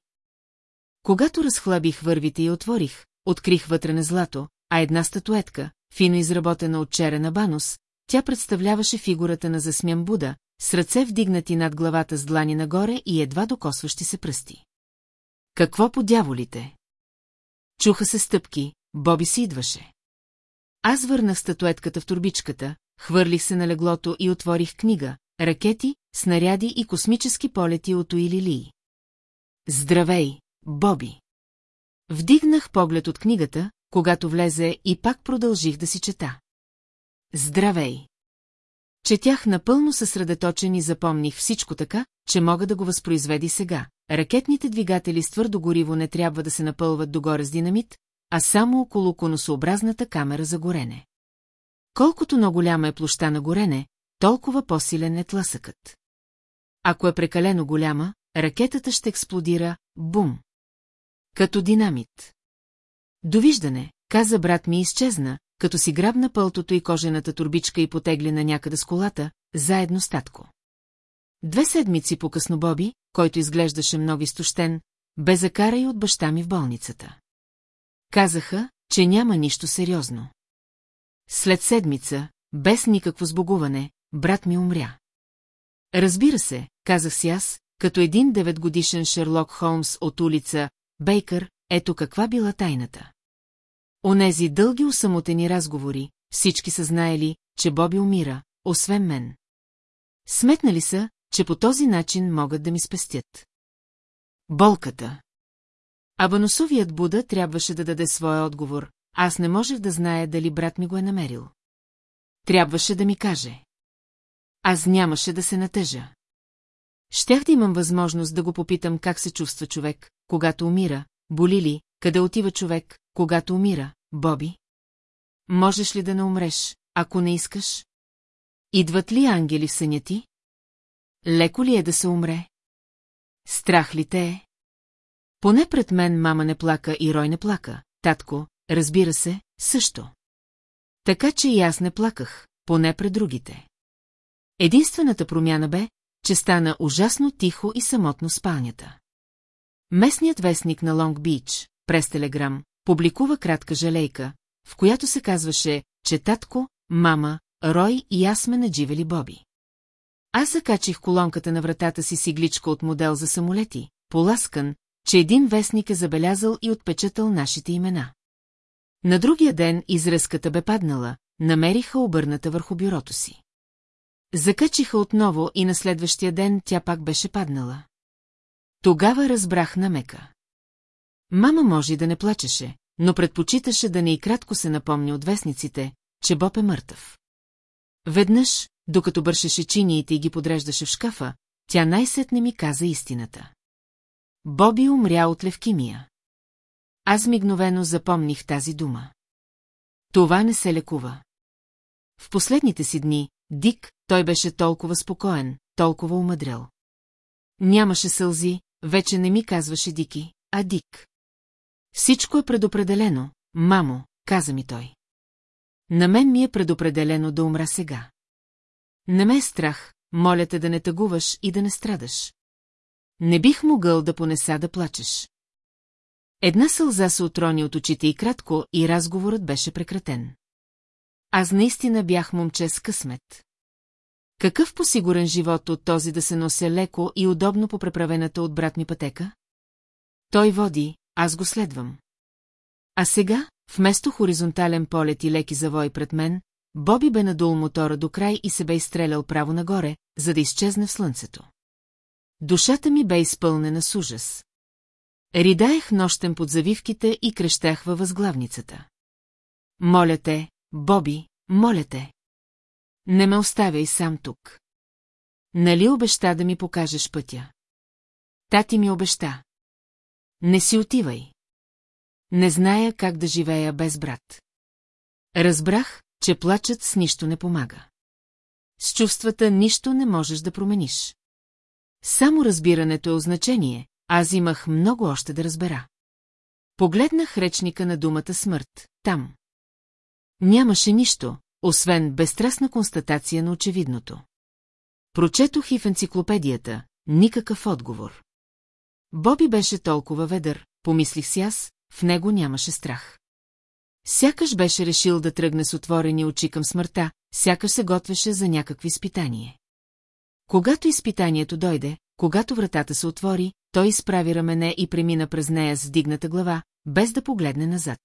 Когато разхлабих вървите и отворих, открих вътре на злато, а една статуетка, фино изработена от черена банус, тя представляваше фигурата на засмян Буда, с ръце вдигнати над главата с длани нагоре и едва докосващи се пръсти. Какво по дяволите? Чуха се стъпки, Боби си идваше. Аз върнах статуетката в турбичката, хвърлих се на леглото и отворих книга, ракети, снаряди и космически полети от Уилили. Здравей, Боби! Вдигнах поглед от книгата, когато влезе и пак продължих да си чета. Здравей! Четях напълно съсредоточен и запомних всичко така, че мога да го възпроизведи сега. Ракетните двигатели с твърдо гориво не трябва да се напълват догоре с динамит, а само около конусообразната камера за горене. Колкото много голяма е площа на горене, толкова по-силен е тласъкът. Ако е прекалено голяма, ракетата ще експлодира, бум. Като динамит. Довиждане, каза брат ми изчезна, като си грабна пълтото и кожената турбичка и потегли на някъде с колата, заедно с татко. Две седмици по-късно Боби, който изглеждаше много изтощен, бе закара и от баща ми в болницата. Казаха, че няма нищо сериозно. След седмица, без никакво сбогуване, брат ми умря. Разбира се, казах си аз, като един деветгодишен Шерлок Холмс от улица Бейкър, ето каква била тайната. Онези дълги усамотени разговори, всички са знаели, че Боби умира, освен мен. Сметнали са, че по този начин могат да ми спестят. Болката. А баносовият Буда трябваше да даде своя отговор, аз не можех да зная дали брат ми го е намерил. Трябваше да ми каже. Аз нямаше да се натъжа. Щях да имам възможност да го попитам как се чувства човек, когато умира, боли ли, къде отива човек, когато умира, Боби? Можеш ли да не умреш, ако не искаш? Идват ли ангели в съня ти? Леко ли е да се умре? Страх ли те е? Поне пред мен мама не плака и Рой не плака, татко, разбира се, също. Така че и аз не плаках, поне пред другите. Единствената промяна бе, че стана ужасно тихо и самотно спалнята. Местният вестник на Лонг Бич, през телеграм, публикува кратка жалейка, в която се казваше, че татко, мама, Рой и аз сме надживели Боби. Аз закачих колонката на вратата си с игличка от модел за самолети, поласкан, че един вестник е забелязал и отпечатал нашите имена. На другия ден изрезката бе паднала, намериха обърната върху бюрото си. Закачиха отново и на следващия ден тя пак беше паднала. Тогава разбрах намека. Мама може да не плачеше, но предпочиташе да не и кратко се напомни от вестниците, че Боб е мъртъв. Веднъж, докато бършеше чиниите и ги подреждаше в шкафа, тя най-сетне ми каза истината. Боби умря от левкимия. Аз мигновено запомних тази дума. Това не се лекува. В последните си дни, Дик, той беше толкова спокоен, толкова умъдрял. Нямаше сълзи, вече не ми казваше Дики, а Дик. Всичко е предопределено, мамо, каза ми той. На мен ми е предопределено да умра сега. Не ме е страх, моля те да не тъгуваш и да не страдаш. Не бих могъл да понеса да плачеш. Една сълза се отрони от очите и кратко, и разговорът беше прекратен. Аз наистина бях момче с късмет. Какъв посигурен живот от този да се нося леко и удобно по преправената от брат ми пътека? Той води, аз го следвам. А сега, вместо хоризонтален полет и леки завой пред мен, Боби бе надул мотора до край и се бе изстрелял право нагоре, за да изчезне в слънцето. Душата ми бе изпълнена с ужас. Ридаех нощем под завивките и крещях във възглавницата. Моля те, Боби, моля те. Не ме оставяй сам тук. Нали обеща да ми покажеш пътя? Тати ми обеща. Не си отивай. Не зная как да живея без брат. Разбрах, че плачът с нищо не помага. С чувствата нищо не можеш да промениш. Само разбирането е означение, аз имах много още да разбера. Погледнах речника на думата смърт, там. Нямаше нищо, освен безстрастна констатация на очевидното. Прочетох и в енциклопедията, никакъв отговор. Боби беше толкова ведър, помислих си аз, в него нямаше страх. Сякаш беше решил да тръгне с отворени очи към смъртта, сякаш се готвеше за някакви изпитание. Когато изпитанието дойде, когато вратата се отвори, той изправи рамене и премина през нея с вдигната глава, без да погледне назад.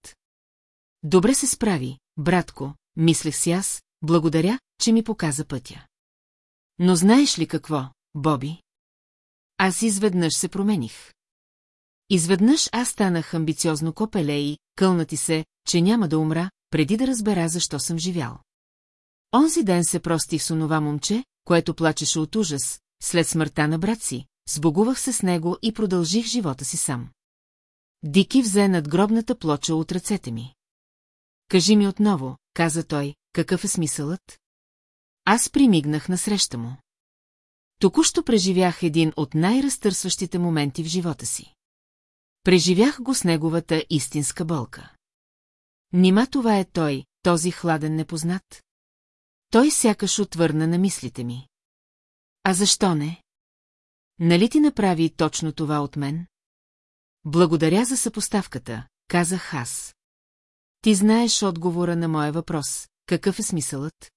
Добре се справи, братко, мислех си аз, благодаря, че ми показа пътя. Но знаеш ли какво, Боби? Аз изведнъж се промених. Изведнъж аз станах амбициозно копеле и, кълнати се, че няма да умра, преди да разбера защо съм живял. Онзи ден се простих с онова момче, което плачеше от ужас, след смъртта на брат си, сбогувах се с него и продължих живота си сам. Дики взе над гробната плоча от ръцете ми. Кажи ми отново, каза той, какъв е смисълът? Аз примигнах насреща му. Току-що преживях един от най-разтърсващите моменти в живота си. Преживях го с неговата истинска болка. Нима това е той, този хладен непознат? Той сякаш отвърна на мислите ми. А защо не? Нали ти направи точно това от мен? Благодаря за съпоставката, казах аз. Ти знаеш отговора на моя въпрос. Какъв е смисълът?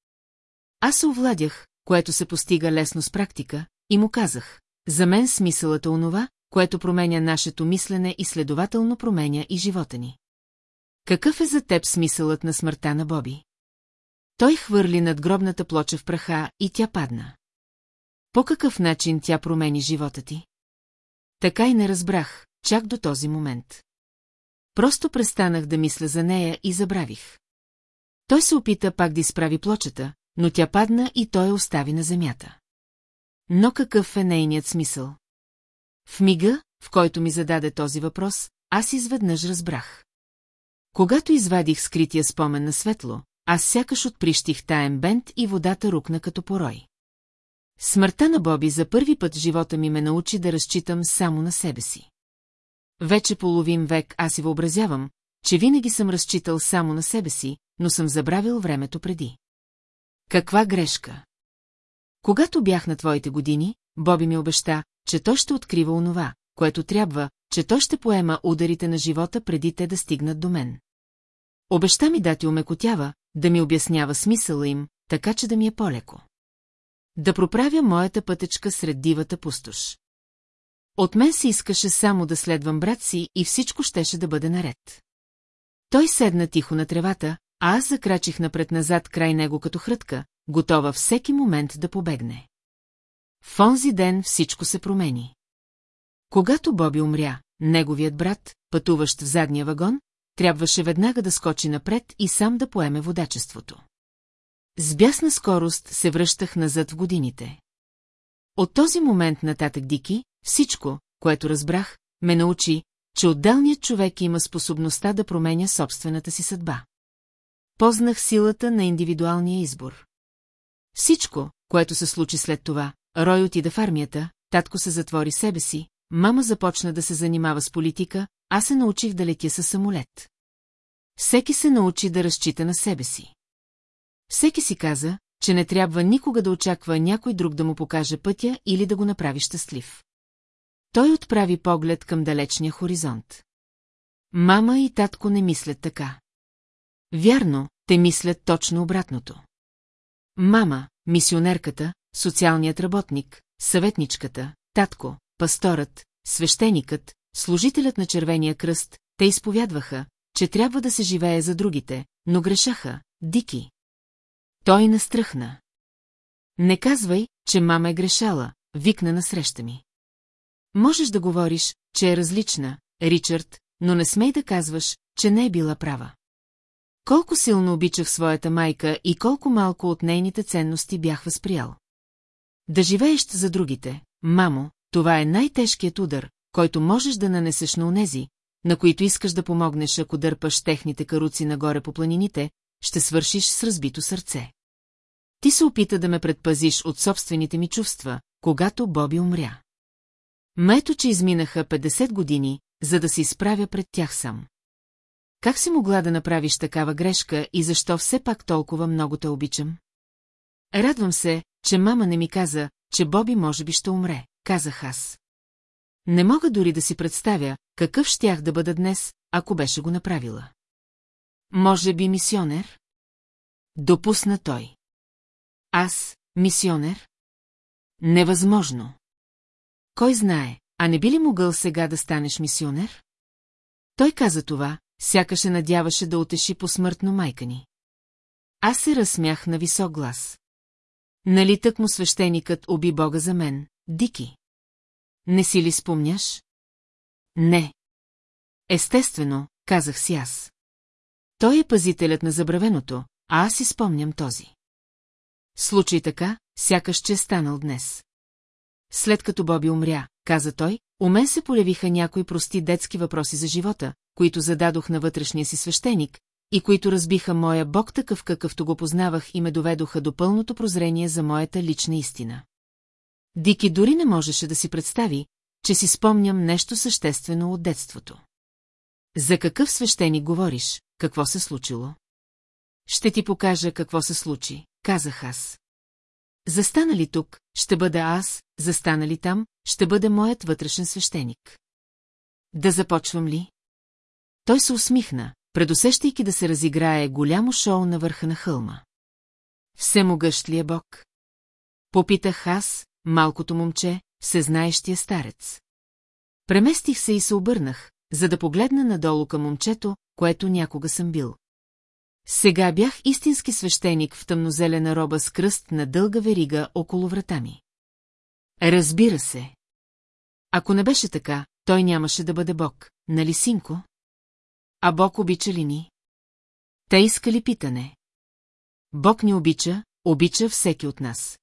Аз овладях, което се постига лесно с практика, и му казах. За мен смисълът е онова, което променя нашето мислене и следователно променя и живота ни. Какъв е за теб смисълът на смъртта на Боби? Той хвърли над гробната плоча в праха и тя падна. По какъв начин тя промени живота ти? Така и не разбрах, чак до този момент. Просто престанах да мисля за нея и забравих. Той се опита пак да изправи плочата, но тя падна и той я остави на земята. Но какъв е нейният смисъл? В мига, в който ми зададе този въпрос, аз изведнъж разбрах. Когато извадих скрития спомен на светло, аз сякаш отприщих таен бент и водата рукна като порой. Смъртта на Боби за първи път в живота ми ме научи да разчитам само на себе си. Вече половин век аз си въобразявам, че винаги съм разчитал само на себе си, но съм забравил времето преди. Каква грешка? Когато бях на твоите години, Боби ми обеща, че той ще открива онова, което трябва, че той ще поема ударите на живота преди те да стигнат до мен. Обеща ми да ти умекотява, да ми обяснява смисъла им, така че да ми е по-леко. Да проправя моята пътечка сред дивата пустош. От мен се искаше само да следвам брат си и всичко щеше да бъде наред. Той седна тихо на тревата, а аз закрачих напред-назад край него като хрътка, готова всеки момент да побегне. В онзи ден всичко се промени. Когато Боби умря, неговият брат, пътуващ в задния вагон, трябваше веднага да скочи напред и сам да поеме водачеството. С бясна скорост се връщах назад в годините. От този момент нататък Дики, всичко, което разбрах, ме научи, че отделният човек има способността да променя собствената си съдба. Познах силата на индивидуалния избор. Всичко, което се случи след това, Рой отида в армията, татко се затвори себе си, мама започна да се занимава с политика, аз се научих да летя със самолет. Всеки се научи да разчита на себе си. Всеки си каза, че не трябва никога да очаква някой друг да му покаже пътя или да го направи щастлив. Той отправи поглед към далечния хоризонт. Мама и татко не мислят така. Вярно, те мислят точно обратното. Мама, мисионерката, социалният работник, съветничката, татко, пасторът, свещеникът, служителят на Червения кръст, те изповядваха, че трябва да се живее за другите, но грешаха, дики. Той настръхна. Не казвай, че мама е грешала, викна на среща ми. Можеш да говориш, че е различна, Ричард, но не смей да казваш, че не е била права. Колко силно обичах своята майка и колко малко от нейните ценности бях възприял. Да живееш за другите, мамо, това е най-тежкият удар, който можеш да нанесеш на унези, на които искаш да помогнеш, ако дърпаш техните каруци нагоре по планините, ще свършиш с разбито сърце. Ти се опита да ме предпазиш от собствените ми чувства, когато Боби умря. Мето, че изминаха 50 години, за да се изправя пред тях сам. Как си могла да направиш такава грешка и защо все пак толкова много те обичам? Радвам се, че мама не ми каза, че Боби може би ще умре, казах аз. Не мога дори да си представя, какъв щях да бъда днес, ако беше го направила. Може би мисионер? Допусна той. Аз, мисионер? Невъзможно. Кой знае, а не би ли могъл сега да станеш мисионер? Той каза това, сякаше надяваше да отеши посмъртно майка ни. Аз се разсмях на висок глас. Нали тък му свещеникът уби Бога за мен, Дики? Не си ли спомняш? Не. Естествено, казах си аз. Той е пазителят на забравеното, а аз си спомням този. Случай така, сякаш че е станал днес. След като Боби умря, каза той, у мен се полявиха някои прости детски въпроси за живота, които зададох на вътрешния си свещеник, и които разбиха моя Бог такъв какъвто го познавах и ме доведоха до пълното прозрение за моята лична истина. Дики дори не можеше да си представи, че си спомням нещо съществено от детството. За какъв свещеник говориш, какво се случило? Ще ти покажа какво се случи, казах аз. Застанали тук, ще бъда аз, застанали там, ще бъде моят вътрешен свещеник. Да започвам ли? Той се усмихна, предусещайки да се разиграе голямо шоу на върха на хълма. Всемогъщ ли е Бог? Попитах аз, малкото момче, всезнаещия старец. Преместих се и се обърнах, за да погледна надолу към момчето, което някога съм бил. Сега бях истински свещеник в тъмнозелена роба с кръст на дълга верига около врата ми. Разбира се. Ако не беше така, той нямаше да бъде Бог, нали, синко? А Бог обича ли ни? Те искали питане. Бог ни обича, обича всеки от нас.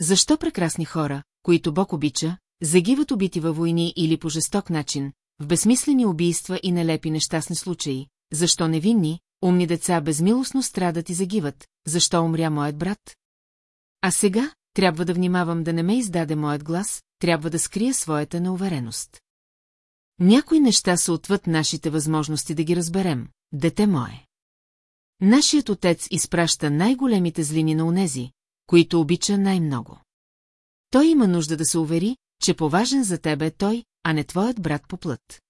Защо прекрасни хора, които Бог обича, загиват убити във войни или по жесток начин, в безсмислени убийства и нелепи нещастни случаи, защо невинни, умни деца безмилостно страдат и загиват, защо умря моят брат? А сега трябва да внимавам да не ме издаде моят глас, трябва да скрия своята неувереност. Някои неща са отвъд нашите възможности да ги разберем, дете мое. Нашият отец изпраща най-големите злини на унези, които обича най-много. Той има нужда да се увери, че поважен за тебе е той, а не твоят брат по плът.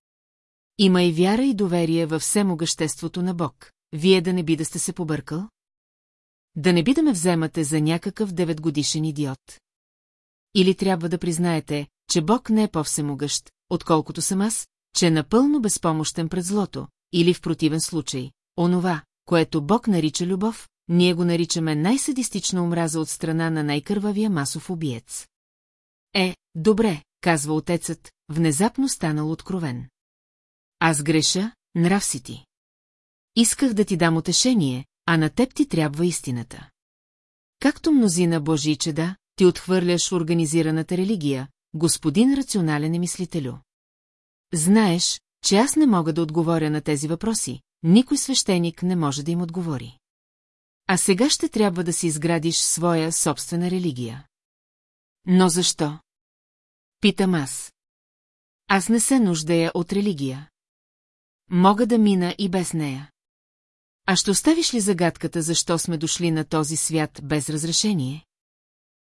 Има и вяра и доверие във всемогъществото на Бог. Вие да не би да сте се побъркал? Да не би да ме вземате за някакъв деветгодишен идиот. Или трябва да признаете, че Бог не е по-всемогъщ, отколкото съм аз, че е напълно безпомощен пред злото, или в противен случай, онова, което Бог нарича любов, ние го наричаме най-садистична омраза от страна на най-кървавия масов убиец. Е, добре, казва отецът, внезапно станал откровен. Аз греша, нрав си ти. Исках да ти дам утешение, а на теб ти трябва истината. Както мнозина Божии чеда, ти отхвърляш организираната религия, господин рационален е мислителю. Знаеш, че аз не мога да отговоря на тези въпроси, никой свещеник не може да им отговори. А сега ще трябва да си изградиш своя собствена религия. Но защо? Питам аз. Аз не се нуждая от религия. Мога да мина и без нея. А ще оставиш ли загадката, защо сме дошли на този свят без разрешение?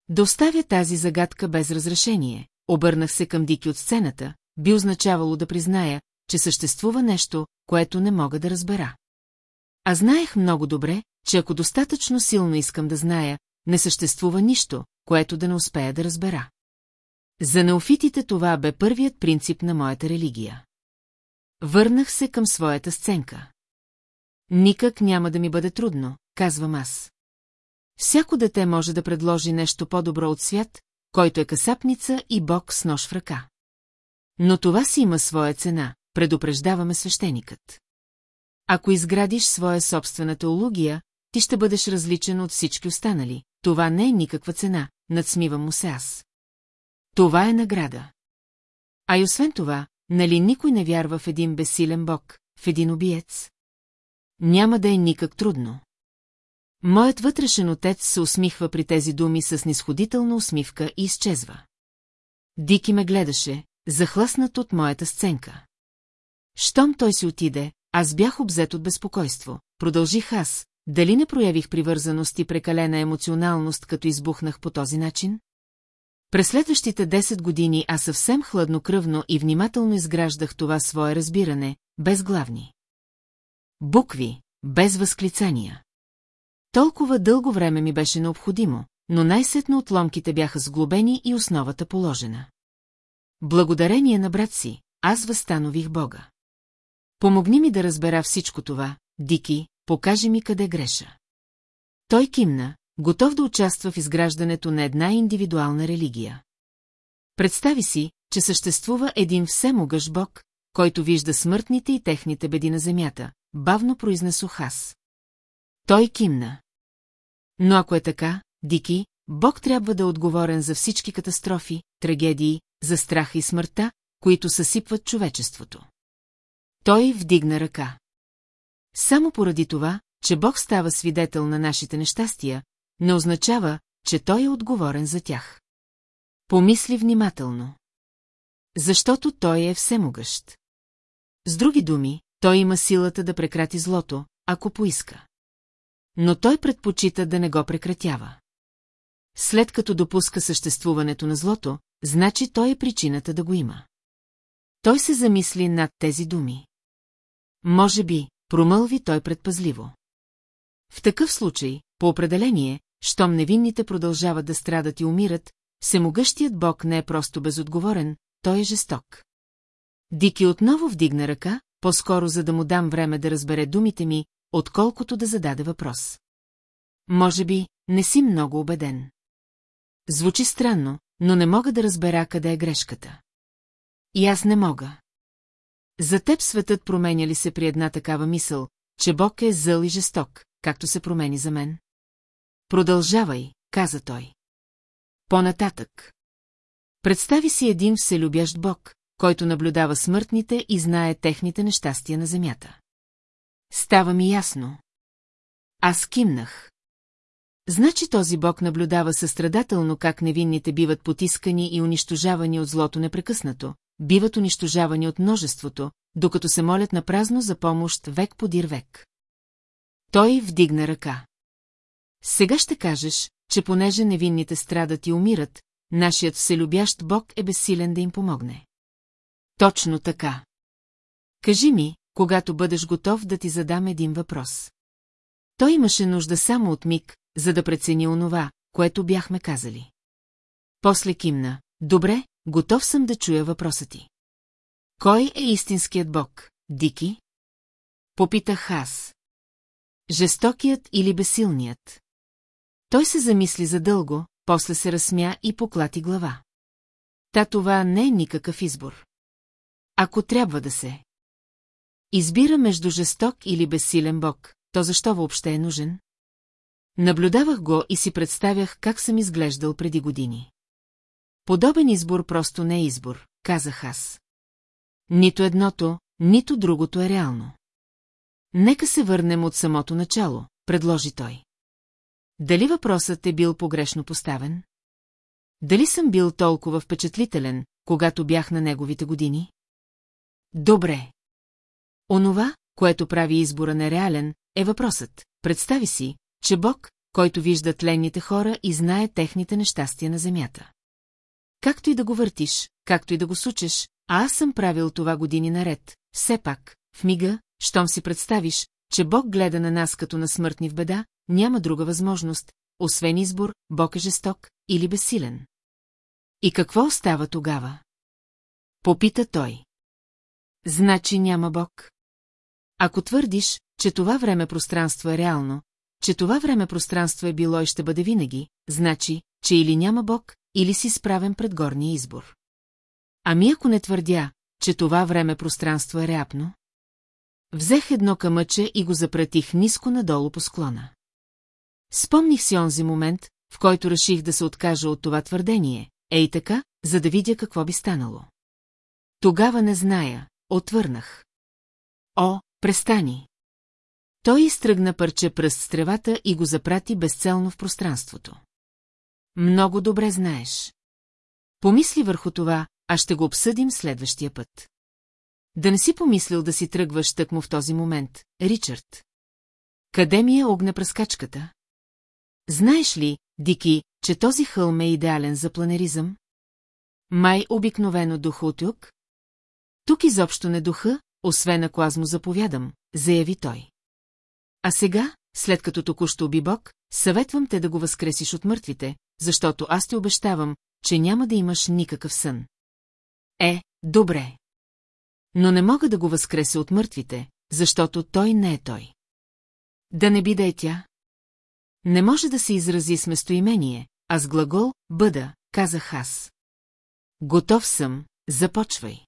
Да оставя тази загадка без разрешение, обърнах се към Дики от сцената, би означавало да призная, че съществува нещо, което не мога да разбера. А знаех много добре, че ако достатъчно силно искам да зная, не съществува нищо, което да не успея да разбера. За неофитите това бе първият принцип на моята религия. Върнах се към своята сценка. Никак няма да ми бъде трудно, казвам аз. Всяко дете може да предложи нещо по-добро от свят, който е касапница и бог с нож в ръка. Но това си има своя цена, предупреждаваме свещеникът. Ако изградиш своя собствена теология, ти ще бъдеш различен от всички останали. Това не е никаква цена, надсмивам му се аз. Това е награда. А и освен това, нали никой не вярва в един безсилен бог, в един убиец? Няма да е никак трудно. Моят вътрешен отец се усмихва при тези думи с нисходителна усмивка и изчезва. Дики ме гледаше, захлъснат от моята сценка. Щом той си отиде, аз бях обзет от безпокойство. Продължих аз, дали не проявих привързаност и прекалена емоционалност, като избухнах по този начин? През следващите 10 години аз съвсем хладнокръвно и внимателно изграждах това свое разбиране, без главни. Букви, без възклицания. Толкова дълго време ми беше необходимо, но най-сетно отломките бяха сглобени и основата положена. Благодарение на брат си, аз възстанових Бога. Помогни ми да разбера всичко това, Дики, покажи ми къде греша. Той кимна, готов да участва в изграждането на една индивидуална религия. Представи си, че съществува един всемогъж Бог, който вижда смъртните и техните беди на земята, бавно произнесох аз. Той кимна. Но ако е така, Дики, Бог трябва да е отговорен за всички катастрофи, трагедии, за страха и смъртта, които съсипват човечеството. Той вдигна ръка. Само поради това, че Бог става свидетел на нашите нещастия, не означава, че Той е отговорен за тях. Помисли внимателно. Защото Той е всемогъщ. С други думи, Той има силата да прекрати злото, ако поиска. Но Той предпочита да не го прекратява. След като допуска съществуването на злото, значи Той е причината да го има. Той се замисли над тези думи. Може би, промълви той предпазливо. В такъв случай, по определение, щом невинните продължават да страдат и умират, всемогъщият бог не е просто безотговорен, той е жесток. Дики отново вдигна ръка, по-скоро за да му дам време да разбере думите ми, отколкото да зададе въпрос. Може би, не си много убеден. Звучи странно, но не мога да разбера къде е грешката. И аз не мога. За теб светът променя ли се при една такава мисъл, че Бог е зъл и жесток, както се промени за мен? Продължавай, каза той. По-нататък. Представи си един вселюбящ Бог, който наблюдава смъртните и знае техните нещастия на земята. Става ми ясно. Аз кимнах. Значи този бог наблюдава състрадателно как невинните биват потискани и унищожавани от злото непрекъснато, биват унищожавани от множеството, докато се молят на празно за помощ век подир век. Той вдигна ръка. Сега ще кажеш, че понеже невинните страдат и умират, нашият вселюбящ Бог е безсилен да им помогне. Точно така. Кажи ми, когато бъдеш готов да ти задам един въпрос. Той имаше нужда само от миг, за да прецени онова, което бяхме казали. После кимна. Добре, готов съм да чуя въпроса ти. Кой е истинският бог, Дики? Попитах аз. Жестокият или бесилният? Той се замисли задълго, после се разсмя и поклати глава. Та това не е никакъв избор. Ако трябва да се. Избира между жесток или безсилен бог, то защо въобще е нужен? Наблюдавах го и си представях как съм изглеждал преди години. Подобен избор просто не е избор, казах аз. Нито едното, нито другото е реално. Нека се върнем от самото начало, предложи той. Дали въпросът е бил погрешно поставен? Дали съм бил толкова впечатлителен, когато бях на неговите години? Добре. Онова, което прави избора нереален, е въпросът. Представи си, че Бог, който вижда тленните хора и знае техните нещастия на земята. Както и да го въртиш, както и да го сучеш, а аз съм правил това години наред, все пак, в мига, щом си представиш, че Бог гледа на нас като на смъртни в беда, няма друга възможност, освен избор, Бог е жесток или безсилен. И какво остава тогава? Попита той. Значи няма Бог. Ако твърдиш, че това време-пространство е реално, че това време-пространство е било и ще бъде винаги, значи, че или няма Бог, или си справен пред горния избор. Ами ако не твърдя, че това време-пространство е реапно? Взех едно камъче и го запратих ниско надолу по склона. Спомних си онзи момент, в който реших да се откажа от това твърдение, ей така, за да видя какво би станало. Тогава не зная, отвърнах. О, престани! Той изтръгна парче пръст с тревата и го запрати безцелно в пространството. Много добре знаеш. Помисли върху това, а ще го обсъдим следващия път. Да не си помислил да си тръгваш тъкмо в този момент, Ричард. Къде ми е огнепръскачката? Знаеш ли, Дики, че този хълм е идеален за планеризъм? Май обикновено духа от юг? Тук изобщо не духа, освен ако аз му заповядам, заяви той. А сега, след като току-що уби Бог, съветвам те да го възкресиш от мъртвите, защото аз ти обещавам, че няма да имаш никакъв сън. Е, добре. Но не мога да го възкреся от мъртвите, защото той не е той. Да не би да е тя? Не може да се изрази с местоимение, а с глагол «бъда», казах аз. Готов съм, започвай.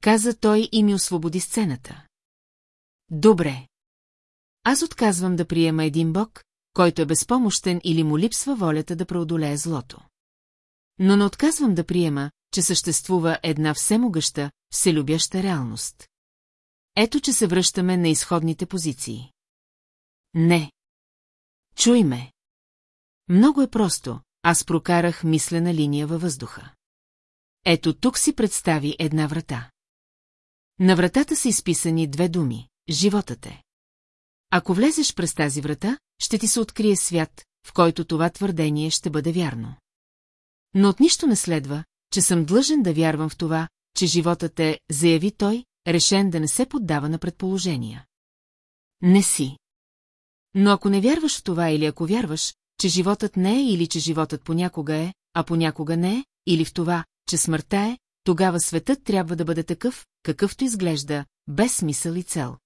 Каза той и ми освободи сцената. Добре. Аз отказвам да приема един бог, който е безпомощен или му липсва волята да преодолее злото. Но не отказвам да приема, че съществува една всемогъща, вселюбяща реалност. Ето, че се връщаме на изходните позиции. Не. Чуй ме. Много е просто, аз прокарах мислена линия във въздуха. Ето тук си представи една врата. На вратата са изписани две думи – животът е. Ако влезеш през тази врата, ще ти се открие свят, в който това твърдение ще бъде вярно. Но от нищо не следва, че съм длъжен да вярвам в това, че животът е, заяви той, решен да не се поддава на предположения. Не си. Но ако не вярваш в това или ако вярваш, че животът не е или че животът понякога е, а понякога не е, или в това, че смъртта е, тогава светът трябва да бъде такъв, какъвто изглежда, без смисъл и цел.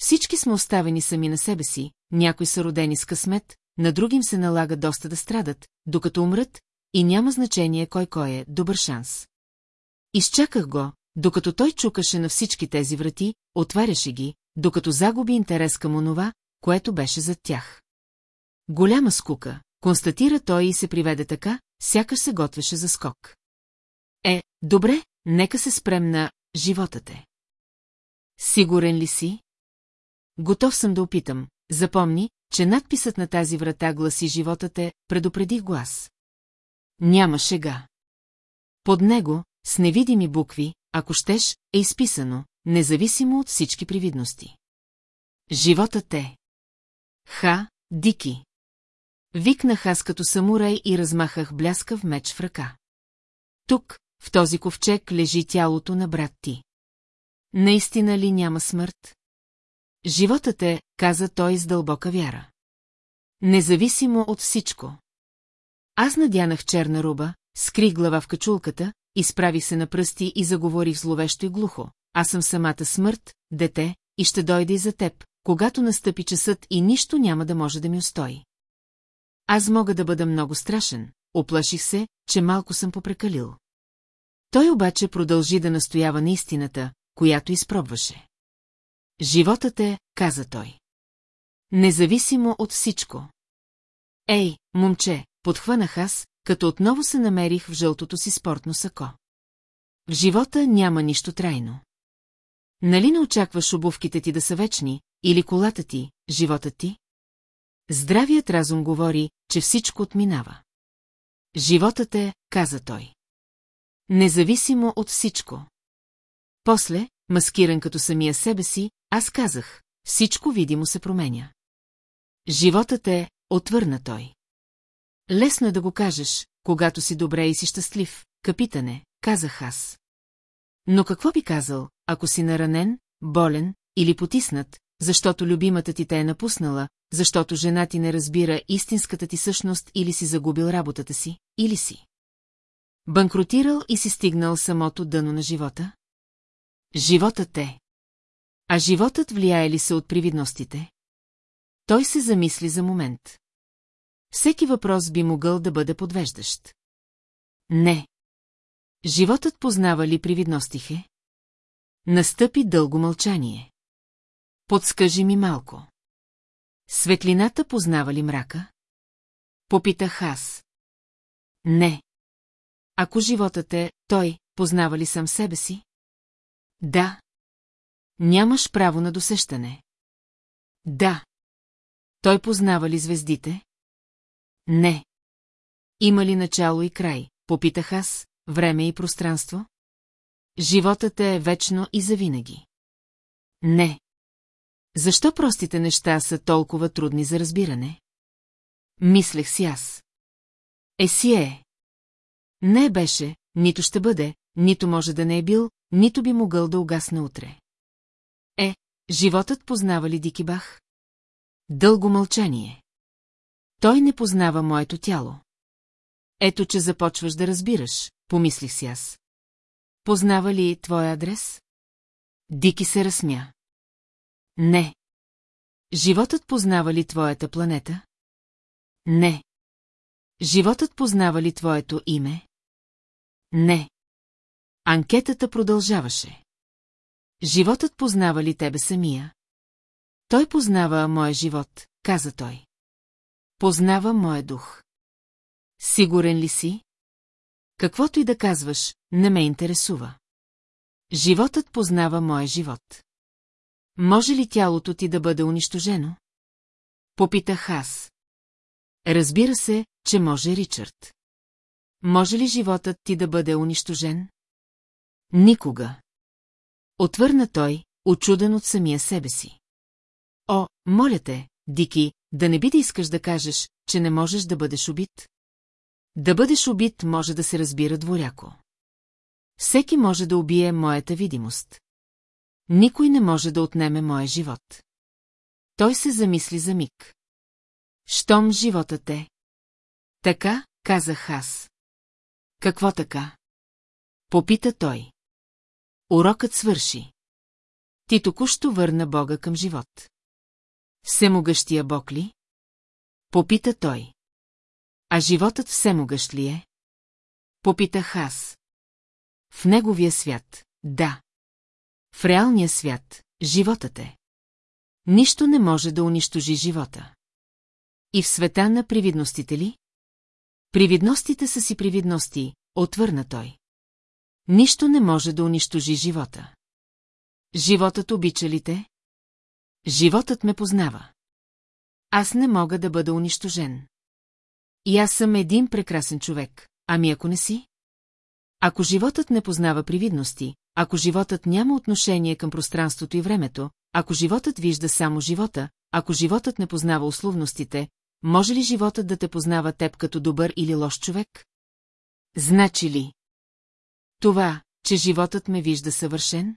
Всички сме оставени сами на себе си, някои са родени с късмет, на другим се налага доста да страдат, докато умрат, и няма значение кой кой е, добър шанс. Изчаках го, докато той чукаше на всички тези врати, отваряше ги, докато загуби интерес към онова, което беше зад тях. Голяма скука, констатира той и се приведе така, сякаш се готвеше за скок. Е, добре, нека се спрем на живота те. Сигурен ли си? Готов съм да опитам. Запомни, че надписът на тази врата гласи живота те, предупредих глас. Няма шега. Под него, с невидими букви, ако щеш, е изписано, независимо от всички привидности. Животът е. Ха, Дики. Викнах аз като самурай и размахах бляскав меч в ръка. Тук, в този ковчег, лежи тялото на брат ти. Наистина ли няма смърт? Животът е, каза той с дълбока вяра. Независимо от всичко. Аз надянах черна руба, скрих глава в качулката, изправих се на пръсти и заговорих зловещо и глухо. Аз съм самата смърт, дете, и ще дойде и за теб, когато настъпи часът и нищо няма да може да ми устои. Аз мога да бъда много страшен, оплаших се, че малко съм попрекалил. Той обаче продължи да настоява на истината, която изпробваше. Животът е, каза той. Независимо от всичко. Ей, момче, подхванах аз, като отново се намерих в жълтото си спортно сако. В живота няма нищо трайно. Нали не очакваш обувките ти да са вечни, или колата ти, живота ти? Здравият разум говори, че всичко отминава. Животът е, каза той. Независимо от всичко. После, маскиран като самия себе си, аз казах, всичко видимо се променя. Животът е, отвърна той. Лесно е да го кажеш, когато си добре и си щастлив, капитане, казах аз. Но какво би казал, ако си наранен, болен или потиснат, защото любимата ти те е напуснала, защото жена ти не разбира истинската ти същност или си загубил работата си, или си. Банкротирал и си стигнал самото дъно на живота? Животът е. А животът влияе ли се от привидностите? Той се замисли за момент. Всеки въпрос би могъл да бъде подвеждащ. Не. Животът познава ли привидностихе? Настъпи дълго мълчание. Подскажи ми малко. Светлината познава ли мрака? Попитах аз. Не. Ако животът е, той, познава ли сам себе си? Да. Нямаш право на досещане. Да. Той познава ли звездите? Не. Има ли начало и край? Попитах аз, време и пространство? Животът е вечно и завинаги. Не. Защо простите неща са толкова трудни за разбиране? Мислех си аз. Е си е. Не беше, нито ще бъде, нито може да не е бил, нито би могъл да угасне утре. Е, животът познава ли Дикибах? Дълго мълчание. Той не познава моето тяло. Ето, че започваш да разбираш, помислих си аз. Познава ли твой адрес? Дики се разсмя. Не. Животът познава ли твоята планета? Не. Животът познава ли твоето име? Не. Анкетата продължаваше. Животът познава ли тебе самия? Той познава моя живот, каза той. Познава моя дух. Сигурен ли си? Каквото и да казваш, не ме интересува. Животът познава моя живот. Може ли тялото ти да бъде унищожено? Попитах аз. Разбира се, че може Ричард. Може ли животът ти да бъде унищожен? Никога. Отвърна той, очуден от самия себе си. О, моля те, Дики, да не би да искаш да кажеш, че не можеш да бъдеш убит? Да бъдеш убит може да се разбира дворяко. Всеки може да убие моята видимост. Никой не може да отнеме моя живот. Той се замисли за миг. Щом животът е? Така, казах аз. Какво така? Попита той. Урокът свърши. Ти току-що върна Бога към живот. Всемогъщия Бог ли? Попита той. А животът всемогъщ ли е? Попитах аз. В неговия свят, да. В реалния свят, животът е. Нищо не може да унищожи живота. И в света на привидностите ли? Привидностите са си привидности, отвърна той. Нищо не може да унищожи живота. Животът обича ли те? Животът ме познава. Аз не мога да бъда унищожен. И аз съм един прекрасен човек, ами ако не си? Ако животът не познава привидности, ако животът няма отношение към пространството и времето, ако животът вижда само живота, ако животът не познава условностите, може ли животът да те познава теб като добър или лош човек? Значи ли? Това, че животът ме вижда съвършен?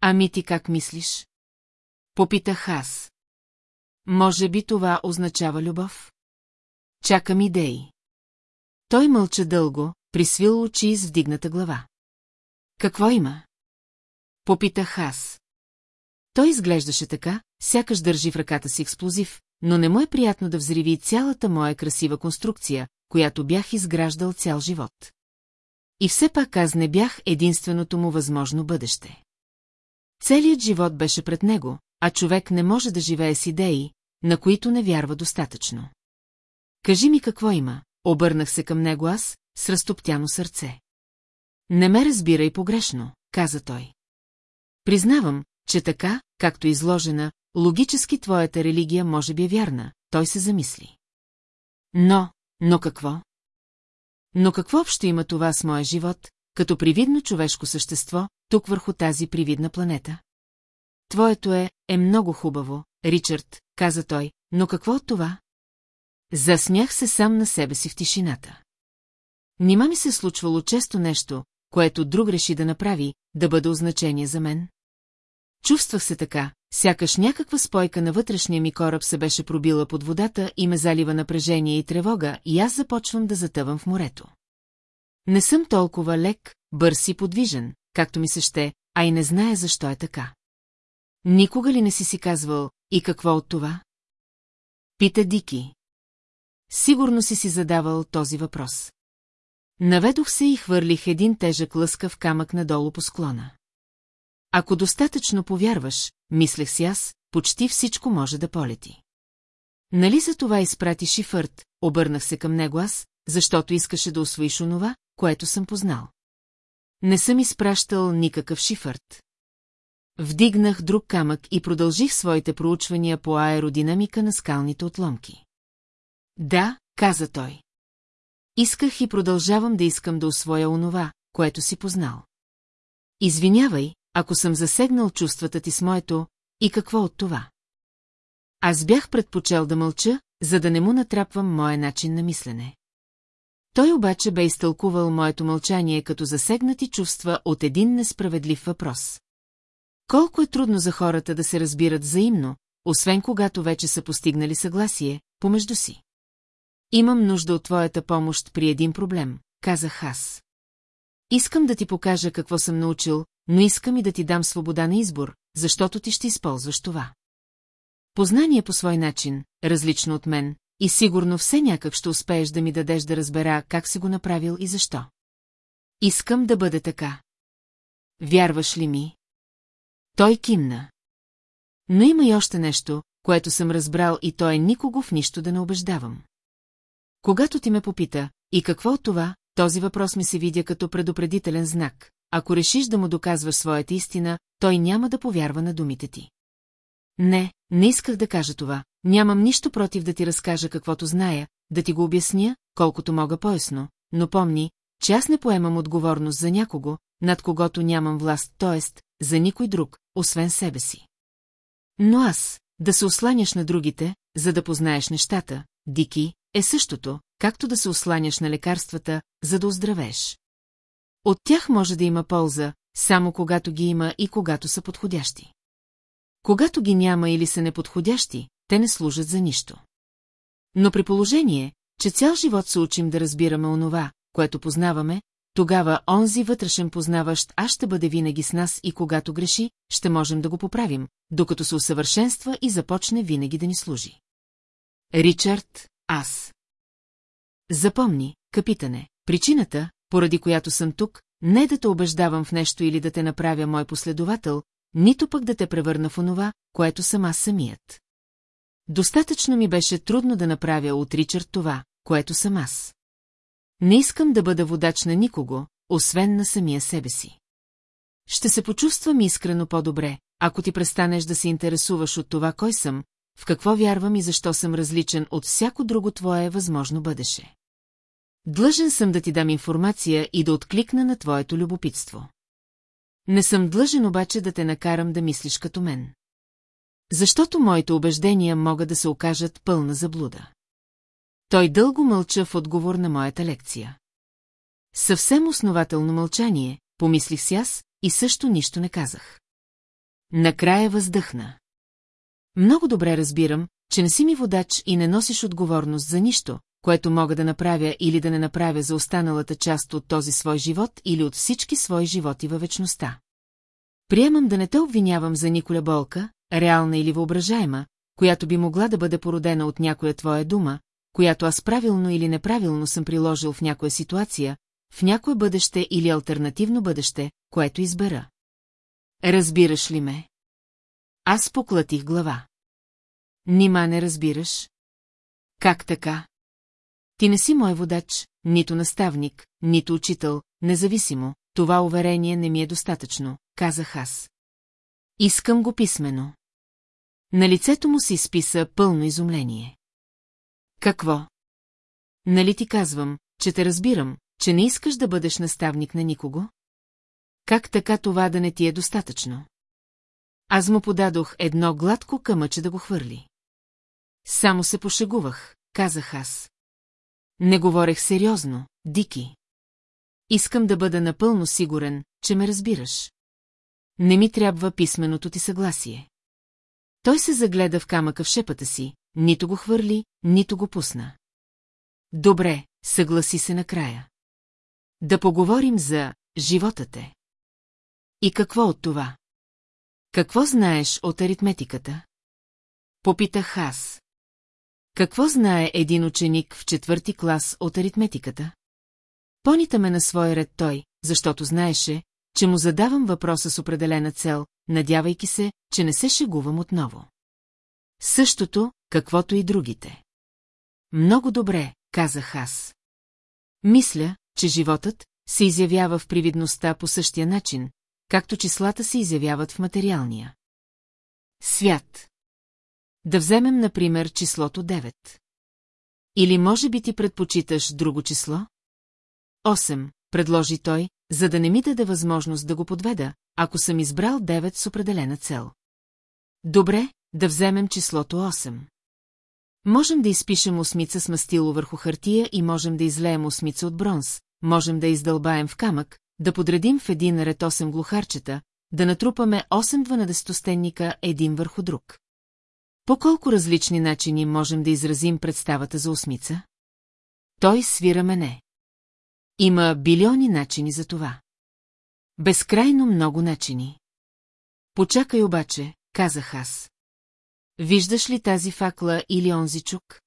Ами ти как мислиш? Попитах аз. Може би това означава любов? Чакам идеи. Той мълча дълго, присвил очи с вдигната глава. Какво има? Попитах аз. Той изглеждаше така, сякаш държи в ръката си експлозив, но не му е приятно да взриви цялата моя красива конструкция, която бях изграждал цял живот. И все пак аз не бях единственото му възможно бъдеще. Целият живот беше пред него, а човек не може да живее с идеи, на които не вярва достатъчно. Кажи ми какво има, обърнах се към него аз, с разтоптяно сърце. Не ме разбирай погрешно, каза той. Признавам, че така, както изложена, логически твоята религия може би е вярна, той се замисли. Но, но какво? Но какво общо има това с моя живот, като привидно човешко същество, тук върху тази привидна планета? Твоето е, е много хубаво, Ричард, каза той, но какво от това? Засмях се сам на себе си в тишината. Нима ми се случвало често нещо, което друг реши да направи, да бъде означение за мен? Чувствах се така, сякаш някаква спойка на вътрешния ми кораб се беше пробила под водата и ме залива напрежение и тревога, и аз започвам да затъвам в морето. Не съм толкова лек, бърз и подвижен, както ми се ще, а и не зная защо е така. Никога ли не си си казвал, и какво от това? Пита Дики. Сигурно си си задавал този въпрос. Наведох се и хвърлих един тежък лъскав камък надолу по склона. Ако достатъчно повярваш, мислех си аз, почти всичко може да полети. Нали за това изпрати шифърт, обърнах се към него аз, защото искаше да освоиш онова, което съм познал. Не съм изпращал никакъв шифърт. Вдигнах друг камък и продължих своите проучвания по аеродинамика на скалните отломки. Да, каза той. Исках и продължавам да искам да освоя онова, което си познал. Извинявай, ако съм засегнал чувствата ти с моето, и какво от това? Аз бях предпочел да мълча, за да не му натрапвам моя начин на мислене. Той обаче бе изтълкувал моето мълчание като засегнати чувства от един несправедлив въпрос. Колко е трудно за хората да се разбират взаимно, освен когато вече са постигнали съгласие, помежду си. Имам нужда от твоята помощ при един проблем, казах аз. Искам да ти покажа какво съм научил, но искам и да ти дам свобода на избор, защото ти ще използваш това. Познание по свой начин, различно от мен, и сигурно все някак ще успееш да ми дадеш да разбера как си го направил и защо. Искам да бъде така. Вярваш ли ми? Той кимна. Но има и още нещо, което съм разбрал и то е никого в нищо да не убеждавам. Когато ти ме попита, и какво от това, този въпрос ми се видя като предупредителен знак. Ако решиш да му доказваш своята истина, той няма да повярва на думите ти. Не, не исках да кажа това. Нямам нищо против да ти разкажа каквото зная, да ти го обясня, колкото мога поясно, но помни, че аз не поемам отговорност за някого, над когото нямам власт, т.е. за никой друг, освен себе си. Но аз, да се осланяш на другите, за да познаеш нещата, Дики, е същото, както да се осланяш на лекарствата, за да оздравееш. От тях може да има полза, само когато ги има и когато са подходящи. Когато ги няма или са неподходящи, те не служат за нищо. Но при положение, че цял живот се учим да разбираме онова, което познаваме, тогава онзи вътрешен познаващ аз ще бъде винаги с нас и когато греши, ще можем да го поправим, докато се усъвършенства и започне винаги да ни служи. Ричард, аз. Запомни, капитане, причината, поради която съм тук, не да те убеждавам в нещо или да те направя мой последовател, нито пък да те превърна в онова, което съм аз самият. Достатъчно ми беше трудно да направя от Ричард това, което съм аз. Не искам да бъда водач на никого, освен на самия себе си. Ще се почувствам искрено по-добре, ако ти престанеш да се интересуваш от това кой съм, в какво вярвам и защо съм различен от всяко друго твое възможно бъдеше. Длъжен съм да ти дам информация и да откликна на твоето любопитство. Не съм длъжен обаче да те накарам да мислиш като мен. Защото моите убеждения могат да се окажат пълна заблуда. Той дълго мълча в отговор на моята лекция. Съвсем основателно мълчание, помислих си аз, и също нищо не казах. Накрая въздъхна. Много добре разбирам, че не си ми водач и не носиш отговорност за нищо, което мога да направя или да не направя за останалата част от този свой живот или от всички свои животи във вечността. Приемам да не те обвинявам за николя болка, реална или въображаема, която би могла да бъде породена от някоя твоя дума, която аз правилно или неправилно съм приложил в някоя ситуация, в някое бъдеще или альтернативно бъдеще, което избера. Разбираш ли ме? Аз поклатих глава. Нима не разбираш? Как така? Ти не си мой водач, нито наставник, нито учител, независимо, това уверение не ми е достатъчно, казах аз. Искам го писмено. На лицето му се изписа пълно изумление. Какво? Нали ти казвам, че те разбирам, че не искаш да бъдеш наставник на никого? Как така това да не ти е достатъчно? Аз му подадох едно гладко къмъче да го хвърли. Само се пошегувах, казах аз. Не говорех сериозно, Дики. Искам да бъда напълно сигурен, че ме разбираш. Не ми трябва писменото ти съгласие. Той се загледа в камъка в шепата си, нито го хвърли, нито го пусна. Добре, съгласи се накрая. Да поговорим за живота те. И какво от това? Какво знаеш от аритметиката? Попитах аз. Какво знае един ученик в четвърти клас от аритметиката? Понита ме на своя ред той, защото знаеше, че му задавам въпроса с определена цел, надявайки се, че не се шегувам отново. Същото, каквото и другите. Много добре, казах аз. Мисля, че животът се изявява в привидността по същия начин, както числата се изявяват в материалния. Свят. Да вземем, например, числото 9. Или може би ти предпочиташ друго число? 8, предложи той, за да не ми даде възможност да го подведа, ако съм избрал 9 с определена цел. Добре, да вземем числото 8. Можем да изпишем осмица с мастило върху хартия и можем да излеем осмица от бронз, можем да издълбаем в камък, да подредим в един ред 8 глухарчета, да натрупаме 8 12-стенника един върху друг. По колко различни начини можем да изразим представата за осмица? Той свира мене. Има билиони начини за това. Безкрайно много начини. Почакай обаче, казах аз. Виждаш ли тази факла или онзи чук?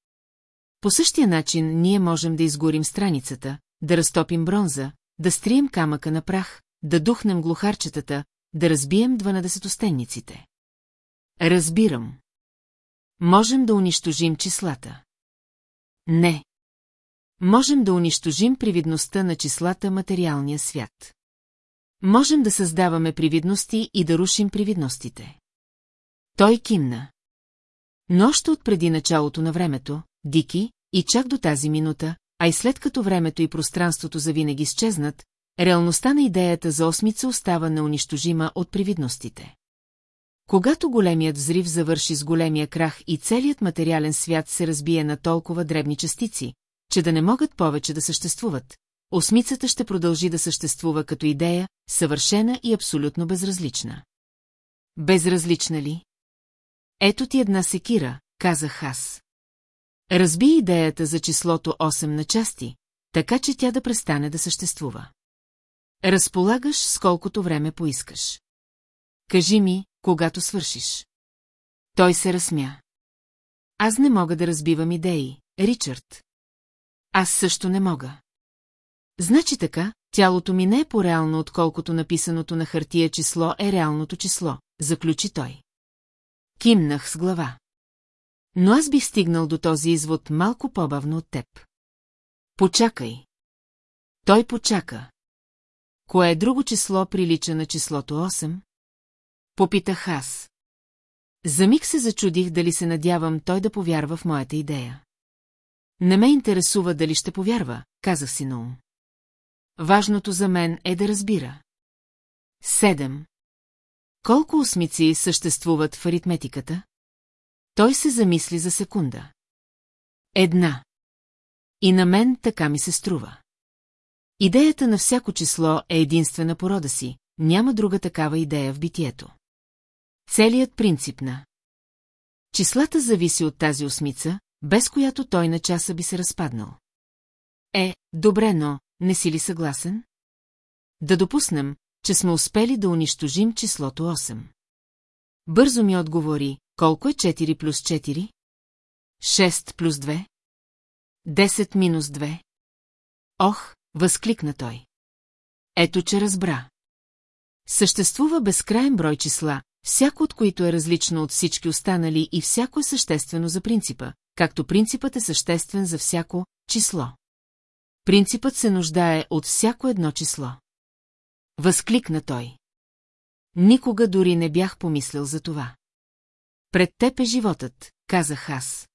По същия начин ние можем да изгорим страницата, да разтопим бронза, да стрием камъка на прах, да духнем глухарчетата, да разбием дванадесетостенниците. Разбирам. Можем да унищожим числата. Не. Можем да унищожим привидността на числата материалния свят. Можем да създаваме привидности и да рушим привидностите. Той кимна. Но още от преди началото на времето, Дики, и чак до тази минута, а и след като времето и пространството завинаги изчезнат, реалността на идеята за осмица остава неунищожима от привидностите. Когато големият взрив завърши с големия крах и целият материален свят се разбие на толкова дребни частици, че да не могат повече да съществуват, осмицата ще продължи да съществува като идея, съвършена и абсолютно безразлична. Безразлична ли? Ето ти една секира, казах аз. Разби идеята за числото 8 на части, така че тя да престане да съществува. Разполагаш с колкото време поискаш. Кажи ми, когато свършиш. Той се разсмя. Аз не мога да разбивам идеи, Ричард. Аз също не мога. Значи така, тялото ми не е по-реално, отколкото написаното на хартия число е реалното число, заключи той. Кимнах с глава. Но аз бих стигнал до този извод малко по-бавно от теб. Почакай. Той почака. Кое друго число прилича на числото 8? Попитах аз. За миг се зачудих дали се надявам той да повярва в моята идея. Не ме интересува дали ще повярва, казах си на ум. Важното за мен е да разбира. Седем. Колко осмици съществуват в аритметиката? Той се замисли за секунда. Една. И на мен така ми се струва. Идеята на всяко число е единствена порода си, няма друга такава идея в битието. Целият принцип на числата зависи от тази осмица, без която той на часа би се разпаднал. Е, добре, но не си ли съгласен? Да допуснем, че сме успели да унищожим числото 8. Бързо ми отговори, колко е 4 плюс 4? 6 плюс 2? 10 минус 2? Ох, възкликна той. Ето, че разбра. Съществува безкрайен брой числа, всяко от които е различно от всички останали и всяко е съществено за принципа, както принципът е съществен за всяко число. Принципът се нуждае от всяко едно число. Възкликна той. Никога дори не бях помислил за това. Пред теб е животът, казах аз.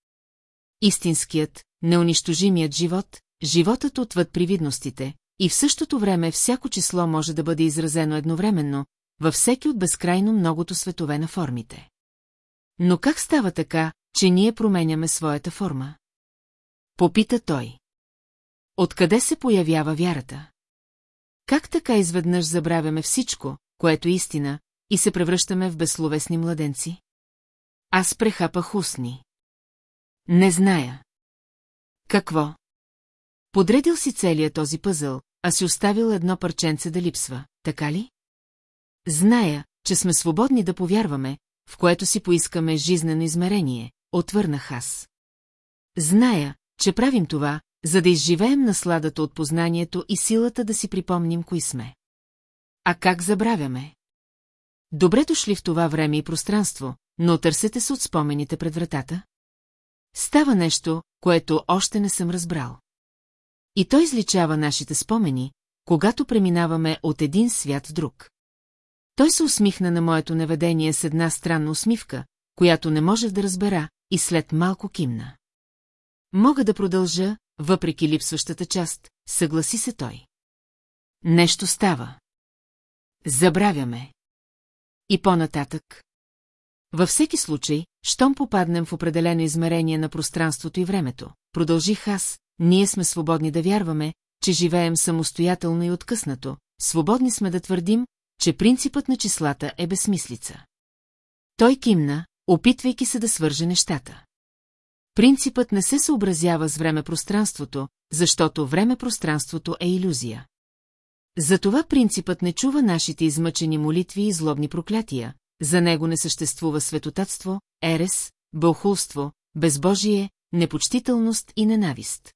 Истинският, неунищожимият живот, животът отвъд привидностите, и в същото време всяко число може да бъде изразено едновременно, във всеки от безкрайно многото светове на формите. Но как става така, че ние променяме своята форма? Попита той. Откъде се появява вярата? Как така изведнъж забравяме всичко, което е истина, и се превръщаме в безсловесни младенци? Аз прехапах устни. Не зная. Какво? Подредил си целият този пъзъл, а си оставил едно парченце да липсва, така ли? Зная, че сме свободни да повярваме, в което си поискаме жизнено измерение, отвърнах аз. Зная, че правим това, за да изживеем насладата от познанието и силата да си припомним кои сме. А как забравяме? Добре дошли в това време и пространство, но търсете се от спомените пред вратата. Става нещо, което още не съм разбрал. И той изличава нашите спомени, когато преминаваме от един свят в друг. Той се усмихна на моето неведение с една странна усмивка, която не може да разбера, и след малко кимна. Мога да продължа, въпреки липсващата част, съгласи се той. Нещо става. Забравяме. И по-нататък. Във всеки случай, щом попаднем в определено измерение на пространството и времето, продължих аз, ние сме свободни да вярваме, че живеем самостоятелно и откъснато, свободни сме да твърдим, че принципът на числата е безсмислица. Той кимна, опитвайки се да свърже нещата. Принципът не се съобразява с време-пространството, защото време-пространството е иллюзия. Затова принципът не чува нашите измъчени молитви и злобни проклятия, за него не съществува светотатство, ерес, бълхулство, безбожие, непочтителност и ненавист.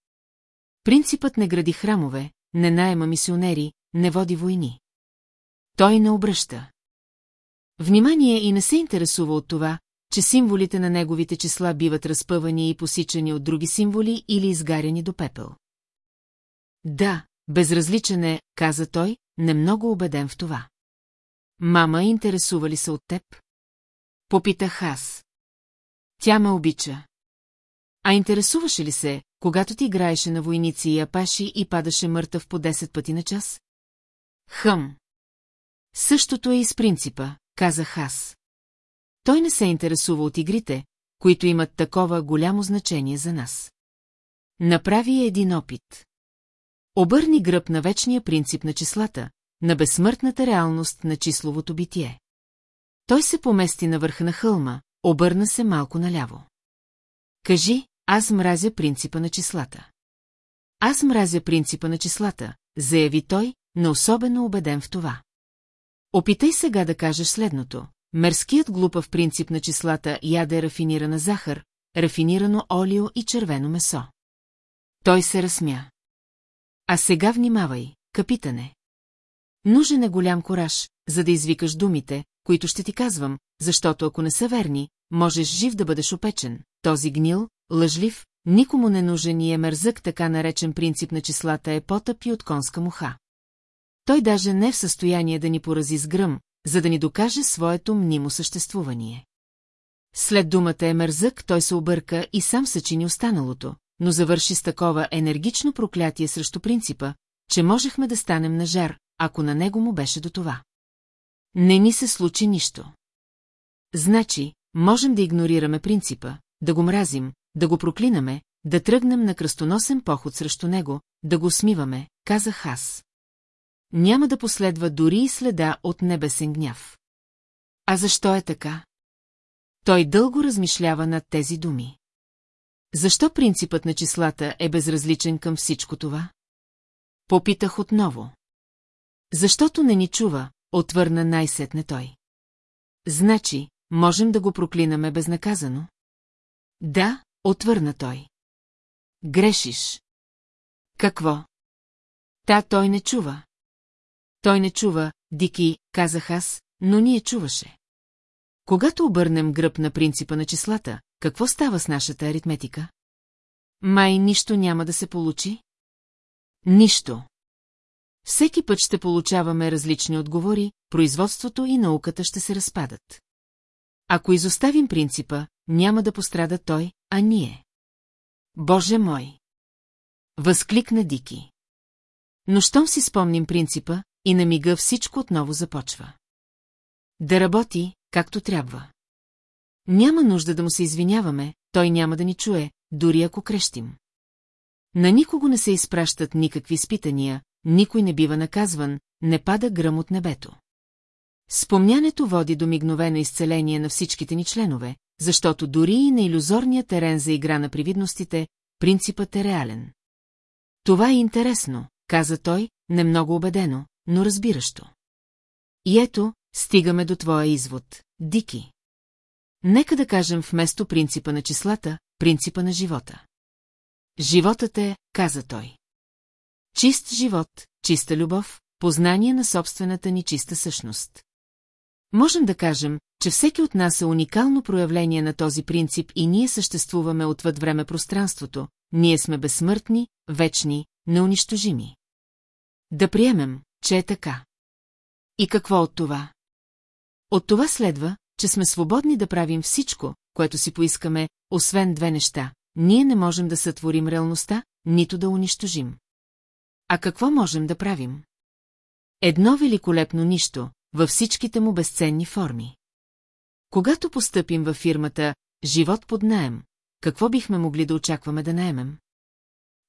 Принципът не гради храмове, не найема мисионери, не води войни. Той не обръща. Внимание и не се интересува от това, че символите на неговите числа биват разпъвани и посичани от други символи или изгаряни до пепел. Да, безразличен е, каза той, не много убеден в това. Мама, интересува ли се от теб? Попитах аз. Тя ме обича. А интересуваше ли се, когато ти играеше на войници и апаши и падаше мъртъв по 10 пъти на час? Хъм. Същото е и с принципа, казах аз. Той не се интересува от игрите, които имат такова голямо значение за нас. Направи един опит. Обърни гръб на вечния принцип на числата, на безсмъртната реалност на числовото битие. Той се помести на върха на хълма, обърна се малко наляво. Кажи, аз мразя принципа на числата. Аз мразя принципа на числата, заяви той, но особено убеден в това. Опитай сега да кажеш следното. Мерският глупав принцип на числата яде рафинирана захар, рафинирано олио и червено месо. Той се разсмя. А сега внимавай, капитане. Нужен е голям кораж, за да извикаш думите, които ще ти казвам, защото ако не са верни, можеш жив да бъдеш опечен. Този гнил, лъжлив, никому не нужен и е мързък, така наречен принцип на числата е потъп и от конска муха. Той даже не е в състояние да ни порази с гръм, за да ни докаже своето мнимо съществувание. След думата е мързък, той се обърка и сам съчини останалото, но завърши с такова енергично проклятие срещу принципа, че можехме да станем на жар, ако на него му беше до това. Не ни се случи нищо. Значи, можем да игнорираме принципа, да го мразим, да го проклинаме, да тръгнем на кръстоносен поход срещу него, да го смиваме, казах аз. Няма да последва дори и следа от небесен гняв. А защо е така? Той дълго размишлява над тези думи. Защо принципът на числата е безразличен към всичко това? Попитах отново. Защото не ни чува, отвърна най-сетне той. Значи, можем да го проклинаме безнаказано? Да, отвърна той. Грешиш. Какво? Та той не чува. Той не чува, Дики, казах аз, но ние чуваше. Когато обърнем гръб на принципа на числата, какво става с нашата аритметика? Май нищо няма да се получи? Нищо. Всеки път ще получаваме различни отговори, производството и науката ще се разпадат. Ако изоставим принципа, няма да пострада той, а ние. Боже мой! Възкликна Дики. Но щом си спомним принципа, и на мига всичко отново започва. Да работи, както трябва. Няма нужда да му се извиняваме, той няма да ни чуе, дори ако крещим. На никого не се изпращат никакви изпитания, никой не бива наказван, не пада гръм от небето. Спомнянето води до мигновено изцеление на всичките ни членове, защото дори и на иллюзорния терен за игра на привидностите, принципът е реален. Това е интересно, каза той, не много убедено, но разбиращо. И ето, стигаме до твоя извод, Дики. Нека да кажем вместо принципа на числата, принципа на живота. Животът е, каза той. Чист живот, чиста любов, познание на собствената ни чиста същност. Можем да кажем, че всеки от нас е уникално проявление на този принцип и ние съществуваме отвъд време пространството, ние сме безсмъртни, вечни, неунищожими. Да приемем, че е така. И какво от това? От това следва, че сме свободни да правим всичко, което си поискаме, освен две неща. Ние не можем да сътворим реалността, нито да унищожим. А какво можем да правим? Едно великолепно нищо, във всичките му безценни форми. Когато постъпим във фирмата «Живот под наем», какво бихме могли да очакваме да наемем?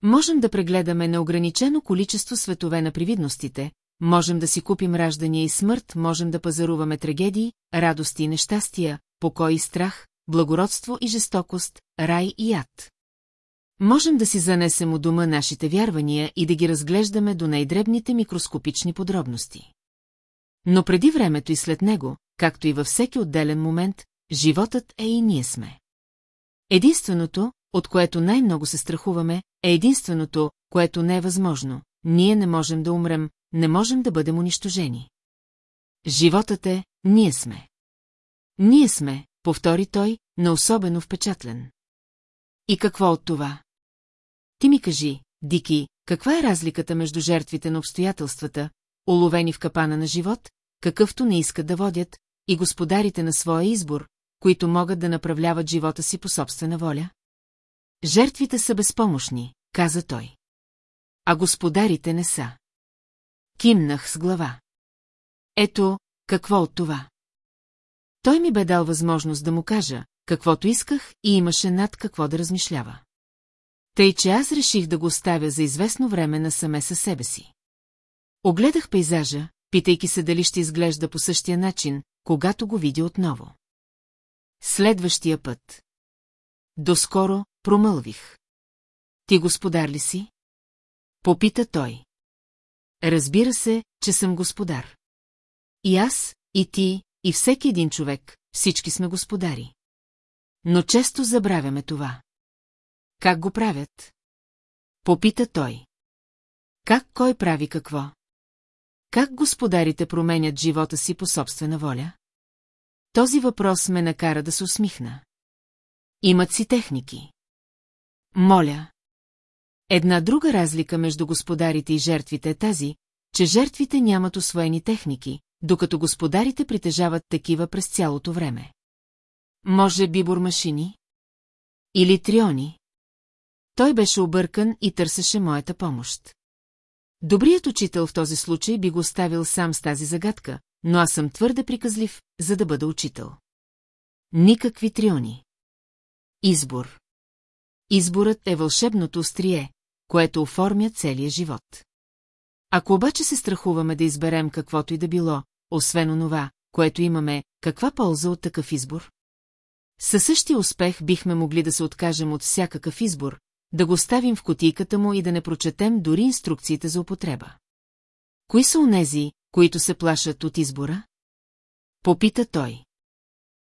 Можем да прегледаме неограничено количество светове на привидностите, можем да си купим раждания и смърт, можем да пазаруваме трагедии, радости и нещастия, покой и страх, благородство и жестокост, рай и ад. Можем да си занесем у дома нашите вярвания и да ги разглеждаме до най-дребните микроскопични подробности. Но преди времето и след него, както и във всеки отделен момент, животът е и ние сме. Единственото, от което най-много се страхуваме, е единственото, което не е възможно. Ние не можем да умрем, не можем да бъдем унищожени. Животът е, ние сме. Ние сме, повтори той, на особено впечатлен. И какво от това? Ти ми кажи, Дики, каква е разликата между жертвите на обстоятелствата, уловени в капана на живот, какъвто не искат да водят, и господарите на своя избор, които могат да направляват живота си по собствена воля? Жертвите са безпомощни, каза той. А господарите не са. Кимнах с глава. Ето, какво от това? Той ми бе дал възможност да му кажа, каквото исках и имаше над какво да размишлява. Тъй, че аз реших да го оставя за известно време насаме със себе си. Огледах пейзажа, питайки се дали ще изглежда по същия начин, когато го видя отново. Следващия път. Доскоро промълвих. Ти господар ли си? Попита той. Разбира се, че съм господар. И аз, и ти, и всеки един човек, всички сме господари. Но често забравяме това. Как го правят? Попита той. Как кой прави какво? Как господарите променят живота си по собствена воля? Този въпрос ме накара да се усмихна. Имат си техники. Моля. Една друга разлика между господарите и жертвите е тази, че жертвите нямат освоени техники, докато господарите притежават такива през цялото време. Може би бурмашини? Или триони? Той беше объркан и търсеше моята помощ. Добрият учител в този случай би го оставил сам с тази загадка, но аз съм твърде приказлив, за да бъда учител. Никакви триони. Избор. Изборът е вълшебното острие, което оформя целия живот. Ако обаче се страхуваме да изберем каквото и да било, освен онова, което имаме, каква полза от такъв избор? Със същия успех бихме могли да се откажем от всякакъв избор, да го оставим в котийката му и да не прочетем дори инструкциите за употреба. Кои са онези, които се плашат от избора? Попита той.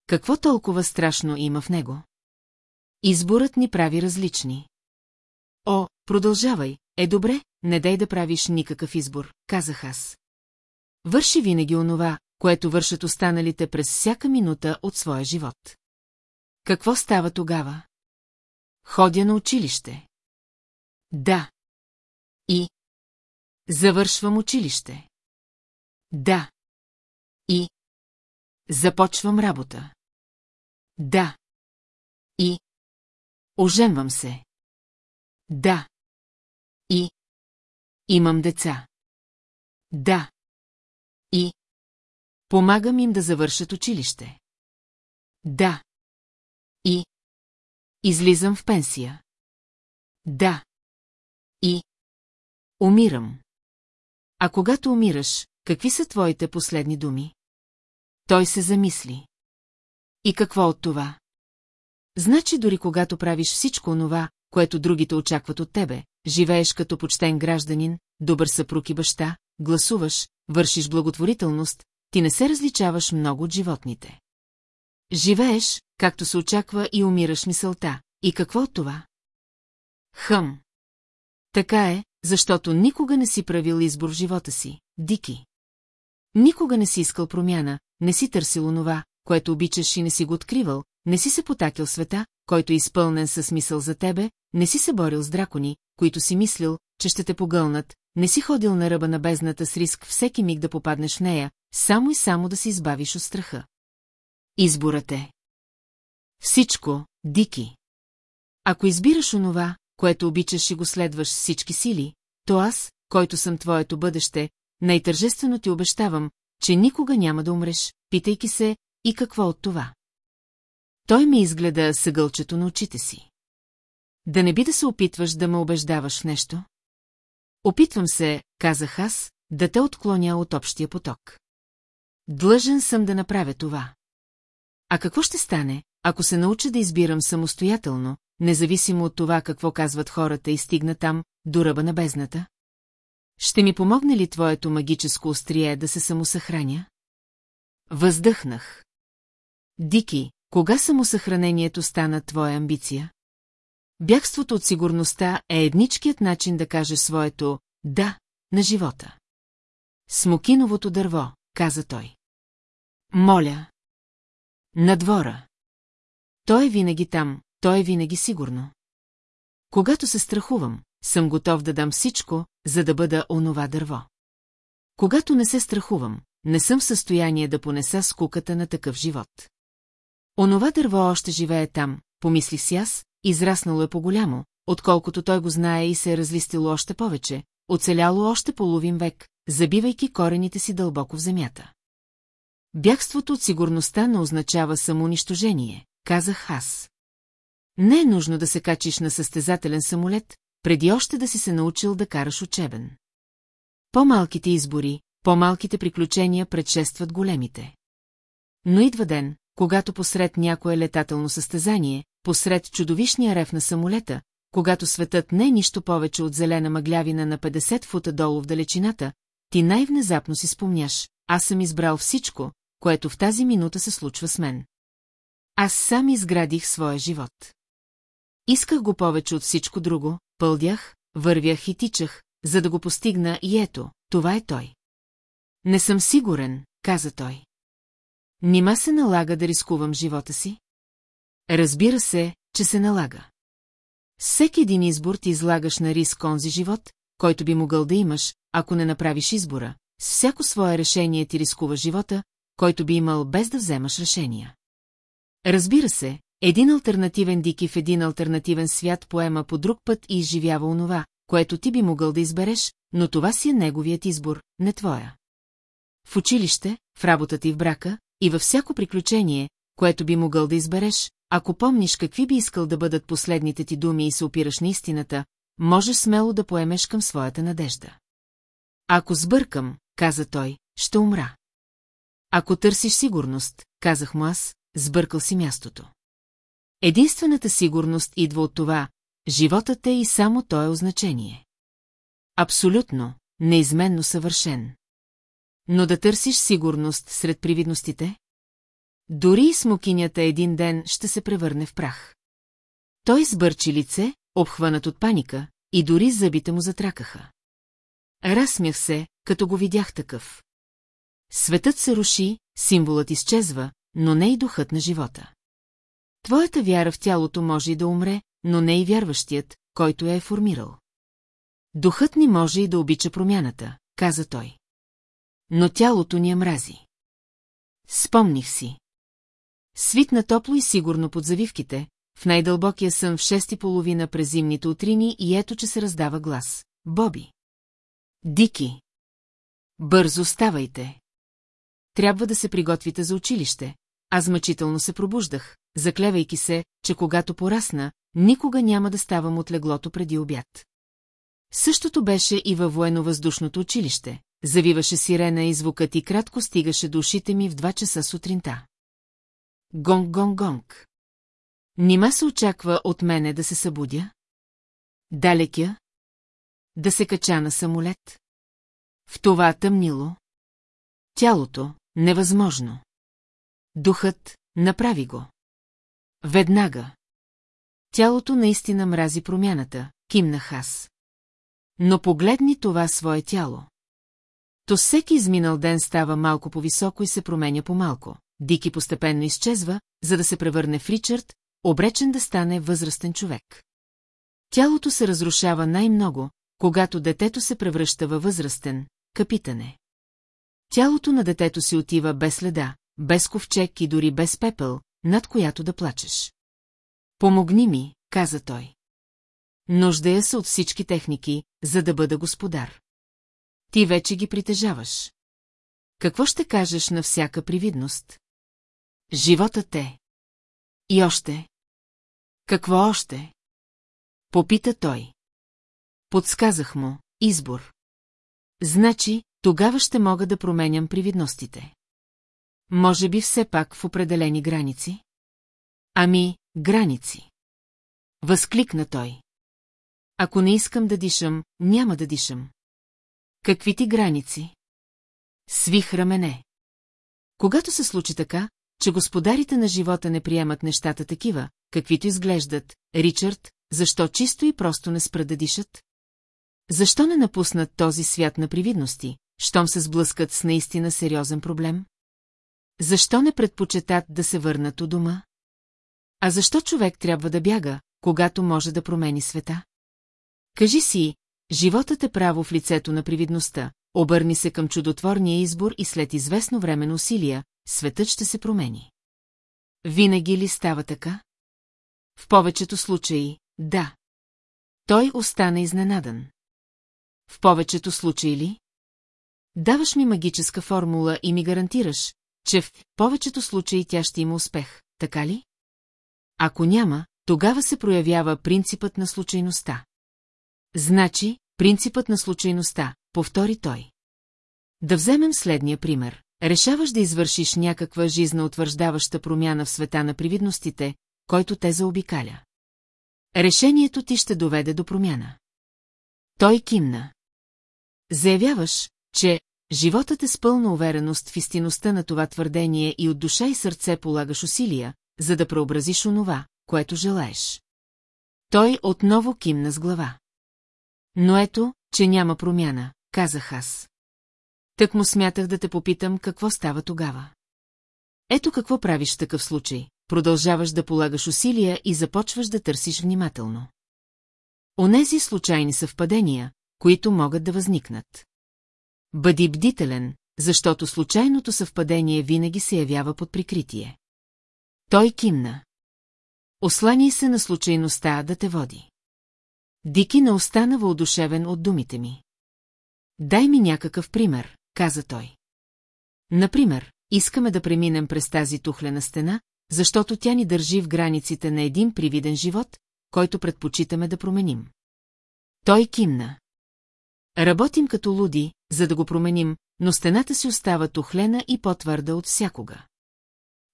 Какво толкова страшно има в него? Изборът ни прави различни. О, продължавай, е добре, не дай да правиш никакъв избор, казах аз. Върши винаги онова, което вършат останалите през всяка минута от своя живот. Какво става тогава? Ходя на училище. Да. И. Завършвам училище. Да. И. Започвам работа. Да. И. Оженвам се. Да. И. Имам деца. Да. И. Помагам им да завършат училище. Да. И. Излизам в пенсия. Да. И. Умирам. А когато умираш, какви са твоите последни думи? Той се замисли. И какво от това? Значи дори когато правиш всичко онова, което другите очакват от тебе, живееш като почтен гражданин, добър съпруг и баща, гласуваш, вършиш благотворителност, ти не се различаваш много от животните. Живееш, както се очаква и умираш мисълта. И какво от това? Хъм. Така е, защото никога не си правил избор в живота си, Дики. Никога не си искал промяна, не си търсил онова, което обичаш и не си го откривал, не си се потакил света, който е изпълнен със мисъл за тебе, не си се борил с дракони, които си мислил, че ще те погълнат, не си ходил на ръба на бездната с риск всеки миг да попаднеш в нея, само и само да се избавиш от страха. Изборът е. Всичко, Дики. Ако избираш онова, което обичаш и го следваш всички сили, то аз, който съм твоето бъдеще, най-тържествено ти обещавам, че никога няма да умреш, питайки се, и какво от това. Той ми изгледа съгълчето на очите си. Да не би да се опитваш да ме убеждаваш в нещо? Опитвам се, казах аз, да те отклоня от общия поток. Длъжен съм да направя това. А какво ще стане, ако се науча да избирам самостоятелно, независимо от това какво казват хората и стигна там, до ръба на бездната? Ще ми помогне ли твоето магическо острие да се самосъхраня? Въздъхнах. Дики, кога самосъхранението стана твоя амбиция? Бягството от сигурността е едничкият начин да кажеш своето «да» на живота. Смокиновото дърво, каза той. Моля. На двора. Той е винаги там, той е винаги сигурно. Когато се страхувам, съм готов да дам всичко, за да бъда онова дърво. Когато не се страхувам, не съм в състояние да понеса скуката на такъв живот. Онова дърво още живее там, помислих си аз, израснало е по-голямо, отколкото той го знае и се е разлистило още повече, оцеляло още половин век, забивайки корените си дълбоко в земята. Бягството от сигурността не означава самоунищожение, казах аз. Не е нужно да се качиш на състезателен самолет, преди още да си се научил да караш учебен. По-малките избори, по-малките приключения предшестват големите. Но идва ден, когато посред някое летателно състезание, посред чудовищния рев на самолета, когато светът не е нищо повече от зелена мъглявина на 50 фута долу в далечината, ти най-внезапно си спомняш, аз съм избрал всичко, което в тази минута се случва с мен. Аз сам изградих своя живот. Исках го повече от всичко друго, пълдях, вървях и тичах, за да го постигна и ето, това е той. Не съм сигурен, каза той. Нима се налага да рискувам живота си? Разбира се, че се налага. Всеки един избор ти излагаш на риск онзи живот, който би могъл да имаш, ако не направиш избора. С всяко свое решение ти рискува живота, който би имал без да вземаш решения. Разбира се, един альтернативен дики в един альтернативен свят поема по друг път и изживява онова, което ти би могъл да избереш, но това си е неговият избор, не твоя. В училище, в работата и в брака, и във всяко приключение, което би могъл да избереш, ако помниш какви би искал да бъдат последните ти думи и се опираш на истината, можеш смело да поемеш към своята надежда. Ако сбъркам, каза той, ще умра. Ако търсиш сигурност, казах му аз, сбъркал си мястото. Единствената сигурност идва от това, животът е и само то е означение. Абсолютно, неизменно съвършен. Но да търсиш сигурност сред привидностите? Дори и смокинята един ден ще се превърне в прах. Той сбърчи лице, обхванат от паника, и дори зъбите му затракаха. Разсмях се, като го видях такъв. Светът се руши, символът изчезва, но не и духът на живота. Твоята вяра в тялото може и да умре, но не и вярващият, който я е формирал. Духът ни може и да обича промяната, каза той. Но тялото ни е мрази. Спомних си. Свитна топло и сигурно под завивките, в най-дълбокия сън в шести половина през зимните утрини и ето, че се раздава глас. Боби. Дики. Бързо ставайте. Трябва да се приготвите за училище. Аз мъчително се пробуждах, заклевайки се, че когато порасна, никога няма да ставам от леглото преди обяд. Същото беше и във военно-въздушното училище. Завиваше сирена и звукът и кратко стигаше до ушите ми в два часа сутринта. Гонг-гонг-гонг. Нима се очаква от мене да се събудя? Далекя? Да се кача на самолет? В това тъмнило? Тялото – невъзможно. Духът – направи го. Веднага. Тялото наистина мрази промяната, кимнах аз. Но погледни това свое тяло. То всеки изминал ден става малко по-високо и се променя по-малко. Дики постепенно изчезва, за да се превърне в Ричард, обречен да стане възрастен човек. Тялото се разрушава най-много, когато детето се превръща във възрастен, капитане. Тялото на детето си отива без следа, без ковчег и дори без пепел, над която да плачеш. Помогни ми, каза той. Нуждая се от всички техники, за да бъда господар. Ти вече ги притежаваш. Какво ще кажеш на всяка привидност? Живота те. И още. Какво още? Попита той. Подсказах му, избор. Значи, тогава ще мога да променям привидностите. Може би все пак в определени граници? Ами, граници. Възкликна той. Ако не искам да дишам, няма да дишам. Какви ти граници? Свих рамене. Когато се случи така, че господарите на живота не приемат нещата такива, каквито изглеждат, Ричард, защо чисто и просто не спра да дишат? Защо не напуснат този свят на привидности, щом се сблъскат с наистина сериозен проблем? Защо не предпочитат да се върнат у дома? А защо човек трябва да бяга, когато може да промени света? Кажи си, животът е право в лицето на привидността, обърни се към чудотворния избор и след известно време на усилия, светът ще се промени. Винаги ли става така? В повечето случаи, да. Той остана изненадан. В повечето случаи ли? Даваш ми магическа формула и ми гарантираш, че в повечето случаи тя ще има успех, така ли? Ако няма, тогава се проявява принципът на случайността. Значи, принципът на случайността, повтори той. Да вземем следния пример. Решаваш да извършиш някаква жизнеутвърждаваща промяна в света на привидностите, който те заобикаля. Решението ти ще доведе до промяна. Той кимна. Заявяваш, че животът е с пълна увереност в истинността на това твърдение и от душа и сърце полагаш усилия, за да преобразиш онова, което желаеш. Той отново кимна с глава. Но ето, че няма промяна, казах аз. Так му смятах да те попитам какво става тогава. Ето какво правиш в такъв случай. Продължаваш да полагаш усилия и започваш да търсиш внимателно. Онези случайни съвпадения, които могат да възникнат. Бъди бдителен, защото случайното съвпадение винаги се явява под прикритие. Той кимна. Ослани се на случайността да те води. Дики не остана въодушевен от думите ми. Дай ми някакъв пример, каза той. Например, искаме да преминем през тази тухлена стена, защото тя ни държи в границите на един привиден живот, който предпочитаме да променим. Той кимна. Работим като луди, за да го променим, но стената си остава тухлена и по-твърда от всякога.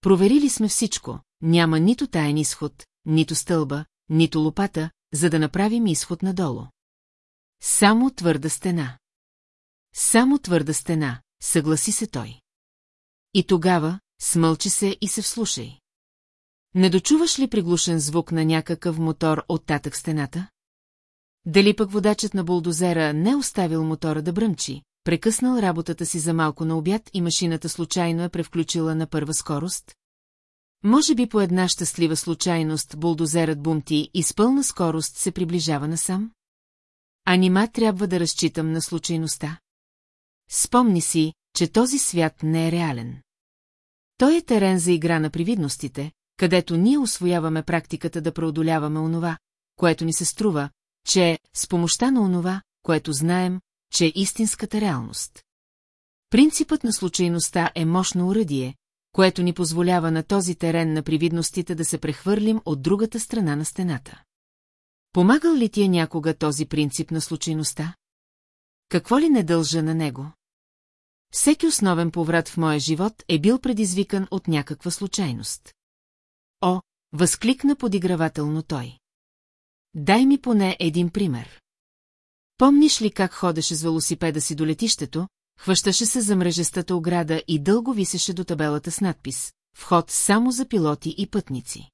Проверили сме всичко, няма нито таен изход, нито стълба, нито лопата, за да направим изход надолу. Само твърда стена. Само твърда стена, съгласи се той. И тогава, смълчи се и се вслушай. Не дочуваш ли приглушен звук на някакъв мотор от татък стената? Дали пък водачът на булдозера не оставил мотора да бръмчи, прекъснал работата си за малко на обяд и машината случайно е превключила на първа скорост? Може би по една щастлива случайност булдозерът бумти и с пълна скорост се приближава насам? А нима трябва да разчитам на случайността? Спомни си, че този свят не е реален. Той е терен за игра на привидностите, където ние освояваме практиката да преодоляваме онова, което ни се струва, че с помощта на онова, което знаем, че е истинската реалност. Принципът на случайността е мощно уръдие, което ни позволява на този терен на привидностите да се прехвърлим от другата страна на стената. Помагал ли ти е някога този принцип на случайността? Какво ли не дължа на него? Всеки основен поврат в моя живот е бил предизвикан от някаква случайност. О, възкликна подигравателно той. Дай ми поне един пример. Помниш ли как ходеше с велосипеда си до летището, хващаше се за мрежестата ограда и дълго висеше до табелата с надпис «Вход само за пилоти и пътници».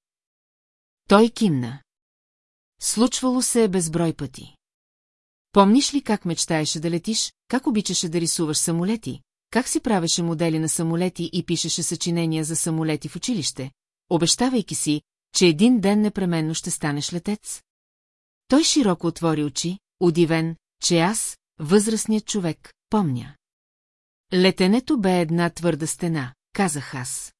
Той кимна. Случвало се е безброй пъти. Помниш ли как мечтаеше да летиш, как обичаше да рисуваш самолети, как си правеше модели на самолети и пишеше съчинения за самолети в училище, обещавайки си, че един ден непременно ще станеш летец? Той широко отвори очи, удивен, че аз, възрастният човек, помня. Летенето бе една твърда стена, казах аз.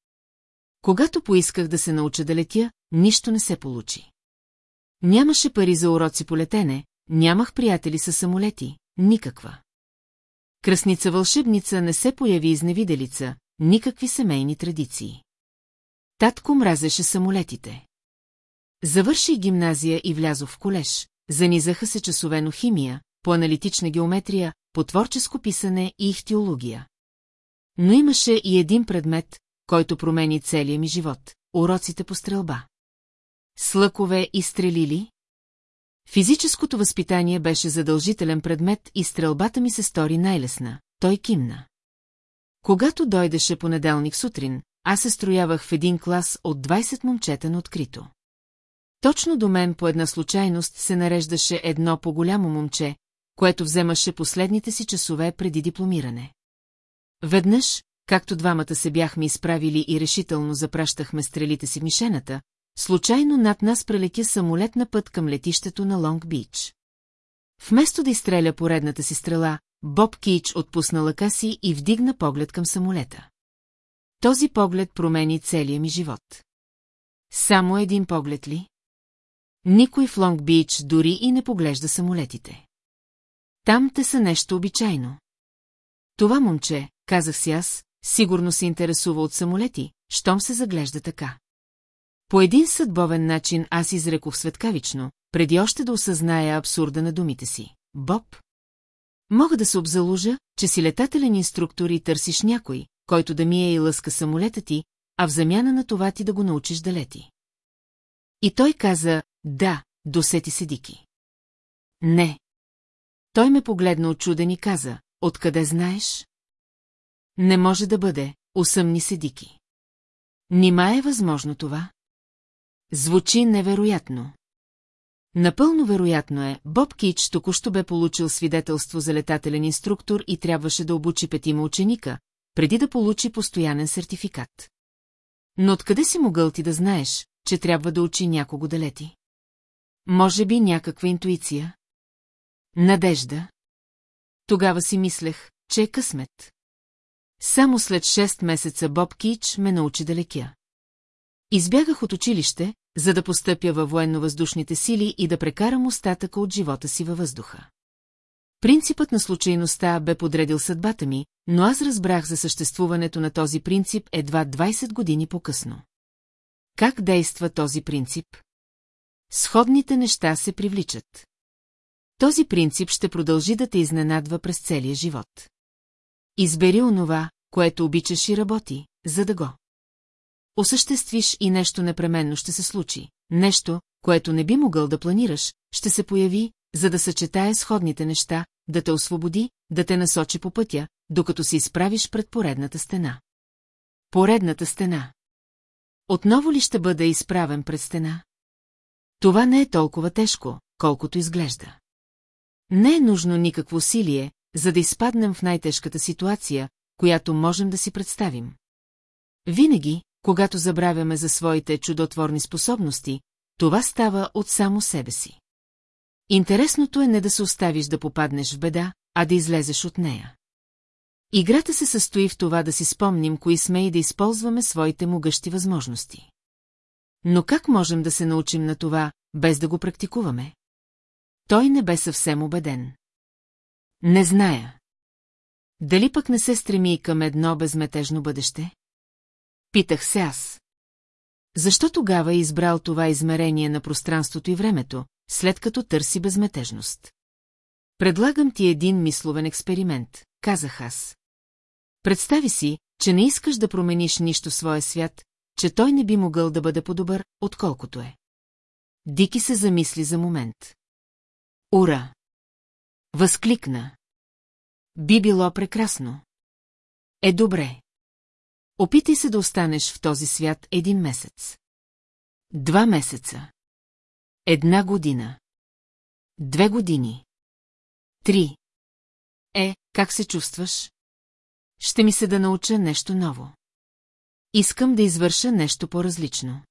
Когато поисках да се науча да летя, нищо не се получи. Нямаше пари за уроци по летене, нямах приятели с самолети, никаква. Красница-вълшебница не се появи изневиделица, никакви семейни традиции. Татко мразеше самолетите. Завърши гимназия и влязох в колеж, занизаха се часовено химия, по аналитична геометрия, по творческо писане и ихтиология. Но имаше и един предмет, който промени целия ми живот – уроците по стрелба. Слъкове и стрелили? Физическото възпитание беше задължителен предмет и стрелбата ми се стори най-лесна. Той кимна. Когато дойдеше понеделник сутрин, аз се строявах в един клас от 20 момчета на открито. Точно до мен по една случайност се нареждаше едно по-голямо момче, което вземаше последните си часове преди дипломиране. Веднъж, както двамата се бяхме изправили и решително запращахме стрелите си в мишената, случайно над нас прелетя самолет на път към летището на Лонг Бич. Вместо да изстреля поредната си стрела, Боб Кич отпусна лъка си и вдигна поглед към самолета. Този поглед промени целия ми живот. Само един поглед ли? Никой в Лонг Бич дори и не поглежда самолетите. Там те са нещо обичайно. Това момче, казах си аз, сигурно се интересува от самолети, щом се заглежда така. По един съдбовен начин аз изрекох светкавично, преди още да осъзная абсурда на думите си. Боб? Мога да се обзалужа, че си летателен инструктор и търсиш някой, който да мие и лъска самолета ти, а в замяна на това ти да го научиш да лети. И той каза, да, досети се Дики. Не. Той ме погледна очуден и каза, откъде знаеш? Не може да бъде, усъмни се Дики. Нима е възможно това? Звучи невероятно. Напълно вероятно е, Боб Кич току-що бе получил свидетелство за летателен инструктор и трябваше да обучи петима ученика, преди да получи постоянен сертификат. Но откъде си могъл ти да знаеш, че трябва да учи някого да лети? Може би някаква интуиция? Надежда? Тогава си мислех, че е късмет. Само след 6 месеца Боб Кич ме научи да лекя. Избягах от училище, за да постъпя във военно-въздушните сили и да прекарам остатъка от живота си във въздуха. Принципът на случайността бе подредил съдбата ми, но аз разбрах за съществуването на този принцип едва 20 години по-късно. Как действа този принцип? Сходните неща се привличат. Този принцип ще продължи да те изненадва през целия живот. Избери онова, което обичаш и работи, за да го. Осъществиш и нещо непременно ще се случи. Нещо, което не би могъл да планираш, ще се появи, за да съчетае сходните неща, да те освободи, да те насочи по пътя, докато се изправиш пред поредната стена. Поредната стена. Отново ли ще бъда изправен пред стена? Това не е толкова тежко, колкото изглежда. Не е нужно никакво усилие, за да изпаднем в най-тежката ситуация, която можем да си представим. Винаги, когато забравяме за своите чудотворни способности, това става от само себе си. Интересното е не да се оставиш да попаднеш в беда, а да излезеш от нея. Играта се състои в това да си спомним кои сме и да използваме своите могъщи възможности. Но как можем да се научим на това, без да го практикуваме? Той не бе съвсем убеден. Не зная. Дали пък не се стреми към едно безметежно бъдеще? Питах се аз. Защо тогава е избрал това измерение на пространството и времето, след като търси безметежност? Предлагам ти един мисловен експеримент, казах аз. Представи си, че не искаш да промениш нищо в своя свят, че той не би могъл да бъде по-добър, отколкото е. Дики се замисли за момент. Ура! Възкликна. Би било прекрасно. Е добре. Опитай се да останеш в този свят един месец. Два месеца. Една година. Две години. Три. Е, как се чувстваш? Ще ми се да науча нещо ново. Искам да извърша нещо по-различно.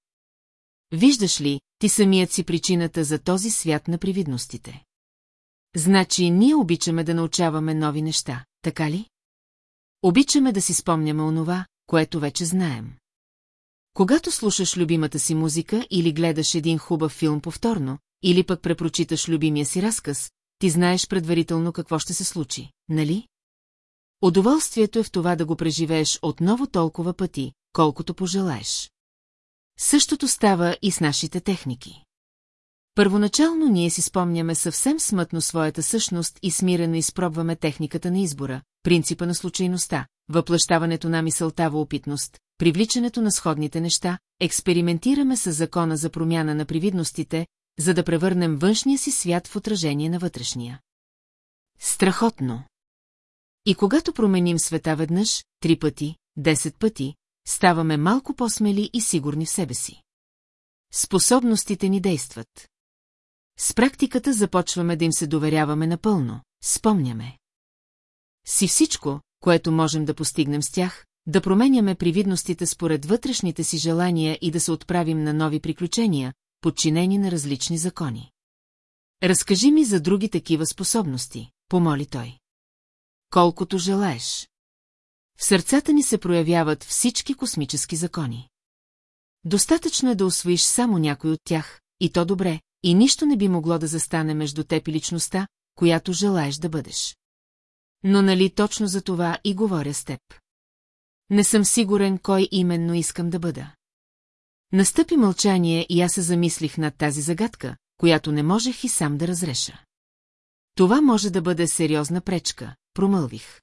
Виждаш ли, ти самият си причината за този свят на привидностите. Значи ние обичаме да научаваме нови неща, така ли? Обичаме да си спомняме онова, което вече знаем. Когато слушаш любимата си музика или гледаш един хубав филм повторно, или пък препрочиташ любимия си разказ, ти знаеш предварително какво ще се случи, нали? Удоволствието е в това да го преживееш отново толкова пъти, колкото пожелаеш. Същото става и с нашите техники. Първоначално ние си спомняме съвсем смътно своята същност и смирено изпробваме техниката на избора, принципа на случайността, въплащаването на мисълта в опитност, привличането на сходните неща, експериментираме с закона за промяна на привидностите, за да превърнем външния си свят в отражение на вътрешния. Страхотно! И когато променим света веднъж, три пъти, десет пъти, ставаме малко по-смели и сигурни в себе си. Способностите ни действат. С практиката започваме да им се доверяваме напълно, спомняме. Си всичко, което можем да постигнем с тях, да променяме привидностите според вътрешните си желания и да се отправим на нови приключения, подчинени на различни закони. Разкажи ми за други такива способности, помоли той. Колкото желаеш. В сърцата ни се проявяват всички космически закони. Достатъчно е да освоиш само някой от тях, и то добре, и нищо не би могло да застане между теб и личността, която желаеш да бъдеш. Но нали точно за това и говоря с теб. Не съм сигурен кой именно искам да бъда. Настъпи мълчание и аз се замислих над тази загадка, която не можех и сам да разреша. Това може да бъде сериозна пречка, промълвих.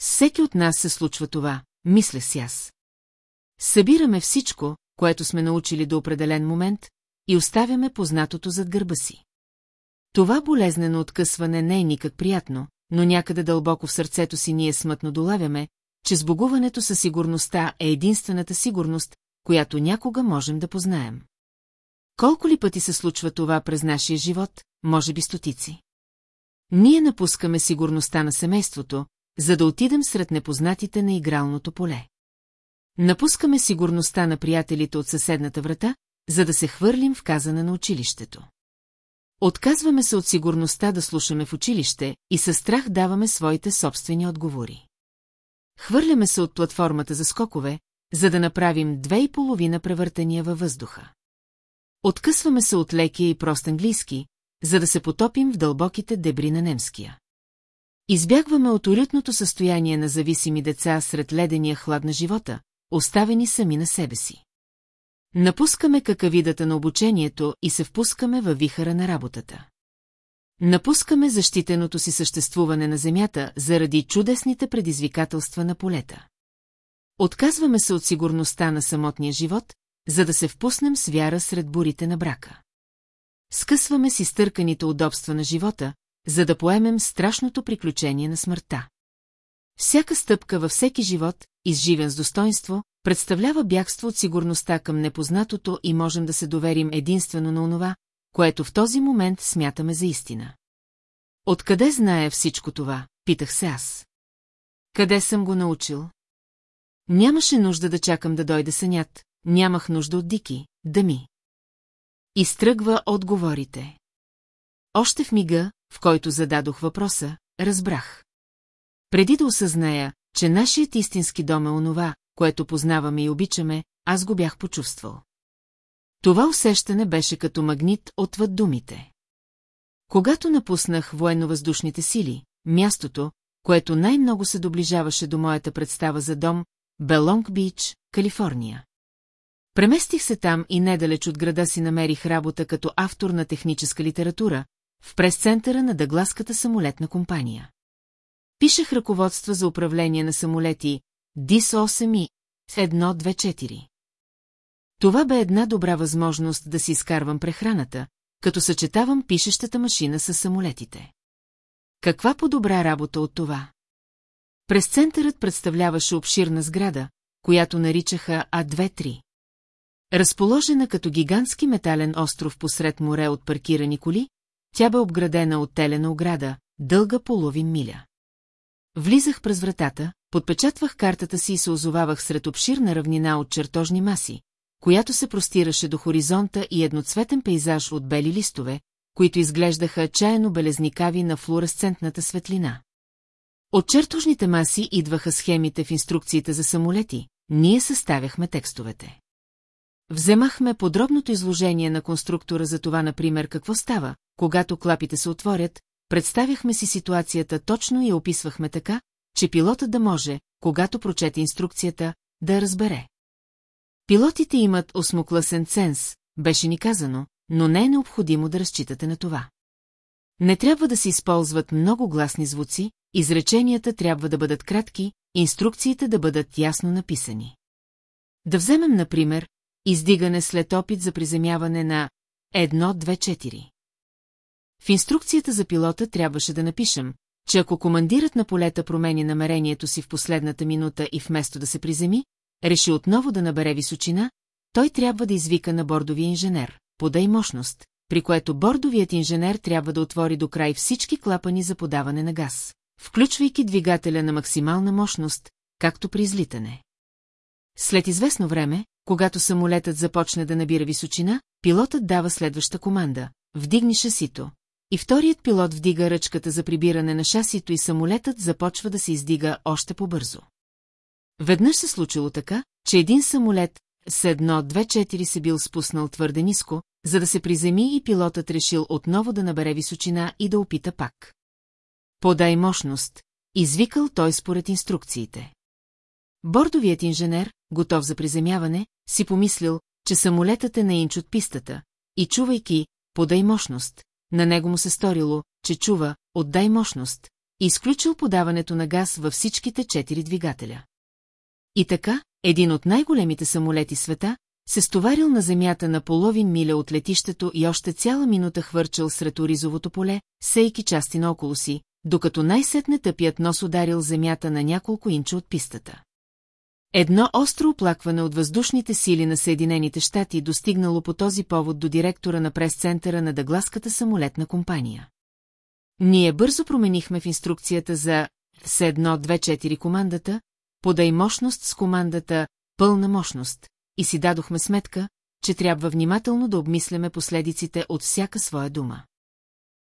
Всеки от нас се случва това, мисля си аз. Събираме всичко, което сме научили до определен момент, и оставяме познатото зад гърба си. Това болезнено откъсване не е никак приятно, но някъде дълбоко в сърцето си ние смътно долавяме, че сбогуването със сигурността е единствената сигурност, която някога можем да познаем. Колко ли пъти се случва това през нашия живот, може би стотици? Ние напускаме сигурността на семейството, за да отидем сред непознатите на игралното поле. Напускаме сигурността на приятелите от съседната врата, за да се хвърлим в казана на училището. Отказваме се от сигурността да слушаме в училище и със страх даваме своите собствени отговори. Хвърляме се от платформата за скокове, за да направим две и половина превъртания във въздуха. Откъсваме се от лекия и прост английски, за да се потопим в дълбоките дебри на немския. Избягваме от уютното състояние на зависими деца сред ледения хлад на живота, оставени сами на себе си. Напускаме какавидата на обучението и се впускаме във вихара на работата. Напускаме защитеното си съществуване на Земята заради чудесните предизвикателства на полета. Отказваме се от сигурността на самотния живот, за да се впуснем с вяра сред бурите на брака. Скъсваме си стърканите удобства на живота, за да поемем страшното приключение на смъртта. Всяка стъпка във всеки живот, изживен с достоинство, представлява бягство от сигурността към непознатото и можем да се доверим единствено на онова, което в този момент смятаме за истина. Откъде знае всичко това, питах се аз. Къде съм го научил? Нямаше нужда да чакам да дойде сънят, нямах нужда от Дики, да ми. Изтръгва отговорите. Още в мига, в който зададох въпроса, разбрах. Преди да осъзная, че нашият истински дом е онова, което познаваме и обичаме, аз го бях почувствал. Това усещане беше като магнит отвъд думите. Когато напуснах военно-въздушните сили, мястото, което най-много се доближаваше до моята представа за дом, Белонг Бич, Калифорния. Преместих се там и недалеч от града си намерих работа като автор на техническа литература, в прес-центъра на Дъгласката самолетна компания. Пишех ръководства за управление на самолети ДИС-8 и 124. Това бе една добра възможност да си изкарвам прехраната, като съчетавам пишещата машина с самолетите. Каква по-добра работа от това? През центърът представляваше обширна сграда, която наричаха А23. Разположена като гигантски метален остров посред море от паркирани коли, тя бе обградена от телена ограда, дълга половин миля. Влизах през вратата, подпечатвах картата си и се озовавах сред обширна равнина от чертожни маси, която се простираше до хоризонта и едноцветен пейзаж от бели листове, които изглеждаха чаяно белезникави на флуоресцентната светлина. От чертожните маси идваха схемите в инструкциите за самолети, ние съставяхме текстовете. Вземахме подробното изложение на конструктора за това, например, какво става, когато клапите се отворят, представяхме си ситуацията точно и описвахме така, че пилотът да може, когато прочете инструкцията, да разбере. Пилотите имат осмокласен ценз, беше ни казано, но не е необходимо да разчитате на това. Не трябва да се използват много гласни звуци, изреченията трябва да бъдат кратки, инструкциите да бъдат ясно написани. Да вземем, например, издигане след опит за приземяване на 1-2-4. В инструкцията за пилота трябваше да напишем, че ако командирът на полета промени намерението си в последната минута и вместо да се приземи, реши отново да набере височина, той трябва да извика на бордовия инженер, подай мощност, при което бордовият инженер трябва да отвори до край всички клапани за подаване на газ, включвайки двигателя на максимална мощност, както при излитане. След известно време, когато самолетът започне да набира височина, пилотът дава следваща команда – вдигни шасито. И вторият пилот вдига ръчката за прибиране на шасито и самолетът започва да се издига още по-бързо. Веднъж се случило така, че един самолет с едно 2-4 се бил спуснал твърде ниско, за да се приземи и пилотът решил отново да набере височина и да опита пак. Подай мощност, извикал той според инструкциите. Бордовият инженер, готов за приземяване, си помислил, че самолетът е на инч от пистата, и чувайки «подай мощност», на него му се сторило, че чува «отдай мощност», изключил подаването на газ във всичките четири двигателя. И така, един от най-големите самолети света, се стоварил на земята на половин миля от летището и още цяла минута хвърчал сред оризовото поле, сейки части наоколо си, докато най-сетне тъпият нос ударил земята на няколко инча от пистата. Едно остро оплакване от въздушните сили на Съединените щати достигнало по този повод до директора на прес-центъра на Дъгласката самолетна компания. Ние бързо променихме в инструкцията за С-1-2-4 командата, подай мощност с командата пълна мощност, и си дадохме сметка, че трябва внимателно да обмисляме последиците от всяка своя дума.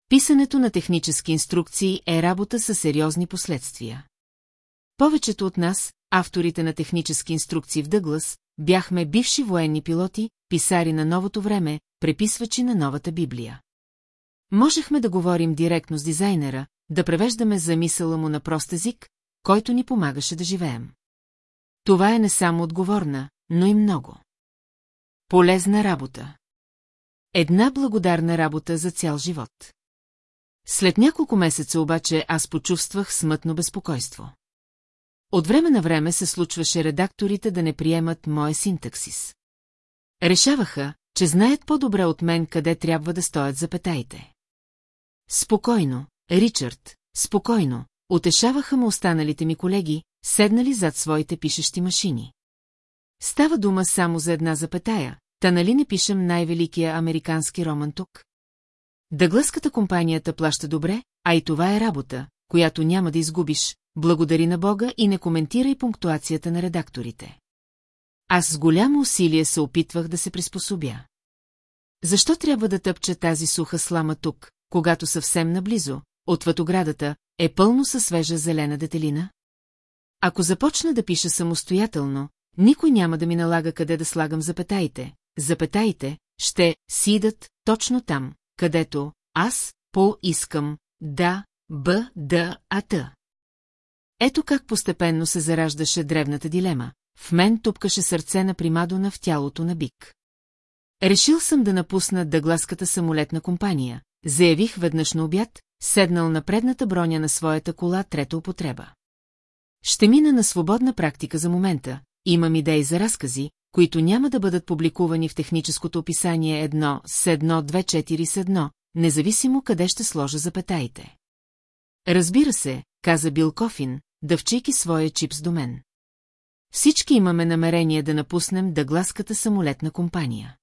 Писането на технически инструкции е работа със сериозни последствия. Повечето от нас, авторите на технически инструкции в Дъглас, бяхме бивши военни пилоти, писари на новото време, преписвачи на новата Библия. Можехме да говорим директно с дизайнера, да превеждаме замисъла му на прост език, който ни помагаше да живеем. Това е не само отговорна, но и много. Полезна работа. Една благодарна работа за цял живот. След няколко месеца обаче аз почувствах смътно безпокойство. От време на време се случваше редакторите да не приемат моя синтаксис. Решаваха, че знаят по-добре от мен къде трябва да стоят запетаите. Спокойно, Ричард, спокойно, утешаваха му останалите ми колеги, седнали зад своите пишещи машини. Става дума само за една запетая, та нали не пишем най-великия американски роман тук? Дъглъската компанията плаща добре, а и това е работа, която няма да изгубиш, благодари на Бога и не коментирай пунктуацията на редакторите. Аз с голямо усилие се опитвах да се приспособя. Защо трябва да тъпча тази суха слама тук, когато съвсем наблизо, отвъд оградата, е пълно със свежа зелена детелина? Ако започна да пиша самостоятелно, никой няма да ми налага къде да слагам запетаите. Запетаите ще сидат точно там, където аз по-искам да, б, да, а, т. Ето как постепенно се зараждаше древната дилема. В мен тупкаше сърце на примадона в тялото на бик. Решил съм да напусна дъгласката самолетна компания. Заявих веднъж на обяд, седнал на предната броня на своята кола трета употреба. Ще мина на свободна практика за момента, имам идеи за разкази, които няма да бъдат публикувани в техническото описание 1 с 1 2 4 с 1, независимо къде ще сложа запетаите. Разбира се, каза Бил Кофин, дъвчейки своя чипс до мен. Всички имаме намерение да напуснем дъгласката самолетна компания.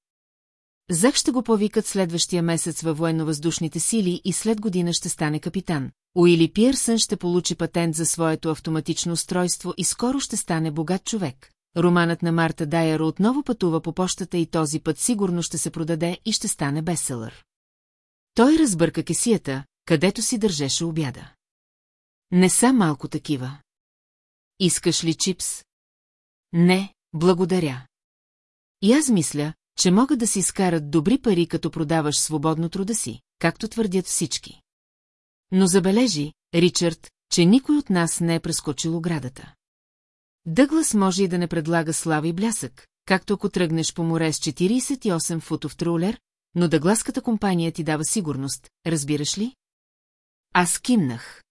Зак ще го повикат следващия месец във военно-въздушните сили и след година ще стане капитан. Уили Пиърсън ще получи патент за своето автоматично устройство и скоро ще стане богат човек. Романът на Марта Дайер отново пътува по почтата и този път сигурно ще се продаде и ще стане бестселър. Той разбърка кесията, където си държеше обяда. Не са малко такива. Искаш ли чипс? Не, благодаря. И аз мисля, че могат да си изкарат добри пари, като продаваш свободно труда си, както твърдят всички. Но забележи, Ричард, че никой от нас не е прескочил оградата. Дъглас може и да не предлага слава и блясък, както ако тръгнеш по море с 48 футов трулер, но дъгласката компания ти дава сигурност, разбираш ли? Аз кимнах.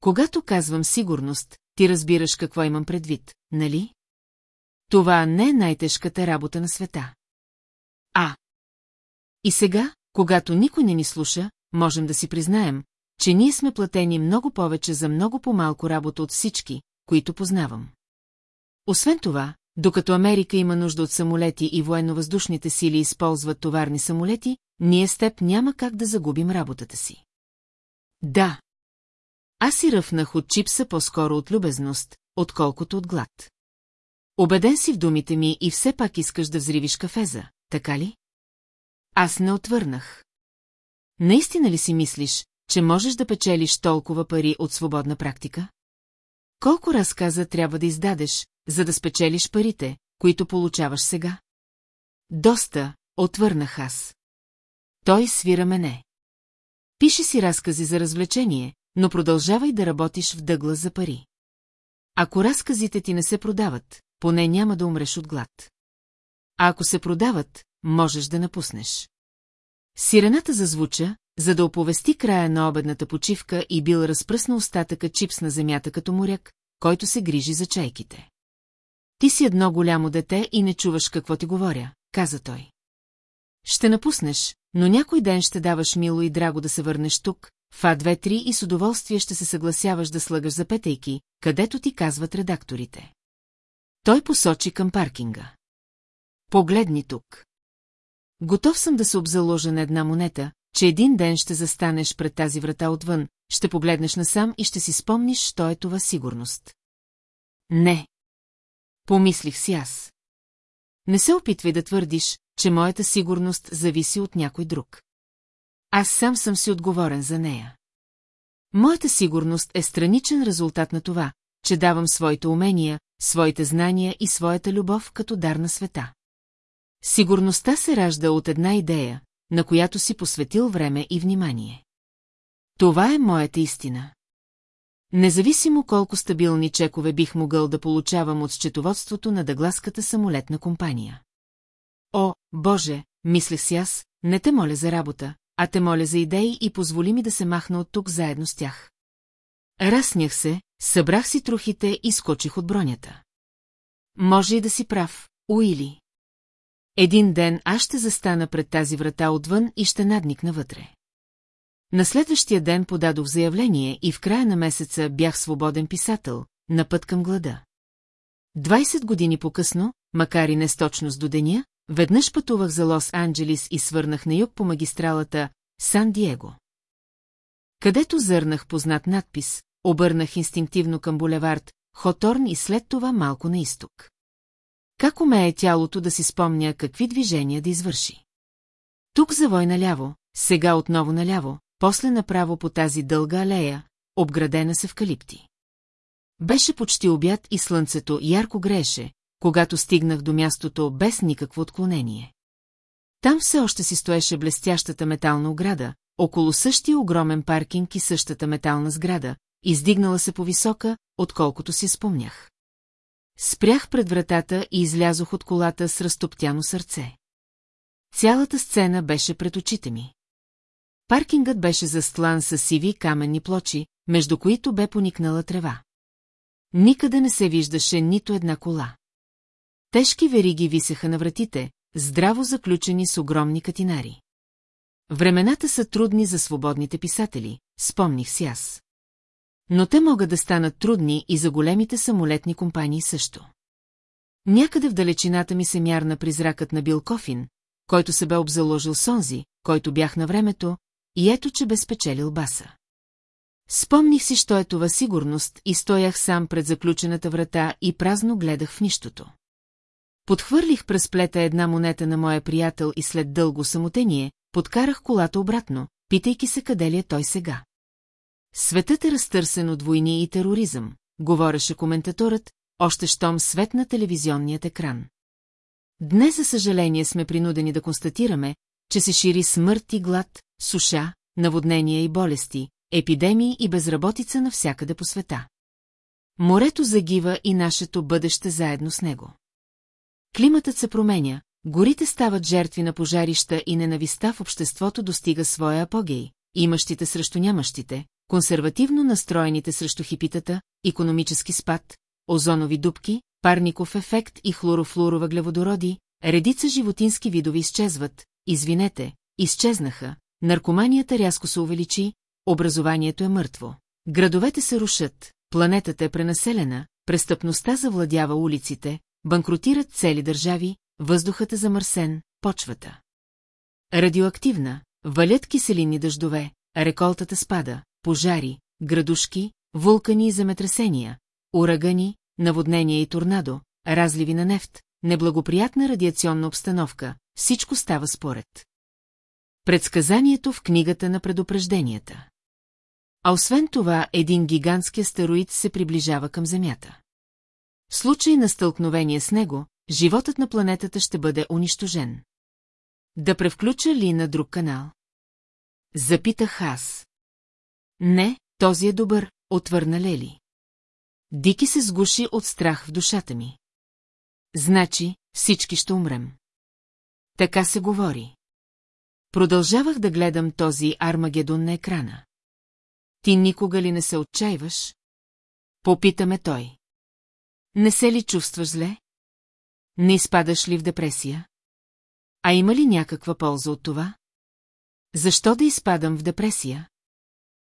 Когато казвам сигурност, ти разбираш какво имам предвид, нали? Това не е най-тежката работа на света. А. И сега, когато никой не ни слуша, можем да си признаем, че ние сме платени много повече за много по-малко работа от всички, които познавам. Освен това, докато Америка има нужда от самолети и военно-въздушните сили използват товарни самолети, ние с теб няма как да загубим работата си. Да. Аз си ръфнах от чипса по-скоро от любезност, отколкото от глад. Обеден си в думите ми и все пак искаш да взривиш кафеза, така ли? Аз не отвърнах. Наистина ли си мислиш, че можеш да печелиш толкова пари от свободна практика? Колко разказа трябва да издадеш, за да спечелиш парите, които получаваш сега? Доста, отвърнах аз. Той свира мене. Пише си разкази за развлечение, но продължавай да работиш в дъгла за пари. Ако разказите ти не се продават, поне няма да умреш от глад. А ако се продават, можеш да напуснеш. Сирената зазвуча, за да оповести края на обедната почивка и бил разпръсна остатъка чипс на земята като моряк, който се грижи за чайките. Ти си едно голямо дете и не чуваш какво ти говоря, каза той. Ще напуснеш, но някой ден ще даваш мило и драго да се върнеш тук, в А2-3 и с удоволствие ще се съгласяваш да слагаш за петейки, където ти казват редакторите. Той посочи към паркинга. Погледни тук. Готов съм да се обзаложа на една монета, че един ден ще застанеш пред тази врата отвън, ще погледнеш насам и ще си спомниш, що е това сигурност. Не. Помислих си аз. Не се опитвай да твърдиш, че моята сигурност зависи от някой друг. Аз сам съм си отговорен за нея. Моята сигурност е страничен резултат на това, че давам своите умения, своите знания и своята любов като дар на света. Сигурността се ражда от една идея, на която си посветил време и внимание. Това е моята истина. Независимо колко стабилни чекове бих могъл да получавам от счетоводството на дъгласката самолетна компания. О, Боже, мислех си аз, не те моля за работа, а те моля за идеи и позволи ми да се махна от тук заедно с тях. Раснях се, събрах си трохите и скочих от бронята. Може и да си прав, Уили. Един ден аз ще застана пред тази врата отвън и ще надникна вътре. На следващия ден подадох заявление и в края на месеца бях свободен писател, на път към глада. 20 години по-късно, макар и не с точност до деня, веднъж пътувах за Лос-Анджелис и свърнах на юг по магистралата Сан-Диего. Където зърнах познат надпис, обърнах инстинктивно към булевард Хоторн и след това малко на изток. Как умее тялото да си спомня какви движения да извърши? Тук завой наляво, сега отново наляво, после направо по тази дълга алея, обградена с евкалипти. Беше почти обяд и слънцето ярко грееше, когато стигнах до мястото без никакво отклонение. Там все още си стоеше блестящата метална ограда, около същия огромен паркинг и същата метална сграда, издигнала се по-висока, отколкото си спомнях. Спрях пред вратата и излязох от колата с разтоптяно сърце. Цялата сцена беше пред очите ми. Паркингът беше застлан с сиви каменни плочи, между които бе поникнала трева. Никъде не се виждаше нито една кола. Тежки вериги висеха на вратите, здраво заключени с огромни катинари. Времената са трудни за свободните писатели, спомних си аз. Но те могат да станат трудни и за големите самолетни компании също. Някъде в далечината ми се мярна призракът на Бил Кофин, който се бе обзаложил сонзи, който бях на времето, и ето, че бе спечелил баса. Спомних си, що е това сигурност и стоях сам пред заключената врата и празно гледах в нищото. Подхвърлих през плета една монета на моя приятел и след дълго самотение, подкарах колата обратно, питайки се къде ли е той сега. Светът е разтърсен от войни и тероризъм, говореше коментаторът, още щом свет на телевизионният екран. Днес, за съжаление, сме принудени да констатираме, че се шири смърт и глад, суша, наводнения и болести, епидемии и безработица навсякъде по света. Морето загива и нашето бъдеще заедно с него. Климатът се променя, горите стават жертви на пожарища и ненависта в обществото достига своя апогей, имащите срещу нямащите, консервативно настроените срещу хипитата, економически спад, озонови дубки, парников ефект и хлорофлуровъглеводороди, редица животински видове изчезват, извинете, изчезнаха, наркоманията рязко се увеличи, образованието е мъртво. Градовете се рушат, планетата е пренаселена, престъпността завладява улиците, банкротират цели държави, въздухът е замърсен, почвата. Радиоактивна, валят киселинни дъждове, реколтата спада, пожари, градушки, вулкани и земетресения, урагани, наводнения и торнадо, разливи на нефт, неблагоприятна радиационна обстановка, всичко става според. Предсказанието в книгата на предупрежденията. А освен това, един гигантски астероид се приближава към Земята. В случай на стълкновение с него, животът на планетата ще бъде унищожен. Да превключа ли на друг канал? Запитах аз. Не, този е добър, отвърна Лели. Дики се сгуши от страх в душата ми. Значи, всички ще умрем. Така се говори. Продължавах да гледам този Армагедон на екрана. Ти никога ли не се отчаиваш? Попитаме той. Не се ли чувстваш зле? Не изпадаш ли в депресия? А има ли някаква полза от това? Защо да изпадам в депресия?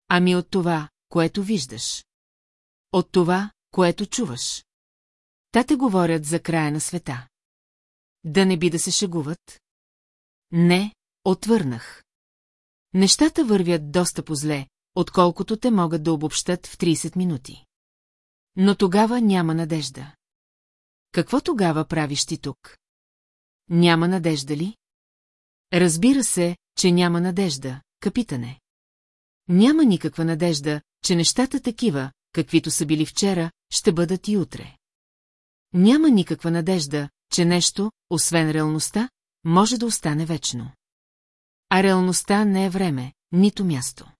Ами от това, което виждаш. От това, което чуваш. Та те говорят за края на света. Да не би да се шегуват? Не, отвърнах. Нещата вървят доста по-зле, отколкото те могат да обобщат в 30 минути. Но тогава няма надежда. Какво тогава правиш ти тук? Няма надежда ли? Разбира се, че няма надежда, капитане. Няма никаква надежда, че нещата такива, каквито са били вчера, ще бъдат и утре. Няма никаква надежда, че нещо, освен реалността, може да остане вечно. А реалността не е време, нито място.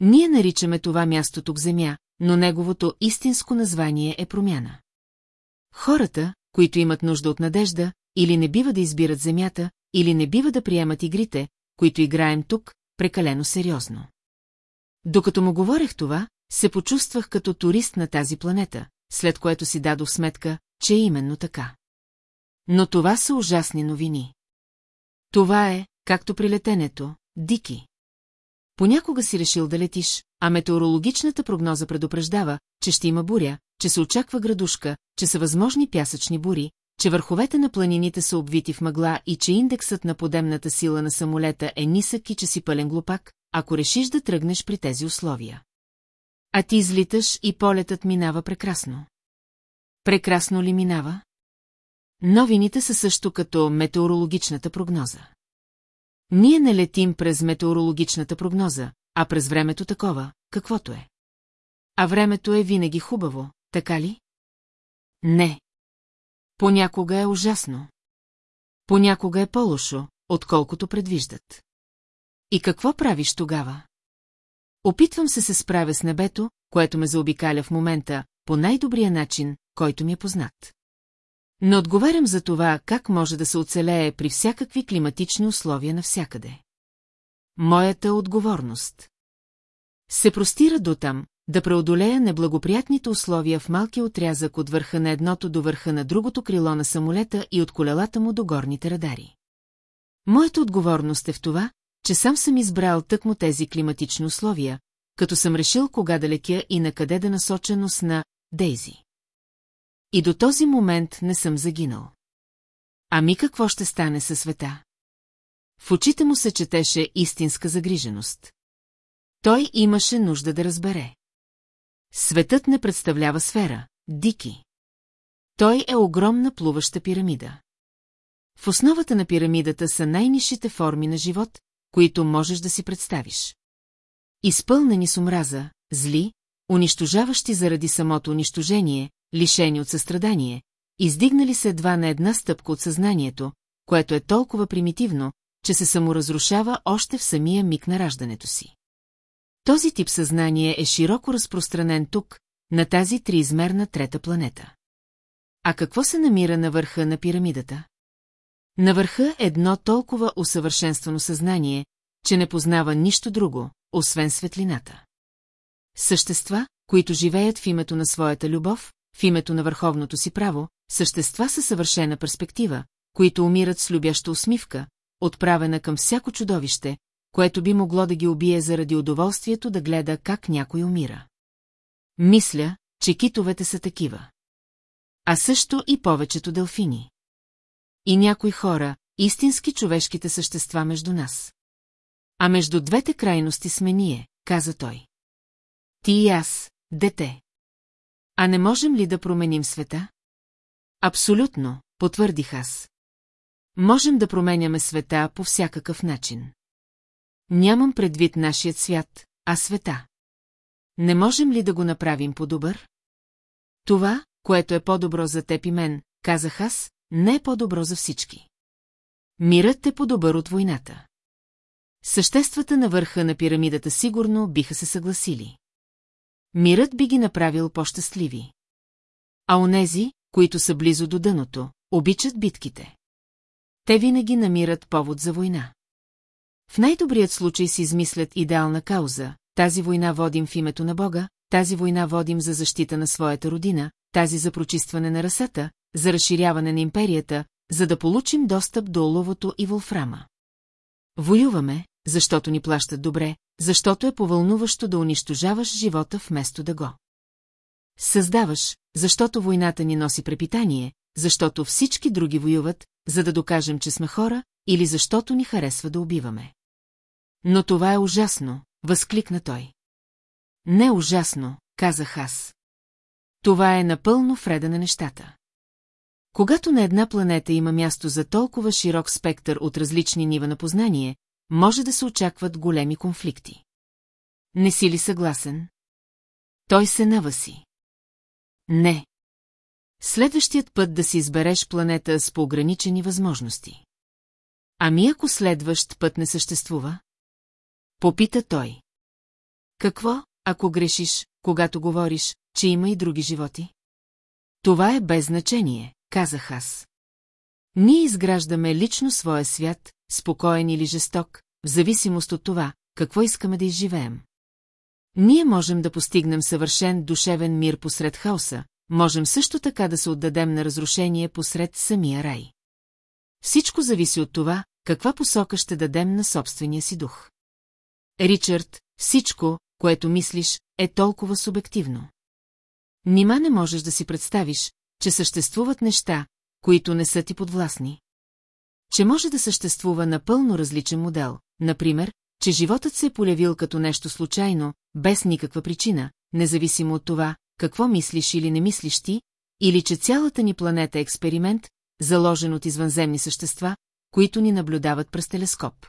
Ние наричаме това място тук Земя, но неговото истинско название е промяна. Хората, които имат нужда от надежда, или не бива да избират Земята, или не бива да приемат игрите, които играем тук, прекалено сериозно. Докато му говорех това, се почувствах като турист на тази планета, след което си дадох сметка, че е именно така. Но това са ужасни новини. Това е, както при летенето, дики. Понякога си решил да летиш, а метеорологичната прогноза предупреждава, че ще има буря, че се очаква градушка, че са възможни пясъчни бури, че върховете на планините са обвити в мъгла и че индексът на подемната сила на самолета е нисък и че си пълен глупак, ако решиш да тръгнеш при тези условия. А ти излиташ и полетът минава прекрасно. Прекрасно ли минава? Новините са също като метеорологичната прогноза. Ние не летим през метеорологичната прогноза, а през времето такова, каквото е. А времето е винаги хубаво, така ли? Не. Понякога е ужасно. Понякога е по-лошо, отколкото предвиждат. И какво правиш тогава? Опитвам се се справя с небето, което ме заобикаля в момента, по най-добрия начин, който ми е познат. Не отговарям за това, как може да се оцелее при всякакви климатични условия навсякъде. Моята отговорност се простира до там, да преодолея неблагоприятните условия в малкия отрязък от върха на едното до върха на другото крило на самолета и от колелата му до горните радари. Моята отговорност е в това, че сам съм избрал тъкмо тези климатични условия, като съм решил кога да лекя и на къде да насоча нос на Дейзи. И до този момент не съм загинал. Ами какво ще стане със света? В очите му се четеше истинска загриженост. Той имаше нужда да разбере. Светът не представлява сфера, Дики. Той е огромна плуваща пирамида. В основата на пирамидата са най-нишите форми на живот, които можеш да си представиш. Изпълнени с омраза, зли, унищожаващи заради самото унищожение, лишени от състрадание, издигнали се едва на една стъпка от съзнанието, което е толкова примитивно, че се саморазрушава още в самия миг на раждането си. Този тип съзнание е широко разпространен тук, на тази триизмерна трета планета. А какво се намира на върха на пирамидата? На върха е едно толкова усъвършенствано съзнание, че не познава нищо друго, освен светлината. Същества, които живеят в името на своята любов, в името на върховното си право, същества със съвършена перспектива, които умират с любяща усмивка, отправена към всяко чудовище, което би могло да ги убие заради удоволствието да гледа как някой умира. Мисля, че китовете са такива. А също и повечето делфини. И някои хора, истински човешките същества между нас. А между двете крайности сме ние, каза той. Ти и аз, дете. А не можем ли да променим света? Абсолютно, потвърдих аз. Можем да променяме света по всякакъв начин. Нямам предвид нашият свят, а света. Не можем ли да го направим по-добър? Това, което е по-добро за теб и мен, казах аз, не е по-добро за всички. Мирът е по-добър от войната. Съществата на върха на пирамидата сигурно биха се съгласили. Мирът би ги направил по-щастливи. А онези, които са близо до дъното, обичат битките. Те винаги намират повод за война. В най-добрият случай си измислят идеална кауза, тази война водим в името на Бога, тази война водим за защита на своята родина, тази за прочистване на расата, за разширяване на империята, за да получим достъп до оловото и волфрама. Воюваме, защото ни плащат добре, защото е повълнуващо да унищожаваш живота вместо да го. Създаваш, защото войната ни носи препитание, защото всички други воюват, за да докажем, че сме хора, или защото ни харесва да убиваме. Но това е ужасно, възкликна той. Не ужасно, казах аз. Това е напълно вреда на нещата. Когато на една планета има място за толкова широк спектър от различни нива на познание, може да се очакват големи конфликти. Не си ли съгласен? Той се наваси. Не. Следващият път да си избереш планета с поограничени възможности. Ами ако следващ път не съществува? Попита той. Какво, ако грешиш, когато говориш, че има и други животи? Това е без значение, казах аз. Ние изграждаме лично своя свят, спокоен или жесток, в зависимост от това, какво искаме да изживеем. Ние можем да постигнем съвършен душевен мир посред хаоса, можем също така да се отдадем на разрушение посред самия рай. Всичко зависи от това, каква посока ще дадем на собствения си дух. Ричард, всичко, което мислиш, е толкова субективно. Нима не можеш да си представиш, че съществуват неща, които не са ти подвластни. Че може да съществува напълно различен модел, например, че животът се е полявил като нещо случайно, без никаква причина, независимо от това, какво мислиш или не мислиш ти, или че цялата ни планета е експеримент, заложен от извънземни същества, които ни наблюдават през телескоп.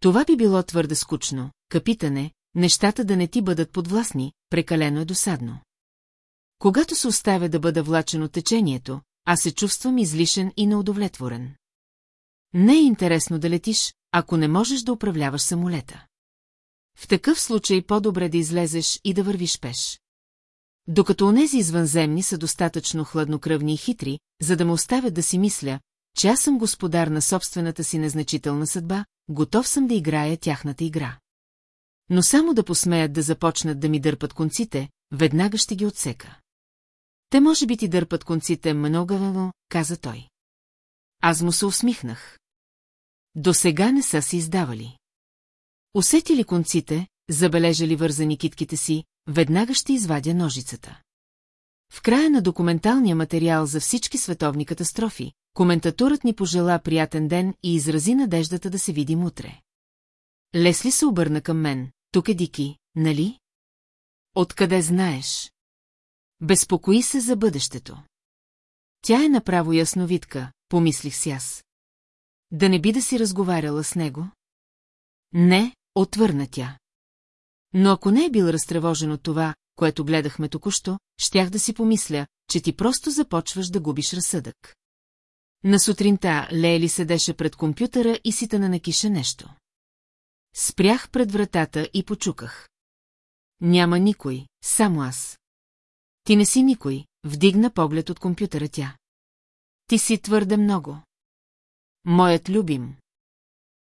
Това би било твърде скучно, капитане, нещата да не ти бъдат подвластни, прекалено е досадно. Когато се оставя да бъда влачен от течението, аз се чувствам излишен и неудовлетворен. Не е интересно да летиш, ако не можеш да управляваш самолета. В такъв случай по-добре да излезеш и да вървиш пеш. Докато онези извънземни са достатъчно хладнокръвни и хитри, за да ме оставят да си мисля, че аз съм господар на собствената си незначителна съдба, готов съм да играя тяхната игра. Но само да посмеят да започнат да ми дърпат конците, веднага ще ги отсека. Те може би ти дърпат конците много, каза той. Аз му се усмихнах. До сега не са се издавали. Усети ли конците, забележали вързани китките си, веднага ще извадя ножицата. В края на документалния материал за всички световни катастрофи, коментаторът ни пожела приятен ден и изрази надеждата да се видим утре. Лесли се обърна към мен. Тук е Дики, нали? Откъде знаеш? Безпокои се за бъдещето. Тя е направо ясновидка, помислих си аз. Да не би да си разговаряла с него? Не, отвърна тя. Но ако не е бил разтревожен от това, което гледахме току-що, щях да си помисля, че ти просто започваш да губиш разсъдък. На сутринта Лейли седеше пред компютъра и си на накише нещо. Спрях пред вратата и почуках. Няма никой, само аз. Ти не си никой, вдигна поглед от компютъра тя. Ти си твърде много. Моят любим.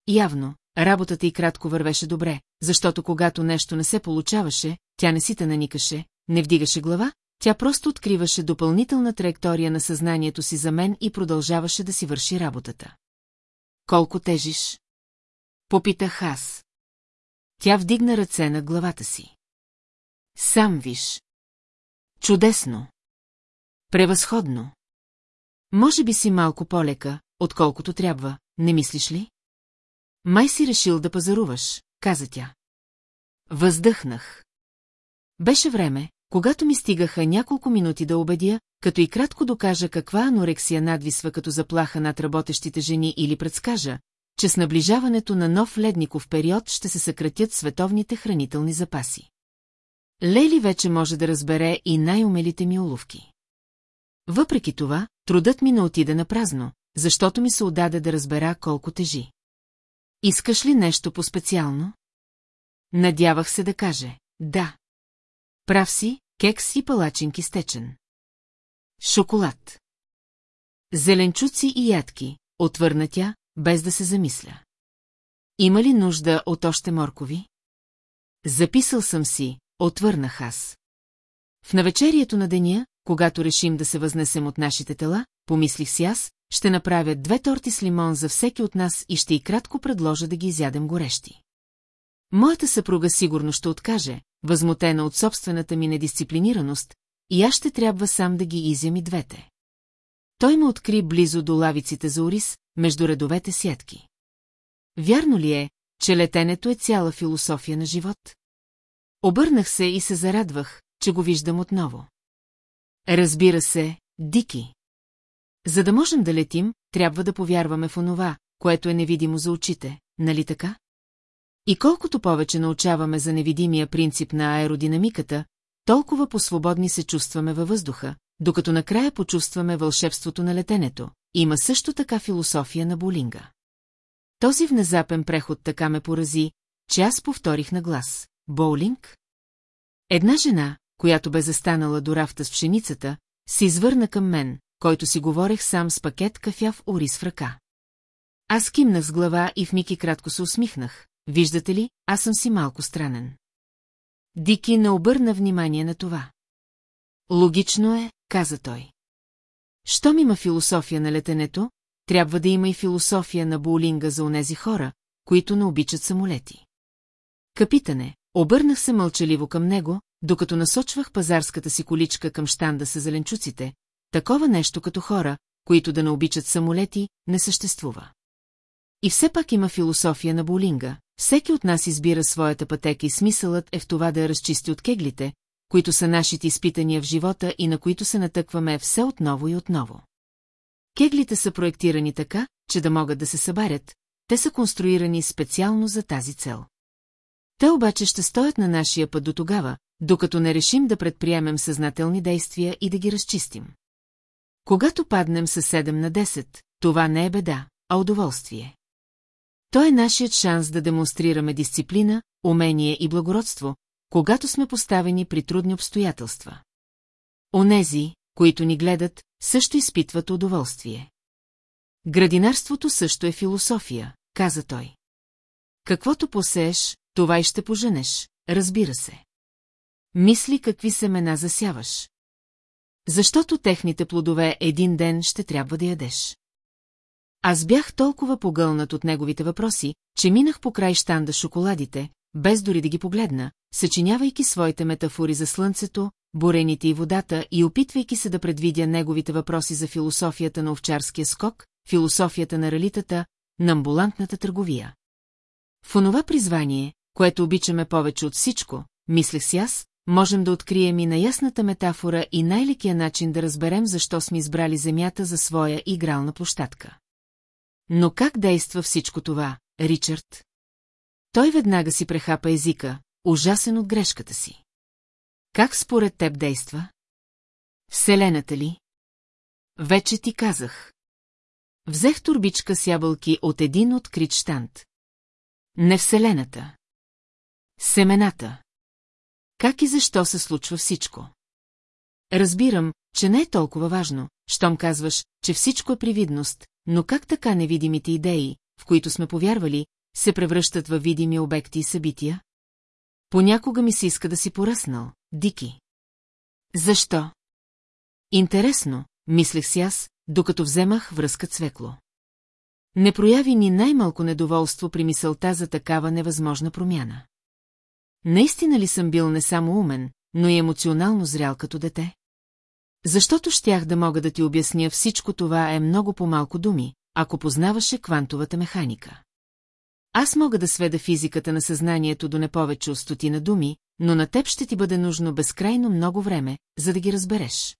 Явно, работата й кратко вървеше добре, защото когато нещо не се получаваше, тя не си наникаше, не вдигаше глава, тя просто откриваше допълнителна траектория на съзнанието си за мен и продължаваше да си върши работата. Колко тежиш? Попитах аз. Тя вдигна ръце на главата си. Сам виж. Чудесно. Превъзходно. Може би си малко по-лека, отколкото трябва, не мислиш ли? Май си решил да пазаруваш, каза тя. Въздъхнах. Беше време, когато ми стигаха няколко минути да убедя, като и кратко докажа каква анорексия надвисва като заплаха над работещите жени или предскажа, че с наближаването на нов ледников период ще се съкратят световните хранителни запаси. Лейли вече може да разбере и най-умелите ми уловки. Въпреки това, трудът ми не отиде на празно, защото ми се отдаде да разбера колко тежи. Искаш ли нещо по-специално? Надявах се да каже, да. Прав си, кекс и палачинки с. Шоколад. Зеленчуци и ядки, отвърна тя, без да се замисля. Има ли нужда от още моркови? Записал съм си, отвърнах аз. В навечерието на деня, когато решим да се възнесем от нашите тела, помислих си аз, ще направя две торти с лимон за всеки от нас и ще и кратко предложа да ги изядем горещи. Моята съпруга сигурно ще откаже, възмутена от собствената ми недисциплинираност, и аз ще трябва сам да ги изям и двете. Той ме откри близо до лавиците за ориз, между редовете сетки. Вярно ли е, че летенето е цяла философия на живот? Обърнах се и се зарадвах, че го виждам отново. Разбира се, Дики. За да можем да летим, трябва да повярваме в онова, което е невидимо за очите, нали така? И колкото повече научаваме за невидимия принцип на аеродинамиката, толкова по-свободни се чувстваме във въздуха, докато накрая почувстваме вълшебството на летенето. Има също така философия на Болинга. Този внезапен преход така ме порази, че аз повторих на глас. Боулинг? Една жена, която бе застанала до рафта с пшеницата, се извърна към мен, който си говорех сам с пакет кафяв ориз в ръка. Аз кимнах с глава и в Мики кратко се усмихнах. Виждате ли, аз съм си малко странен. Дики не обърна внимание на това. Логично е, каза той. Щом има философия на летенето, трябва да има и философия на боулинга за онези хора, които не обичат самолети. Капитане, обърнах се мълчаливо към него, докато насочвах пазарската си количка към щанда с зеленчуците, такова нещо като хора, които да не обичат самолети, не съществува. И все пак има философия на боулинга, всеки от нас избира своята пътека и смисълът е в това да я разчисти от кеглите, които са нашите изпитания в живота и на които се натъкваме все отново и отново. Кеглите са проектирани така, че да могат да се събарят, те са конструирани специално за тази цел. Те обаче ще стоят на нашия път до тогава, докато не решим да предприемем съзнателни действия и да ги разчистим. Когато паднем със 7 на 10, това не е беда, а удоволствие. То е нашият шанс да демонстрираме дисциплина, умение и благородство, когато сме поставени при трудни обстоятелства. Онези, които ни гледат, също изпитват удоволствие. Градинарството също е философия, каза той. Каквото посееш, това и ще поженеш, разбира се. Мисли какви семена засяваш. Защото техните плодове един ден ще трябва да ядеш. Аз бях толкова погълнат от неговите въпроси, че минах по край щанда шоколадите, без дори да ги погледна, съчинявайки своите метафори за слънцето, бурените и водата и опитвайки се да предвидя неговите въпроси за философията на овчарския скок, философията на ралитата, на амбулантната търговия. В онова призвание, което обичаме повече от всичко, мислех си аз, можем да открием и наясната метафора и най-лекия начин да разберем защо сме избрали земята за своя игрална площадка. Но как действа всичко това, Ричард? Той веднага си прехапа езика, ужасен от грешката си. Как според теб действа? Вселената ли? Вече ти казах. Взех турбичка с ябълки от един открит штант. Не Вселената. Семената. Как и защо се случва всичко? Разбирам, че не е толкова важно, щом казваш, че всичко е привидност, но как така невидимите идеи, в които сме повярвали, се превръщат във видими обекти и събития? Понякога ми се иска да си поръснал, Дики. Защо? Интересно, мислех си аз, докато вземах връзка цвекло. Не прояви ни най-малко недоволство при мисълта за такава невъзможна промяна. Наистина ли съм бил не само умен, но и емоционално зрял като дете? Защото щях да мога да ти обясня всичко това е много по-малко думи, ако познаваше квантовата механика. Аз мога да сведа физиката на съзнанието до не повече от стотина думи, но на теб ще ти бъде нужно безкрайно много време, за да ги разбереш.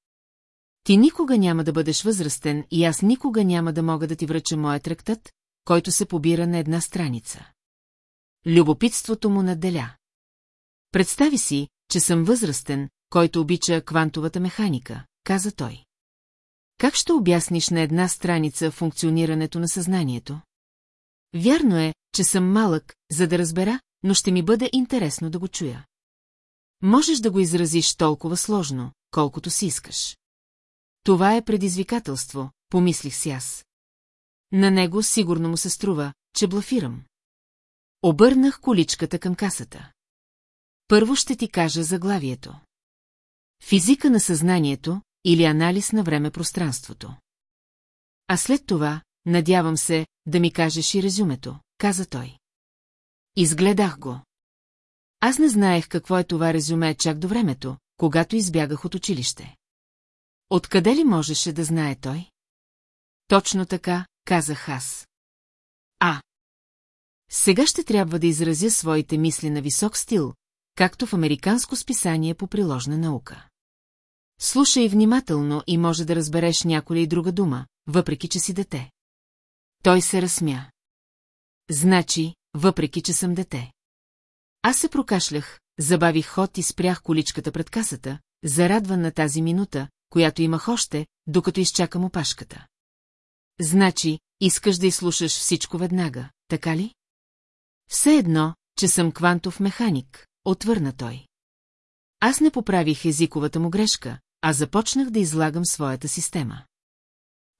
Ти никога няма да бъдеш възрастен и аз никога няма да мога да ти връча моя трактат, който се побира на една страница. Любопитството му наделя. Представи си, че съм възрастен, който обича квантовата механика, каза той. Как ще обясниш на една страница функционирането на съзнанието? Вярно е, че съм малък, за да разбера, но ще ми бъде интересно да го чуя. Можеш да го изразиш толкова сложно, колкото си искаш. Това е предизвикателство, помислих си аз. На него сигурно му се струва, че блафирам. Обърнах количката към касата. Първо ще ти кажа заглавието. Физика на съзнанието или анализ на време-пространството. А след това, надявам се, да ми кажеш и резюмето, каза той. Изгледах го. Аз не знаех какво е това резюме чак до времето, когато избягах от училище. Откъде ли можеше да знае той? Точно така, казах аз. А. Сега ще трябва да изразя своите мисли на висок стил, както в американско списание по приложна наука. Слушай внимателно и може да разбереш няколя и друга дума, въпреки че си дете. Той се разсмя. Значи, въпреки че съм дете. Аз се прокашлях, забавих ход и спрях количката пред касата, зарадван на тази минута, която имах още, докато изчакам опашката. Значи, искаш да изслушаш всичко веднага, така ли? Все едно, че съм квантов механик, отвърна той. Аз не поправих езиковата му грешка, а започнах да излагам своята система.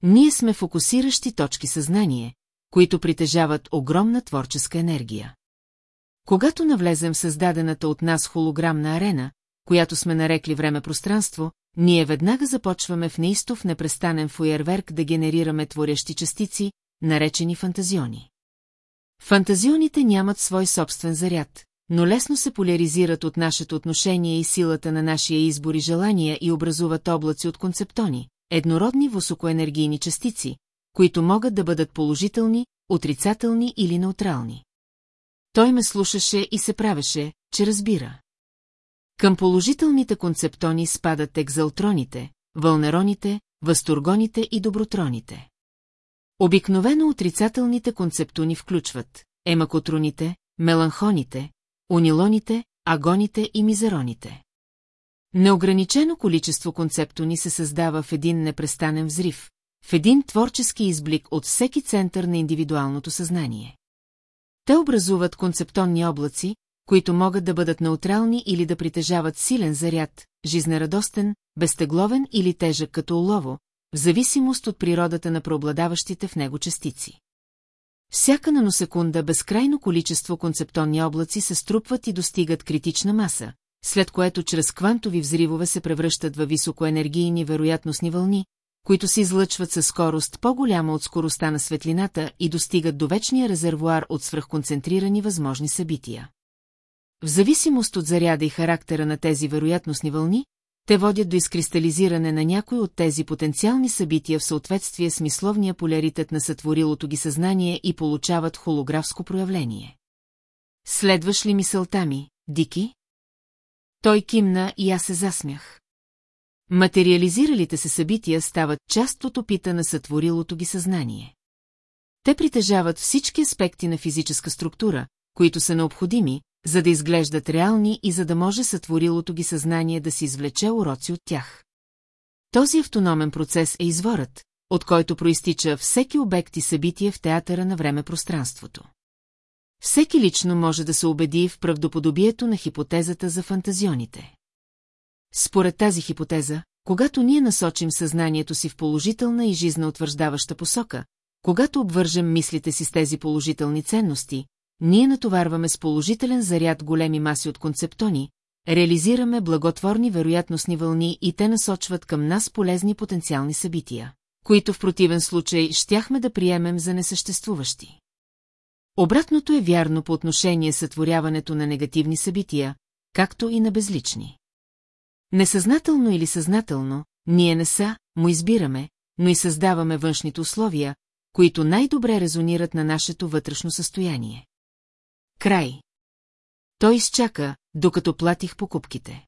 Ние сме фокусиращи точки съзнание, които притежават огромна творческа енергия. Когато навлезем в създадената от нас холограмна арена, която сме нарекли време-пространство, ние веднага започваме в неистов непрестанен фуерверк да генерираме творещи частици, наречени фантазиони. Фантазионите нямат свой собствен заряд, но лесно се поляризират от нашето отношение и силата на нашия избор и желания и образуват облаци от концептони, еднородни високоенергийни частици, които могат да бъдат положителни, отрицателни или неутрални. Той ме слушаше и се правеше, че разбира. Към положителните концептони спадат екзалтроните, вълнероните, възторгоните и добротроните. Обикновено отрицателните концептони включват емакотроните, меланхоните, унилоните, агоните и мизероните. Неограничено количество концептони се създава в един непрестанен взрив, в един творчески изблик от всеки център на индивидуалното съзнание. Те образуват концептонни облаци, които могат да бъдат неутрални или да притежават силен заряд, жизнерадостен, безтегловен или тежък като олово, в зависимост от природата на преобладаващите в него частици. Всяка наносекунда безкрайно количество концептонни облаци се струпват и достигат критична маса, след което чрез квантови взривове се превръщат във високоенергийни вероятностни вълни, които се излъчват със скорост по-голяма от скоростта на светлината и достигат до вечния резервуар от свръхконцентрирани възможни събития. В зависимост от заряда и характера на тези вероятностни вълни, те водят до изкристализиране на някои от тези потенциални събития в съответствие с мисловния поляритет на сътворилото ги съзнание и получават холографско проявление. Следваш ли мисълта ми, Дики? Той кимна и аз се засмях. Материализиралите се събития стават част от опита на сътворилото ги съзнание. Те притежават всички аспекти на физическа структура, които са необходими, за да изглеждат реални и за да може сътворилото ги съзнание да си извлече уроци от тях. Този автономен процес е изворът, от който проистича всеки обект и събитие в театъра на време-пространството. Всеки лично може да се убеди в правдоподобието на хипотезата за фантазионите. Според тази хипотеза, когато ние насочим съзнанието си в положителна и жизнеутвърждаваща посока, когато обвържем мислите си с тези положителни ценности, ние натоварваме с положителен заряд големи маси от концептони, реализираме благотворни вероятностни вълни и те насочват към нас полезни потенциални събития, които в противен случай щяхме да приемем за несъществуващи. Обратното е вярно по отношение сътворяването на негативни събития, както и на безлични. Несъзнателно или съзнателно, ние не са, му избираме, но и създаваме външните условия, които най-добре резонират на нашето вътрешно състояние. Край. Той изчака, докато платих покупките.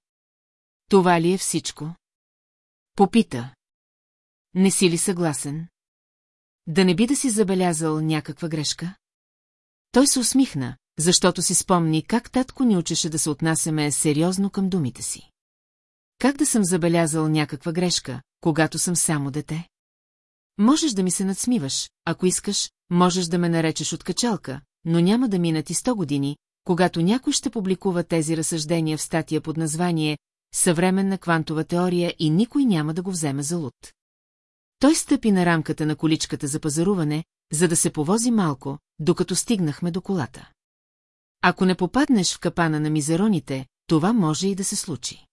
Това ли е всичко? Попита. Не си ли съгласен? Да не би да си забелязал някаква грешка? Той се усмихна, защото си спомни как татко ни учеше да се отнасяме сериозно към думите си. Как да съм забелязал някаква грешка, когато съм само дете? Можеш да ми се надсмиваш, ако искаш, можеш да ме наречеш откачалка, но няма да минат и сто години, когато някой ще публикува тези разсъждения в статия под название «Съвременна квантова теория» и никой няма да го вземе за луд. Той стъпи на рамката на количката за пазаруване, за да се повози малко, докато стигнахме до колата. Ако не попаднеш в капана на мизероните, това може и да се случи.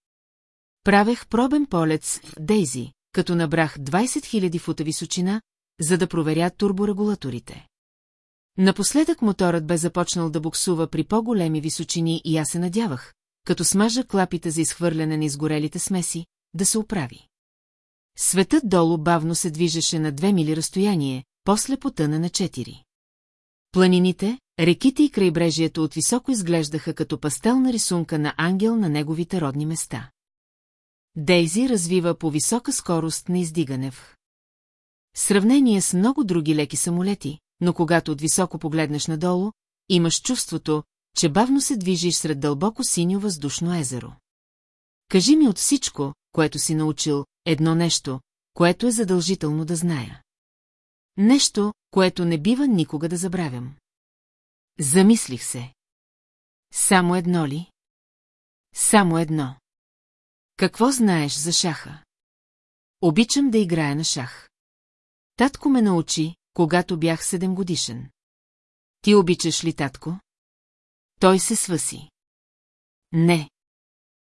Правех пробен полец в Дейзи, като набрах 20 000 фута височина, за да проверя турборегулаторите. Напоследък моторът бе започнал да буксува при по-големи височини и аз се надявах, като смажа клапите за изхвърляне на изгорелите смеси, да се оправи. Светът долу бавно се движеше на две мили разстояние, после потъна на четири. Планините, реките и крайбрежието от високо изглеждаха като пастелна рисунка на ангел на неговите родни места. Дейзи развива по висока скорост на издигане в. Сравнение с много други леки самолети, но когато от високо погледнеш надолу, имаш чувството, че бавно се движиш сред дълбоко синьо въздушно езеро. Кажи ми от всичко, което си научил, едно нещо, което е задължително да зная. Нещо, което не бива никога да забравям. Замислих се. Само едно ли? Само едно. Какво знаеш за шаха? Обичам да играя на шах. Татко ме научи, когато бях седем годишен. Ти обичаш ли татко? Той се свъси. Не.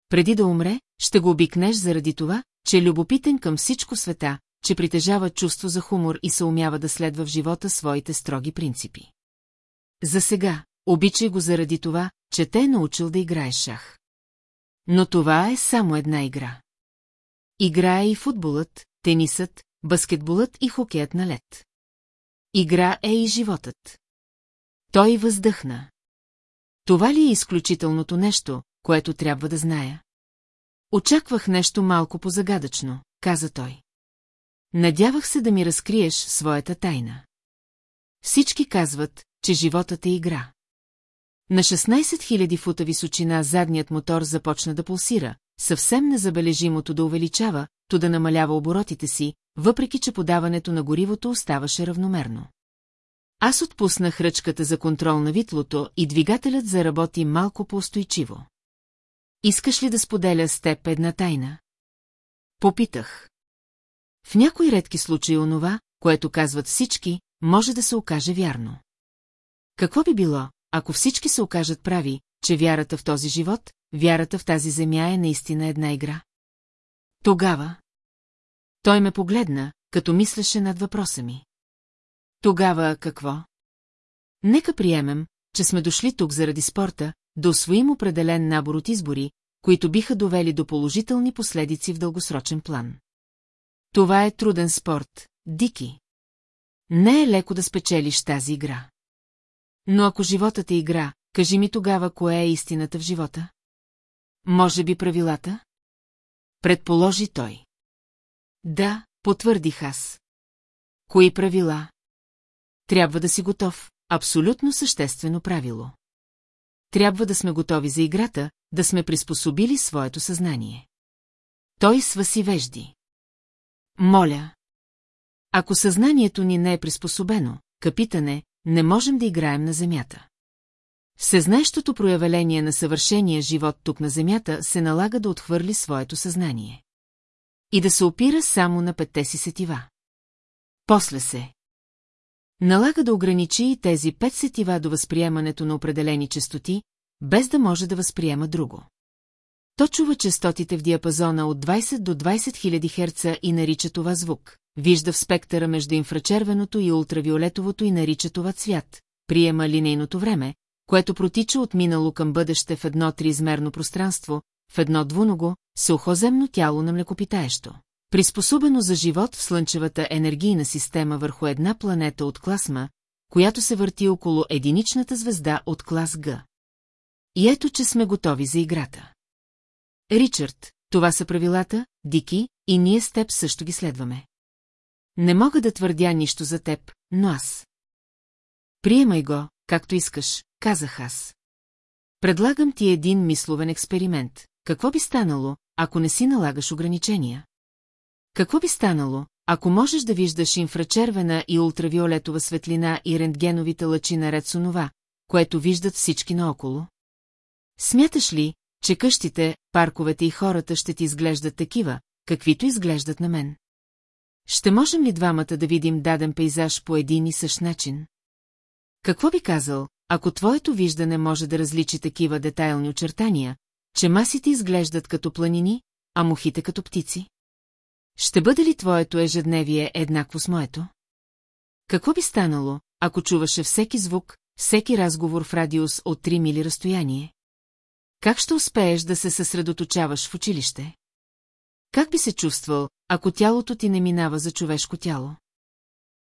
Преди да умре, ще го обикнеш заради това, че е любопитен към всичко света, че притежава чувство за хумор и се умява да следва в живота своите строги принципи. За сега, обичай го заради това, че те е научил да играеш шах. Но това е само една игра. Игра е и футболът, тенисът, баскетболът и хокеят на лед. Игра е и животът. Той въздъхна. Това ли е изключителното нещо, което трябва да зная? Очаквах нещо малко позагадъчно, каза той. Надявах се да ми разкриеш своята тайна. Всички казват, че животът е игра. На 16 000 фута височина задният мотор започна да пулсира, съвсем незабележимото да увеличава, то да намалява оборотите си, въпреки че подаването на горивото оставаше равномерно. Аз отпуснах ръчката за контрол на витлото и двигателят заработи малко по-устойчиво. Искаш ли да споделя с теб една тайна? Попитах. В някои редки случаи онова, което казват всички, може да се окаже вярно. Какво би било, ако всички се окажат прави, че вярата в този живот, вярата в тази земя е наистина една игра? Тогава... Той ме погледна, като мислеше над въпроса ми. Тогава какво? Нека приемем, че сме дошли тук заради спорта, да освоим определен набор от избори, които биха довели до положителни последици в дългосрочен план. Това е труден спорт, Дики. Не е леко да спечелиш тази игра. Но ако животът е игра, кажи ми тогава, кое е истината в живота? Може би правилата? Предположи той. Да, потвърдих аз. Кои правила? Трябва да си готов, абсолютно съществено правило. Трябва да сме готови за играта, да сме приспособили своето съзнание. Той сваси вежди. Моля. Ако съзнанието ни не е приспособено, капитане, не можем да играем на земята. Всезнаещото проявление на съвършения живот тук на земята се налага да отхвърли своето съзнание. И да се опира само на петте си сетива. После се. Налага да ограничи и тези пет сетива до възприемането на определени частоти, без да може да възприема друго. То чува частотите в диапазона от 20 до 20 000 Хц и нарича това звук. Вижда в спектъра между инфрачервеното и ултравиолетовото и нарича това цвят. Приема линейното време, което протича от минало към бъдеще в едно триизмерно пространство, в едно двуного, сухоземно тяло на млекопитаещо. Приспособено за живот в Слънчевата енергийна система върху една планета от клас М, която се върти около единичната звезда от клас Г. И ето, че сме готови за играта. Ричард, това са правилата, Дики, и ние с теб също ги следваме. Не мога да твърдя нищо за теб, но аз. Приемай го, както искаш, казах аз. Предлагам ти един мисловен експеримент. Какво би станало, ако не си налагаш ограничения? Какво би станало, ако можеш да виждаш инфрачервена и ултравиолетова светлина и рентгеновите лъчи наред с онова, което виждат всички наоколо? Смяташ ли, че къщите, парковете и хората ще ти изглеждат такива, каквито изглеждат на мен? Ще можем ли двамата да видим даден пейзаж по един и същ начин? Какво би казал, ако твоето виждане може да различи такива детайлни очертания, че масите изглеждат като планини, а мухите като птици? Ще бъде ли твоето ежедневие еднакво с моето? Какво би станало, ако чуваше всеки звук, всеки разговор в радиус от 3 мили разстояние? Как ще успееш да се съсредоточаваш в училище? Как би се чувствал, ако тялото ти не минава за човешко тяло?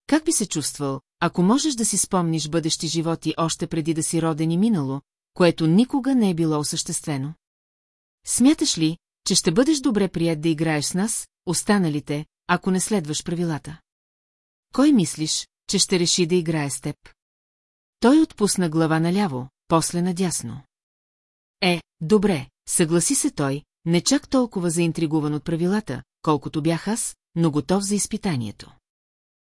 Как би се чувствал, ако можеш да си спомниш бъдещи животи още преди да си роден и минало, което никога не е било осъществено? Смяташ ли, че ще бъдеш добре прият да играеш с нас, останалите, ако не следваш правилата? Кой мислиш, че ще реши да играе с теб? Той отпусна глава наляво, после надясно. Е, добре, съгласи се той, не чак толкова заинтригуван от правилата, колкото бях аз, но готов за изпитанието.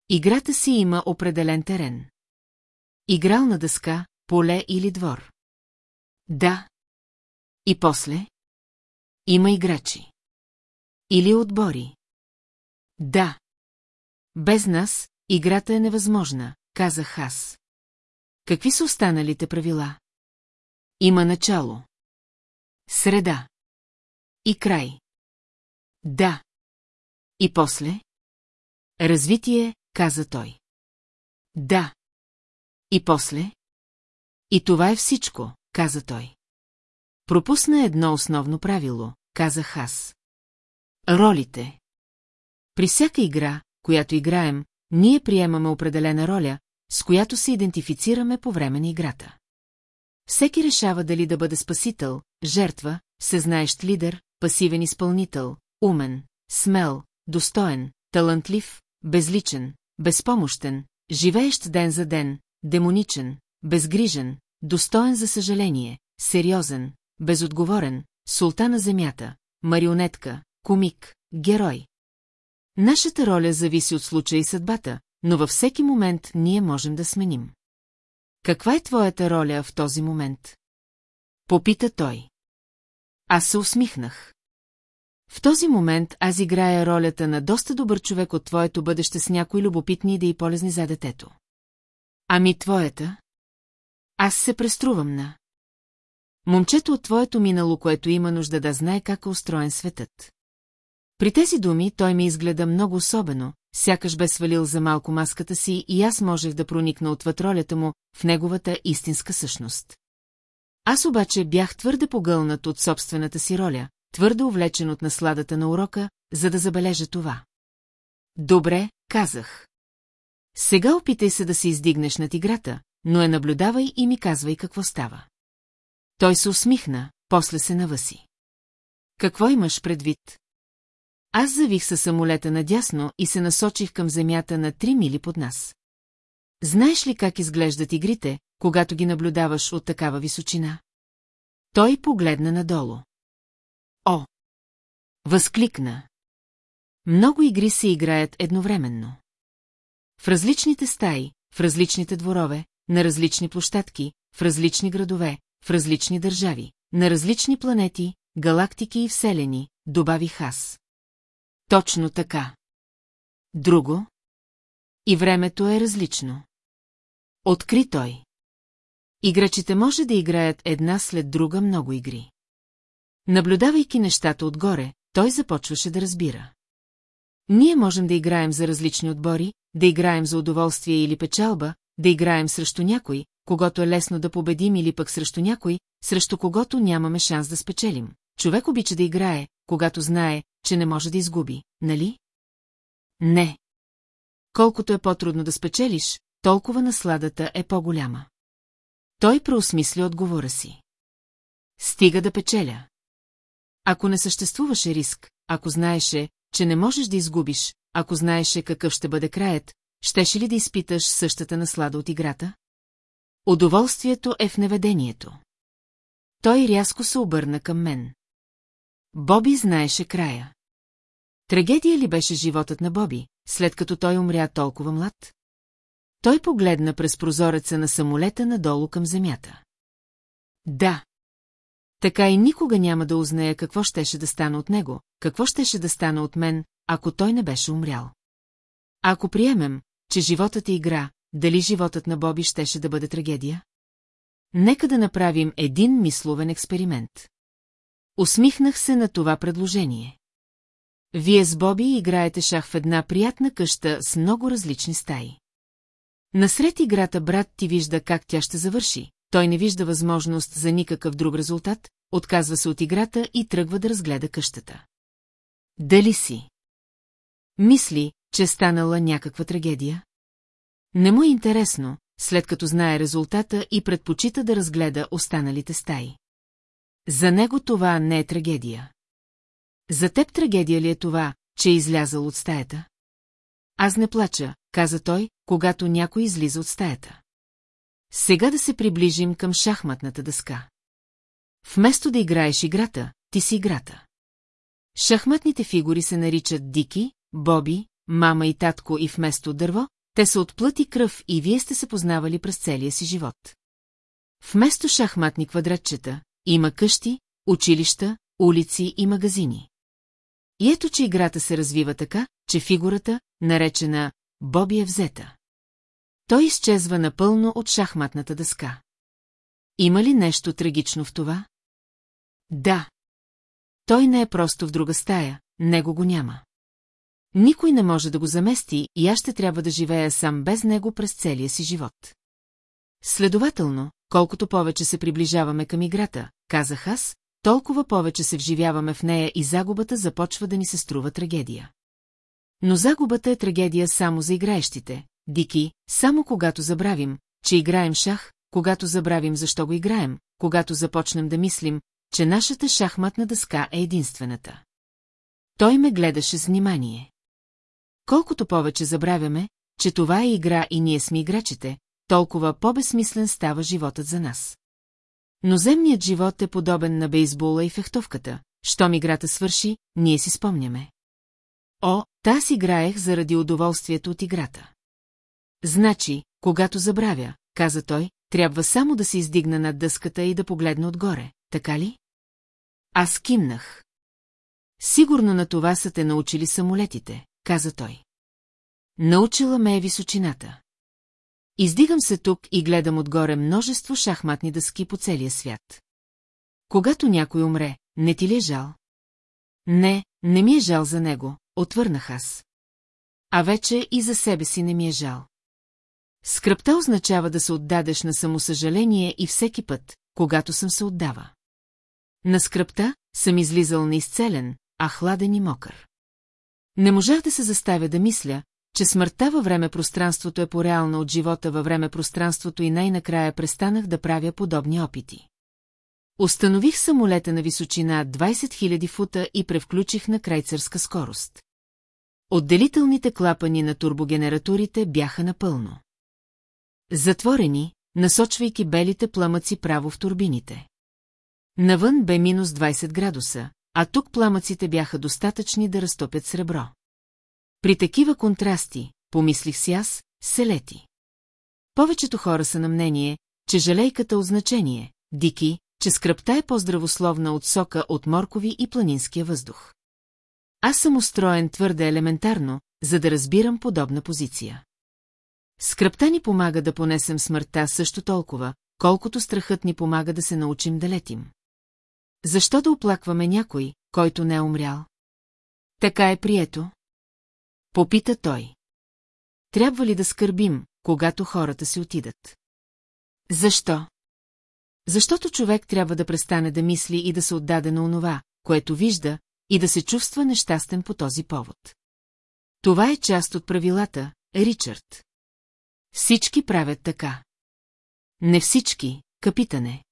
Играта си има определен терен. Игрална дъска, поле или двор. Да. И после? Има играчи. Или отбори. Да. Без нас играта е невъзможна, казах аз. Какви са останалите правила? Има начало. Среда. И край. Да. И после? Развитие, каза той. Да. И после? И това е всичко, каза той. Пропусна едно основно правило, казах аз. Ролите. При всяка игра, която играем, ние приемаме определена роля, с която се идентифицираме по време на играта. Всеки решава дали да бъде спасител, жертва, всезнаещ лидер, пасивен изпълнител, умен, смел, достоен, талантлив, безличен, безпомощен, живеещ ден за ден, демоничен, безгрижен, достоен за съжаление, сериозен, безотговорен, султан на земята, марионетка, комик, герой. Нашата роля зависи от случая и съдбата, но във всеки момент ние можем да сменим. Каква е твоята роля в този момент? Попита той. Аз се усмихнах. В този момент аз играя ролята на доста добър човек от твоето бъдеще с някои любопитни идеи полезни за детето. Ами твоята? Аз се преструвам на... Момчето от твоето минало, което има нужда да знае как е устроен светът. При тези думи той ми изгледа много особено, сякаш бе свалил за малко маската си и аз можех да проникна отвъд ролята му в неговата истинска същност. Аз обаче бях твърде погълнат от собствената си роля, твърде увлечен от насладата на урока, за да забележа това. Добре, казах. Сега опитай се да се издигнеш над играта, но я наблюдавай и ми казвай какво става. Той се усмихна, после се навъси. Какво имаш предвид? Аз завих със самолета надясно и се насочих към земята на три мили под нас. Знаеш ли как изглеждат игрите, когато ги наблюдаваш от такава височина? Той погледна надолу. О! Възкликна. Много игри се играят едновременно. В различните стаи, в различните дворове, на различни площадки, в различни градове, в различни държави, на различни планети, галактики и вселени, добавих аз. Точно така. Друго? И времето е различно. Откри той. Играчите може да играят една след друга много игри. Наблюдавайки нещата отгоре, той започваше да разбира. Ние можем да играем за различни отбори, да играем за удоволствие или печалба, да играем срещу някой, когато е лесно да победим или пък срещу някой, срещу когото нямаме шанс да спечелим. Човек обича да играе, когато знае, че не може да изгуби, нали? Не. Колкото е по-трудно да спечелиш, толкова насладата е по-голяма. Той преосмисли отговора си. Стига да печеля. Ако не съществуваше риск, ако знаеше, че не можеш да изгубиш, ако знаеше какъв ще бъде краят, щеше ли да изпиташ същата наслада от играта? Удоволствието е в неведението. Той рязко се обърна към мен. Боби знаеше края. Трагедия ли беше животът на Боби, след като той умря толкова млад? Той погледна през прозореца на самолета надолу към земята. Да. Така и никога няма да узная какво щеше да стане от него, какво щеше да стане от мен, ако той не беше умрял. Ако приемем, че животът е игра, дали животът на Боби щеше да бъде трагедия? Нека да направим един мисловен експеримент. Усмихнах се на това предложение. Вие с Боби играете шах в една приятна къща с много различни стаи. Насред играта брат ти вижда как тя ще завърши, той не вижда възможност за никакъв друг резултат, отказва се от играта и тръгва да разгледа къщата. Дали си? Мисли, че станала някаква трагедия? Не му е интересно, след като знае резултата и предпочита да разгледа останалите стаи. За него това не е трагедия. За теб трагедия ли е това, че е излязъл от стаята? Аз не плача, каза той, когато някой излиза от стаята. Сега да се приближим към шахматната дъска. Вместо да играеш играта, ти си играта. Шахматните фигури се наричат Дики, Боби, мама и татко и вместо дърво, те са от плът и кръв и вие сте се познавали през целия си живот. Вместо шахматни квадратчета, има къщи, училища, улици и магазини. И ето, че играта се развива така, че фигурата, наречена Боби е взета. Той изчезва напълно от шахматната дъска. Има ли нещо трагично в това? Да. Той не е просто в друга стая, него го няма. Никой не може да го замести и аз ще трябва да живея сам без него през целия си живот. Следователно, колкото повече се приближаваме към играта, казах аз, толкова повече се вживяваме в нея и загубата започва да ни се струва трагедия. Но загубата е трагедия само за играещите, Дики, само когато забравим, че играем шах, когато забравим защо го играем, когато започнем да мислим, че нашата шахматна дъска е единствената. Той ме гледаше с внимание. Колкото повече забравяме, че това е игра и ние сме играчите, толкова по-безсмислен става животът за нас. Но земният живот е подобен на бейсбола и фехтовката. Щом играта свърши, ние си спомняме. О, таз играех заради удоволствието от играта. Значи, когато забравя, каза той, трябва само да се издигна над дъската и да погледна отгоре, така ли? Аз кимнах. Сигурно на това са те научили самолетите, каза той. Научила ме е височината. Издигам се тук и гледам отгоре множество шахматни дъски по целия свят. Когато някой умре, не ти ли е жал? Не, не ми е жал за него, отвърнах аз. А вече и за себе си не ми е жал. Скръпта означава да се отдадеш на самосъжаление и всеки път, когато съм се отдава. На скръпта съм излизал неизцелен, а хладен и мокър. Не можах да се заставя да мисля, че смъртта във време-пространството е по-реална от живота във време-пространството и най-накрая престанах да правя подобни опити. Установих самолета на височина 20 000 фута и превключих на крайцърска скорост. Отделителните клапани на турбогенераторите бяха напълно. Затворени, насочвайки белите пламъци право в турбините. Навън бе минус 20 градуса, а тук пламъците бяха достатъчни да разтопят сребро. При такива контрасти, помислих си аз, се лети. Повечето хора са на мнение, че жалейката означение, дики, че скръпта е по-здравословна от сока от моркови и планинския въздух. Аз съм устроен твърде елементарно, за да разбирам подобна позиция. Скръпта ни помага да понесем смъртта също толкова, колкото страхът ни помага да се научим да летим. Защо да оплакваме някой, който не е умрял? Така е прието. Попита той. Трябва ли да скърбим, когато хората си отидат? Защо? Защото човек трябва да престане да мисли и да се отдаде на онова, което вижда, и да се чувства нещастен по този повод. Това е част от правилата, Ричард. Всички правят така. Не всички, капитане.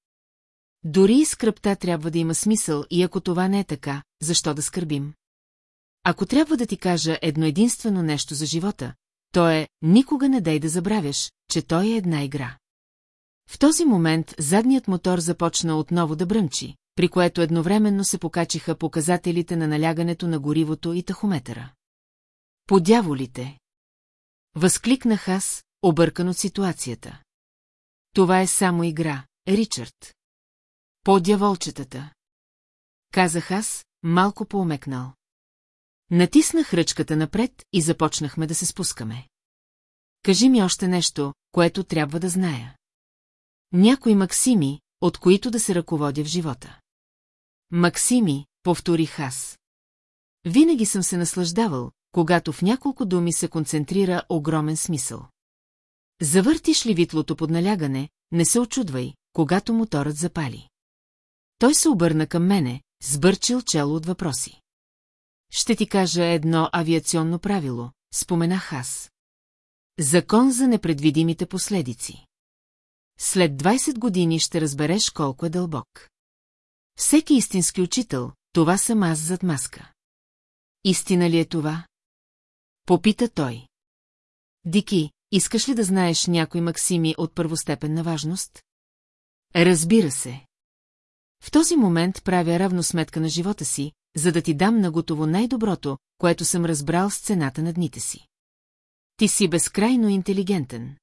Дори и скръпта трябва да има смисъл и ако това не е така, защо да скърбим? Ако трябва да ти кажа едно единствено нещо за живота, то е никога не дай да забравяш, че той е една игра. В този момент задният мотор започна отново да бръмчи, при което едновременно се покачиха показателите на налягането на горивото и тахометъра. Подяволите! Възкликнах аз, объркан от ситуацията. Това е само игра, Ричард. По дяволчетата. Казах аз, малко поумекнал. Натиснах ръчката напред и започнахме да се спускаме. Кажи ми още нещо, което трябва да зная. Някои максими, от които да се ръководя в живота. Максими, повторих аз. Винаги съм се наслаждавал, когато в няколко думи се концентрира огромен смисъл. Завъртиш ли витлото под налягане, не се очудвай, когато моторът запали. Той се обърна към мене, сбърчил чело от въпроси. Ще ти кажа едно авиационно правило, споменах аз. Закон за непредвидимите последици. След 20 години ще разбереш колко е дълбок. Всеки истински учител, това съм аз зад маска. Истина ли е това? Попита той. Дики, искаш ли да знаеш някои максими от първостепенна важност? Разбира се. В този момент правя равносметка на живота си, за да ти дам наготово най-доброто, което съм разбрал с цената на дните си. Ти си безкрайно интелигентен.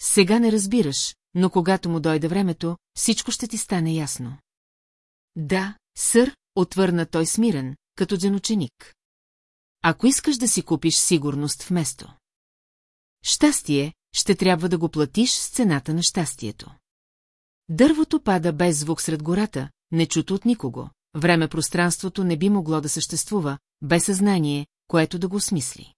Сега не разбираш, но когато му дойде времето, всичко ще ти стане ясно. Да, сър, отвърна той смирен, като денученик. Ако искаш да си купиш сигурност вместо. Щастие, ще трябва да го платиш с цената на щастието. Дървото пада без звук сред гората, не чуто от никого. Време-пространството не би могло да съществува, без съзнание, което да го осмисли.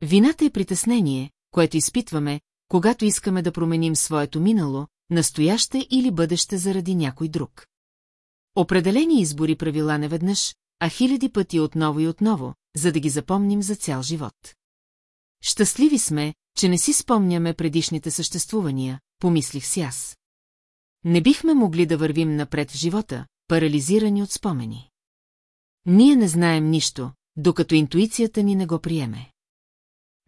Вината е притеснение, което изпитваме, когато искаме да променим своето минало, настояще или бъдеще заради някой друг. Определени избори правила не веднъж, а хиляди пъти отново и отново, за да ги запомним за цял живот. Щастливи сме, че не си спомняме предишните съществувания, помислих си аз. Не бихме могли да вървим напред в живота, парализирани от спомени. Ние не знаем нищо, докато интуицията ни не го приеме.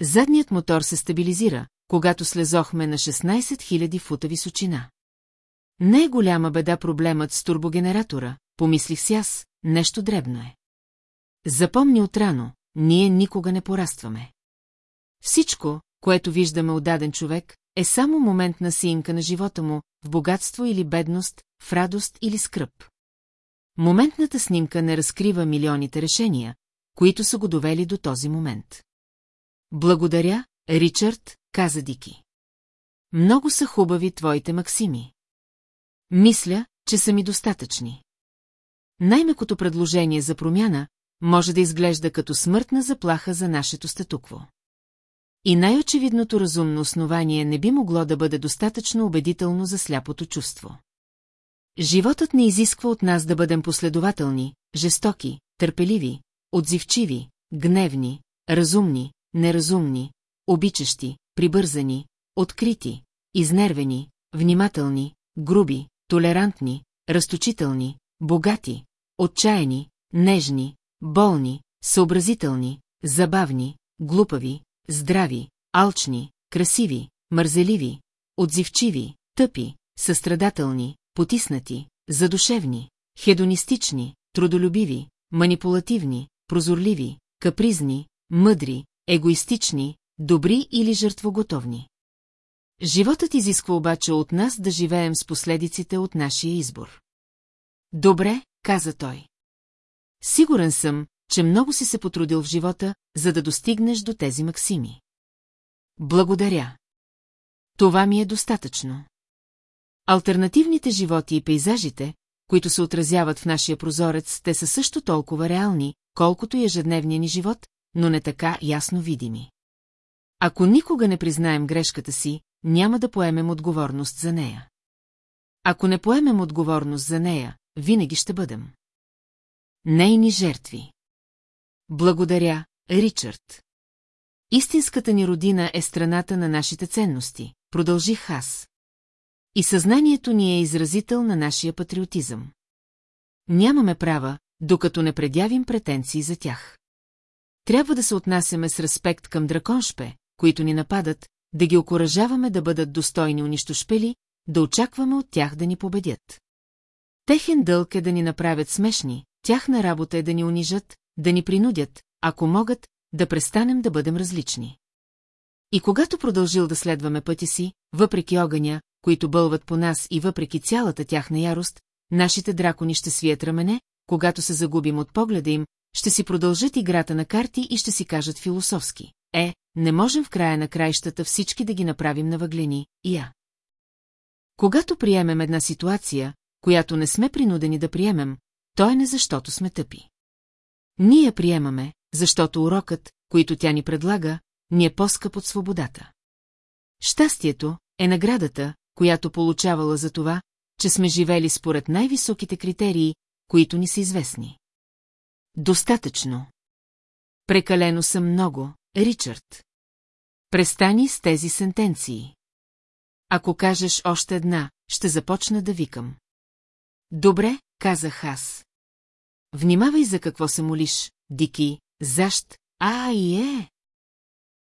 Задният мотор се стабилизира, когато слезохме на 16 000 фута височина. Не е голяма беда проблемът с турбогенератора, помислих си аз, нещо дребно е. Запомни отрано, ние никога не порастваме. Всичко, което виждаме от даден човек, е само момент на синка на живота му, в богатство или бедност, в радост или скръп. Моментната снимка не разкрива милионите решения, които са го довели до този момент. Благодаря, Ричард, каза Дики. Много са хубави твоите максими. Мисля, че са ми достатъчни. Най-мекото предложение за промяна може да изглежда като смъртна заплаха за нашето статукво. И най-очевидното разумно основание не би могло да бъде достатъчно убедително за сляпото чувство. Животът не изисква от нас да бъдем последователни, жестоки, търпеливи, отзивчиви, гневни, разумни, неразумни, обичащи, прибързани, открити, изнервени, внимателни, груби, толерантни, разточителни, богати, отчаяни, нежни, болни, съобразителни, забавни, глупави, здрави, алчни, красиви, мързеливи, отзивчиви, тъпи, състрадателни, потиснати, задушевни, хедонистични, трудолюбиви, манипулативни, прозорливи, капризни, мъдри, егоистични, добри или жертвоготовни. Животът изисква обаче от нас да живеем с последиците от нашия избор. Добре, каза той. Сигурен съм, че много си се потрудил в живота, за да достигнеш до тези максими. Благодаря. Това ми е достатъчно. Альтернативните животи и пейзажите, които се отразяват в нашия прозорец, те са също толкова реални, колкото и ежедневния ни живот, но не така ясно видими. Ако никога не признаем грешката си, няма да поемем отговорност за нея. Ако не поемем отговорност за нея, винаги ще бъдем. Нейни жертви. Благодаря, Ричард. Истинската ни родина е страната на нашите ценности, продължих аз. И съзнанието ни е изразител на нашия патриотизъм. Нямаме права, докато не предявим претенции за тях. Трябва да се отнасяме с респект към драконшпе, които ни нападат, да ги окоръжаваме да бъдат достойни унищожпели, да очакваме от тях да ни победят. Техен дълг е да ни направят смешни, тяхна работа е да ни унижат, да ни принудят, ако могат, да престанем да бъдем различни. И когато продължил да следваме пъти си, въпреки огъня, които бълват по нас и въпреки цялата тяхна ярост, нашите дракони ще свият рамене, когато се загубим от погледа им, ще си продължат играта на карти и ще си кажат философски. Е, не можем в края на краищата всички да ги направим на въглени, я. Когато приемем една ситуация, която не сме принудени да приемем, то е не защото сме тъпи. Ние приемаме, защото урокът, който тя ни предлага, ни е по-скъп от свободата. Щастието е наградата, която получавала за това, че сме живели според най-високите критерии, които ни са известни. Достатъчно. Прекалено съм много, Ричард. Престани с тези сентенции. Ако кажеш още една, ще започна да викам. Добре, казах аз. Внимавай за какво се молиш, Дики, защ, а и е.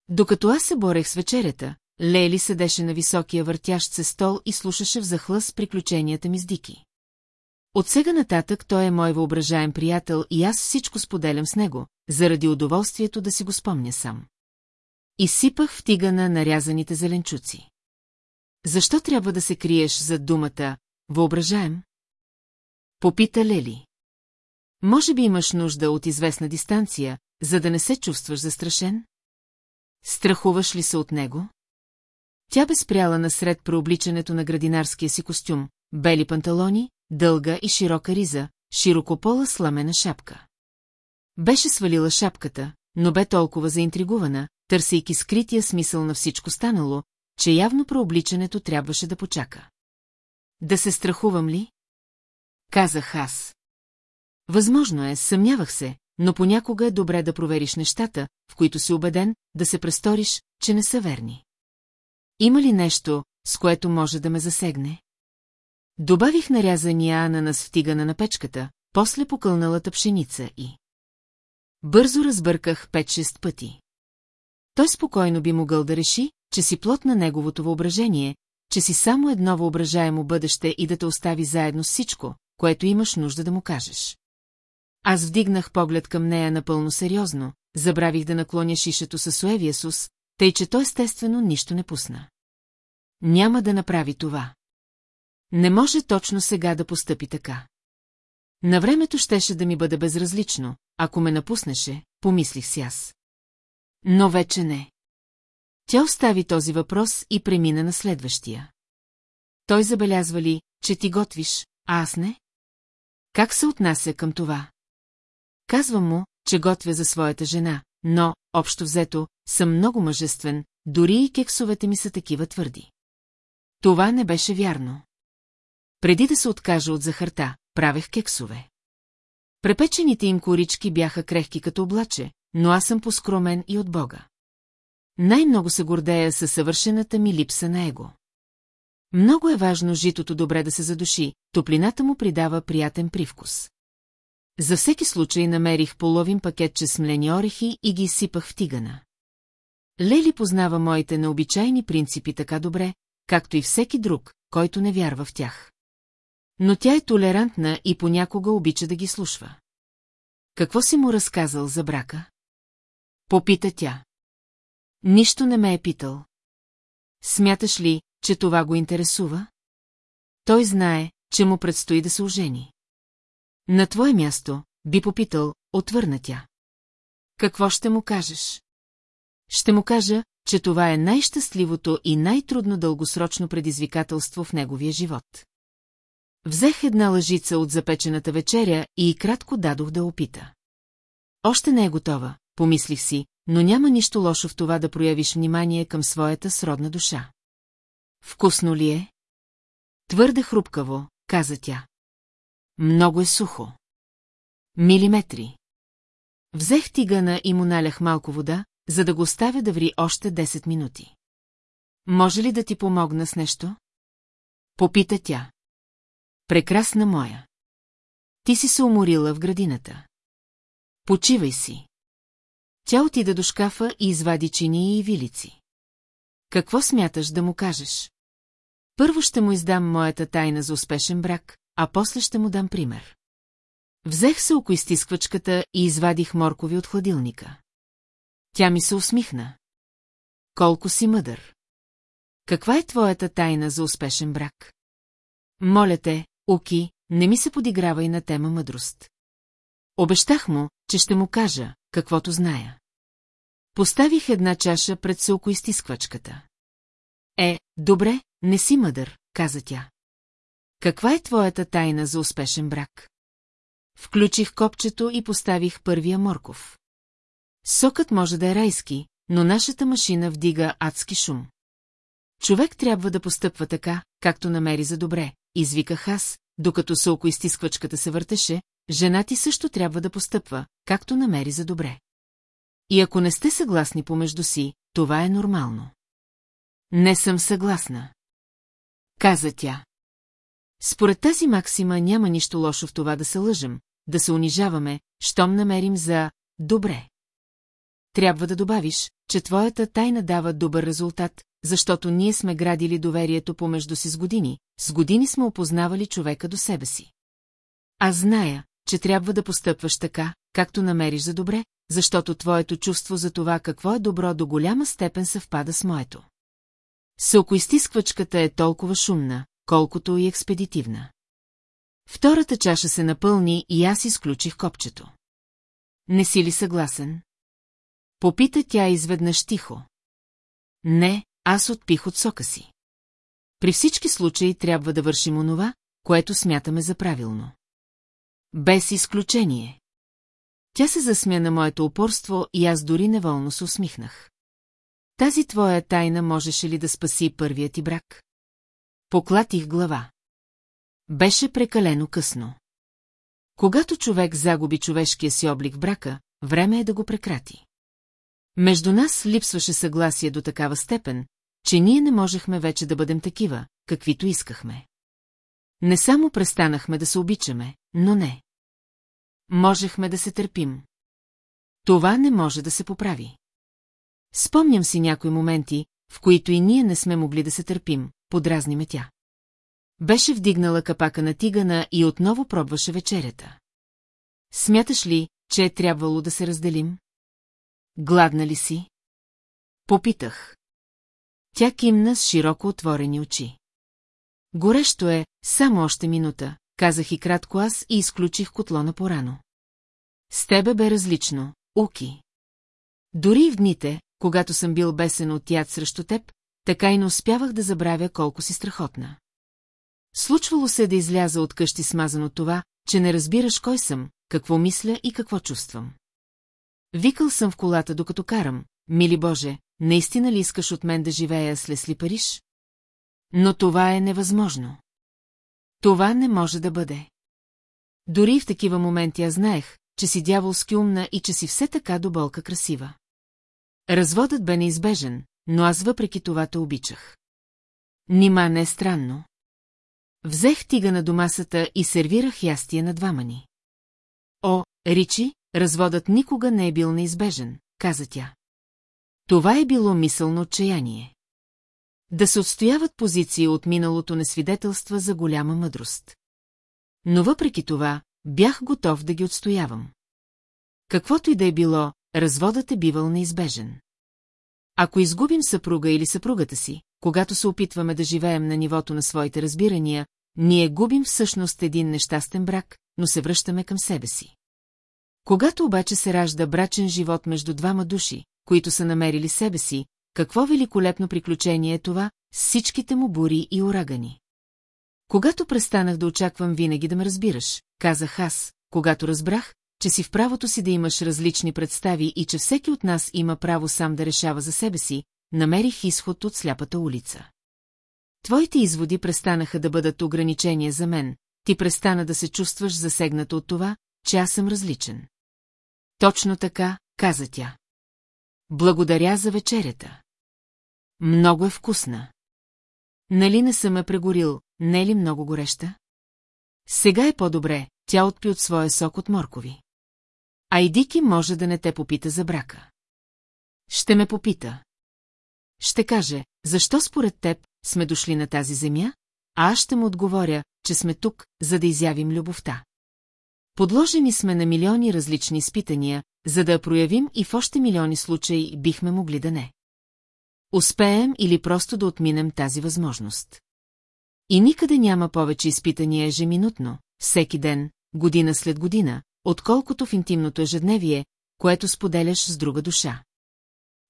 Докато аз се борех с вечерята, Лели седеше на високия въртящ се стол и слушаше в захлъс приключенията ми с Дики. От сега нататък той е мой въображаем приятел и аз всичко споделям с него, заради удоволствието да си го спомня сам. Изсипах в тигана нарязаните зеленчуци. Защо трябва да се криеш за думата «въображаем»? Попита Лели. Може би имаш нужда от известна дистанция, за да не се чувстваш застрашен? Страхуваш ли се от него? Тя бе спряла насред преобличането на градинарския си костюм, бели панталони, дълга и широка риза, широкопола сламена шапка. Беше свалила шапката, но бе толкова заинтригувана, търсейки скрития смисъл на всичко станало, че явно преобличането трябваше да почака. Да се страхувам ли? Казах аз. Възможно е, съмнявах се, но понякога е добре да провериш нещата, в които си убеден, да се престориш, че не са верни. Има ли нещо, с което може да ме засегне? Добавих нарязания ананас в тигана на печката, после покълналата пшеница и... Бързо разбърках 5-6 пъти. Той спокойно би могъл да реши, че си плод на неговото въображение, че си само едно въображаемо бъдеще и да те остави заедно с всичко, което имаш нужда да му кажеш. Аз вдигнах поглед към нея напълно сериозно, забравих да наклоня шишето със Суевия Сус, тъй че той естествено нищо не пусна. Няма да направи това. Не може точно сега да постъпи така. На времето щеше да ми бъде безразлично, ако ме напуснеше, помислих си аз. Но вече не. Тя остави този въпрос и премина на следващия. Той забелязва ли, че ти готвиш, а аз не? Как се отнася към това? Казвам му, че готвя за своята жена, но, общо взето, съм много мъжествен, дори и кексовете ми са такива твърди. Това не беше вярно. преди да се откажа от захарта, правех кексове. Препечените им корички бяха крехки като облаче, но аз съм поскромен и от Бога. Най-много се гордея със съвършената ми липса на его. Много е важно житото добре да се задуши, топлината му придава приятен привкус. За всеки случай намерих половин пакетче смлени орехи и ги изсипах в тигана. Лели познава моите необичайни принципи така добре, както и всеки друг, който не вярва в тях. Но тя е толерантна и понякога обича да ги слушва. Какво си му разказал за брака? Попита тя. Нищо не ме е питал. Смяташ ли, че това го интересува? Той знае, че му предстои да се ожени. На твое място, би попитал, отвърна тя. Какво ще му кажеш? Ще му кажа, че това е най-щастливото и най-трудно дългосрочно предизвикателство в неговия живот. Взех една лъжица от запечената вечеря и кратко дадох да опита. Още не е готова, помислих си, но няма нищо лошо в това да проявиш внимание към своята сродна душа. Вкусно ли е? Твърде хрупкаво, каза тя. Много е сухо. Милиметри. Взех тигана и му налях малко вода, за да го оставя да ври още 10 минути. Може ли да ти помогна с нещо? Попита тя. Прекрасна моя. Ти си се уморила в градината. Почивай си. Тя отида до шкафа и извади чини и вилици. Какво смяташ да му кажеш? Първо ще му издам моята тайна за успешен брак, а после ще му дам пример. Взех се око и извадих моркови от хладилника. Тя ми се усмихна. Колко си мъдър. Каква е твоята тайна за успешен брак? Моля те, Оки, не ми се подиграва и на тема мъдрост. Обещах му, че ще му кажа, каквото зная. Поставих една чаша пред изтисквачката. Е, добре, не си мъдър, каза тя. Каква е твоята тайна за успешен брак? Включих копчето и поставих първия морков. Сокът може да е райски, но нашата машина вдига адски шум. Човек трябва да постъпва така, както намери за добре, извиках аз, докато изтисквачката се въртеше, жена ти също трябва да постъпва, както намери за добре. И ако не сте съгласни помежду си, това е нормално. Не съм съгласна. Каза тя. Според тази максима няма нищо лошо в това да се лъжем, да се унижаваме, щом намерим за «добре». Трябва да добавиш, че твоята тайна дава добър резултат, защото ние сме градили доверието помежду си с години, с години сме опознавали човека до себе си. Аз зная, че трябва да постъпваш така, както намериш за добре, защото твоето чувство за това какво е добро до голяма степен съвпада с моето. Сълкоизтисквачката е толкова шумна, колкото и експедитивна. Втората чаша се напълни и аз изключих копчето. Не си ли съгласен? Попита тя изведнъж тихо. Не, аз отпих от сока си. При всички случаи трябва да вършим онова, което смятаме за правилно. Без изключение. Тя се засмя на моето упорство и аз дори неволно се усмихнах. Тази твоя тайна можеше ли да спаси първият ти брак? Поклатих глава. Беше прекалено късно. Когато човек загуби човешкия си облик в брака, време е да го прекрати. Между нас липсваше съгласие до такава степен, че ние не можехме вече да бъдем такива, каквито искахме. Не само престанахме да се обичаме, но не. Можехме да се търпим. Това не може да се поправи. Спомням си някои моменти, в които и ние не сме могли да се търпим, подразни ме тя. Беше вдигнала капака на тигана и отново пробваше вечерята. Смяташ ли, че е трябвало да се разделим? Гладна ли си? Попитах. Тя кимна с широко отворени очи. Горещо е, само още минута, казах и кратко аз и изключих котлона порано. С тебе бе различно, Уки. Дори в дните, когато съм бил бесен от яд срещу теб, така и не успявах да забравя колко си страхотна. Случвало се да изляза от къщи смазано това, че не разбираш кой съм, какво мисля и какво чувствам. Викал съм в колата, докато карам, мили Боже, наистина ли искаш от мен да живея с Лесли Париж? Но това е невъзможно. Това не може да бъде. Дори в такива моменти аз знаех, че си дяволски умна и че си все така до болка красива. Разводът бе неизбежен, но аз въпреки това те обичах. Нима не е странно. Взех тига на домасата и сервирах ястие на двама ни. О, Ричи, разводът никога не е бил неизбежен, каза тя. Това е било мисълно отчаяние. Да се отстояват позиции от миналото не свидетелства за голяма мъдрост. Но въпреки това, бях готов да ги отстоявам. Каквото и да е било, разводът е бивал неизбежен. Ако изгубим съпруга или съпругата си, когато се опитваме да живеем на нивото на своите разбирания, ние губим всъщност един нещастен брак, но се връщаме към себе си. Когато обаче се ражда брачен живот между двама души, които са намерили себе си, какво великолепно приключение е това, всичките му бури и урагани. Когато престанах да очаквам винаги да ме разбираш, казах аз, когато разбрах, че си в правото си да имаш различни представи и че всеки от нас има право сам да решава за себе си, намерих изход от сляпата улица. Твоите изводи престанаха да бъдат ограничения за мен, ти престана да се чувстваш засегната от това, че аз съм различен. Точно така, каза тя. Благодаря за вечерята. Много е вкусна. Нали не съм ме прегорил, не е ли много гореща? Сега е по-добре, тя отпи от своя сок от моркови. А и Дики може да не те попита за брака. Ще ме попита. Ще каже, защо според теб сме дошли на тази земя, а аз ще му отговоря, че сме тук, за да изявим любовта. Подложени сме на милиони различни изпитания, за да я проявим и в още милиони случаи бихме могли да не. Успеем или просто да отминем тази възможност. И никъде няма повече изпитания ежеминутно, всеки ден, година след година, отколкото в интимното ежедневие, което споделяш с друга душа.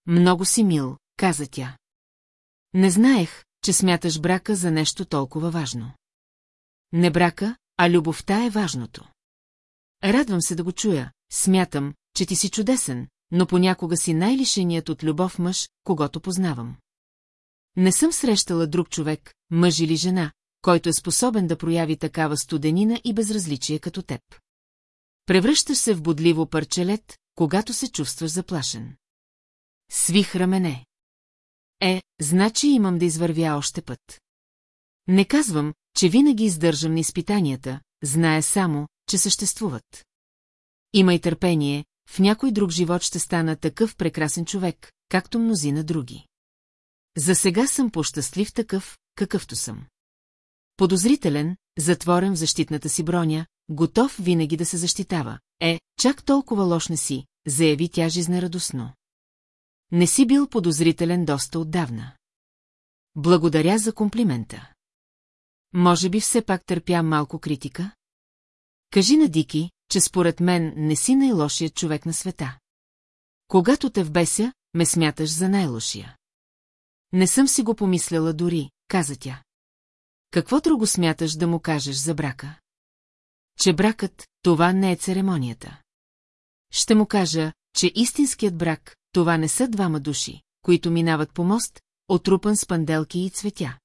Много си мил, каза тя. Не знаех, че смяташ брака за нещо толкова важно. Не брака, а любовта е важното. Радвам се да го чуя, смятам, че ти си чудесен, но понякога си най-лишеният от любов мъж, когато познавам. Не съм срещала друг човек, мъж или жена, който е способен да прояви такава студенина и безразличие като теб. Превръщаш се в бодливо парчелет, когато се чувстваш заплашен. Свих рамене. Е, значи имам да извървя още път. Не казвам, че винаги издържам на изпитанията, знае само, че съществуват. Имай търпение, в някой друг живот ще стана такъв прекрасен човек, както мнозина други. За сега съм по-щастлив такъв, какъвто съм. Подозрителен, затворен в защитната си броня, готов винаги да се защитава. Е, чак толкова лош не си, заяви тя жизнерадостно. Не си бил подозрителен доста отдавна. Благодаря за комплимента. Може би все пак търпя малко критика? Кажи на Дики, че според мен не си най-лошият човек на света. Когато те вбеся, ме смяташ за най-лошия. Не съм си го помисляла дори, каза тя. Какво друго смяташ да му кажеш за брака? Че бракът, това не е церемонията. Ще му кажа, че истинският брак, това не са двама души, които минават по мост, отрупан с панделки и цветя.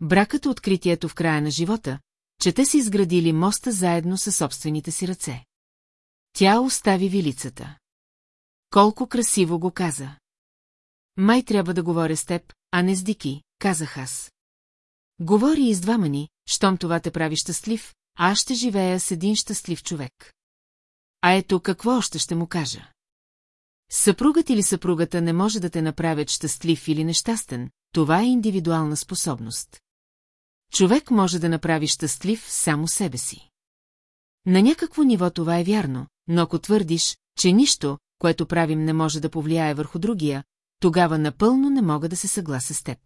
Бракът е откритието в края на живота, че те си изградили моста заедно със собствените си ръце. Тя остави вилицата. Колко красиво го каза. Май трябва да говоря с теб, а не с Дики, казах аз. Говори и с двама ни, щом това те прави щастлив, аз ще живея с един щастлив човек. А ето какво още ще му кажа. Съпругът или съпругата не може да те направят щастлив или нещастен, това е индивидуална способност. Човек може да направи щастлив само себе си. На някакво ниво това е вярно, но ако твърдиш, че нищо, което правим не може да повлияе върху другия, тогава напълно не мога да се съглася с теб.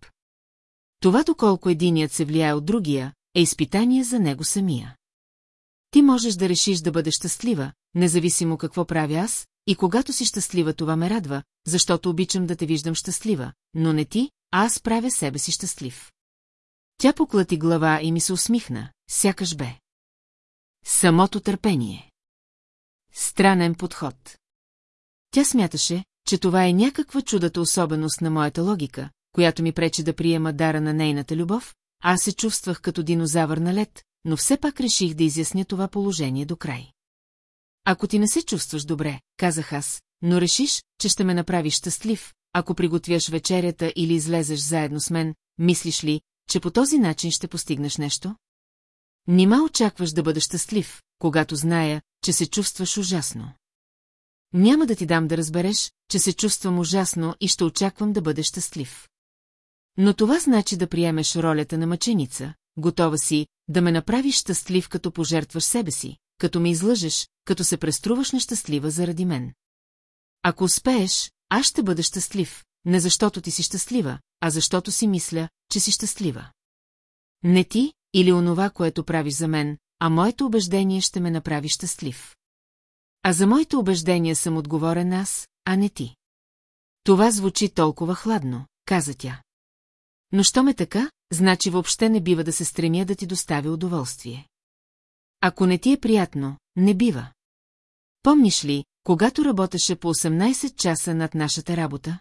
Това доколко единият се влияе от другия, е изпитание за него самия. Ти можеш да решиш да бъдеш щастлива, независимо какво правя аз, и когато си щастлива това ме радва, защото обичам да те виждам щастлива, но не ти, а аз правя себе си щастлив. Тя поклати глава и ми се усмихна, сякаш бе. Самото търпение. Странен подход. Тя смяташе, че това е някаква чудата особеност на моята логика, която ми пречи да приема дара на нейната любов, аз се чувствах като динозавър на лед, но все пак реших да изясня това положение до край. Ако ти не се чувстваш добре, казах аз, но решиш, че ще ме направиш щастлив, ако приготвяш вечерята или излезеш заедно с мен, мислиш ли, че по този начин ще постигнеш нещо? Нима очакваш да бъда щастлив, когато зная, че се чувстваш ужасно. Няма да ти дам да разбереш, че се чувствам ужасно и ще очаквам да бъдеш щастлив. Но това значи да приемеш ролята на мъченица, готова си да ме направиш щастлив, като пожертваш себе си, като ме излъжеш, като се преструваш нещастлива заради мен. Ако успееш, аз ще бъда щастлив, не защото ти си щастлива, а защото си мисля, че си щастлива. Не ти или онова, което правиш за мен, а моето убеждение ще ме направи щастлив. А за моите убеждения съм отговорен аз, а не ти. Това звучи толкова хладно, каза тя. Но що ме така, значи въобще не бива да се стремя да ти доставя удоволствие. Ако не ти е приятно, не бива. Помниш ли, когато работеше по 18 часа над нашата работа?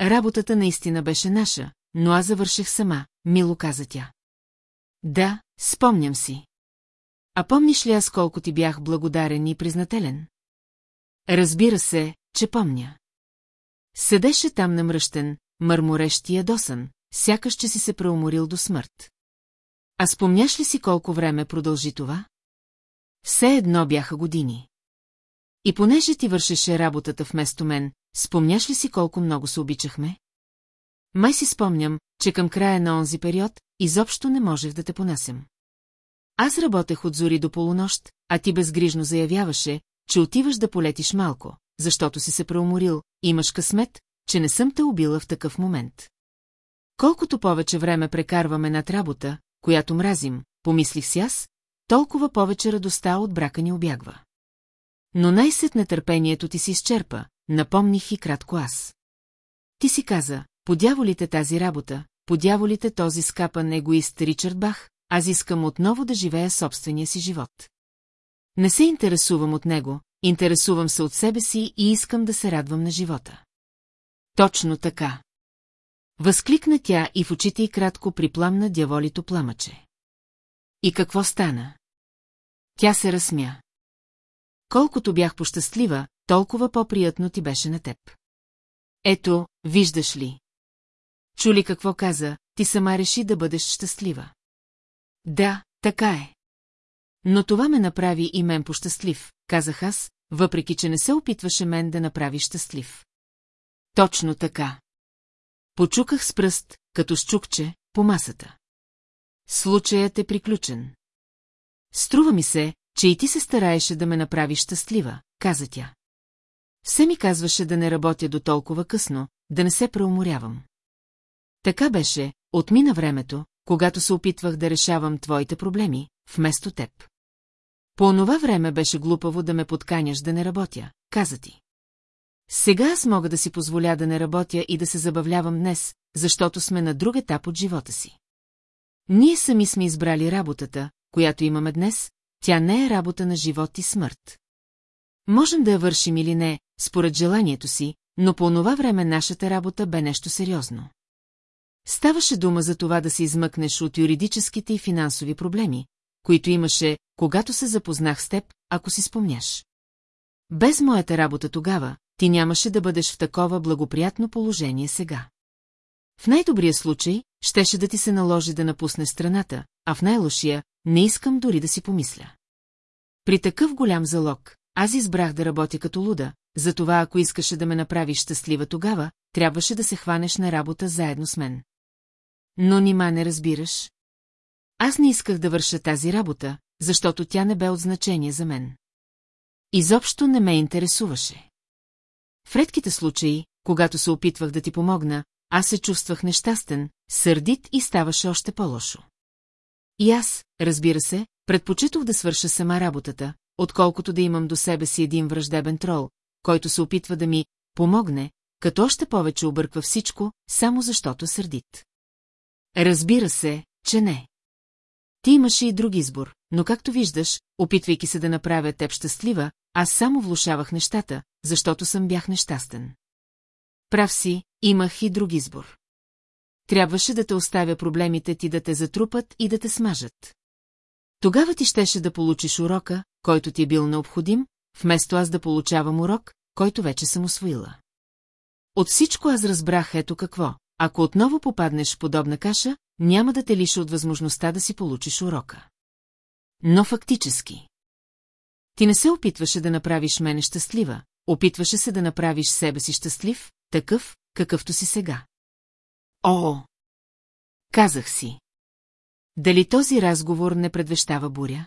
Работата наистина беше наша, но аз завърших сама, мило каза тя. Да, спомням си. А помниш ли аз колко ти бях благодарен и признателен? Разбира се, че помня. Седеше там намръщен, мърморещ и ядосан, сякаш че си се преуморил до смърт. А спомняш ли си колко време продължи това? Все едно бяха години. И понеже ти вършеше работата вместо мен, спомняш ли си колко много се обичахме? Май си спомням, че към края на онзи период изобщо не можех да те понасям. Аз работех от зори до полунощ, а ти безгрижно заявяваше, че отиваш да полетиш малко, защото си се преуморил, имаш късмет, че не съм те убила в такъв момент. Колкото повече време прекарваме над работа, която мразим, помислих си аз, толкова повече радостта от брака ни обягва. Но най-сет нетърпението ти си изчерпа, напомних и кратко аз. Ти си каза, подяволите тази работа, подяволите този скапан егоист Ричард Бах, аз искам отново да живея собствения си живот. Не се интересувам от него, интересувам се от себе си и искам да се радвам на живота. Точно така. Възкликна тя и в очите й кратко припламна дяволито пламъче. И какво стана? Тя се разсмя. Колкото бях пощастлива, толкова по-приятно ти беше на теб. Ето, виждаш ли. Чули какво каза, ти сама реши да бъдеш щастлива. Да, така е. Но това ме направи и мен пощастлив, казах аз, въпреки че не се опитваше мен да направи щастлив. Точно така. Почуках с пръст, като с чукче, по масата. Случаят е приключен. Струва ми се, че и ти се стараеше да ме направиш щастлива, каза тя. Все ми казваше да не работя до толкова късно, да не се преуморявам. Така беше, отмина времето, когато се опитвах да решавам твоите проблеми, вместо теб. По онова време беше глупаво да ме подканяш да не работя, каза ти. Сега аз мога да си позволя да не работя и да се забавлявам днес, защото сме на друг етап от живота си. Ние сами сме избрали работата, която имаме днес, тя не е работа на живот и смърт. Можем да я вършим или не, според желанието си, но по онова време нашата работа бе нещо сериозно. Ставаше дума за това да се измъкнеш от юридическите и финансови проблеми, които имаше, когато се запознах с теб, ако си спомняш. Без моята работа тогава, ти нямаше да бъдеш в такова благоприятно положение сега. В най-добрия случай, щеше да ти се наложи да напусне страната, а в най-лошия, не искам дори да си помисля. При такъв голям залог, аз избрах да работя като луда, затова ако искаше да ме направиш щастлива тогава, трябваше да се хванеш на работа заедно с мен. Но нима не разбираш. Аз не исках да върша тази работа, защото тя не бе от значение за мен. Изобщо не ме интересуваше. В редките случаи, когато се опитвах да ти помогна, аз се чувствах нещастен, сърдит и ставаше още по-лошо. И аз, разбира се, предпочитах да свърша сама работата, отколкото да имам до себе си един враждебен трол, който се опитва да ми помогне, като още повече обърква всичко, само защото сърдит. Разбира се, че не. Ти имаше и друг избор, но както виждаш, опитвайки се да направя теб щастлива, аз само влушавах нещата, защото съм бях нещастен. Прав си, имах и друг избор. Трябваше да те оставя проблемите ти да те затрупат и да те смажат. Тогава ти щеше да получиш урока, който ти е бил необходим, вместо аз да получавам урок, който вече съм освоила. От всичко аз разбрах ето какво. Ако отново попаднеш в подобна каша, няма да те лиша от възможността да си получиш урока. Но фактически. Ти не се опитваше да направиш мене щастлива, опитваше се да направиш себе си щастлив, такъв, какъвто си сега. О! Казах си. Дали този разговор не предвещава буря?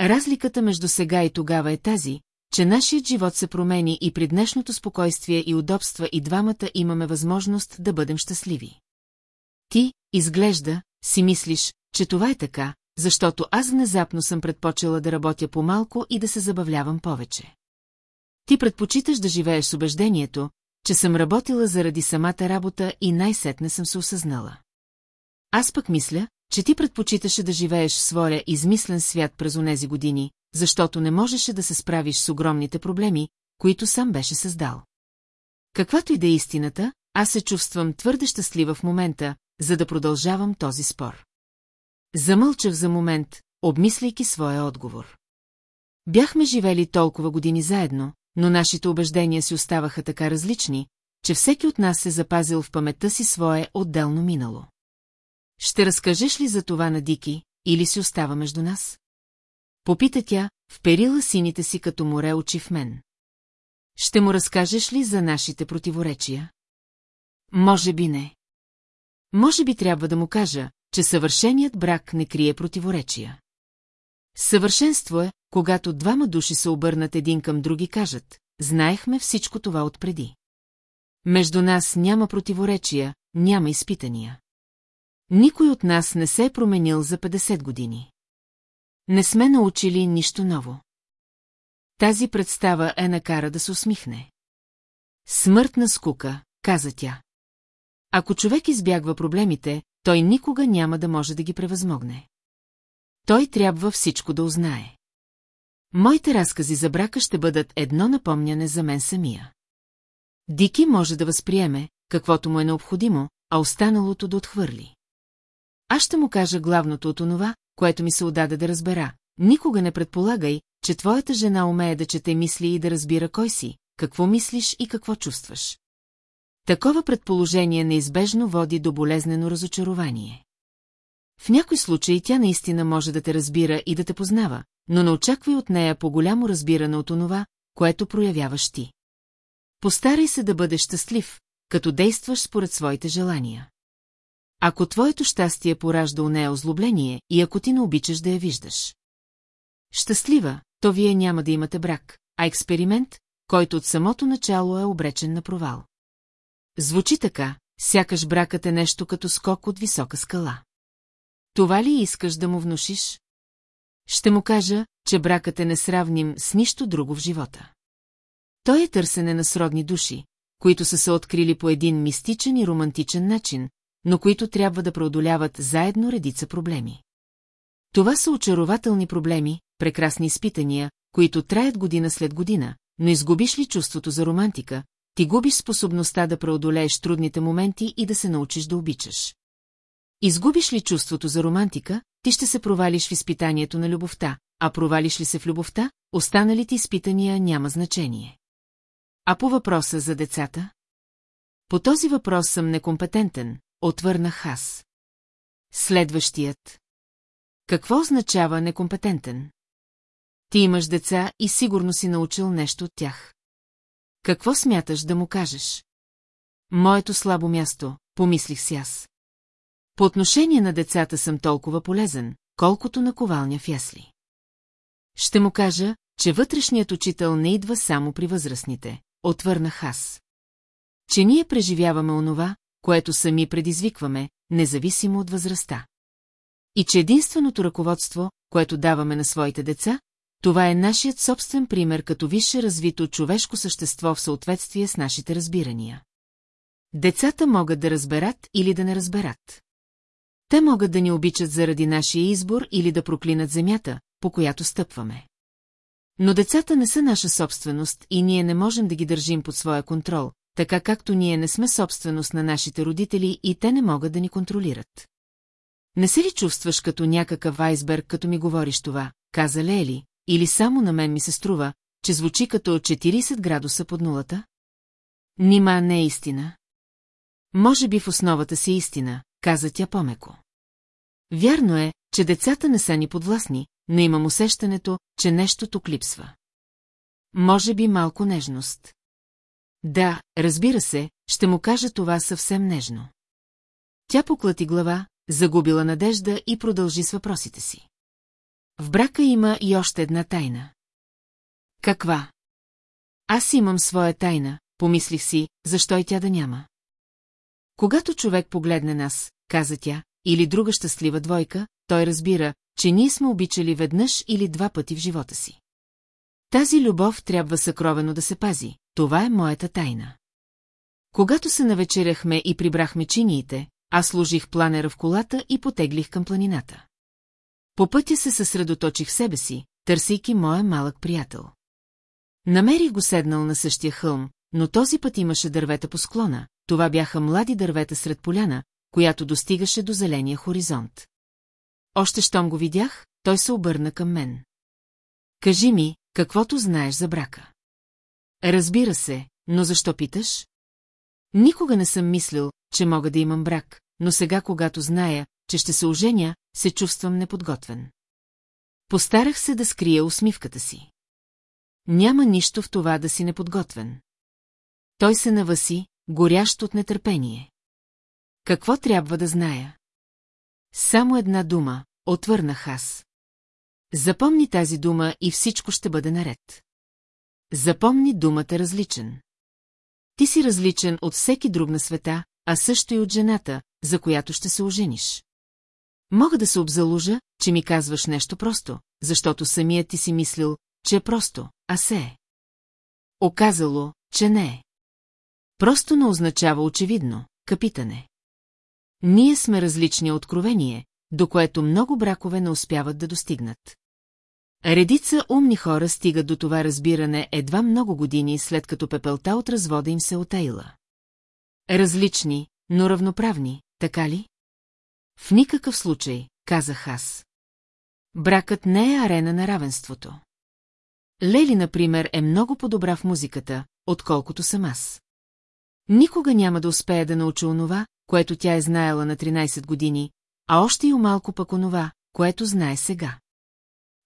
Разликата между сега и тогава е тази, че нашият живот се промени и при днешното спокойствие и удобства и двамата имаме възможност да бъдем щастливи. Ти, изглежда, си мислиш, че това е така, защото аз внезапно съм предпочела да работя по-малко и да се забавлявам повече. Ти предпочиташ да живееш с убеждението, че съм работила заради самата работа и най-сетне съм се осъзнала. Аз пък мисля, че ти предпочиташе да живееш в своя измислен свят през онези години, защото не можеше да се справиш с огромните проблеми, които сам беше създал. Каквато и да е истината, аз се чувствам твърде щастлива в момента, за да продължавам този спор. Замълчах за момент, обмисляйки своя отговор. Бяхме живели толкова години заедно, но нашите убеждения си оставаха така различни, че всеки от нас се запазил в паметта си свое отделно минало. Ще разкажеш ли за това на Дики, или си остава между нас? Попита тя, вперила сините си като море очи в мен. Ще му разкажеш ли за нашите противоречия? Може би не. Може би трябва да му кажа, че съвършеният брак не крие противоречия. Съвършенство е, когато двама души се обърнат един към други кажат, знаехме всичко това отпреди. Между нас няма противоречия, няма изпитания. Никой от нас не се е променил за 50 години. Не сме научили нищо ново. Тази представа е накара да се усмихне. Смъртна скука, каза тя. Ако човек избягва проблемите, той никога няма да може да ги превъзмогне. Той трябва всичко да узнае. Моите разкази за брака ще бъдат едно напомняне за мен самия. Дики може да възприеме, каквото му е необходимо, а останалото да отхвърли. Аз ще му кажа главното от онова, което ми се отдаде да разбера. Никога не предполагай, че твоята жена умее да чете мисли и да разбира кой си, какво мислиш и какво чувстваш. Такова предположение неизбежно води до болезнено разочарование. В някой случай тя наистина може да те разбира и да те познава, но не очаквай от нея по-голямо разбиране от онова, което проявяваш ти. Постарай се да бъдеш щастлив, като действаш според своите желания. Ако твоето щастие поражда у нея озлобление и ако ти не обичаш да я виждаш. Щастлива, то вие няма да имате брак, а експеримент, който от самото начало е обречен на провал. Звучи така, сякаш бракът е нещо като скок от висока скала. Това ли искаш да му внушиш? Ще му кажа, че бракът е несравним с нищо друго в живота. Той е търсене на сродни души, които са се открили по един мистичен и романтичен начин, но които трябва да преодоляват заедно редица проблеми. Това са очарователни проблеми, прекрасни изпитания, които траят година след година, но изгубиш ли чувството за романтика, ти губиш способността да преодолееш трудните моменти и да се научиш да обичаш. Изгубиш ли чувството за романтика, ти ще се провалиш в изпитанието на любовта, а провалиш ли се в любовта, останалите изпитания няма значение. А по въпроса за децата? По този въпрос съм некомпетентен, отвърнах аз. Следващият. Какво означава некомпетентен? Ти имаш деца и сигурно си научил нещо от тях. Какво смяташ да му кажеш? Моето слабо място, помислих си аз. По отношение на децата съм толкова полезен, колкото на ковалня в ясли. Ще му кажа, че вътрешният учител не идва само при възрастните, отвърнах аз. Че ние преживяваме онова, което сами предизвикваме, независимо от възрастта. И че единственото ръководство, което даваме на своите деца, това е нашият собствен пример като висше развито човешко същество в съответствие с нашите разбирания. Децата могат да разберат или да не разберат. Те могат да ни обичат заради нашия избор или да проклинат земята, по която стъпваме. Но децата не са наша собственост и ние не можем да ги държим под своя контрол, така както ние не сме собственост на нашите родители и те не могат да ни контролират. Не се ли чувстваш като някакъв айсберг, като ми говориш това, каза Лели, или само на мен ми се струва, че звучи като 40 градуса под нулата? Нима не е истина. Може би в основата си е истина, каза тя помеко. Вярно е, че децата не са ни подвластни, но имам усещането, че нещо тук липсва. Може би малко нежност. Да, разбира се, ще му кажа това съвсем нежно. Тя поклати глава, загубила надежда и продължи с въпросите си. В брака има и още една тайна. Каква? Аз имам своя тайна, помислих си, защо и тя да няма. Когато човек погледне нас, каза тя, или друга щастлива двойка, той разбира, че ние сме обичали веднъж или два пъти в живота си. Тази любов трябва съкровено да се пази, това е моята тайна. Когато се навечеряхме и прибрахме чиниите, аз сложих планера в колата и потеглих към планината. По пътя се съсредоточих в себе си, търсейки моя малък приятел. Намерих го седнал на същия хълм, но този път имаше дървета по склона, това бяха млади дървета сред поляна, която достигаше до зеления хоризонт. Още щом го видях, той се обърна към мен. Кажи ми, каквото знаеш за брака. Разбира се, но защо питаш? Никога не съм мислил, че мога да имам брак, но сега, когато зная, че ще се оженя, се чувствам неподготвен. Постарах се да скрия усмивката си. Няма нищо в това да си неподготвен. Той се наваси, горящ от нетърпение. Какво трябва да зная? Само една дума, отвърнах аз. Запомни тази дума и всичко ще бъде наред. Запомни думата различен. Ти си различен от всеки друг на света, а също и от жената, за която ще се ожениш. Мога да се обзалужа, че ми казваш нещо просто, защото самият ти си мислил, че е просто, а се е. Оказало, че не е. Просто не означава очевидно, капитане. Ние сме различни откровение, до което много бракове не успяват да достигнат. Редица умни хора стигат до това разбиране едва много години след като пепелта от развода им се отейла. Различни, но равноправни, така ли? В никакъв случай, казах аз. Бракът не е арена на равенството. Лели, например, е много по-добра в музиката, отколкото съм аз. Никога няма да успея да науча онова, което тя е знаела на 13 години, а още и малко пък онова, което знае сега.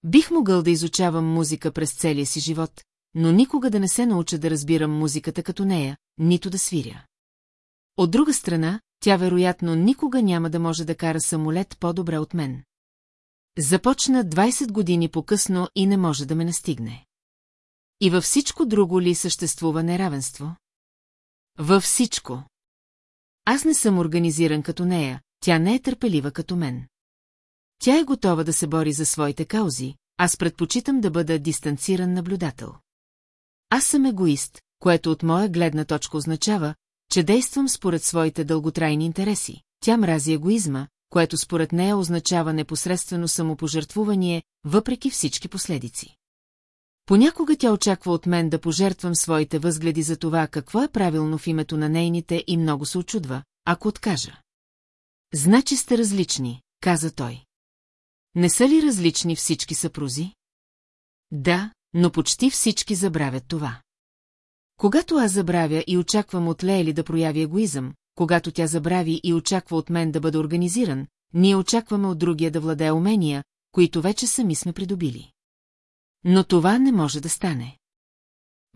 Бих могъл да изучавам музика през целия си живот, но никога да не се науча да разбирам музиката като нея, нито да свиря. От друга страна, тя вероятно никога няма да може да кара самолет по-добре от мен. Започна 20 години по-късно и не може да ме настигне. И във всичко друго ли съществува неравенство? Във всичко. Аз не съм организиран като нея, тя не е търпелива като мен. Тя е готова да се бори за своите каузи, аз предпочитам да бъда дистанциран наблюдател. Аз съм егоист, което от моя гледна точка означава, че действам според своите дълготрайни интереси. Тя мрази егоизма, което според нея означава непосредствено самопожертвувание, въпреки всички последици. Понякога тя очаква от мен да пожертвам своите възгледи за това какво е правилно в името на нейните и много се очудва, ако откажа. Значи сте различни, каза той. Не са ли различни всички съпрузи? Да, но почти всички забравят това. Когато аз забравя и очаквам от Лейли да прояви егоизъм, когато тя забрави и очаква от мен да бъда организиран, ние очакваме от другия да владее умения, които вече сами сме придобили. Но това не може да стане.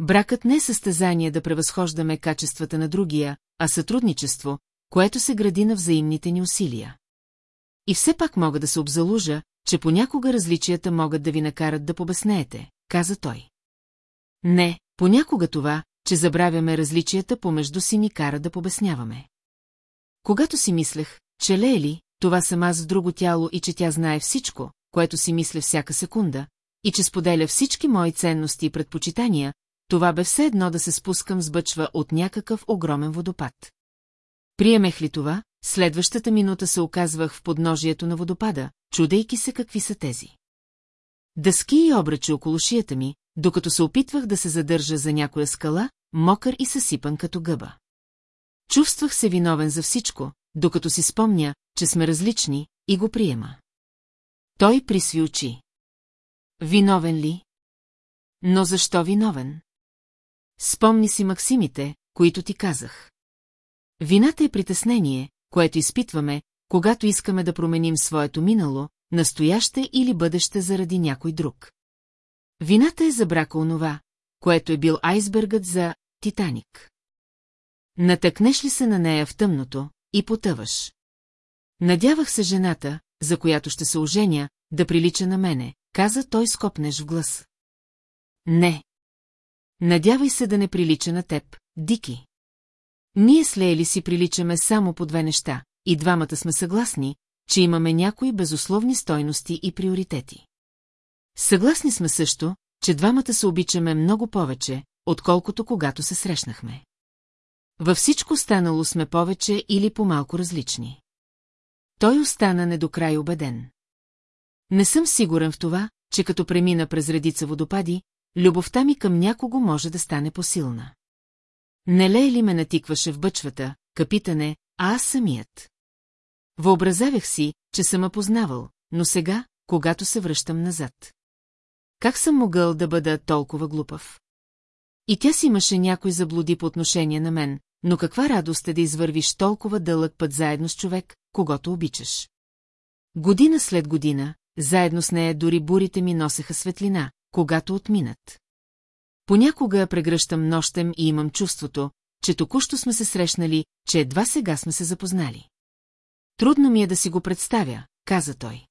Бракът не е състезание да превъзхождаме качествата на другия, а сътрудничество, което се гради на взаимните ни усилия. И все пак мога да се обзалужа, че понякога различията могат да ви накарат да побеснеете, каза той. Не, понякога това, че забравяме различията помежду си ни кара да побесняваме. Когато си мислех, че Лели, това съм аз в друго тяло и че тя знае всичко, което си мисля всяка секунда, и че споделя всички мои ценности и предпочитания, това бе все едно да се спускам с бъчва от някакъв огромен водопад. Приемех ли това, следващата минута се оказвах в подножието на водопада, чудейки се какви са тези. Дъски и обръчи около шията ми, докато се опитвах да се задържа за някоя скала, мокър и съсипан като гъба. Чувствах се виновен за всичко, докато си спомня, че сме различни, и го приема. Той присви очи. Виновен ли? Но защо виновен? Спомни си максимите, които ти казах. Вината е притеснение, което изпитваме, когато искаме да променим своето минало, настояще или бъдеще заради някой друг. Вината е за брака онова, което е бил айсбергът за Титаник. Натъкнеш ли се на нея в тъмното и потъваш? Надявах се жената, за която ще се оженя, да прилича на мене, каза той скопнеш в глас. Не. Надявай се да не прилича на теб, Дики. Ние с Лейли си приличаме само по две неща, и двамата сме съгласни, че имаме някои безусловни стойности и приоритети. Съгласни сме също, че двамата се обичаме много повече, отколкото когато се срещнахме. Във всичко станало сме повече или по-малко различни. Той остана не до край убеден. Не съм сигурен в това, че като премина през редица водопади, любовта ми към някого може да стане посилна. Не ле ли ме натикваше в бъчвата, капитане, а аз самият? Въобразявах си, че съм познавал, но сега, когато се връщам назад. Как съм могъл да бъда толкова глупав? И тя си имаше някой заблуди по отношение на мен, но каква радост е да извървиш толкова дълъг път заедно с човек, когато обичаш. Година след година, заедно с нея дори бурите ми носеха светлина, когато отминат. Понякога я прегръщам нощем и имам чувството, че току-що сме се срещнали, че едва сега сме се запознали. Трудно ми е да си го представя, каза той.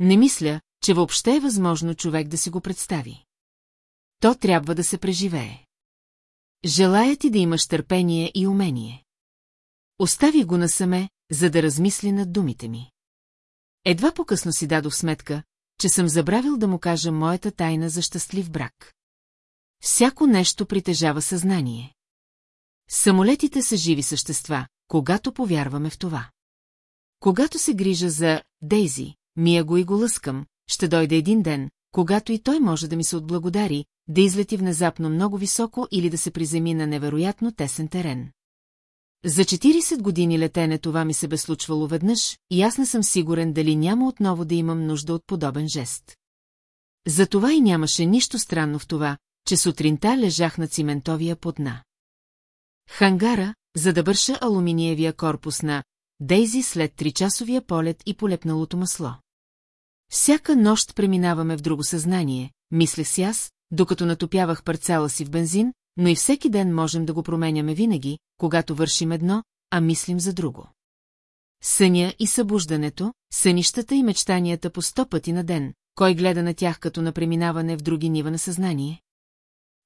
Не мисля, че въобще е възможно човек да си го представи. То трябва да се преживее. Желая ти да имаш търпение и умение. Остави го насаме, за да размисли над думите ми. Едва по-късно си дадох сметка, че съм забравил да му кажа моята тайна за щастлив брак. Всяко нещо притежава съзнание. Самолетите са живи същества, когато повярваме в това. Когато се грижа за Дейзи, мия го и го лъскам, ще дойде един ден, когато и той може да ми се отблагодари, да излети внезапно много високо или да се приземи на невероятно тесен терен. За 40 години летене това ми се бе случвало веднъж и аз не съм сигурен дали няма отново да имам нужда от подобен жест. Затова и нямаше нищо странно в това, че сутринта лежах на циментовия подна. Хангара, за да бърша алуминиевия корпус на Дейзи след тричасовия полет и полепналото масло. Всяка нощ преминаваме в друго съзнание, мислех си аз, докато натопявах парцела си в бензин, но и всеки ден можем да го променяме винаги, когато вършим едно, а мислим за друго. Съня и събуждането, сънищата и мечтанията по сто пъти на ден, кой гледа на тях като на преминаване в други нива на съзнание?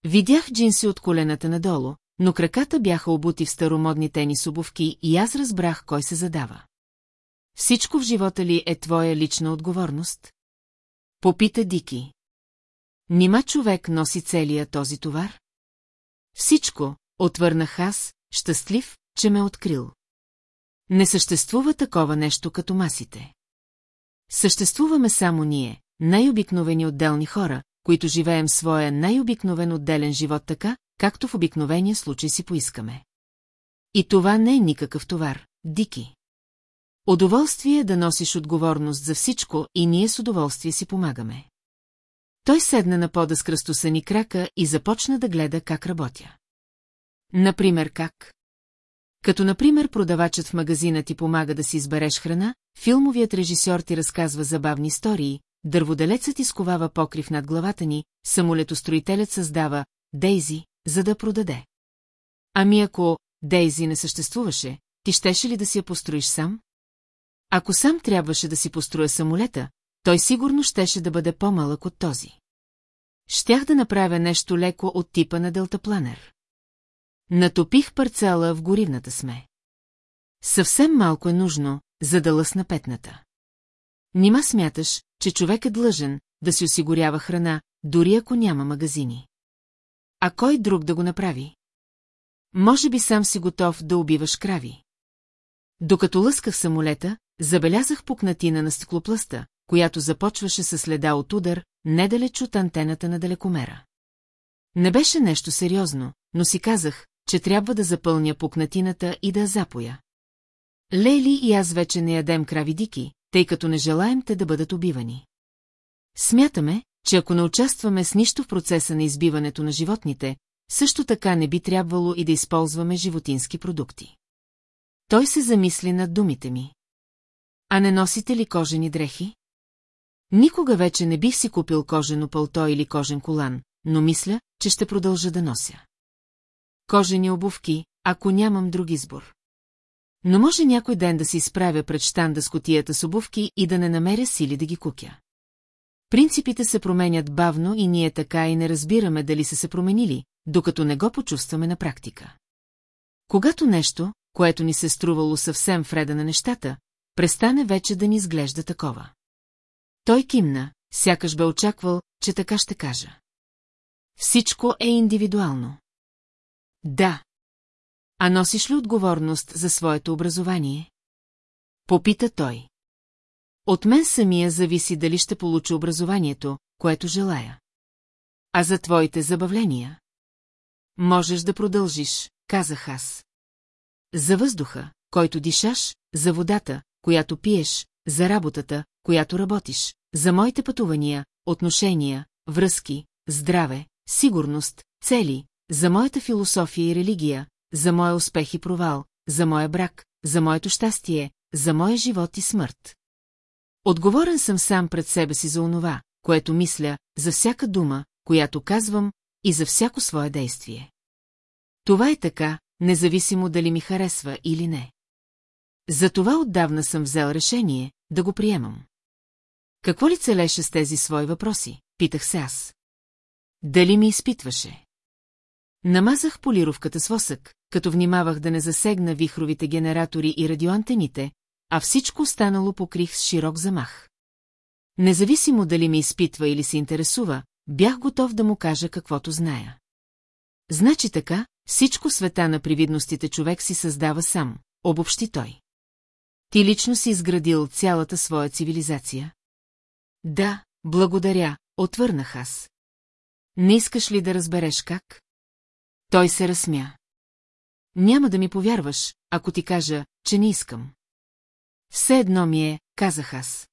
Видях джинси от колената надолу, но краката бяха обути в старомодни тенис обувки и аз разбрах кой се задава. Всичко в живота ли е твоя лична отговорност? Попита Дики. Нима човек носи целия този товар? Всичко, отвърнах аз, щастлив, че ме открил. Не съществува такова нещо като масите. Съществуваме само ние, най-обикновени отделни хора, които живеем своя най-обикновен отделен живот така, както в обикновения случай си поискаме. И това не е никакъв товар, Дики. Удоволствие е да носиш отговорност за всичко и ние с удоволствие си помагаме. Той седна на пода с кръстосани крака и започна да гледа как работя. Например как? Като например продавачът в магазина ти помага да си избереш храна, филмовият режисьор ти разказва забавни истории, дърводелецът изковава покрив над главата ни, самолетостроителят създава Дейзи, за да продаде. Ами ако Дейзи не съществуваше, ти щеше ли да си я построиш сам? Ако сам трябваше да си построя самолета, той сигурно щеше да бъде по-малък от този. Щях да направя нещо леко от типа на делтапланер. Натопих парцела в горивната сме. Съвсем малко е нужно, за да лъсна петната. Нима смяташ, че човек е длъжен да си осигурява храна, дори ако няма магазини. А кой друг да го направи? Може би сам си готов да убиваш крави. Докато лъсках самолета, забелязах пукнатина на стеклоплъста, която започваше със следа от удар, недалеч от антената на далекомера. Не беше нещо сериозно, но си казах, че трябва да запълня пукнатината и да я запоя. Лейли и аз вече не ядем крави дики, тъй като не желаем те да бъдат убивани. Смятаме, че ако не участваме с нищо в процеса на избиването на животните, също така не би трябвало и да използваме животински продукти. Той се замисли над думите ми. А не носите ли кожени дрехи? Никога вече не бих си купил кожено пълто или кожен колан, но мисля, че ще продължа да нося. Кожени обувки, ако нямам друг избор. Но може някой ден да се изправя пред щанда с котията с обувки и да не намеря сили да ги кукя. Принципите се променят бавно и ние така и не разбираме дали са се променили, докато не го почувстваме на практика. Когато нещо, което ни се струвало съвсем вреда на нещата, престане вече да ни изглежда такова. Той кимна, сякаш бе очаквал, че така ще кажа. Всичко е индивидуално. Да. А носиш ли отговорност за своето образование? Попита той. От мен самия зависи дали ще получа образованието, което желая. А за твоите забавления? Можеш да продължиш, казах аз. За въздуха, който дишаш, за водата, която пиеш, за работата, която работиш, за моите пътувания, отношения, връзки, здраве, сигурност, цели, за моята философия и религия, за моя успех и провал, за моя брак, за моето щастие, за моя живот и смърт. Отговорен съм сам пред себе си за онова, което мисля, за всяка дума, която казвам, и за всяко свое действие. Това е така, независимо дали ми харесва или не. Затова отдавна съм взел решение да го приемам. Какво ли целеше с тези свои въпроси, питах се аз. Дали ми изпитваше? Намазах полировката с восък, като внимавах да не засегна вихровите генератори и радиоантените, а всичко останало покрих с широк замах. Независимо дали ме изпитва или се интересува, бях готов да му кажа каквото зная. Значи така, всичко света на привидностите човек си създава сам, обобщи той. Ти лично си изградил цялата своя цивилизация? Да, благодаря, отвърнах аз. Не искаш ли да разбереш как? Той се разсмя. Няма да ми повярваш, ако ти кажа, че не искам. Все едно ми е, казах аз.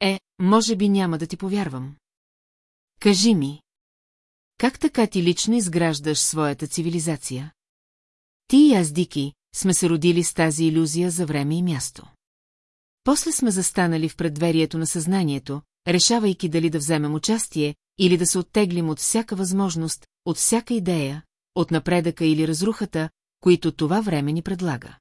Е, може би няма да ти повярвам. Кажи ми. Как така ти лично изграждаш своята цивилизация? Ти и аз, Дики, сме се родили с тази иллюзия за време и място. После сме застанали в предверието на съзнанието, решавайки дали да вземем участие или да се оттеглим от всяка възможност, от всяка идея, от напредъка или разрухата, които това време ни предлага.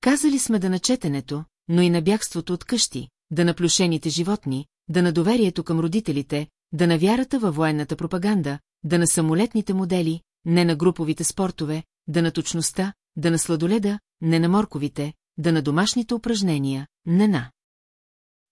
Казали сме да на четенето, но и на бягството от къщи, да на плюшените животни, да на доверието към родителите, да на вярата във военната пропаганда, да на самолетните модели, не на груповите спортове, да на точността, да на сладоледа, не на морковите, да на домашните упражнения, не на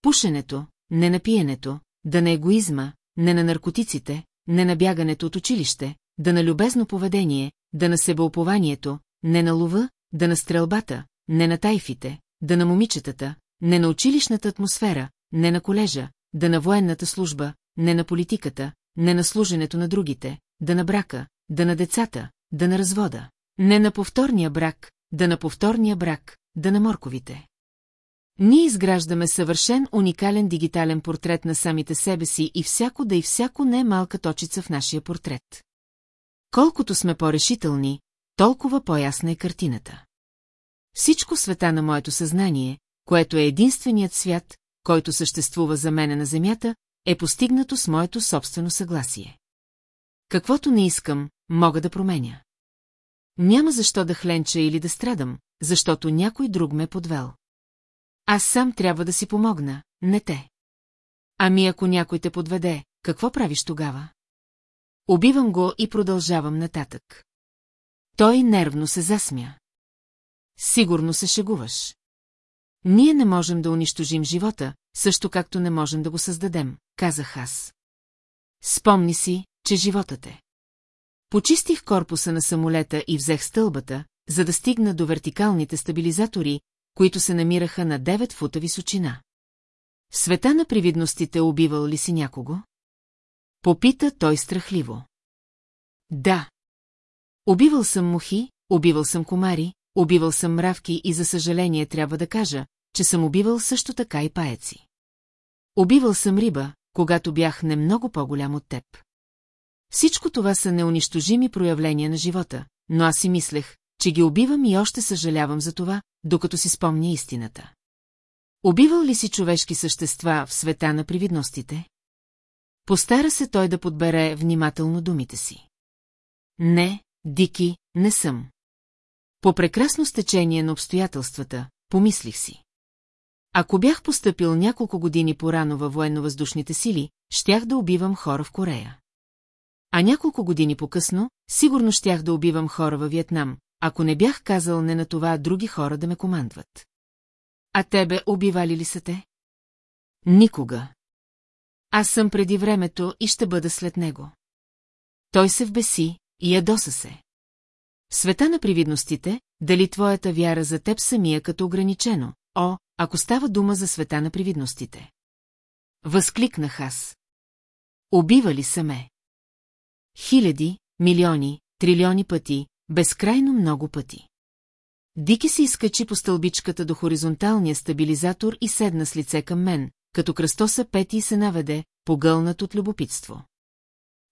пушенето, не на пиенето, да на егоизма, не на наркотиците, не на бягането от училище, да на любезно поведение, да на себеопованието, не на лова, да на стрелбата, не на тайфите, да на момичетата, не на училищната атмосфера, не на колежа, да на военната служба, не на политиката, не на служенето на другите, да на брака, да на децата, да на развода, не на повторния брак, да на повторния брак, да на морковите. Ние изграждаме съвършен уникален дигитален портрет на самите себе си и всяко да и всяко не е малка точица в нашия портрет. Колкото сме по-решителни, толкова по-ясна е картината. Всичко света на моето съзнание, което е единственият свят, който съществува за мене на Земята, е постигнато с моето собствено съгласие. Каквото не искам, мога да променя. Няма защо да хленча или да страдам, защото някой друг ме подвел. Аз сам трябва да си помогна, не те. Ами ако някой те подведе, какво правиш тогава? Убивам го и продължавам нататък. Той нервно се засмя. Сигурно се шегуваш. Ние не можем да унищожим живота, също както не можем да го създадем, казах аз. Спомни си, че животът е. Почистих корпуса на самолета и взех стълбата, за да стигна до вертикалните стабилизатори, които се намираха на 9 фута височина. Света на привидностите убивал ли си някого? Попита той страхливо. Да. Убивал съм мухи, убивал съм комари, убивал съм мравки и за съжаление трябва да кажа, че съм убивал също така и паеци. Убивал съм риба, когато бях не много по-голям от теб. Всичко това са неунищожими проявления на живота, но аз си мислех, че ги убивам и още съжалявам за това, докато си спомня истината. Убивал ли си човешки същества в света на привидностите? Постара се той да подбере внимателно думите си. Не, Дики, не съм. По прекрасно стечение на обстоятелствата, помислих си. Ако бях поступил няколко години по-рано във военно-въздушните сили, щях да убивам хора в Корея. А няколко години по-късно, сигурно щях да убивам хора във Виетнам, ако не бях казал не на това други хора да ме командват. А тебе убивали ли са те? Никога. Аз съм преди времето и ще бъда след него. Той се вбеси и ядоса се. В света на привидностите, дали твоята вяра за теб самия като ограничено, о, ако става дума за света на привидностите. Възкликнах аз. Убива ли са ме? Хиляди, милиони, трилиони пъти, безкрайно много пъти. Дики се изкачи по стълбичката до хоризонталния стабилизатор и седна с лице към мен, като кръстоса пети и се наведе, погълнат от любопитство.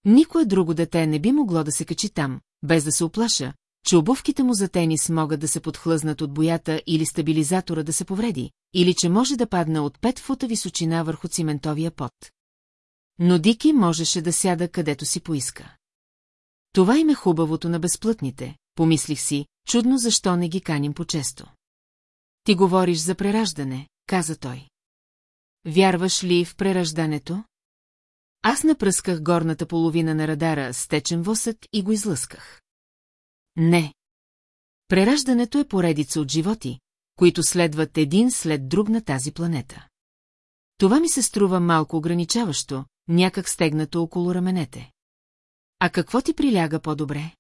Никое друго дете не би могло да се качи там, без да се оплаша, че обувките му за тенис могат да се подхлъзнат от боята или стабилизатора да се повреди, или че може да падне от 5 фута височина върху циментовия пот. Но Дики можеше да сяда където си поиска. Това им е хубавото на безплътните, помислих си, чудно защо не ги каним по-често. Ти говориш за прераждане, каза той. Вярваш ли в прераждането? Аз напръсках горната половина на радара с течен восък и го излъсках. Не. Прераждането е поредица от животи, които следват един след друг на тази планета. Това ми се струва малко ограничаващо, някак стегнато около раменете. А какво ти приляга по-добре?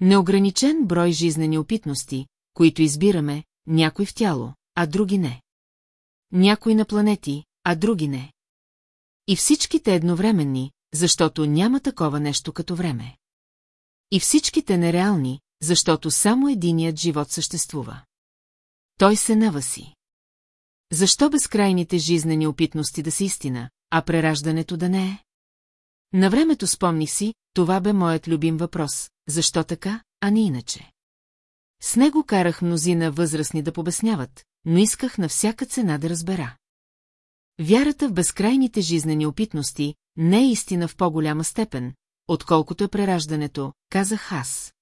Неограничен брой жизнени опитности, които избираме, някой в тяло, а други не. Някой на планети, а други не. И всичките едновременни, защото няма такова нещо като време. И всичките нереални, защото само единият живот съществува. Той се наваси. Защо безкрайните жизнени опитности да са истина, а прераждането да не е? На времето спомних си, това бе моят любим въпрос, защо така, а не иначе. С него карах мнозина възрастни да побесняват, но исках на всяка цена да разбера. Вярата в безкрайните жизнени опитности не е истина в по-голяма степен, отколкото е прераждането, казах аз.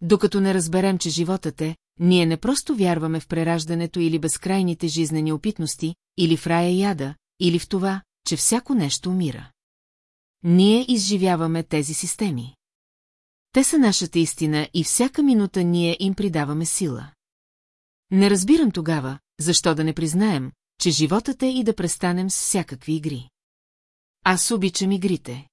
Докато не разберем, че животът е, ние не просто вярваме в прераждането или безкрайните жизнени опитности, или в рая яда, или в това, че всяко нещо умира. Ние изживяваме тези системи. Те са нашата истина и всяка минута ние им придаваме сила. Не разбирам тогава, защо да не признаем, че животът е и да престанем с всякакви игри. Аз обичам игрите.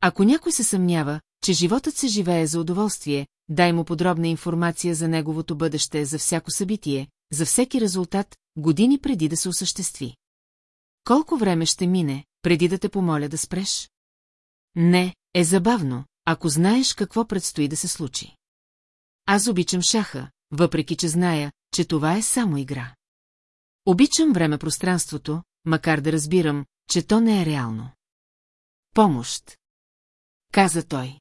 Ако някой се съмнява, че животът се живее за удоволствие, дай му подробна информация за неговото бъдеще, за всяко събитие, за всеки резултат, години преди да се осъществи. Колко време ще мине, преди да те помоля да спреш? Не, е забавно, ако знаеш какво предстои да се случи. Аз обичам шаха, въпреки че зная, че това е само игра. Обичам време-пространството, макар да разбирам, че то не е реално. Помощ. Каза той.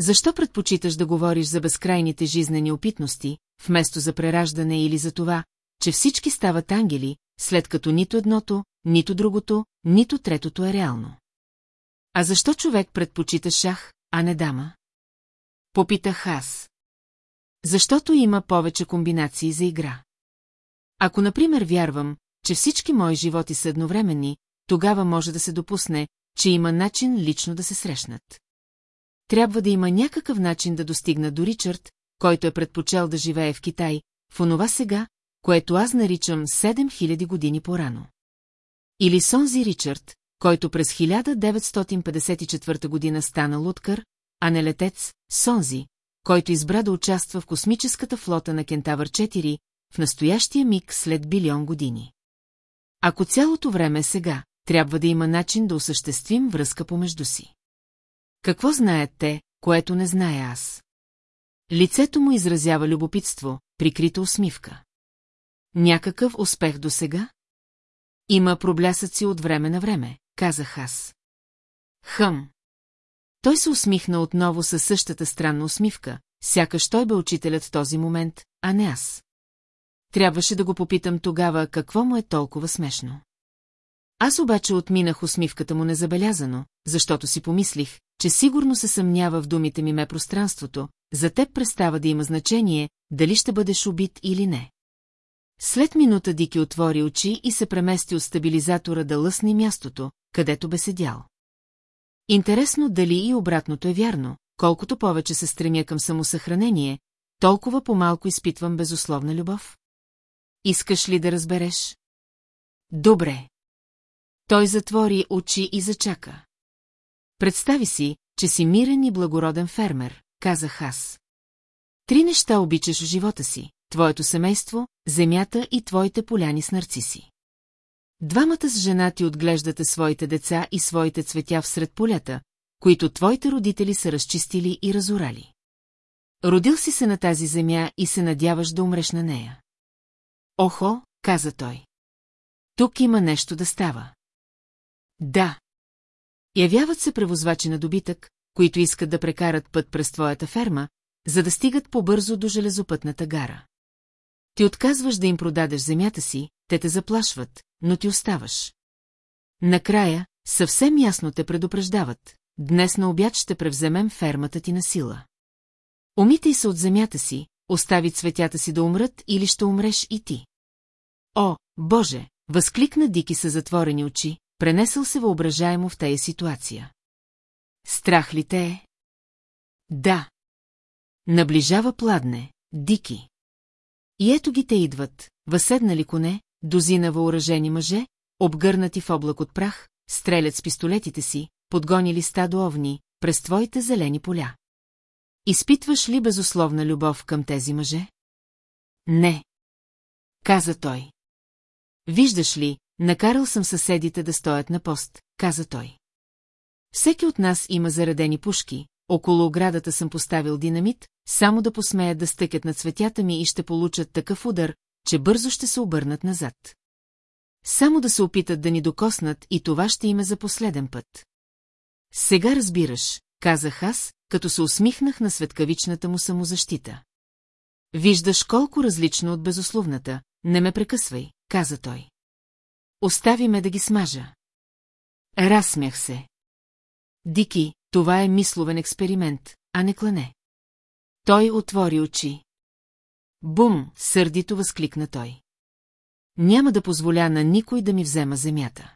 Защо предпочиташ да говориш за безкрайните жизнени опитности, вместо за прераждане или за това, че всички стават ангели, след като нито едното, нито другото, нито третото е реално? А защо човек предпочита шах, а не дама? Попитах аз. Защото има повече комбинации за игра. Ако, например, вярвам, че всички мои животи са едновременни, тогава може да се допусне, че има начин лично да се срещнат. Трябва да има някакъв начин да достигна до Ричард, който е предпочел да живее в Китай, в онова сега, което аз наричам 7000 години по-рано. Или Сонзи Ричард, който през 1954 година стана луткър, а не летец, Сонзи, който избра да участва в космическата флота на Кентавър 4, в настоящия миг след билион години. Ако цялото време е сега, трябва да има начин да осъществим връзка помежду си. Какво знаят те, което не знае аз? Лицето му изразява любопитство, прикрита усмивка. Някакъв успех до сега? Има проблясъци от време на време, казах аз. Хъм. Той се усмихна отново със същата странна усмивка, сякаш той бе учителят в този момент, а не аз. Трябваше да го попитам тогава какво му е толкова смешно. Аз обаче отминах усмивката му незабелязано, защото си помислих, че сигурно се съмнява в думите ми ме пространството, за теб престава да има значение, дали ще бъдеш убит или не. След минута Дики отвори очи и се премести от стабилизатора да лъсни мястото, където бе седял. Интересно дали и обратното е вярно, колкото повече се стремя към самосъхранение, толкова по-малко изпитвам безусловна любов. Искаш ли да разбереш? Добре. Той затвори очи и зачака. Представи си, че си мирен и благороден фермер, казах аз. Три неща обичаш в живота си – твоето семейство, земята и твоите поляни с нарциси. Двамата с жена ти отглеждате своите деца и своите цветя всред полята, които твоите родители са разчистили и разорали. Родил си се на тази земя и се надяваш да умреш на нея. Охо, каза той. Тук има нещо да става. Да. Явяват се превозвачи на добитък, които искат да прекарат път през твоята ферма, за да стигат по-бързо до железопътната гара. Ти отказваш да им продадеш земята си, те те заплашват, но ти оставаш. Накрая, съвсем ясно те предупреждават. Днес на обяд ще превземем фермата ти на сила. Умитай се от земята си, остави цветята си да умрат или ще умреш и ти. О, Боже! Възкликна Дики с затворени очи, пренесъл се въображаемо в тая ситуация. Страх ли те е? Да. Наближава пладне, Дики. И ето ги те идват, възседнали коне, дозина въоръжени мъже, обгърнати в облак от прах, стрелят с пистолетите си, подгонили стадо овни, през твоите зелени поля. Изпитваш ли безусловна любов към тези мъже? Не. Каза той. Виждаш ли, накарал съм съседите да стоят на пост, каза той. Всеки от нас има заредени пушки, около оградата съм поставил динамит, само да посмеят да стъкат на цветята ми и ще получат такъв удар, че бързо ще се обърнат назад. Само да се опитат да ни докоснат и това ще има за последен път. Сега разбираш, казах аз, като се усмихнах на светкавичната му самозащита. Виждаш колко различно от безусловната, не ме прекъсвай, каза той. Остави ме да ги смажа. Разсмях се. Дики, това е мисловен експеримент, а не клане. Той отвори очи. Бум, сърдито възкликна той. Няма да позволя на никой да ми взема земята.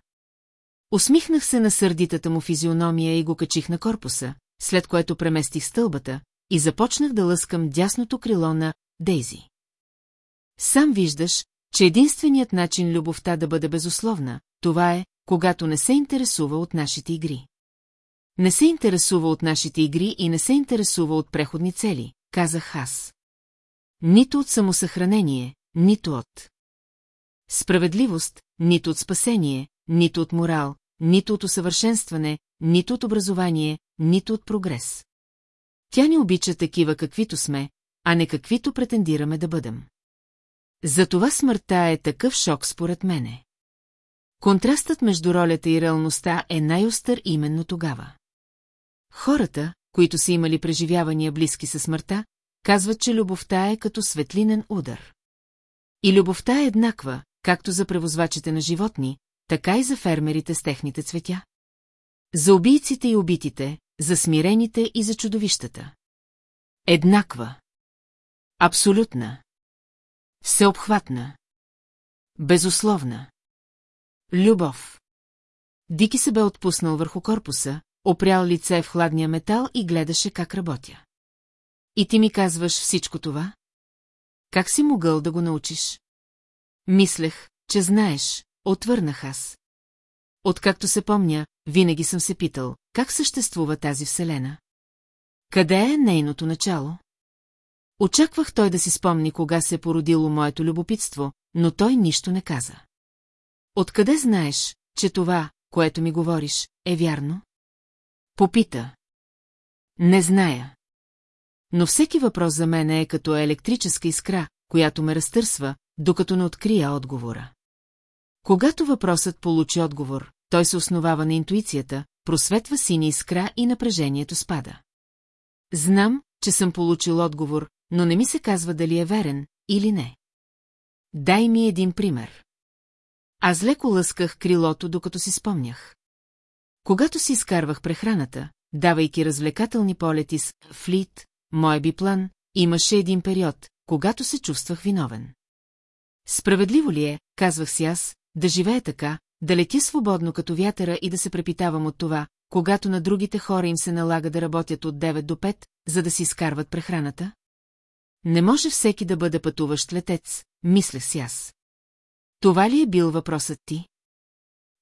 Усмихнах се на сърдитата му физиономия и го качих на корпуса, след което преместих стълбата и започнах да лъскам дясното крило на Дейзи. Сам виждаш, че единственият начин любовта да бъде безусловна, това е, когато не се интересува от нашите игри. Не се интересува от нашите игри и не се интересува от преходни цели, казах аз. Нито от самосъхранение, нито от справедливост, нито от спасение, нито от морал, нито от усъвършенстване, нито от образование, нито от прогрес. Тя ни обича такива каквито сме, а не каквито претендираме да бъдем. Затова смъртта е такъв шок според мене. Контрастът между ролята и реалността е най-остър именно тогава. Хората, които са имали преживявания близки със смъртта, казват, че любовта е като светлинен удар. И любовта е еднаква, както за превозвачите на животни, така и за фермерите с техните цветя. За убийците и убитите, за смирените и за чудовищата. Еднаква. Абсолютна. Всеобхватна. Безусловна. Любов. Дики се бе отпуснал върху корпуса, опрял лице в хладния метал и гледаше как работя. И ти ми казваш всичко това? Как си могъл да го научиш? Мислех, че знаеш, отвърнах аз. Откакто се помня, винаги съм се питал, как съществува тази вселена? Къде е нейното начало? Очаквах той да си спомни кога се е породило моето любопитство, но той нищо не каза. Откъде знаеш, че това, което ми говориш, е вярно? Попита. Не зная. Но всеки въпрос за мен е като електрическа искра, която ме разтърсва, докато не открия отговора. Когато въпросът получи отговор, той се основава на интуицията, просветва сини искра и напрежението спада. Знам, че съм получил отговор, но не ми се казва дали е верен или не. Дай ми един пример. Аз леко лъсках крилото, докато си спомнях. Когато си изкарвах прехраната, давайки развлекателни полети с флит, мой биплан, имаше един период, когато се чувствах виновен. Справедливо ли е, казвах си аз, да живея така, да летя свободно като вятъра и да се препитавам от това, когато на другите хора им се налага да работят от 9 до 5, за да си изкарват прехраната? Не може всеки да бъде пътуващ летец, мислех си аз. Това ли е бил въпросът ти?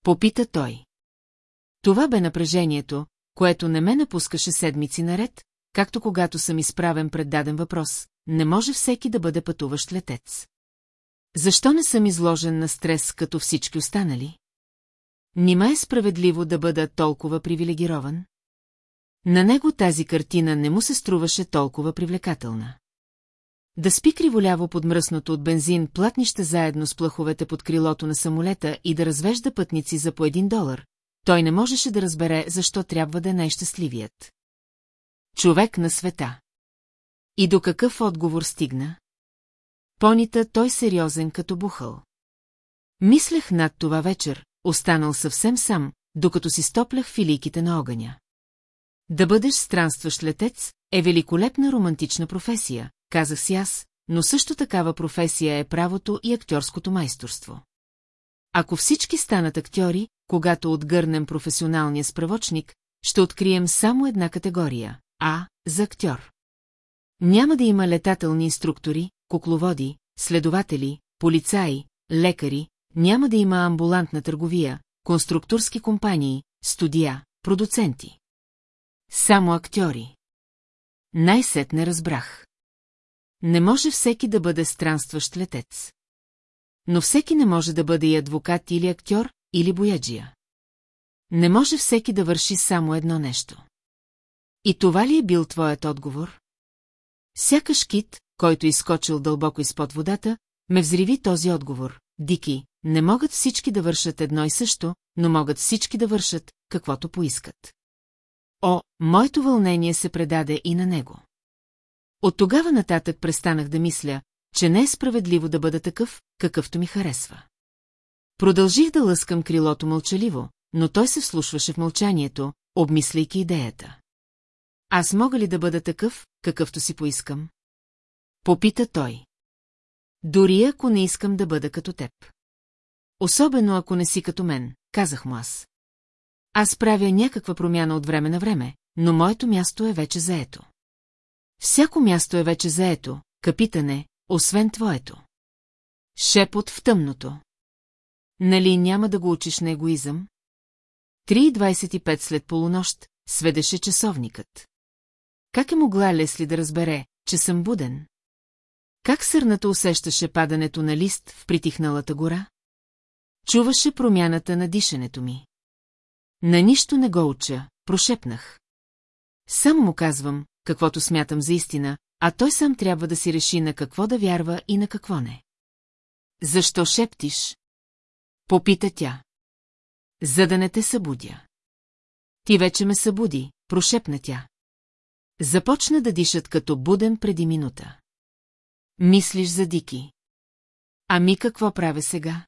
Попита той. Това бе напрежението, което не ме напускаше седмици наред, както когато съм изправен пред даден въпрос. Не може всеки да бъде пътуващ летец. Защо не съм изложен на стрес като всички останали? Нима е справедливо да бъда толкова привилегирован? На него тази картина не му се струваше толкова привлекателна. Да спи криволяво под мръсното от бензин платнище заедно с плаховете под крилото на самолета и да развежда пътници за по един долар, той не можеше да разбере защо трябва да е най-щастливият. Човек на света. И до какъв отговор стигна? Понита той сериозен като бухъл. Мислех над това вечер, останал съвсем сам, докато си стоплях филийките на огъня. Да бъдеш странстващ летец е великолепна романтична професия, казах си аз, но също такава професия е правото и актьорското майсторство. Ако всички станат актьори, когато отгърнем професионалния справочник, ще открием само една категория – А за актьор. Няма да има летателни инструктори, кукловоди, следователи, полицаи, лекари, няма да има амбулантна търговия, конструкторски компании, студия, продуценти. Само актьори. Най-сетне разбрах. Не може всеки да бъде странстващ летец. Но всеки не може да бъде и адвокат или актьор, или бояджия. Не може всеки да върши само едно нещо. И това ли е бил твоят отговор? Сякаш кит, който изскочил дълбоко изпод водата, ме взриви този отговор. Дики, не могат всички да вършат едно и също, но могат всички да вършат, каквото поискат. О, моето вълнение се предаде и на него. От тогава нататък престанах да мисля, че не е справедливо да бъда такъв, какъвто ми харесва. Продължих да лъскам крилото мълчаливо, но той се вслушваше в мълчанието, обмисляйки идеята. Аз мога ли да бъда такъв, какъвто си поискам? Попита той. Дори ако не искам да бъда като теб. Особено ако не си като мен, казах му аз. Аз правя някаква промяна от време на време, но моето място е вече заето. Всяко място е вече заето, капитане, освен твоето. Шепот в тъмното. Нали няма да го учиш на егоизъм? 3.25 след полунощ сведеше часовникът. Как е могла Лесли да разбере, че съм буден? Как сърната усещаше падането на лист в притихналата гора? Чуваше промяната на дишането ми. На нищо не го уча, прошепнах. Само му казвам, каквото смятам за истина, а той сам трябва да си реши на какво да вярва и на какво не. Защо шептиш? Попита тя. За да не те събудя. Ти вече ме събуди, прошепна тя. Започна да дишат като буден преди минута. Мислиш за Дики. Ами какво правя сега?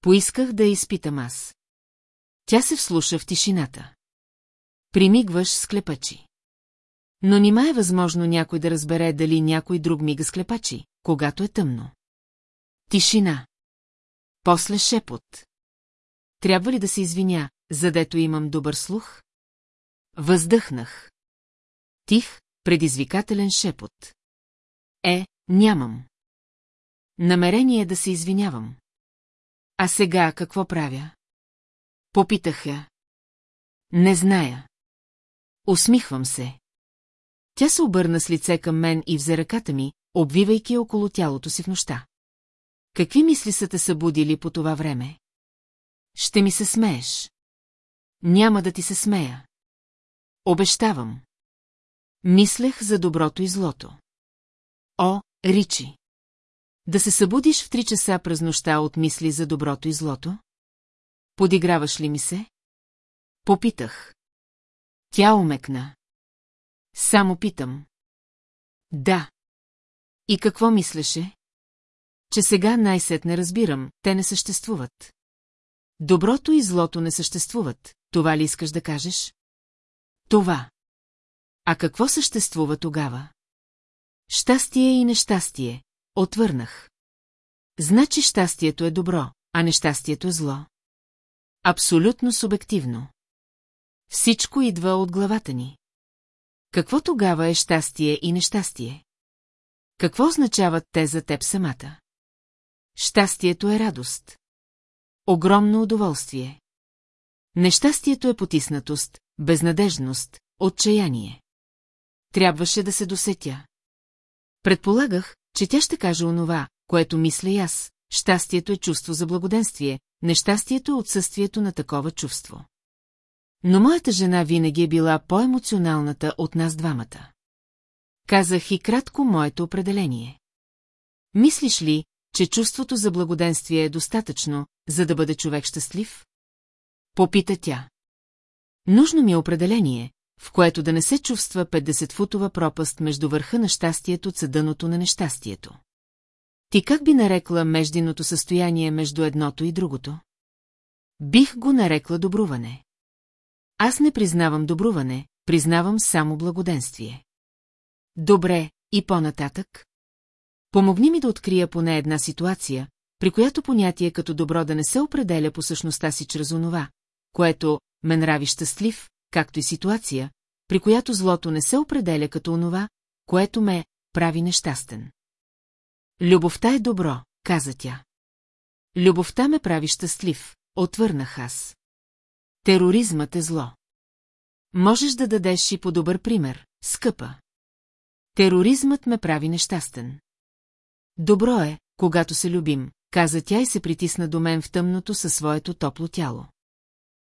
Поисках да я изпитам аз. Тя се вслуша в тишината. Примигваш с клепачи. Но нима е възможно някой да разбере дали някой друг мига с клепачи, когато е тъмно. Тишина. После шепот. Трябва ли да се извиня, задето имам добър слух? Въздъхнах. Тих, предизвикателен шепот. Е, нямам. Намерение да се извинявам. А сега какво правя? Попитах я. Не зная. Усмихвам се. Тя се обърна с лице към мен и взе ръката ми, обвивайки около тялото си в нощта. Какви мисли са те събудили по това време? Ще ми се смееш. Няма да ти се смея. Обещавам. Мислех за доброто и злото. О, Ричи! Да се събудиш в три часа през нощта от мисли за доброто и злото? Подиграваш ли ми се? Попитах. Тя умекна. Само питам. Да. И какво мислеше? Че сега най-сетне разбирам, те не съществуват. Доброто и злото не съществуват, това ли искаш да кажеш? Това. А какво съществува тогава? Щастие и нещастие, отвърнах. Значи щастието е добро, а нещастието е зло. Абсолютно субективно. Всичко идва от главата ни. Какво тогава е щастие и нещастие? Какво означават те за теб самата? Щастието е радост. Огромно удоволствие. Нещастието е потиснатост, безнадежност, отчаяние. Трябваше да се досетя. Предполагах, че тя ще каже онова, което мисля и аз. Щастието е чувство за благоденствие, нещастието е отсъствието на такова чувство. Но моята жена винаги е била по-емоционалната от нас двамата. Казах и кратко моето определение. Мислиш ли, че чувството за благоденствие е достатъчно, за да бъде човек щастлив? Попита тя. Нужно ми е определение, в което да не се чувства 50-футова пропаст между върха на щастието и съдъното на нещастието. Ти как би нарекла междиното състояние между едното и другото? Бих го нарекла добруване. Аз не признавам добруване, признавам само благоденствие. Добре, и по-нататък? Помогни ми да открия поне една ситуация, при която понятие като добро да не се определя по същността си чрез онова, което ме нрави щастлив, както и ситуация, при която злото не се определя като онова, което ме прави нещастен. Любовта е добро, каза тя. Любовта ме прави щастлив, отвърнах аз. Тероризмът е зло. Можеш да дадеш и по добър пример, скъпа. Тероризмът ме прави нещастен. Добро е, когато се любим, каза тя и се притисна до мен в тъмното със своето топло тяло.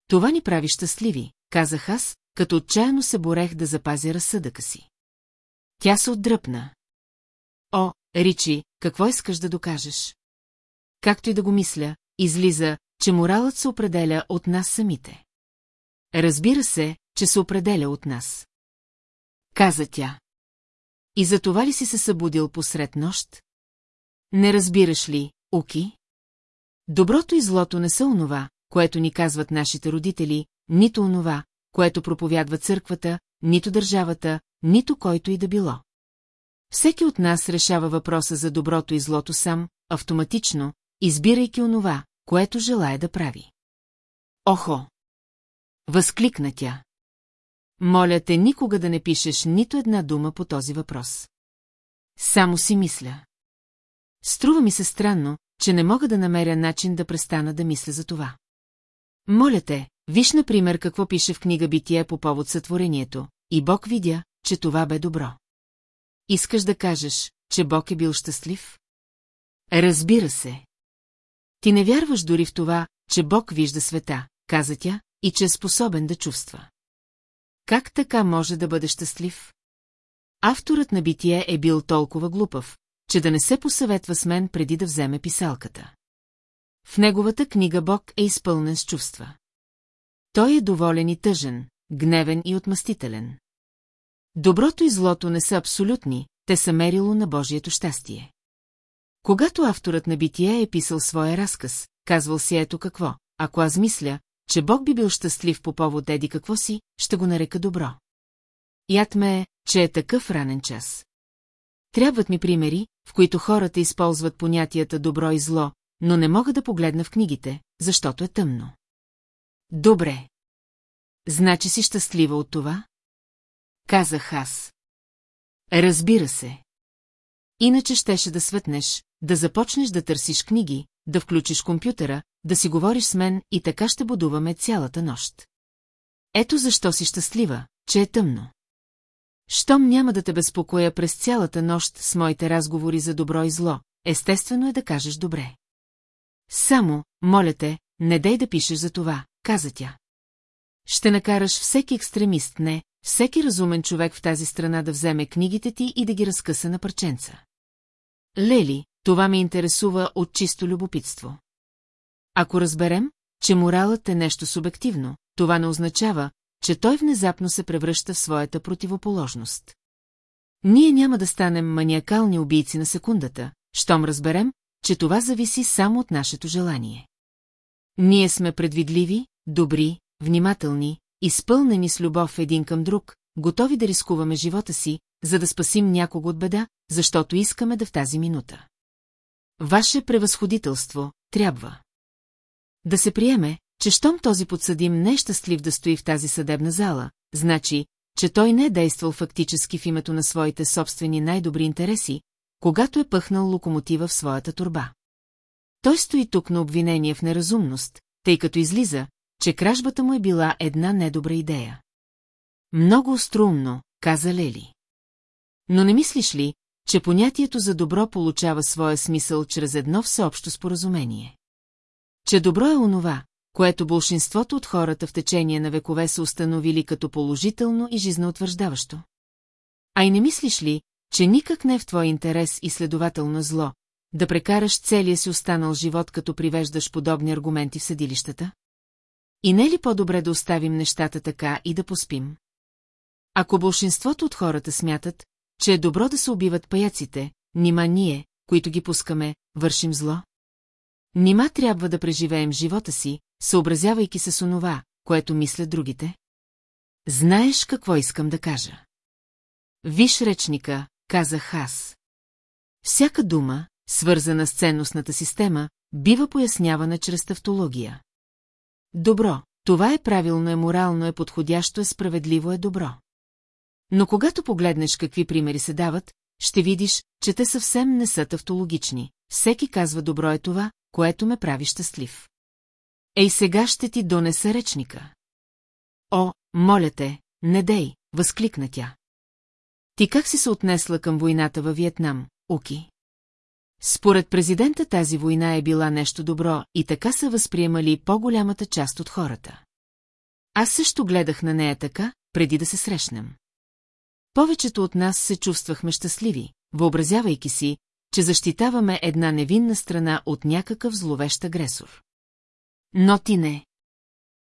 Това ни прави щастливи, казах аз, като отчаяно се борех да запазя разсъдъка си. Тя се отдръпна. О, Ричи, какво искаш да докажеш? Както и да го мисля, излиза, че моралът се определя от нас самите. Разбира се, че се определя от нас. Каза тя. И за това ли си се събудил посред нощ? Не разбираш ли, Уки? Доброто и злото не са онова, което ни казват нашите родители, нито онова, което проповядва църквата, нито държавата, нито който и да било. Всеки от нас решава въпроса за доброто и злото сам, автоматично, избирайки онова, което желая да прави. Охо! Възкликна тя. Моля те никога да не пишеш нито една дума по този въпрос. Само си мисля. Струва ми се странно, че не мога да намеря начин да престана да мисля за това. Моля те, виж, например, какво пише в книга Битие по повод сътворението, и Бог видя, че това бе добро. Искаш да кажеш, че Бог е бил щастлив? Разбира се. Ти не вярваш дори в това, че Бог вижда света, каза тя, и че е способен да чувства. Как така може да бъде щастлив? Авторът на битие е бил толкова глупав, че да не се посъветва с мен преди да вземе писалката. В неговата книга Бог е изпълнен с чувства. Той е доволен и тъжен, гневен и отмъстителен. Доброто и злото не са абсолютни, те са мерило на Божието щастие. Когато авторът на битие е писал своя разказ, казвал си ето какво, ако аз мисля, че Бог би бил щастлив по повод еди какво си, ще го нарека добро. Яд ме е, че е такъв ранен час. Трябват ми примери, в които хората използват понятията добро и зло, но не мога да погледна в книгите, защото е тъмно. Добре. Значи си щастлива от това? Казах аз. Разбира се. Иначе щеше да светнеш, да започнеш да търсиш книги, да включиш компютъра, да си говориш с мен и така ще будуваме цялата нощ. Ето защо си щастлива, че е тъмно. Щом няма да те безпокоя през цялата нощ с моите разговори за добро и зло, естествено е да кажеш добре. Само, моля те, не дай да пишеш за това, каза тя. Ще накараш всеки екстремист, не, всеки разумен човек в тази страна да вземе книгите ти и да ги разкъса на парченца. Лели, това ме интересува от чисто любопитство. Ако разберем, че моралът е нещо субективно, това не означава, че той внезапно се превръща в своята противоположност. Ние няма да станем маниакални убийци на секундата, щом разберем, че това зависи само от нашето желание. Ние сме предвидливи, добри, внимателни, изпълнени с любов един към друг, готови да рискуваме живота си, за да спасим някого от беда, защото искаме да в тази минута. Ваше превъзходителство трябва. Да се приеме, че щом този подсъдим не е щастлив да стои в тази съдебна зала, значи, че той не е действал фактически в името на своите собствени най-добри интереси, когато е пъхнал локомотива в своята турба. Той стои тук на обвинение в неразумност, тъй като излиза, че кражбата му е била една недобра идея. Много острумно, каза Лели. Но не мислиш ли, че понятието за добро получава своя смисъл чрез едно всеобщо споразумение? Че добро е онова, което большинството от хората в течение на векове са установили като положително и жизнеутвърждаващо? А и не мислиш ли, че никак не е в твой интерес и следователно зло, да прекараш целия си останал живот, като привеждаш подобни аргументи в съдилищата? И не е ли по-добре да оставим нещата така и да поспим? Ако большинството от хората смятат, че е добро да се убиват паяците, нима ние, които ги пускаме, вършим зло? Нима трябва да преживеем живота си, съобразявайки се с онова, което мислят другите? Знаеш какво искам да кажа? Виж речника, казах аз. Всяка дума, свързана с ценностната система, бива пояснявана чрез тавтология. Добро, това е правилно е морално е подходящо е справедливо е добро. Но когато погледнеш какви примери се дават, ще видиш, че те съвсем не са тавтологични. Всеки казва добро е това, което ме прави щастлив. Ей сега ще ти донеса речника. О, моля те, не дей, възкликна тя. Ти как си се отнесла към войната във Виетнам, Уки? Според президента тази война е била нещо добро и така са възприемали по-голямата част от хората. Аз също гледах на нея така, преди да се срещнем. Повечето от нас се чувствахме щастливи, въобразявайки си, че защитаваме една невинна страна от някакъв зловещ агресор. Но ти не.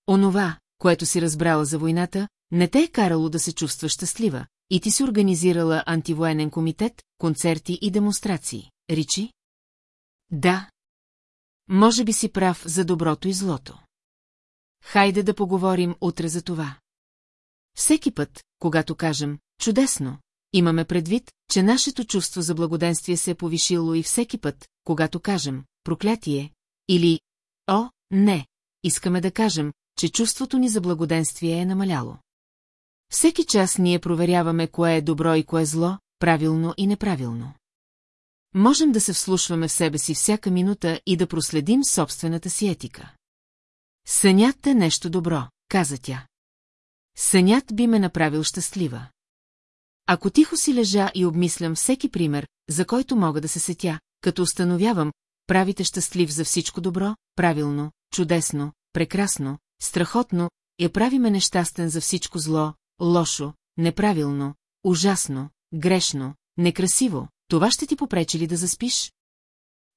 Онова, което си разбрала за войната, не те е карало да се чувстваш щастлива, и ти си организирала антивоенен комитет, концерти и демонстрации. Ричи? Да. Може би си прав за доброто и злото. Хайде да поговорим утре за това. Всеки път, когато кажем «чудесно», имаме предвид, че нашето чувство за благоденствие се е повишило и всеки път, когато кажем «проклятие» или «о, не», искаме да кажем, че чувството ни за благоденствие е намаляло. Всеки час ние проверяваме кое е добро и кое е зло, правилно и неправилно. Можем да се вслушваме в себе си всяка минута и да проследим собствената си етика. Сънят е нещо добро, каза тя. Сънят би ме направил щастлива. Ако тихо си лежа и обмислям всеки пример, за който мога да се сетя, като установявам, правите щастлив за всичко добро, правилно, чудесно, прекрасно, страхотно, я правиме нещастен за всичко зло, лошо, неправилно, ужасно, грешно, некрасиво, това ще ти попречи ли да заспиш?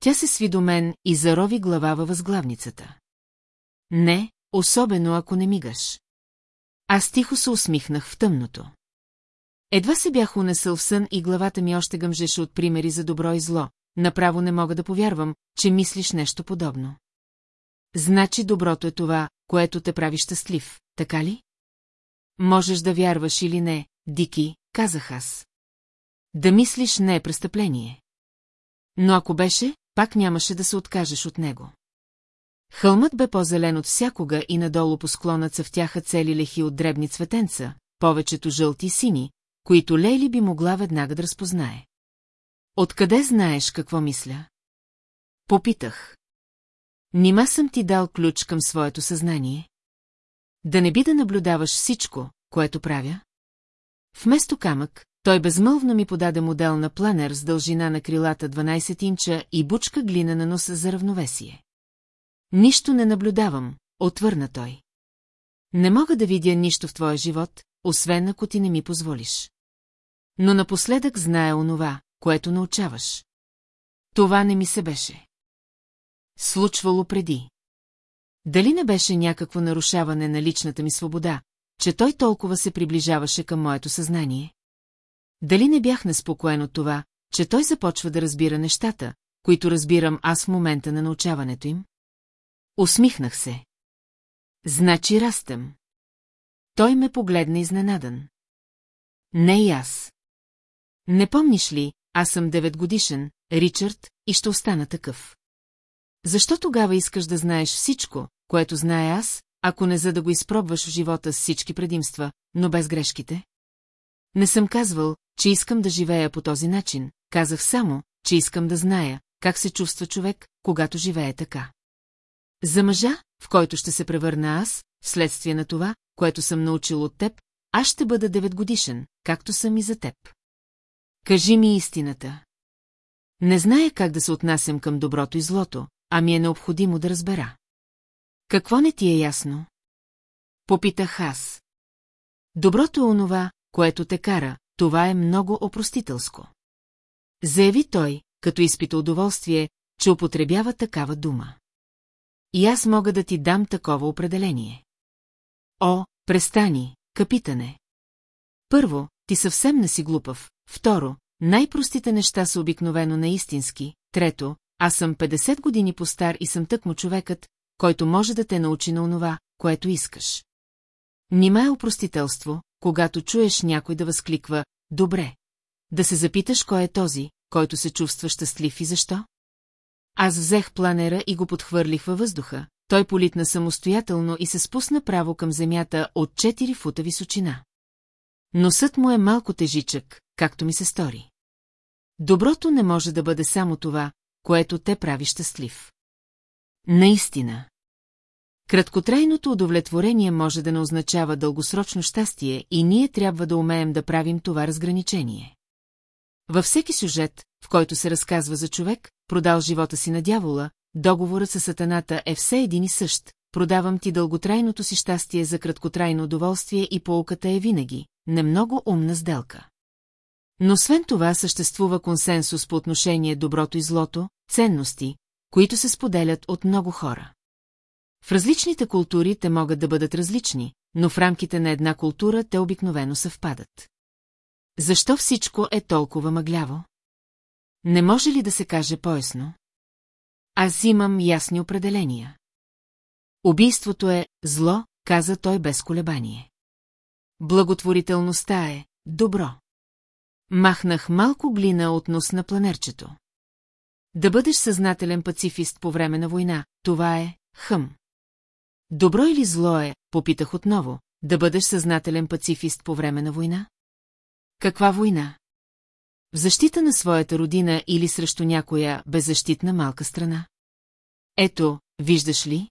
Тя се сви до мен и зарови глава във възглавницата. Не, особено ако не мигаш. Аз тихо се усмихнах в тъмното. Едва се бях унесъл в сън и главата ми още гъмжеше от примери за добро и зло. Направо не мога да повярвам, че мислиш нещо подобно. Значи доброто е това, което те прави щастлив, така ли? Можеш да вярваш или не, Дики, казах аз. Да мислиш не е престъпление. Но ако беше, пак нямаше да се откажеш от него. Хълмът бе по-зелен от всякога и надолу по склона цъфтяха цели лехи от дребни цветенца, повечето жълти и сини, които Лейли би могла веднага да разпознае. Откъде знаеш какво мисля? Попитах. Нима съм ти дал ключ към своето съзнание? Да не би да наблюдаваш всичко, което правя? Вместо камък, той безмълвно ми подаде модел на планер с дължина на крилата 12 инча и бучка глина на носа за равновесие. Нищо не наблюдавам, отвърна той. Не мога да видя нищо в твоя живот, освен ако ти не ми позволиш. Но напоследък знае онова, което научаваш. Това не ми се беше. Случвало преди. Дали не беше някакво нарушаване на личната ми свобода, че той толкова се приближаваше към моето съзнание? Дали не бях неспокоен от това, че той започва да разбира нещата, които разбирам аз в момента на научаването им? Усмихнах се. Значи растем. Той ме погледна изненадан. Не и аз. Не помниш ли, аз съм деветгодишен, Ричард, и ще остана такъв. Защо тогава искаш да знаеш всичко, което знае аз, ако не за да го изпробваш в живота с всички предимства, но без грешките? Не съм казвал, че искам да живея по този начин, казах само, че искам да зная, как се чувства човек, когато живее така. За мъжа, в който ще се превърна аз, вследствие на това, което съм научил от теб, аз ще бъда деветгодишен, както съм и за теб. Кажи ми истината. Не зная как да се отнасям към доброто и злото, а ми е необходимо да разбера. Какво не ти е ясно? Попитах аз. Доброто е онова, което те кара, това е много опростителско. Заяви той, като изпита удоволствие, че употребява такава дума. И аз мога да ти дам такова определение. О, престани, капитане. Първо, ти съвсем не си глупав. Второ, най-простите неща са обикновено наистински. Трето, аз съм 50 години по-стар и съм тъкмо човекът, който може да те научи на онова, което искаш. Нима е опростителство, когато чуеш някой да възкликва «Добре». Да се запиташ кой е този, който се чувства щастлив и защо? Аз взех планера и го подхвърлих във въздуха. Той политна самостоятелно и се спусна право към земята от 4 фута височина. Носът му е малко тежичък, както ми се стори. Доброто не може да бъде само това, което те прави щастлив. Наистина. Краткотрайното удовлетворение може да не означава дългосрочно щастие и ние трябва да умеем да правим това разграничение. Във всеки сюжет, в който се разказва за човек, продал живота си на дявола, договорът с сатаната е все един и същ. Продавам ти дълготрайното си щастие за краткотрайно удоволствие и полуката е винаги, не много умна сделка. Но освен това съществува консенсус по отношение доброто и злото, ценности, които се споделят от много хора. В различните култури те могат да бъдат различни, но в рамките на една култура те обикновено съвпадат. Защо всичко е толкова мъгляво? Не може ли да се каже поясно? Аз имам ясни определения. Убийството е зло, каза той без колебание. Благотворителността е добро. Махнах малко глина от нос на планерчето. Да бъдеш съзнателен пацифист по време на война, това е хъм. Добро или зло е, попитах отново, да бъдеш съзнателен пацифист по време на война? Каква война? В защита на своята родина или срещу някоя беззащитна малка страна? Ето, виждаш ли?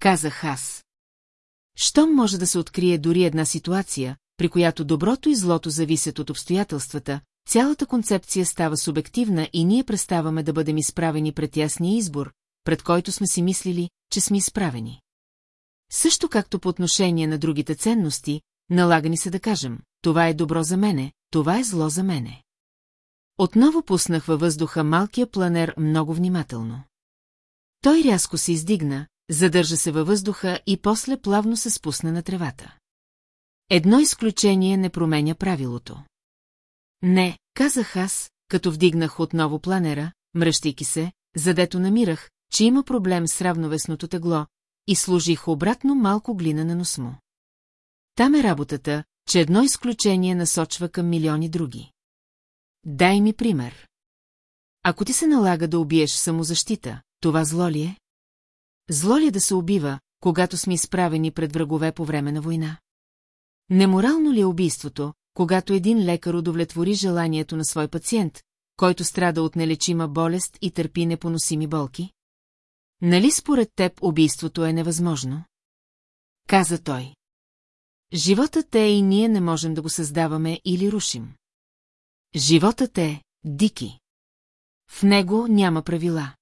Казах аз. Щом може да се открие дори една ситуация, при която доброто и злото зависят от обстоятелствата, цялата концепция става субективна и ние преставаме да бъдем изправени пред ясния избор, пред който сме си мислили, че сме изправени. Също както по отношение на другите ценности, налага ни се да кажем, това е добро за мене, това е зло за мене. Отново пуснах във въздуха малкия планер много внимателно. Той рязко се издигна, задържа се във въздуха и после плавно се спусна на тревата. Едно изключение не променя правилото. Не, казах аз, като вдигнах отново планера, мръщайки се, задето намирах, че има проблем с равновесното тегло, и служих обратно малко глина на нос му. Там е работата, че едно изключение насочва към милиони други. Дай ми пример. Ако ти се налага да убиеш самозащита, това зло ли е? Зло ли е да се убива, когато сме изправени пред врагове по време на война? Неморално ли е убийството, когато един лекар удовлетвори желанието на свой пациент, който страда от нелечима болест и търпи непоносими болки? Нали според теб убийството е невъзможно? Каза той. Животът е и ние не можем да го създаваме или рушим. Животът е дики. В него няма правила.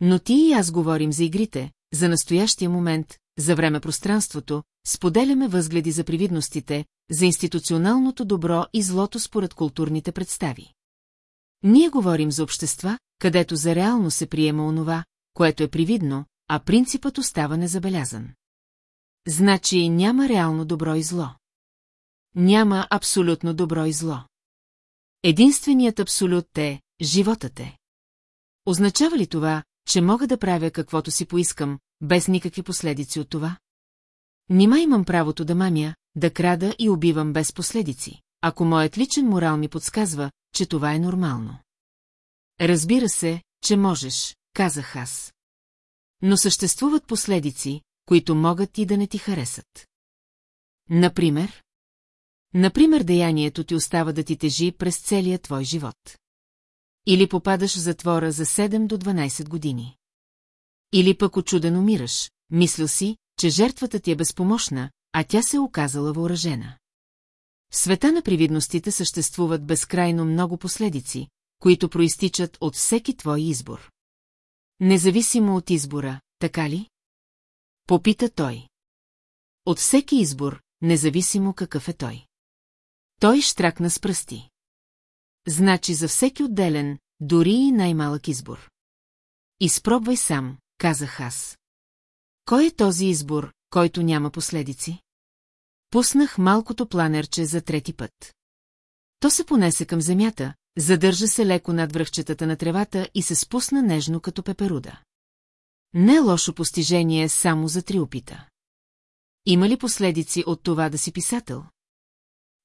Но ти и аз говорим за игрите, за настоящия момент, за време-пространството, споделяме възгледи за привидностите, за институционалното добро и злото според културните представи. Ние говорим за общества, където за реално се приема онова, което е привидно, а принципът остава незабелязан. Значи няма реално добро и зло. Няма абсолютно добро и зло. Единственият абсолют е животът е. Означава ли това, че мога да правя каквото си поискам, без никакви последици от това? Нима имам правото да мамя, да крада и убивам без последици, ако моят личен морал ми подсказва, че това е нормално. Разбира се, че можеш, казах аз. Но съществуват последици, които могат и да не ти харесат. Например? Например, деянието ти остава да ти тежи през целия твой живот. Или попадаш в затвора за 7 до 12 години. Или пък очуден умираш, мислил си, че жертвата ти е безпомощна, а тя се оказала въоръжена. В света на привидностите съществуват безкрайно много последици, които проистичат от всеки твой избор. Независимо от избора, така ли? Попита той. От всеки избор, независимо какъв е той. Той штракна с пръсти. Значи за всеки отделен, дори и най-малък избор. Изпробвай сам, казах аз. Кой е този избор, който няма последици? Пуснах малкото планерче за трети път. То се понесе към земята, задържа се леко над връхчетата на тревата и се спусна нежно като пеперуда. Не е лошо постижение само за три опита. Има ли последици от това да си писател?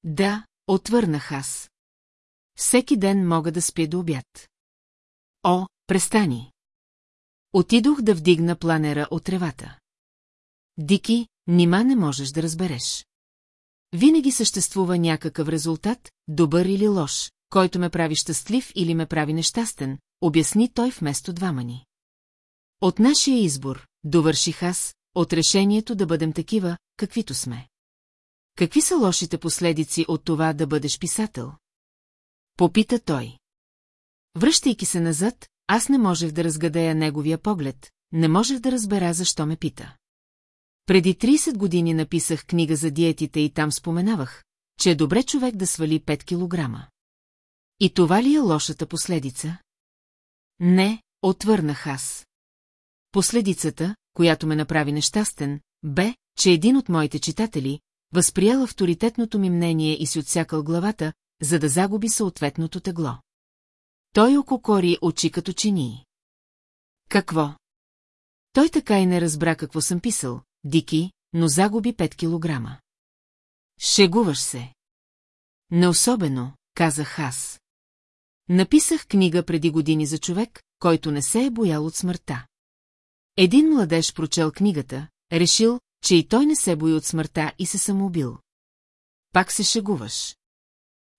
Да, отвърнах аз. Всеки ден мога да спя до обяд. О, престани! Отидох да вдигна планера от тревата. Дики, нима не можеш да разбереш. Винаги съществува някакъв резултат, добър или лош, който ме прави щастлив или ме прави нещастен, обясни той вместо двама ни. От нашия избор, довърших аз, от решението да бъдем такива, каквито сме. Какви са лошите последици от това да бъдеш писател? Попита той. Връщайки се назад, аз не можех да разгадея неговия поглед, не можех да разбера защо ме пита. Преди 30 години написах книга за диетите и там споменавах, че е добре човек да свали 5 килограма. И това ли е лошата последица? Не, отвърнах аз. Последицата, която ме направи нещастен, бе, че един от моите читатели, възприял авторитетното ми мнение и си отсякал главата, за да загуби съответното тегло. Той ококори очи като чинии. Какво? Той така и не разбра какво съм писал, Дики, но загуби 5 килограма. Шегуваш се. Не особено, казах аз. Написах книга преди години за човек, който не се е боял от смъртта. Един младеж прочел книгата, решил, че и той не се бои от смъртта и се самоубил. Пак се шегуваш.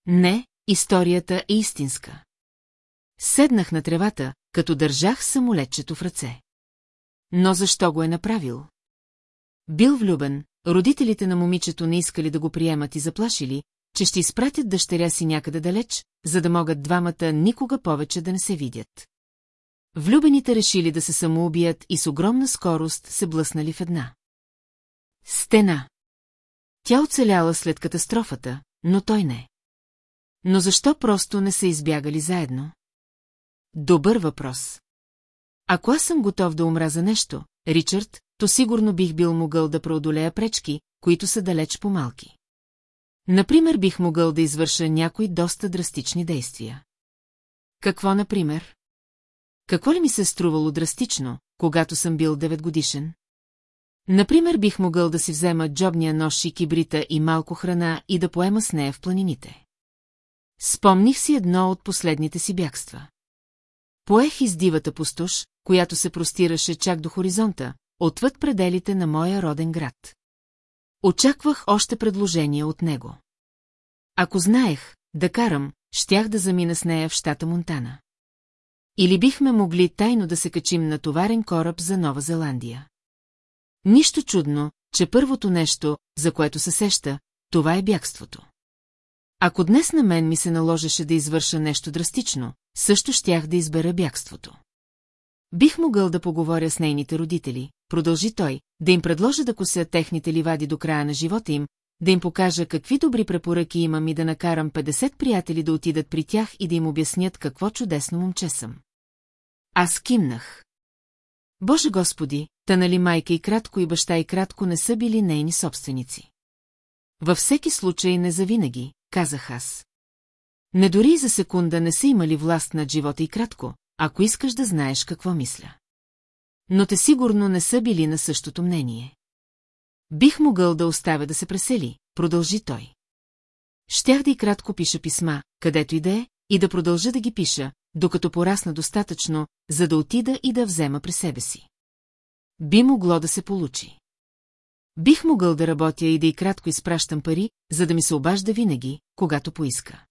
Не, историята е истинска. Седнах на тревата, като държах самолетчето в ръце. Но защо го е направил? Бил влюбен, родителите на момичето не искали да го приемат и заплашили, че ще изпратят дъщеря си някъде далеч, за да могат двамата никога повече да не се видят. Влюбените решили да се самоубият и с огромна скорост се блъснали в една. Стена. Тя оцеляла след катастрофата, но той не. Но защо просто не са избягали заедно? Добър въпрос. Ако аз съм готов да умра за нещо, Ричард, то сигурно бих бил могъл да преодолея пречки, които са далеч по-малки. Например, бих могъл да извърша някои доста драстични действия. Какво, например? Какво ли ми се е струвало драстично, когато съм бил 9 годишен? Например, бих могъл да си взема джобния нож и кибрита и малко храна и да поема с нея в планините. Спомних си едно от последните си бягства. Поех из дивата пустош, която се простираше чак до хоризонта, отвъд пределите на моя роден град. Очаквах още предложения от него. Ако знаех, да карам, щях да замина с нея в щата Монтана. Или бихме могли тайно да се качим на товарен кораб за Нова Зеландия. Нищо чудно, че първото нещо, за което се сеща, това е бягството. Ако днес на мен ми се наложеше да извърша нещо драстично, също щях да избера бягството. Бих могъл да поговоря с нейните родители, продължи той, да им предложа да кося техните ливади до края на живота им, да им покажа какви добри препоръки имам и да накарам 50 приятели да отидат при тях и да им обяснят какво чудесно момче съм. Аз кимнах. Боже Господи, та нали майка и кратко и баща и кратко не са били нейни собственици. Във всеки случай не завинаги, казах аз. Не дори и за секунда не са имали власт над живота и кратко, ако искаш да знаеш какво мисля. Но те сигурно не са били на същото мнение. Бих могъл да оставя да се пресели, продължи той. Щях да и кратко пиша писма, където и да е, и да продължа да ги пиша, докато порасна достатъчно, за да отида и да взема при себе си. Би могло да се получи. Бих могъл да работя и да и кратко изпращам пари, за да ми се обажда винаги, когато поиска.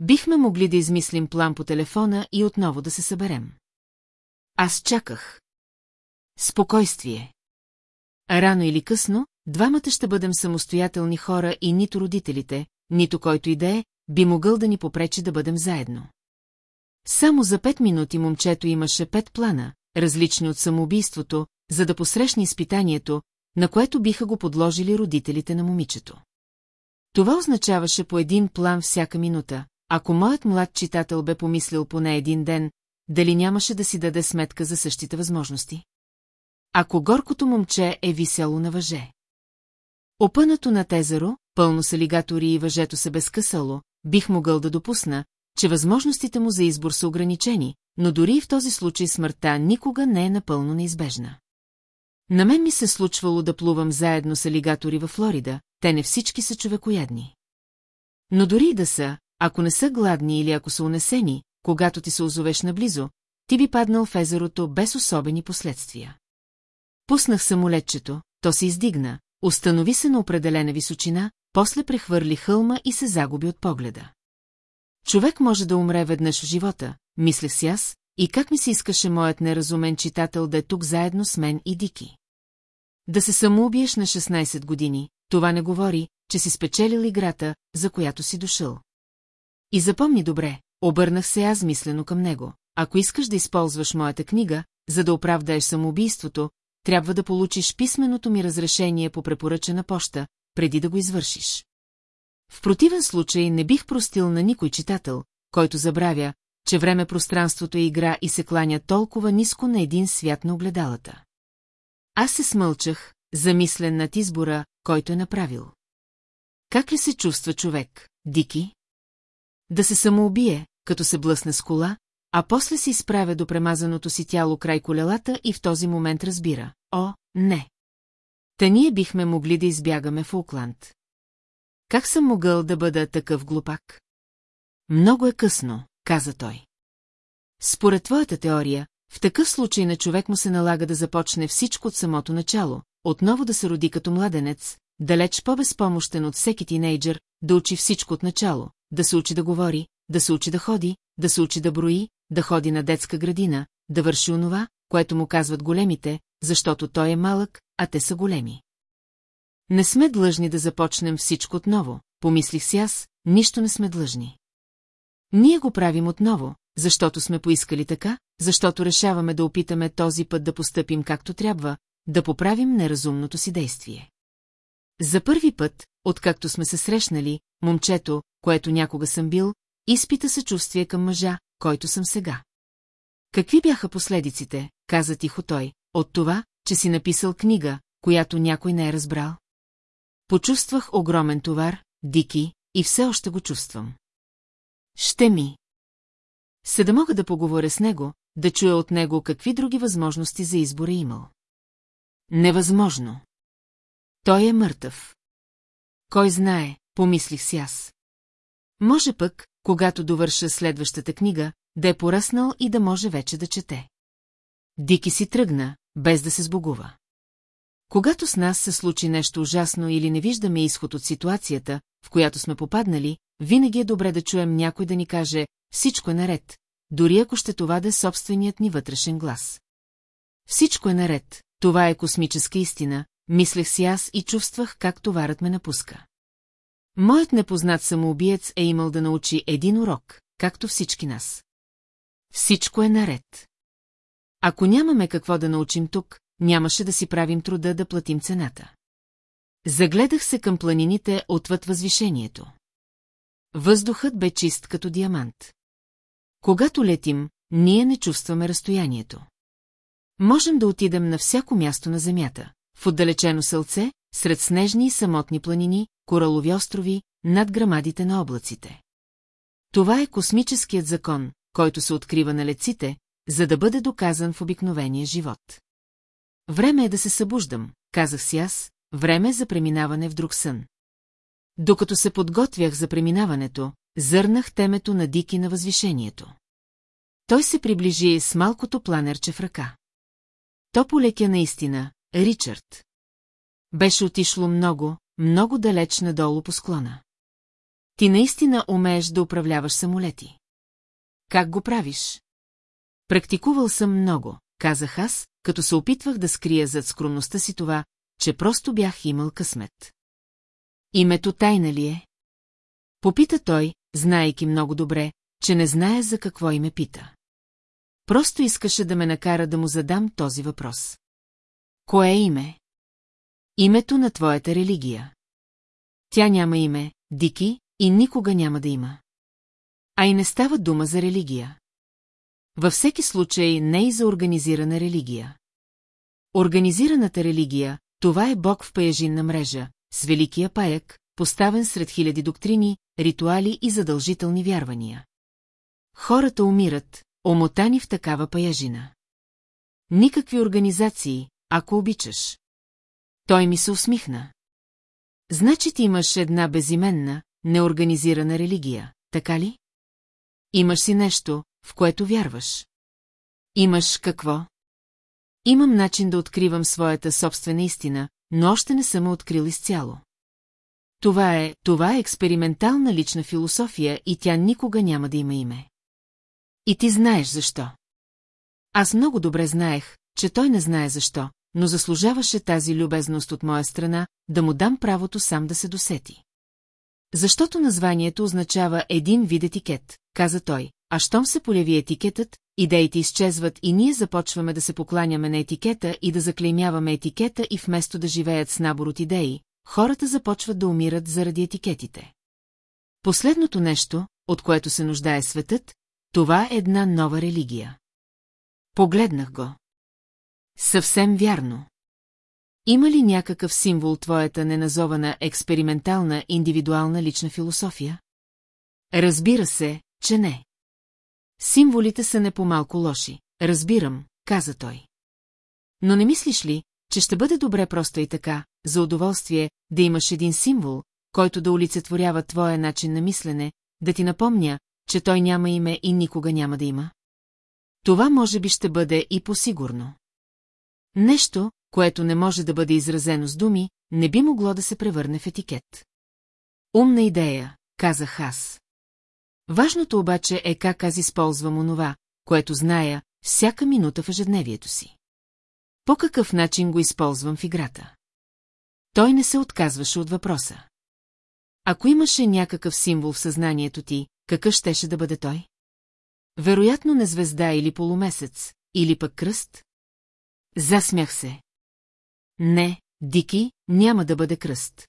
Бихме могли да измислим план по телефона и отново да се съберем. Аз чаках. Спокойствие. Рано или късно, двамата ще бъдем самостоятелни хора и нито родителите, нито който и е, би могъл да ни попречи да бъдем заедно. Само за пет минути момчето имаше пет плана, различни от самоубийството, за да посрещне изпитанието, на което биха го подложили родителите на момичето. Това означаваше по един план всяка минута, ако моят млад читател бе помислил поне един ден, дали нямаше да си даде сметка за същите възможности. Ако горкото момче е висело на въже. Опънато на тезаро, пълно с алигатори и въжето се безкъсало, бих могъл да допусна, че възможностите му за избор са ограничени, но дори и в този случай смъртта никога не е напълно неизбежна. На мен ми се случвало да плувам заедно с алигатори във Флорида, те не всички са човекоядни. Но дори и да са, ако не са гладни или ако са унесени, когато ти се озовеш наблизо, ти би паднал в езерото без особени последствия. Пуснах самолетчето, то се издигна, установи се на определена височина, после прехвърли хълма и се загуби от погледа. Човек може да умре веднъж в живота, мислех си аз, и как ми се искаше моят неразумен читател да е тук заедно с мен и Дики. Да се самоубиеш на 16 години, това не говори, че си спечелил играта, за която си дошъл. И запомни добре, обърнах се аз мислено към него. Ако искаш да използваш моята книга, за да оправдаеш самоубийството, трябва да получиш писменото ми разрешение по препоръчена поща, преди да го извършиш. В противен случай не бих простил на никой читател, който забравя, че време пространството е игра и се кланя толкова ниско на един свят на огледалата. Аз се смълчах, замислен над избора, който е направил. Как ли се чувства човек, Дики? Да се самоубие, като се блъсне с кола, а после се изправя до премазаното си тяло край колелата и в този момент разбира. О, не! Та ние бихме могли да избягаме в Окланд. Как съм могъл да бъда такъв глупак? Много е късно, каза той. Според твоята теория, в такъв случай на човек му се налага да започне всичко от самото начало, отново да се роди като младенец, далеч по-безпомощен от всеки тинейджър, да учи всичко от начало, да се учи да говори, да се учи да ходи, да се учи да брои, да ходи на детска градина, да върши онова, което му казват големите, защото той е малък, а те са големи. Не сме длъжни да започнем всичко отново, помислих си аз, нищо не сме длъжни. Ние го правим отново, защото сме поискали така, защото решаваме да опитаме този път да постъпим както трябва, да поправим неразумното си действие. За първи път, откакто сме се срещнали, момчето, което някога съм бил, изпита съчувствие към мъжа, който съм сега. Какви бяха последиците, каза тихо той, от това, че си написал книга, която някой не е разбрал? Почувствах огромен товар, Дики, и все още го чувствам. Ще ми. Се да мога да поговоря с него, да чуя от него какви други възможности за избор е имал. Невъзможно. Той е мъртъв. Кой знае, помислих си аз. Може пък, когато довърша следващата книга, да е поръснал и да може вече да чете. Дики си тръгна, без да се сбогува. Когато с нас се случи нещо ужасно или не виждаме изход от ситуацията, в която сме попаднали, винаги е добре да чуем някой да ни каже «Всичко е наред», дори ако ще това да е собственият ни вътрешен глас. Всичко е наред, това е космическа истина, мислех си аз и чувствах как товарът ме напуска. Моят непознат самоубиец е имал да научи един урок, както всички нас. Всичко е наред. Ако нямаме какво да научим тук, нямаше да си правим труда да платим цената. Загледах се към планините отвъд възвишението. Въздухът бе чист като диамант. Когато летим, ние не чувстваме разстоянието. Можем да отидем на всяко място на Земята, в отдалечено сълце, сред снежни и самотни планини, коралови острови, над грамадите на облаците. Това е космическият закон, който се открива на леците, за да бъде доказан в обикновения живот. Време е да се събуждам, казах си аз, време е за преминаване в друг сън. Докато се подготвях за преминаването, зърнах темето на Дики на възвишението. Той се приближи с малкото планерче в ръка. То полекя наистина, Ричард. Беше отишло много, много далеч надолу по склона. Ти наистина умееш да управляваш самолети. Как го правиш? Практикувал съм много, казах аз, като се опитвах да скрия зад скромността си това, че просто бях имал късмет. Името тайна ли е? Попита той, знаейки много добре, че не знае за какво име пита. Просто искаше да ме накара да му задам този въпрос. Кое име? Името на твоята религия. Тя няма име, Дики, и никога няма да има. А и не става дума за религия. Във всеки случай не и за организирана религия. Организираната религия, това е бог в паяжинна мрежа, с великия паяк, поставен сред хиляди доктрини, ритуали и задължителни вярвания. Хората умират, омотани в такава паяжина. Никакви организации, ако обичаш. Той ми се усмихна. Значи ти имаш една безименна, неорганизирана религия, така ли? Имаш си нещо, в което вярваш. Имаш какво? Имам начин да откривам своята собствена истина, но още не съм открил изцяло. Това е, това е експериментална лична философия и тя никога няма да има име. И ти знаеш защо. Аз много добре знаех, че той не знае защо, но заслужаваше тази любезност от моя страна, да му дам правото сам да се досети. Защото названието означава един вид етикет, каза той, а щом се поляви етикетът, идеите изчезват и ние започваме да се покланяме на етикета и да заклеймяваме етикета и вместо да живеят с набор от идеи, хората започват да умират заради етикетите. Последното нещо, от което се нуждае светът, това е една нова религия. Погледнах го. Съвсем вярно. Има ли някакъв символ твоята неназована експериментална индивидуална лична философия? Разбира се, че не. Символите са не по-малко лоши. Разбирам, каза той. Но не мислиш ли, че ще бъде добре просто и така, за удоволствие, да имаш един символ, който да олицетворява твоя начин на мислене, да ти напомня, че той няма име и никога няма да има? Това може би ще бъде и по-сигурно. Нещо, което не може да бъде изразено с думи, не би могло да се превърне в етикет. Умна идея, казах аз. Важното обаче е как аз използвам онова, което зная, всяка минута в ежедневието си. По какъв начин го използвам в играта? Той не се отказваше от въпроса. Ако имаше някакъв символ в съзнанието ти, какъв щеше да бъде той? Вероятно не звезда или полумесец, или пък кръст? Засмях се. Не, Дики, няма да бъде кръст.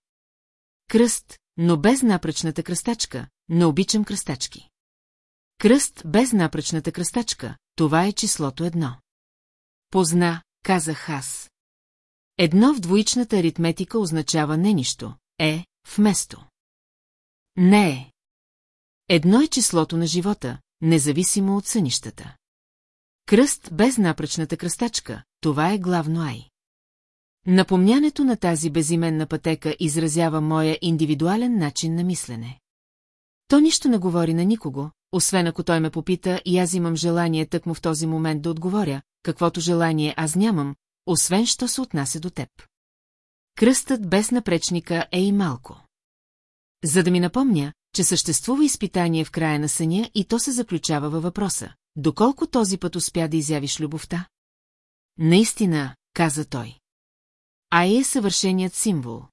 Кръст, но без напречната кръстачка, не обичам кръстачки. Кръст без напречната кръстачка, това е числото едно. Позна, казах аз. Едно в двоичната аритметика означава не нищо, е, вместо. Не е. Едно е числото на живота, независимо от сънищата. Кръст без напречната кръстачка, това е главно ай. Напомнянето на тази безименна пътека изразява моя индивидуален начин на мислене. То нищо не говори на никого, освен ако той ме попита и аз имам желание тъкмо в този момент да отговоря, каквото желание аз нямам, освен що се отнася до теб. Кръстът без напречника е и малко. За да ми напомня, че съществува изпитание в края на съня и то се заключава във въпроса. Доколко този път успя да изявиш любовта? Наистина, каза той. Ай е съвършеният символ.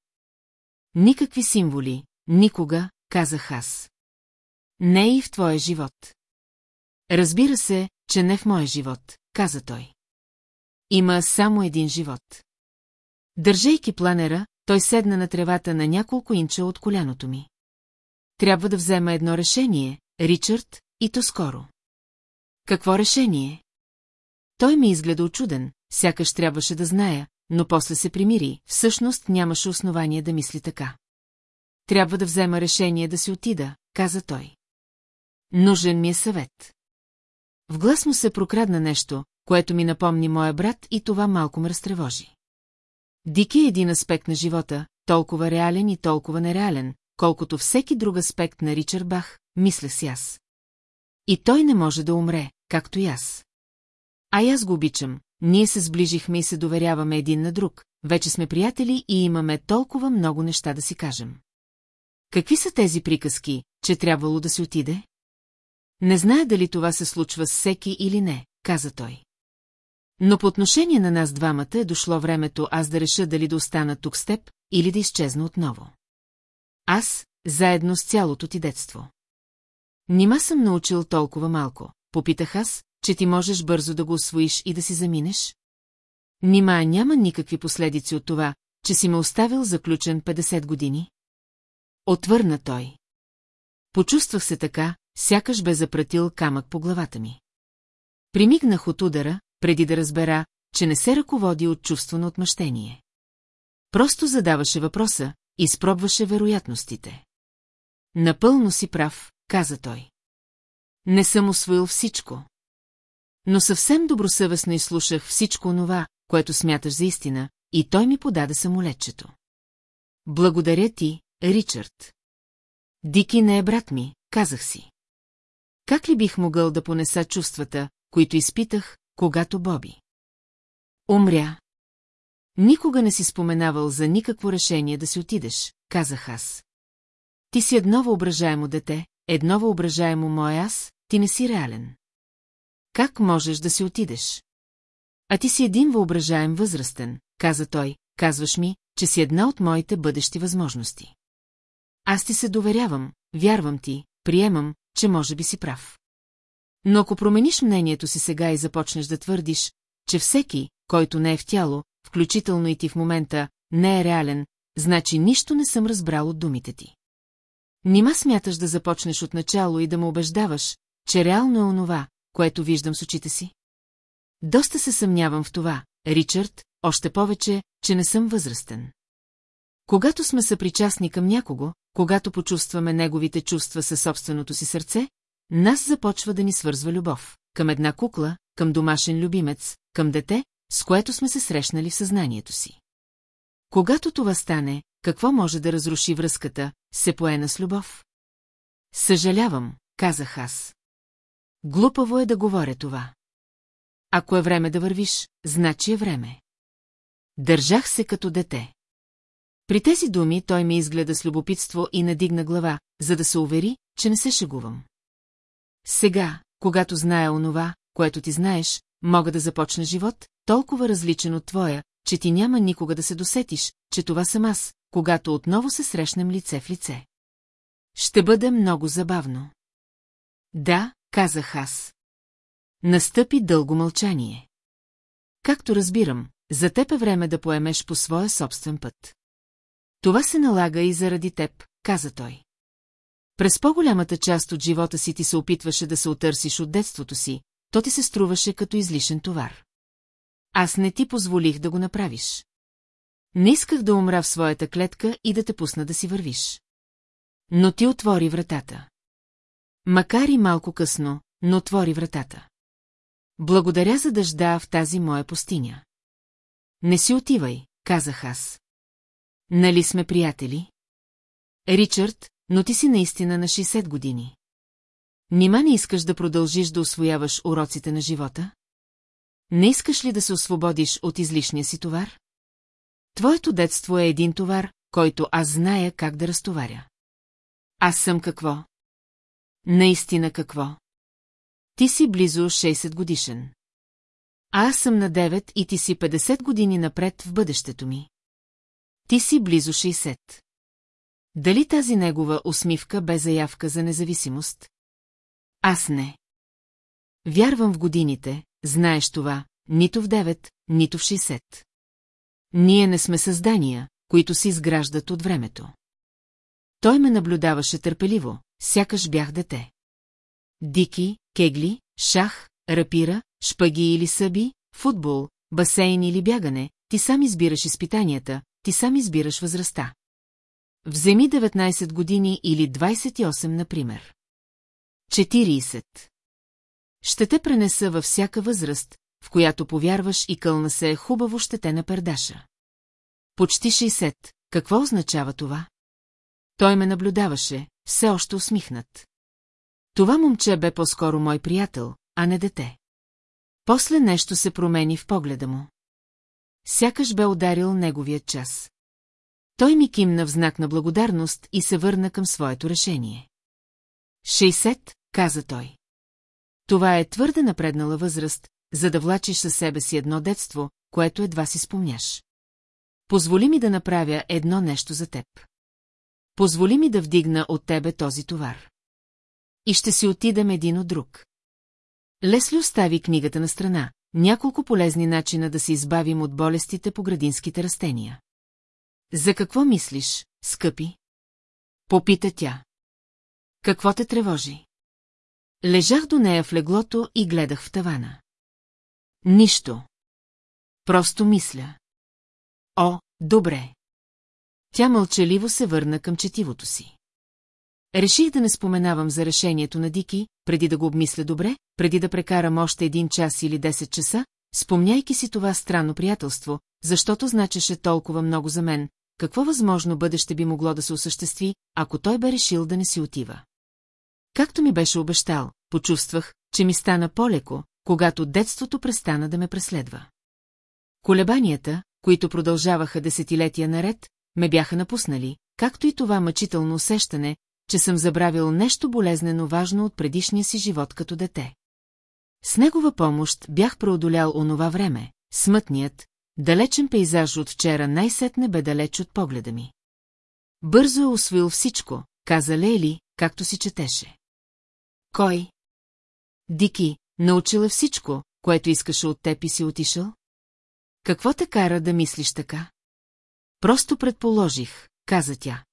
Никакви символи, никога, казах аз. Не и в твоя живот. Разбира се, че не в моя живот, каза той. Има само един живот. Държейки планера, той седна на тревата на няколко инча от коляното ми. Трябва да взема едно решение, Ричард, и то скоро. Какво решение? Той ми изгледа очуден, сякаш трябваше да зная, но после се примири, всъщност нямаше основание да мисли така. Трябва да взема решение да си отида, каза той. Нужен ми е съвет. В глас му се прокрадна нещо, което ми напомни моя брат и това малко ме разтревожи. Дики е един аспект на живота, толкова реален и толкова нереален, колкото всеки друг аспект на Ричард Бах, мисля си аз. И той не може да умре, както и аз. А аз го обичам, ние се сближихме и се доверяваме един на друг, вече сме приятели и имаме толкова много неща да си кажем. Какви са тези приказки, че трябвало да си отиде? Не зная дали това се случва с всеки или не, каза той. Но по отношение на нас двамата е дошло времето аз да реша дали да остана тук с теб или да изчезна отново. Аз, заедно с цялото ти детство. Нима съм научил толкова малко, попитах аз, че ти можеш бързо да го освоиш и да си заминеш? Нима няма никакви последици от това, че си ме оставил заключен 50 години? Отвърна той. Почувствах се така, сякаш бе запратил камък по главата ми. Примигнах от удара, преди да разбера, че не се ръководи от чувство на отмъщение. Просто задаваше въпроса, изпробваше вероятностите. Напълно си прав, каза той. Не съм освоил всичко. Но съвсем добросъвестно изслушах всичко онова, което смяташ за истина, и той ми подаде самолетчето. Благодаря ти, Ричард. Дики не е брат ми, казах си. Как ли бих могъл да понеса чувствата, които изпитах, когато Боби? Умря. Никога не си споменавал за никакво решение да си отидеш, казах аз. Ти си едно въображаемо дете, едно въображаемо мое аз, ти не си реален. Как можеш да си отидеш? А ти си един въображаем възрастен, каза той, казваш ми, че си една от моите бъдещи възможности. Аз ти се доверявам, вярвам ти, приемам, че може би си прав. Но ако промениш мнението си сега и започнеш да твърдиш, че всеки, който не е в тяло, включително и ти в момента, не е реален, значи нищо не съм разбрал от думите ти. Нима смяташ да започнеш от начало и да ме убеждаваш, че реално е онова, което виждам с очите си? Доста се съмнявам в това, Ричард, още повече, че не съм възрастен. Когато сме съпричастни към някого, когато почувстваме неговите чувства със собственото си сърце, нас започва да ни свързва любов. Към една кукла, към домашен любимец, към дете, с което сме се срещнали в съзнанието си. Когато това стане, какво може да разруши връзката, се поена с любов? Съжалявам, казах аз. Глупаво е да говоря това. Ако е време да вървиш, значи е време. Държах се като дете. При тези думи той ми изгледа с любопитство и надигна глава, за да се увери, че не се шегувам. Сега, когато зная онова, което ти знаеш, мога да започна живот, толкова различен от твоя, че ти няма никога да се досетиш, че това съм аз, когато отново се срещнем лице в лице. Ще бъде много забавно. Да, казах аз. Настъпи дълго мълчание. Както разбирам, за теб е време да поемеш по своя собствен път. Това се налага и заради теб, каза той. През по-голямата част от живота си ти се опитваше да се отърсиш от детството си, то ти се струваше като излишен товар. Аз не ти позволих да го направиш. Не исках да умра в своята клетка и да те пусна да си вървиш. Но ти отвори вратата. Макар и малко късно, но отвори вратата. Благодаря за дъжда в тази моя пустиня. Не си отивай, казах аз. Нали сме приятели? Ричард, но ти си наистина на 60 години. Нима не искаш да продължиш да освояваш уроците на живота? Не искаш ли да се освободиш от излишния си товар? Твоето детство е един товар, който аз зная как да разтоваря. Аз съм какво? Наистина какво? Ти си близо 60 годишен. А аз съм на 9 и ти си 50 години напред в бъдещето ми. Ти си близо 60. Дали тази негова усмивка бе заявка за независимост? Аз не. Вярвам в годините, знаеш това, нито в 9, нито в 60. Ние не сме създания, които се изграждат от времето. Той ме наблюдаваше търпеливо, сякаш бях дете. Дики, кегли, шах, рапира, шпаги или съби, футбол, басейн или бягане, ти сам избираш изпитанията, ти сам избираш възрастта. Вземи 19 години или 28, например. 40. Ще те пренеса във всяка възраст, в която повярваш и кълна се е хубаво ще те напердаша. Почти 60. Какво означава това? Той ме наблюдаваше, все още усмихнат. Това момче бе по-скоро мой приятел, а не дете. После нещо се промени в погледа му. Сякаш бе ударил неговият час. Той ми кимна в знак на благодарност и се върна към своето решение. 60, каза той. Това е твърде напреднала възраст, за да влачиш със себе си едно детство, което едва си спомняш. Позволи ми да направя едно нещо за теб. Позволи ми да вдигна от тебе този товар. И ще си отидем един от друг. Лесли остави книгата на страна, няколко полезни начина да се избавим от болестите по градинските растения. За какво мислиш, скъпи? Попита тя. Какво те тревожи? Лежах до нея в леглото и гледах в тавана. Нищо. Просто мисля. О, добре. Тя мълчаливо се върна към четивото си. Реших да не споменавам за решението на Дики, преди да го обмисля добре, преди да прекарам още един час или 10 часа, спомняйки си това странно приятелство, защото значеше толкова много за мен, какво възможно бъдеще би могло да се осъществи, ако той бе решил да не си отива. Както ми беше обещал, почувствах, че ми стана по-леко, когато детството престана да ме преследва. Колебанията, които продължаваха десетилетия наред, ме бяха напуснали, както и това мъчително усещане, че съм забравил нещо болезнено важно от предишния си живот като дете. С негова помощ бях преодолял онова време, смътният, далечен пейзаж от вчера най-сетне бе далеч от погледа ми. Бързо е освоил всичко, каза Лейли, както си четеше. Кой? Дики, научила всичко, което искаше от теб и си отишъл? Какво те кара да мислиш така? Просто предположих, каза тя.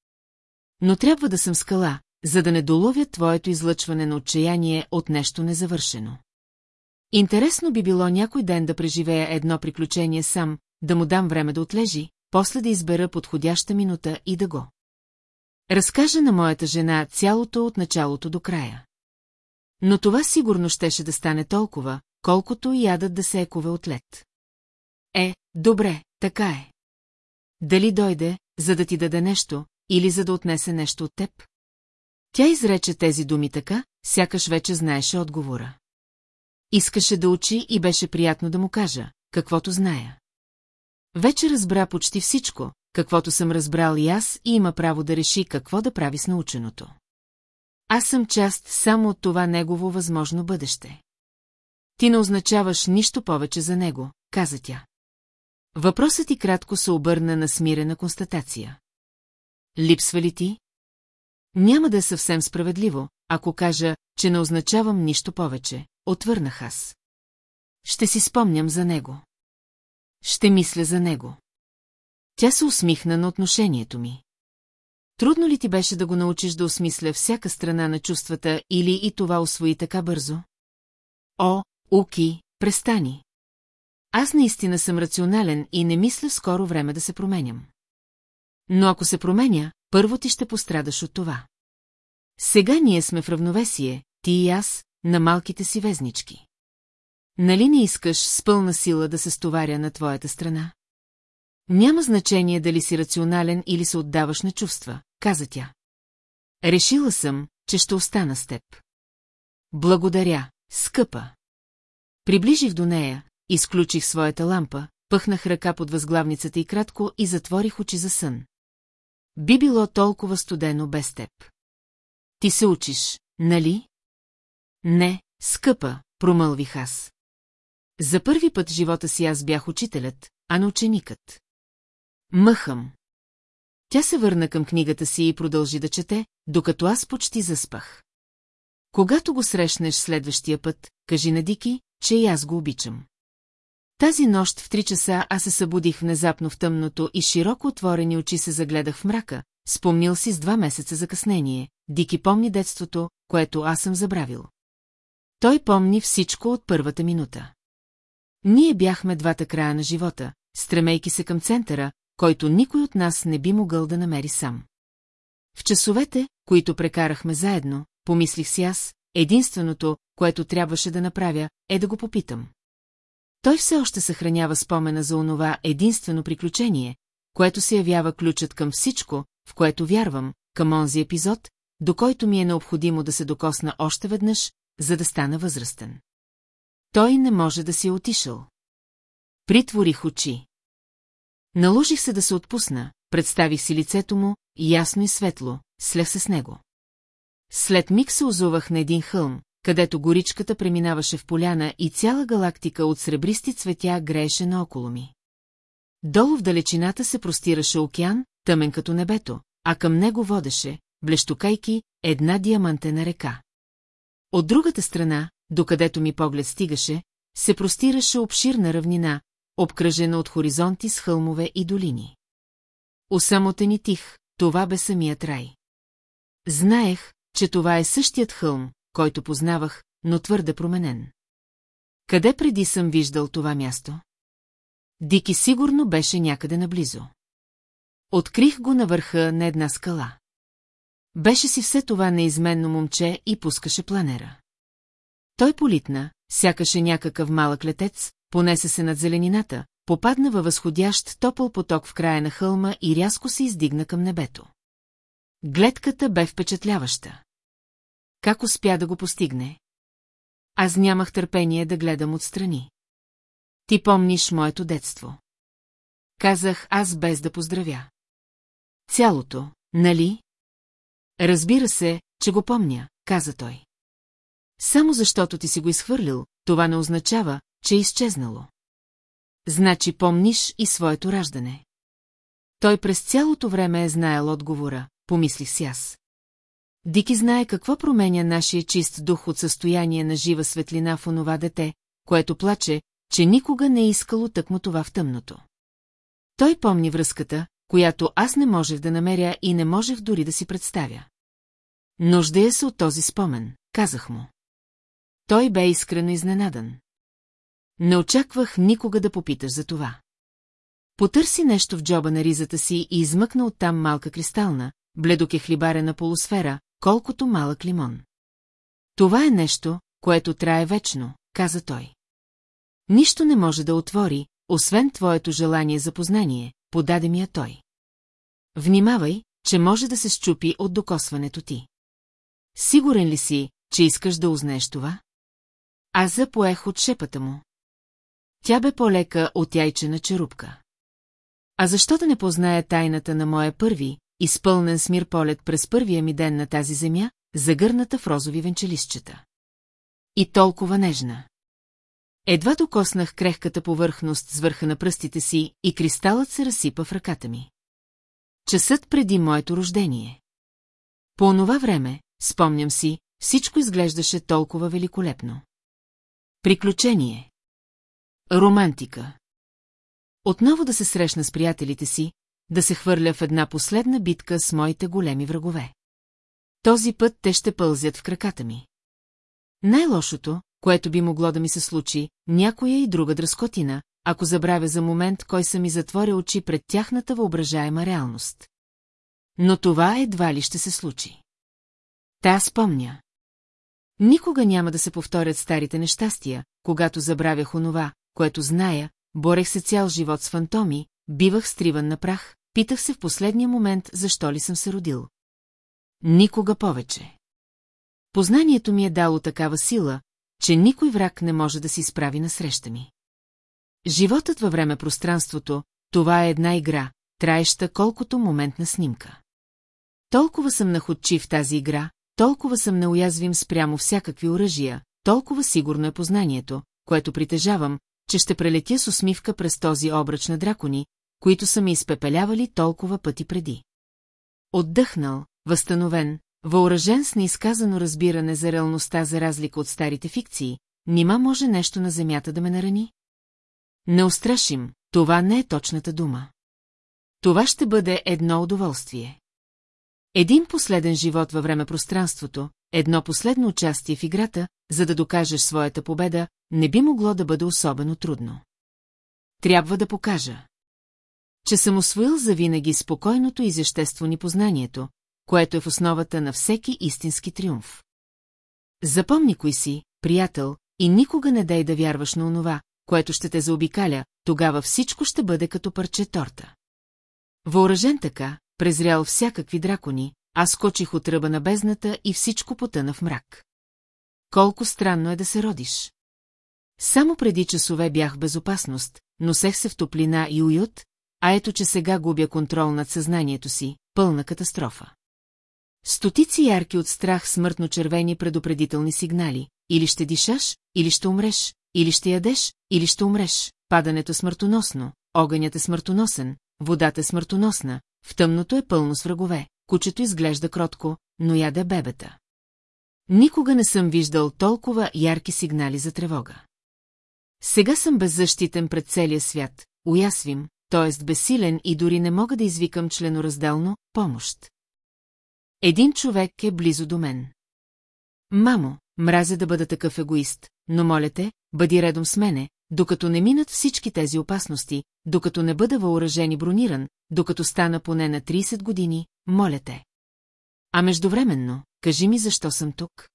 Но трябва да съм скала, за да не доловя твоето излъчване на отчаяние от нещо незавършено. Интересно би било някой ден да преживея едно приключение сам, да му дам време да отлежи, после да избера подходяща минута и да го. Разкажа на моята жена цялото от началото до края. Но това сигурно щеше да стане толкова, колкото и ядат да се екове от лед. Е, добре, така е. Дали дойде, за да ти даде нещо, или за да отнесе нещо от теб? Тя изрече тези думи така, сякаш вече знаеше отговора. Искаше да учи и беше приятно да му кажа, каквото зная. Вече разбра почти всичко, каквото съм разбрал и аз и има право да реши какво да прави с наученото. Аз съм част само от това негово възможно бъдеще. Ти не означаваш нищо повече за него, каза тя. Въпросът ти кратко се обърна на смирена констатация. Липсва ли ти? Няма да е съвсем справедливо, ако кажа, че не означавам нищо повече, отвърнах аз. Ще си спомням за него. Ще мисля за него. Тя се усмихна на отношението ми. Трудно ли ти беше да го научиш да осмисля всяка страна на чувствата или и това освои така бързо? О, Уки, престани. Аз наистина съм рационален и не мисля скоро време да се променям. Но ако се променя, първо ти ще пострадаш от това. Сега ние сме в равновесие, ти и аз, на малките си везнички. Нали не искаш с пълна сила да се стоваря на твоята страна? Няма значение дали си рационален или се отдаваш на чувства, каза тя. Решила съм, че ще остана с теб. Благодаря, скъпа. Приближих до нея, изключих своята лампа, пъхнах ръка под възглавницата и кратко и затворих очи за сън. Би било толкова студено без теб. Ти се учиш, нали? Не, скъпа, промълвих аз. За първи път в живота си аз бях учителят, а не ученикът. Мъхам. Тя се върна към книгата си и продължи да чете, докато аз почти заспах. Когато го срещнеш следващия път, кажи на Дики, че и аз го обичам. Тази нощ в три часа аз се събудих внезапно в тъмното и широко отворени очи се загледах в мрака, спомнил си с два месеца закъснение. Дики помни детството, което аз съм забравил. Той помни всичко от първата минута. Ние бяхме двата края на живота, стремейки се към центъра, който никой от нас не би могъл да намери сам. В часовете, които прекарахме заедно, помислих си аз, единственото, което трябваше да направя, е да го попитам. Той все още съхранява спомена за онова единствено приключение, което се явява ключът към всичко, в което вярвам, към онзи епизод, до който ми е необходимо да се докосна още веднъж, за да стана възрастен. Той не може да си е отишъл. Притворих очи. Наложих се да се отпусна, представих си лицето му, ясно и светло, слех се с него. След миг се озувах на един хълм, където горичката преминаваше в поляна и цяла галактика от сребристи цветя грееше наоколо ми. Долу в далечината се простираше океан, тъмен като небето, а към него водеше, блещокайки, една диамантена река. От другата страна, докъдето ми поглед стигаше, се простираше обширна равнина, обкръжена от хоризонти с хълмове и долини. Осамотен и тих, това бе самият рай. Знаех, че това е същият хълм, който познавах, но твърде променен. Къде преди съм виждал това място? Дики сигурно беше някъде наблизо. Открих го на върха на една скала. Беше си все това неизменно момче и пускаше планера. Той политна, сякаше някакъв малък летец, понесе се над зеленината, попадна във възходящ топъл поток в края на хълма и рязко се издигна към небето. Гледката бе впечатляваща. Как успя да го постигне? Аз нямах търпение да гледам отстрани. Ти помниш моето детство. Казах аз без да поздравя. Цялото, нали? Разбира се, че го помня, каза той. Само защото ти си го изхвърлил, това не означава, че е изчезнало. Значи помниш и своето раждане. Той през цялото време е знаел отговора, помислих си аз. Дики знае какво променя нашия чист дух от състояние на жива светлина в онова дете, което плаче, че никога не е искало тъкмо това в тъмното. Той помни връзката, която аз не можех да намеря и не можех дори да си представя. Нуждая се от този спомен, казах му. Той бе искрено изненадан. Не очаквах никога да попиташ за това. Потърси нещо в джоба на ризата си и измъкна оттам малка кристална, бледокехлибарена полусфера, колкото малък лимон. Това е нещо, което трае вечно, каза той. Нищо не може да отвори, освен твоето желание за познание, подаде ми я той. Внимавай, че може да се щупи от докосването ти. Сигурен ли си, че искаш да узнаеш това? Аз запоех от шепата му. Тя бе по-лека от яйчена черупка. А защо да не позная тайната на моя първи, изпълнен с мир полет през първия ми ден на тази земя, загърната в розови венчелищчета? И толкова нежна. Едва докоснах крехката повърхност с върха на пръстите си и кристалът се разсипа в ръката ми. Часът преди моето рождение. По онова време, спомням си, всичко изглеждаше толкова великолепно. Приключение. Романтика. Отново да се срещна с приятелите си, да се хвърля в една последна битка с моите големи врагове. Този път те ще пълзят в краката ми. Най-лошото, което би могло да ми се случи, някоя и друга дръскотина, ако забравя за момент кой са ми затворя очи пред тяхната въображаема реалност. Но това едва ли ще се случи. Та спомня. Никога няма да се повторят старите нещастия, когато забравях онова, което зная, борех се цял живот с фантоми, бивах стриван на прах, питах се в последния момент, защо ли съм се родил. Никога повече. Познанието ми е дало такава сила, че никой враг не може да си справи насреща ми. Животът във време-пространството, това е една игра, траеща колкото моментна снимка. Толкова съм находчив в тази игра, толкова съм неуязвим спрямо всякакви оръжия, толкова сигурно е познанието, което притежавам, че ще прелетя с усмивка през този обръч на дракони, които са ми изпепелявали толкова пъти преди. Отдъхнал, възстановен, въоръжен с неизказано разбиране за реалността за разлика от старите фикции, нима може нещо на земята да ме нарани? Неустрашим, това не е точната дума. Това ще бъде едно удоволствие. Един последен живот във време-пространството, едно последно участие в играта, за да докажеш своята победа, не би могло да бъде особено трудно. Трябва да покажа, че съм освоил завинаги спокойното и зещество ни познанието, което е в основата на всеки истински триумф. Запомни кой си, приятел, и никога не дай да вярваш на онова, което ще те заобикаля, тогава всичко ще бъде като парче торта. Въоръжен така, презрял всякакви дракони, аз скочих от ръба на бездната и всичко потъна в мрак. Колко странно е да се родиш. Само преди часове бях в безопасност, носех се в топлина и уют, а ето че сега губя контрол над съзнанието си, пълна катастрофа. Стотици ярки от страх смъртно червени предупредителни сигнали. Или ще дишаш, или ще умреш, или ще ядеш, или ще умреш. Падането смъртоносно, огънят е смъртоносен, водата е смъртоносна, в тъмното е пълно с врагове, кучето изглежда кротко, но яде бебета. Никога не съм виждал толкова ярки сигнали за тревога. Сега съм беззащитен пред целия свят, уясвим, т.е. безсилен и дори не мога да извикам членоразделно помощ. Един човек е близо до мен. Мамо, мразя да бъда такъв егоист, но моля те, бъди редом с мене, докато не минат всички тези опасности, докато не бъда въоръжен и брониран, докато стана поне на 30 години, моля те. А междувременно, кажи ми защо съм тук.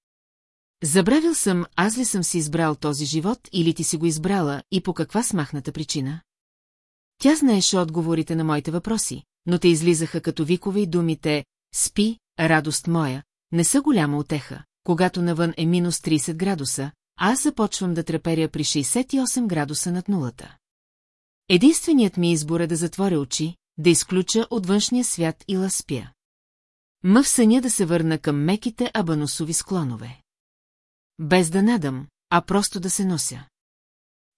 Забравил съм, аз ли съм си избрал този живот или ти си го избрала и по каква смахната причина? Тя знаеше отговорите на моите въпроси, но те излизаха като викове и думите «Спи, радост моя», не са голяма отеха, когато навън е минус 30 градуса, а аз започвам да треперя при 68 градуса над нулата. Единственият ми избор е да затворя очи, да изключа от външния свят и ласпя. Мъв съня да се върна към меките абаносови склонове. Без да надам, а просто да се нося.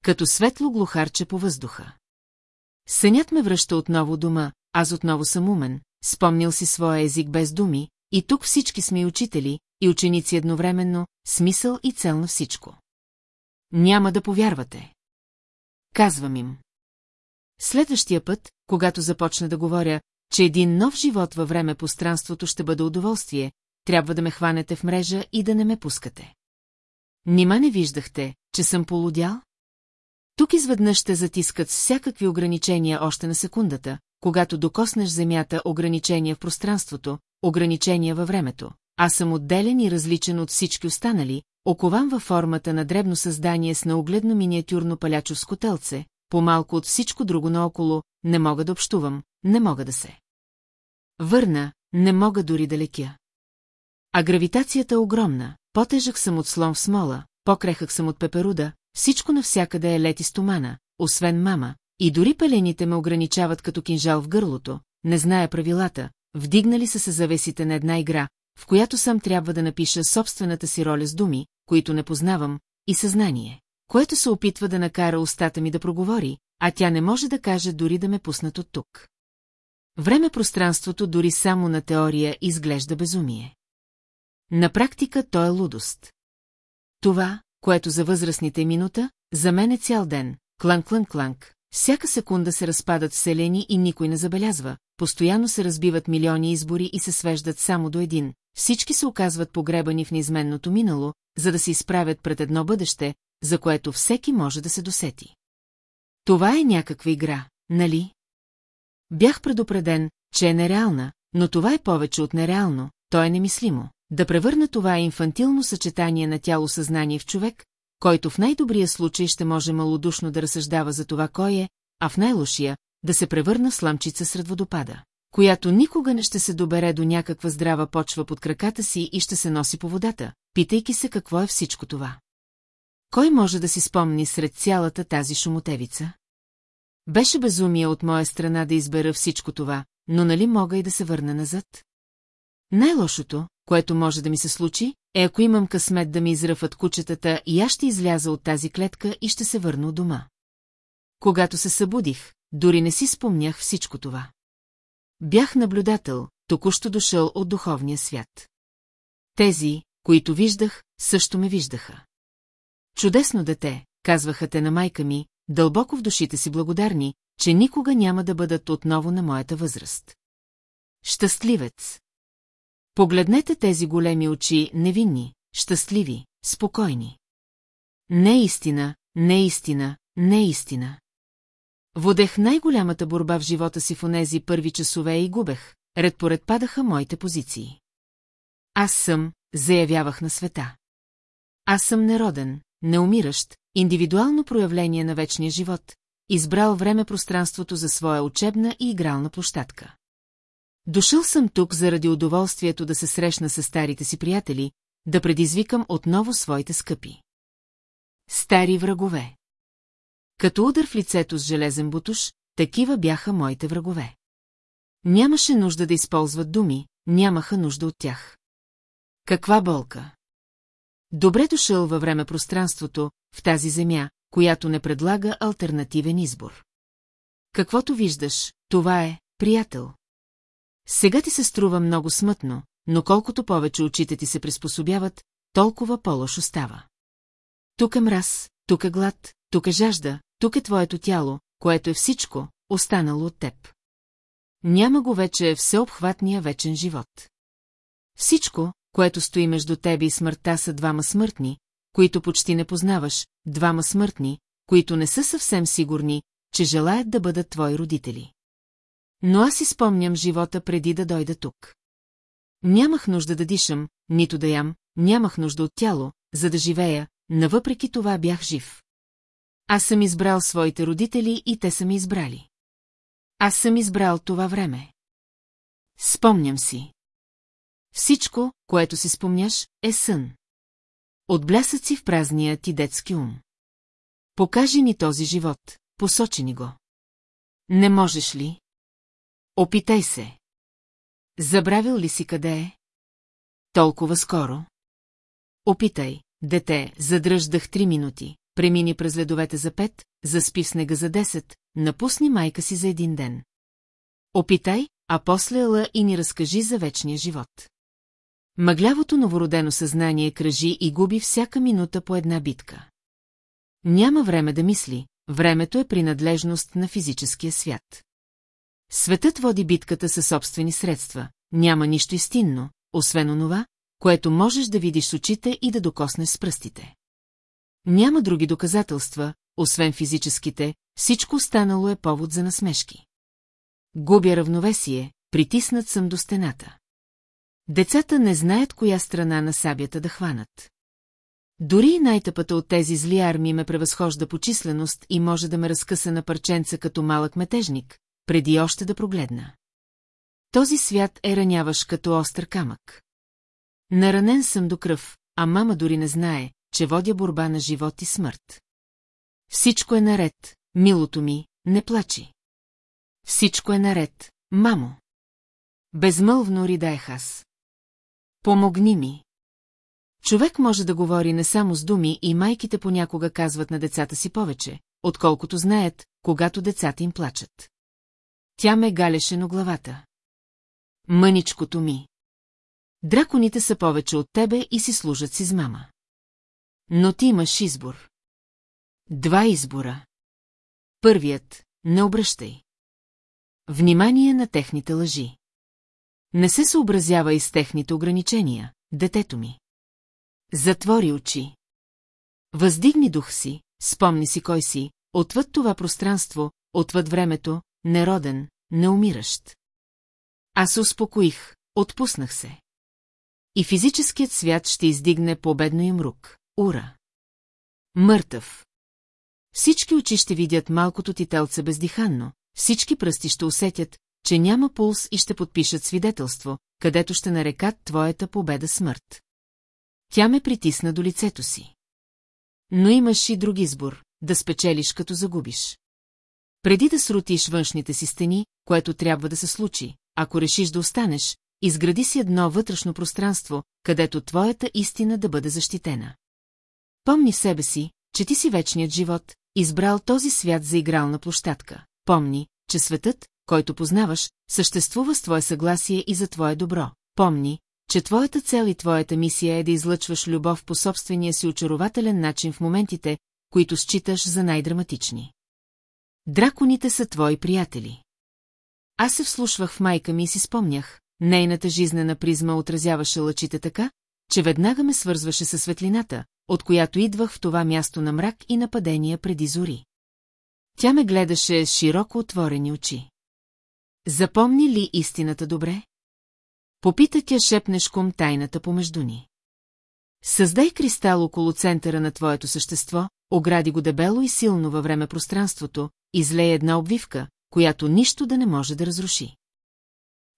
Като светло глухарче по въздуха. Сънят ме връща отново дома, аз отново съм умен, спомнил си своя език без думи, и тук всички сме учители, и ученици едновременно, смисъл и цел на всичко. Няма да повярвате. Казвам им. Следващия път, когато започна да говоря, че един нов живот във време пространството ще бъде удоволствие, трябва да ме хванете в мрежа и да не ме пускате. Нима не виждахте, че съм полудял? Тук изведнъж ще затискат всякакви ограничения още на секундата, когато докоснеш земята ограничения в пространството, ограничения във времето. Аз съм отделен и различен от всички останали, окован във формата на дребно създание с наогледно миниатюрно палячовско телце, по-малко от всичко друго наоколо, не мога да общувам, не мога да се. Върна, не мога дори да лекя. А гравитацията е огромна, по-тежък съм от слон в смола, по-крехък съм от пеперуда, всичко навсякъде е лед и стомана, освен мама, и дори пелените ме ограничават като кинжал в гърлото, не зная правилата, вдигнали са се завесите на една игра, в която сам трябва да напиша собствената си роля с думи, които не познавам, и съзнание, което се опитва да накара устата ми да проговори, а тя не може да каже дори да ме пуснат от тук. Време-пространството дори само на теория изглежда безумие. На практика то е лудост. Това, което за възрастните е минута, за мен е цял ден, кланк-кланк-кланк, всяка секунда се разпадат вселени и никой не забелязва, постоянно се разбиват милиони избори и се свеждат само до един, всички се оказват погребани в неизменното минало, за да се изправят пред едно бъдеще, за което всеки може да се досети. Това е някаква игра, нали? Бях предупреден, че е нереална, но това е повече от нереално, то е немислимо. Да превърна това инфантилно съчетание на тяло-съзнание в човек, който в най-добрия случай ще може малодушно да разсъждава за това кой е, а в най-лошия – да се превърна в сламчица сред водопада, която никога не ще се добере до някаква здрава почва под краката си и ще се носи по водата, питайки се какво е всичко това. Кой може да си спомни сред цялата тази шумотевица? Беше безумие от моя страна да избера всичко това, но нали мога и да се върна назад? Най-лошото, което може да ми се случи, е ако имам късмет да ми изръфат кучетата и аз ще изляза от тази клетка и ще се върна от дома. Когато се събудих, дори не си спомнях всичко това. Бях наблюдател, току-що дошъл от духовния свят. Тези, които виждах, също ме виждаха. Чудесно дете, казваха те на майка ми, дълбоко в душите си благодарни, че никога няма да бъдат отново на моята възраст. Щастливец. Погледнете тези големи очи, невинни, щастливи, спокойни. Не истина, не истина, не истина. Водех най-голямата борба в живота си в онези първи часове и губех, ред поред падаха моите позиции. Аз съм, заявявах на света. Аз съм нероден, неумиращ, индивидуално проявление на вечния живот, избрал време-пространството за своя учебна и игрална площадка. Дошъл съм тук заради удоволствието да се срещна с старите си приятели, да предизвикам отново своите скъпи. Стари врагове. Като удар в лицето с железен бутуш, такива бяха моите врагове. Нямаше нужда да използват думи, нямаха нужда от тях. Каква болка! Добре дошъл във време пространството, в тази земя, която не предлага альтернативен избор. Каквото виждаш, това е, приятел. Сега ти се струва много смътно, но колкото повече очите ти се приспособяват, толкова по-лошо става. Тук е мраз, тук е глад, тук е жажда, тук е твоето тяло, което е всичко, останало от теб. Няма го вече всеобхватния вечен живот. Всичко, което стои между тебе и смъртта са двама смъртни, които почти не познаваш, двама смъртни, които не са съвсем сигурни, че желаят да бъдат твои родители. Но аз си спомням живота преди да дойда тук. Нямах нужда да дишам, нито да ям, нямах нужда от тяло, за да живея, навъпреки това бях жив. Аз съм избрал своите родители и те са ми избрали. Аз съм избрал това време. Спомням си. Всичко, което си спомняш, е сън. От блясъци в празния ти детски ум. Покажи ни този живот, посочи ни го. Не можеш ли? Опитай се. Забравил ли си къде е? Толкова скоро. Опитай, дете, задръж дъх три минути, премини през ледовете за пет, заспи в снега за десет, напусни майка си за един ден. Опитай, а после ела и ни разкажи за вечния живот. Мъглявото новородено съзнание кръжи и губи всяка минута по една битка. Няма време да мисли, времето е принадлежност на физическия свят. Светът води битката със собствени средства, няма нищо истинно, освен онова, което можеш да видиш с очите и да докоснеш с пръстите. Няма други доказателства, освен физическите, всичко останало е повод за насмешки. Губя равновесие, притиснат съм до стената. Децата не знаят коя страна на сабята да хванат. Дори и най-тъпата от тези зли армии ме превъзхожда по численост и може да ме разкъса на парченца като малък метежник, преди още да прогледна. Този свят е раняваш като остър камък. Наранен съм до кръв, а мама дори не знае, че водя борба на живот и смърт. Всичко е наред, милото ми, не плачи. Всичко е наред, мамо. Безмълвно ридаех аз. Помогни ми. Човек може да говори не само с думи и майките понякога казват на децата си повече, отколкото знаят, когато децата им плачат. Тя ме галеше на главата. Мъничкото ми. Драконите са повече от тебе и си служат с мама. Но ти имаш избор. Два избора. Първият – не обръщай. Внимание на техните лъжи. Не се съобразява и с техните ограничения, детето ми. Затвори очи. Въздигни дух си, спомни си кой си, отвъд това пространство, отвъд времето, нероден, неумиращ. Аз се успокоих, отпуснах се. И физическият свят ще издигне победно им рук. Ура! Мъртъв. Всички очи ще видят малкото ти телце бездиханно, всички пръсти ще усетят, че няма пулс и ще подпишат свидетелство, където ще нарекат твоята победа смърт. Тя ме притисна до лицето си. Но имаш и друг избор, да спечелиш като загубиш. Преди да срутиш външните си стени, което трябва да се случи, ако решиш да останеш, изгради си едно вътрешно пространство, където твоята истина да бъде защитена. Помни в себе си, че ти си вечният живот, избрал този свят за игрална площадка. Помни, че светът, който познаваш, съществува с твое съгласие и за твое добро. Помни, че твоята цел и твоята мисия е да излъчваш любов по собствения си очарователен начин в моментите, които считаш за най-драматични. Драконите са твои приятели. Аз се вслушвах в майка ми и си спомнях, нейната жизнена призма отразяваше лъчите така, че веднага ме свързваше със светлината, от която идвах в това място на мрак и нападения преди зори. Тя ме гледаше с широко отворени очи. Запомни ли истината добре? Попита тя шепнешком тайната помежду ни. Създай кристал около центъра на твоето същество, огради го дебело и силно във време пространството, излее една обвивка, която нищо да не може да разруши.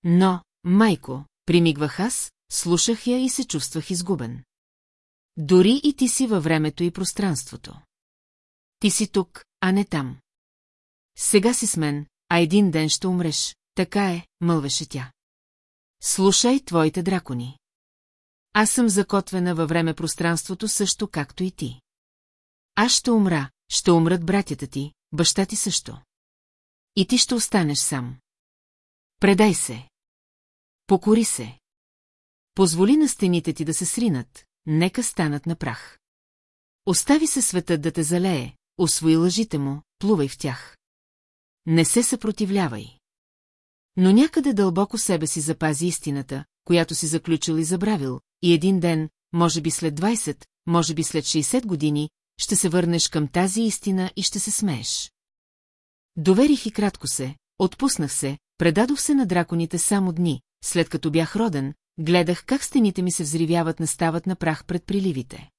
Но, майко, примигвах аз, слушах я и се чувствах изгубен. Дори и ти си във времето и пространството. Ти си тук, а не там. Сега си с мен, а един ден ще умреш, така е, мълвеше тя. Слушай твоите дракони. Аз съм закотвена във време пространството също както и ти. Аз ще умра, ще умрат братята ти, баща ти също. И ти ще останеш сам. Предай се. Покори се. Позволи на стените ти да се сринат, нека станат на прах. Остави се светът да те залее, освои лъжите му, плувай в тях. Не се съпротивлявай. Но някъде дълбоко себе си запази истината, която си заключил и забравил, и един ден, може би след 20, може би след 60 години, ще се върнеш към тази истина и ще се смееш. Доверих и кратко се, отпуснах се, предадох се на драконите само дни, след като бях роден, гледах как стените ми се взривяват настават на прах пред приливите.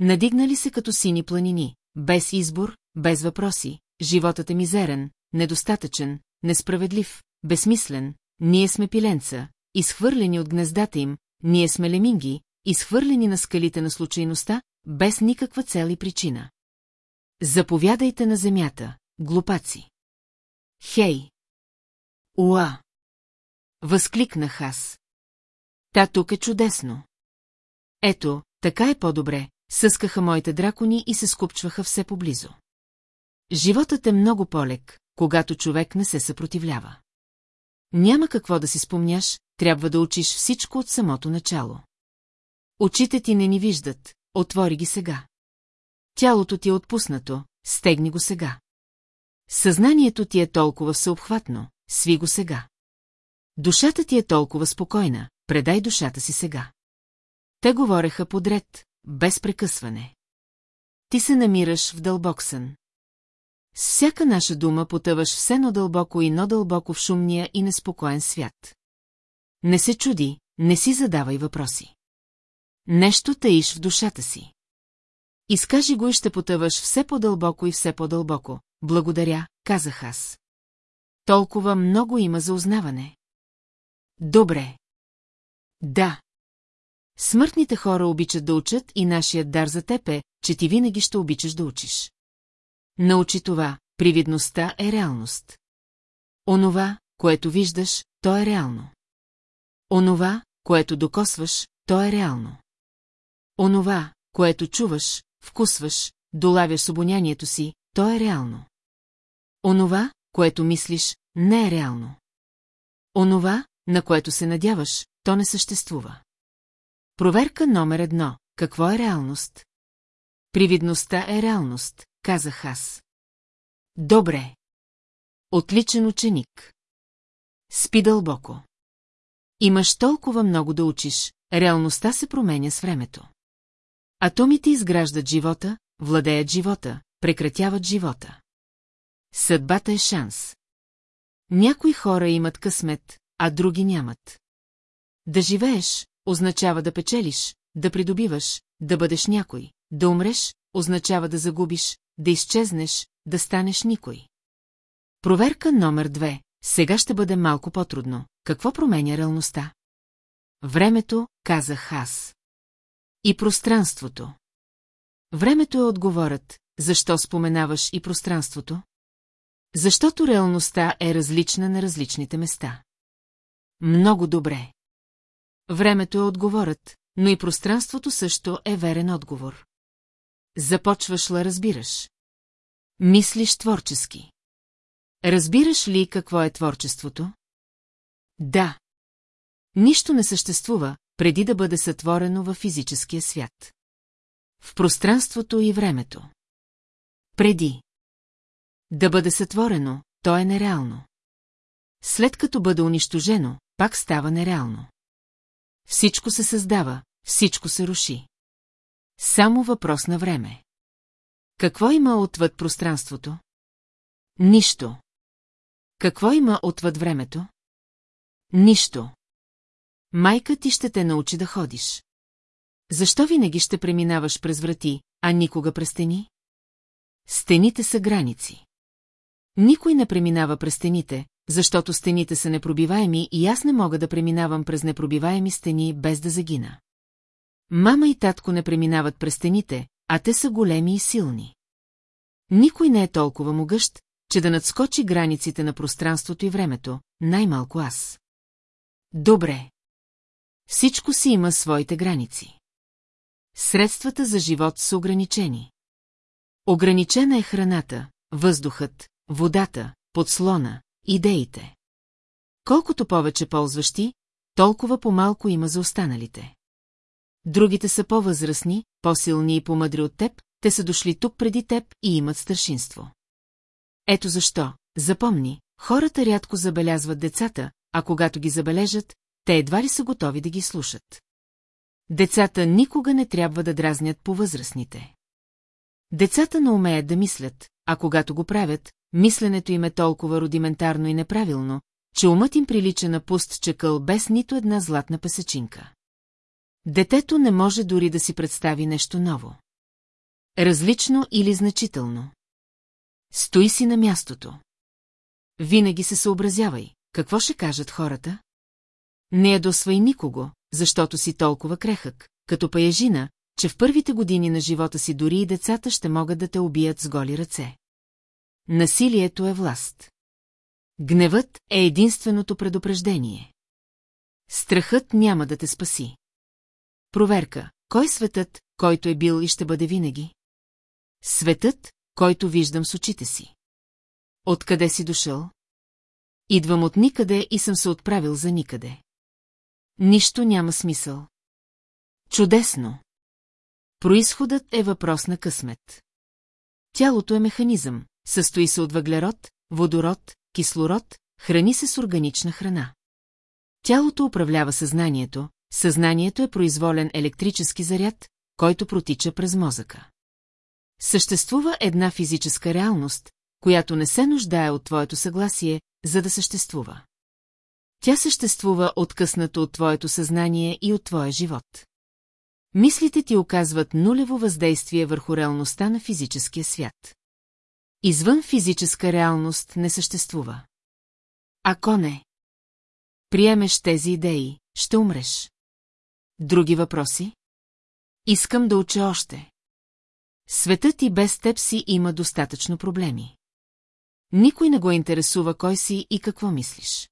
Надигнали се като сини планини, без избор, без въпроси, животът е мизерен, недостатъчен, несправедлив, безсмислен, ние сме пиленца, изхвърлени от гнездата им, ние сме леминги, изхвърлени на скалите на случайността, без никаква цел и причина. Заповядайте на земята, глупаци. Хей! Уа! Възкликнах аз. Та тук е чудесно. Ето, така е по-добре, съскаха моите дракони и се скупчваха все поблизо. Животът е много полек, когато човек не се съпротивлява. Няма какво да си спомняш, трябва да учиш всичко от самото начало. Очите ти не ни виждат, отвори ги сега. Тялото ти е отпуснато, стегни го сега. Съзнанието ти е толкова всеобхватно, сви го сега. Душата ти е толкова спокойна, предай душата си сега. Те говореха подред, без прекъсване. Ти се намираш в дълбок сън. С всяка наша дума потъваш все но-дълбоко и но-дълбоко в шумния и неспокоен свят. Не се чуди, не си задавай въпроси. Нещо таиш в душата си. Изкажи го и ще потъваш все по-дълбоко и все по-дълбоко. Благодаря, казах аз. Толкова много има за узнаване. Добре. Да. Смъртните хора обичат да учат и нашият дар за теб е, че ти винаги ще обичаш да учиш. Научи това, привидността е реалност. Онова, което виждаш, то е реално. Онова, което докосваш, то е реално. Онова, което чуваш, вкусваш, долавяш обонянието си, то е реално. Онова, което мислиш, не е реално. Онова, на което се надяваш, то не съществува. Проверка номер едно. Какво е реалност? Привидността е реалност, казах аз. Добре. Отличен ученик. Спи дълбоко. Имаш толкова много да учиш, реалността се променя с времето. Атомите изграждат живота, владеят живота, прекратяват живота. Съдбата е шанс. Някои хора имат късмет, а други нямат. Да живееш, означава да печелиш, да придобиваш, да бъдеш някой. Да умреш, означава да загубиш, да изчезнеш, да станеш никой. Проверка номер две. Сега ще бъде малко по-трудно. Какво променя реалността? Времето, казах аз. И пространството. Времето е отговорът, защо споменаваш и пространството? Защото реалността е различна на различните места. Много добре. Времето е отговорът, но и пространството също е верен отговор. Започваш ла разбираш. Мислиш творчески. Разбираш ли какво е творчеството? Да. Нищо не съществува, преди да бъде сътворено във физическия свят. В пространството и времето. Преди. Да бъде сътворено, то е нереално. След като бъде унищожено, пак става нереално. Всичко се създава, всичко се руши. Само въпрос на време. Какво има отвъд пространството? Нищо. Какво има отвъд времето? Нищо. Майка ти ще те научи да ходиш. Защо винаги ще преминаваш през врати, а никога през стени? Стените са граници. Никой не преминава през стените, защото стените са непробиваеми и аз не мога да преминавам през непробиваеми стени без да загина. Мама и татко не преминават през стените, а те са големи и силни. Никой не е толкова могъщ, че да надскочи границите на пространството и времето, най-малко аз. Добре. Всичко си има своите граници. Средствата за живот са ограничени. Ограничена е храната, въздухът, водата, подслона, идеите. Колкото повече ползваш ти, толкова по-малко има за останалите. Другите са по-възрастни, по-силни и по-мъдри от теб, те са дошли тук преди теб и имат старшинство. Ето защо, запомни, хората рядко забелязват децата, а когато ги забележат, те едва ли са готови да ги слушат. Децата никога не трябва да дразнят по възрастните. Децата не умеят да мислят, а когато го правят, мисленето им е толкова рудиментарно и неправилно, че умът им прилича на пуст чекъл без нито една златна песечинка. Детето не може дори да си представи нещо ново. Различно или значително. Стои си на мястото. Винаги се съобразявай, какво ще кажат хората? Не ядосвай никого, защото си толкова крехък, като паяжина, че в първите години на живота си дори и децата ще могат да те убият с голи ръце. Насилието е власт. Гневът е единственото предупреждение. Страхът няма да те спаси. Проверка. Кой светът, който е бил и ще бъде винаги? Светът, който виждам с очите си. Откъде си дошъл? Идвам от никъде и съм се отправил за никъде. Нищо няма смисъл. Чудесно! Произходът е въпрос на късмет. Тялото е механизъм, състои се от въглерод, водород, кислород, храни се с органична храна. Тялото управлява съзнанието, съзнанието е произволен електрически заряд, който протича през мозъка. Съществува една физическа реалност, която не се нуждае от твоето съгласие, за да съществува. Тя съществува откъснато от твоето съзнание и от твоя живот. Мислите ти оказват нулево въздействие върху реалността на физическия свят. Извън физическа реалност не съществува. Ако не, приемеш тези идеи, ще умреш. Други въпроси? Искам да уча още. Светът и без теб си има достатъчно проблеми. Никой не го интересува кой си и какво мислиш.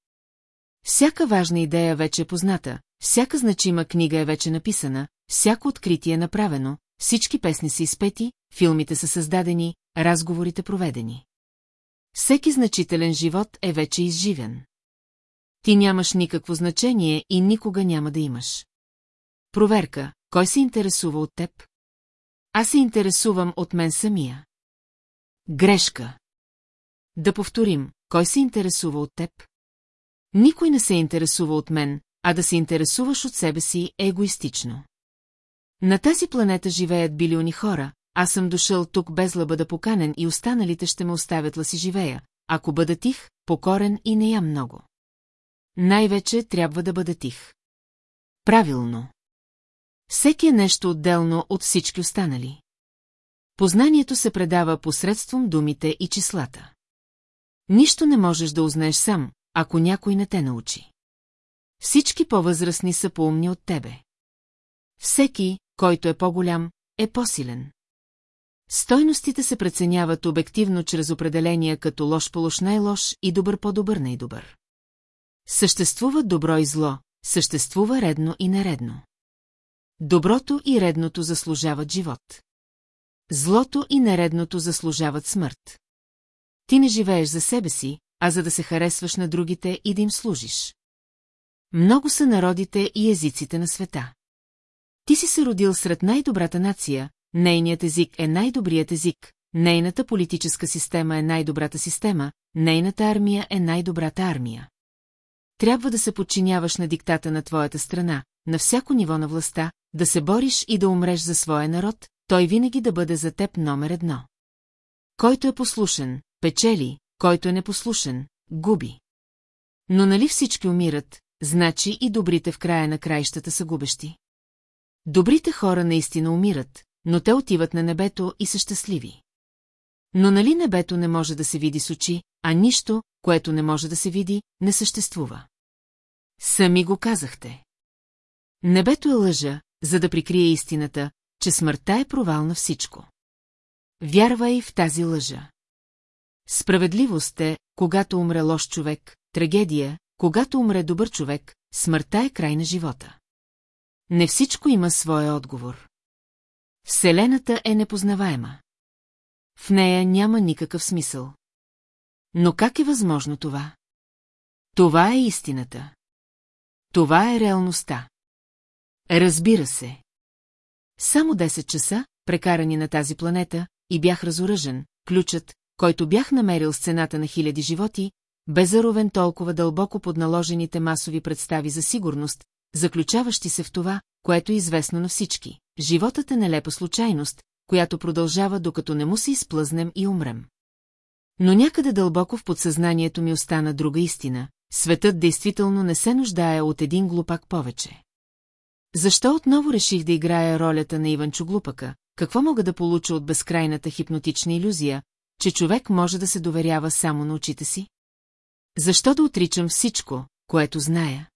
Всяка важна идея вече е позната, всяка значима книга е вече написана, всяко откритие е направено, всички песни са изпети, филмите са създадени, разговорите проведени. Всеки значителен живот е вече изживен. Ти нямаш никакво значение и никога няма да имаш. Проверка, кой се интересува от теб? Аз се интересувам от мен самия. Грешка. Да повторим, кой се интересува от теб? Никой не се интересува от мен, а да се интересуваш от себе си е егоистично. На тази планета живеят билиони хора, аз съм дошъл тук без да бъда поканен и останалите ще ме оставят ла си живея, ако бъда тих, покорен и не ям много. Най-вече трябва да бъда тих. Правилно. Всеки е нещо отделно от всички останали. Познанието се предава посредством думите и числата. Нищо не можеш да узнаеш сам, ако някой не те научи. Всички по-възрастни са поумни от тебе. Всеки, който е по-голям, е по-силен. Стойностите се преценяват обективно чрез определения като лош по-лош най-лош и добър по-добър най-добър. Съществува добро и зло, съществува редно и нередно. Доброто и редното заслужават живот. Злото и нередното заслужават смърт. Ти не живееш за себе си, а за да се харесваш на другите и да им служиш. Много са народите и езиците на света. Ти си се родил сред най-добрата нация, нейният език е най-добрият език, нейната политическа система е най-добрата система, нейната армия е най-добрата армия. Трябва да се подчиняваш на диктата на твоята страна, на всяко ниво на властта, да се бориш и да умреш за своя народ, той винаги да бъде за теб номер едно. Който е послушен, печели, който е непослушен, губи. Но нали всички умират, значи и добрите в края на краищата са губещи. Добрите хора наистина умират, но те отиват на небето и са щастливи. Но нали небето не може да се види с очи, а нищо, което не може да се види, не съществува. Сами го казахте. Небето е лъжа, за да прикрие истината, че смъртта е провал на всичко. Вярвай в тази лъжа. Справедливост е, когато умре лош човек, трагедия, когато умре добър човек, смъртта е край на живота. Не всичко има своя отговор. Вселената е непознаваема. В нея няма никакъв смисъл. Но как е възможно това? Това е истината. Това е реалността. Разбира се. Само 10 часа, прекарани на тази планета, и бях разоръжен, ключът, който бях намерил сцената на хиляди животи, бе заровен толкова дълбоко под наложените масови представи за сигурност, заключаващи се в това, което е известно на всички. Животът е нелепа случайност, която продължава докато не му се изплъзнем и умрем. Но някъде дълбоко в подсъзнанието ми остана друга истина. Светът действително не се нуждае от един глупак повече. Защо отново реших да играя ролята на Иванчо Глупака? Какво мога да получа от безкрайната хипнотична иллюзия, че човек може да се доверява само на очите си? Защо да отричам всичко, което зная?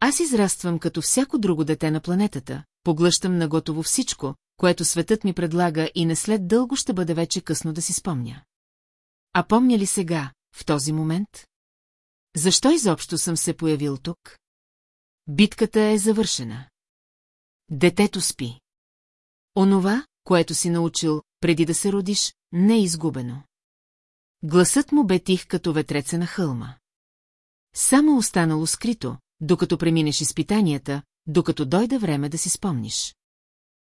Аз израствам като всяко друго дете на планетата, поглъщам наготово всичко, което светът ми предлага и не след дълго ще бъде вече късно да си спомня. А помня ли сега, в този момент? Защо изобщо съм се появил тук? Битката е завършена. Детето спи. Онова, което си научил, преди да се родиш, не изгубено. Гласът му бе тих като ветреца на хълма. Само останало скрито, докато преминеш изпитанията, докато дойде време да си спомниш.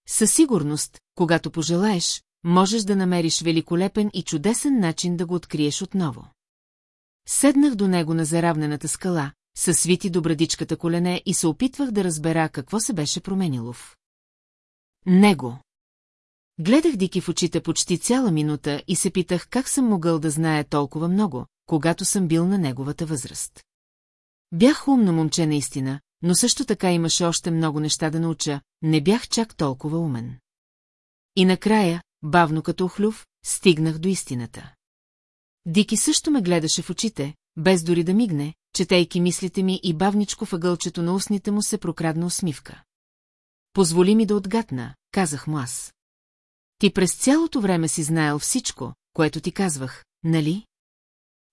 Със сигурност, когато пожелаеш, можеш да намериш великолепен и чудесен начин да го откриеш отново. Седнах до него на заравнената скала, със свити до брадичката колене и се опитвах да разбера какво се беше променило в. Него. Гледах Дики в очите почти цяла минута и се питах как съм могъл да знае толкова много, когато съм бил на неговата възраст. Бях умно момче наистина, но също така имаше още много неща да науча, не бях чак толкова умен. И накрая, бавно като охлюв, стигнах до истината. Дики също ме гледаше в очите, без дори да мигне, четейки мислите ми и бавничко въгълчето на устните му се прокрадна усмивка. Позволи ми да отгатна, казах му аз. Ти през цялото време си знаел всичко, което ти казвах, нали?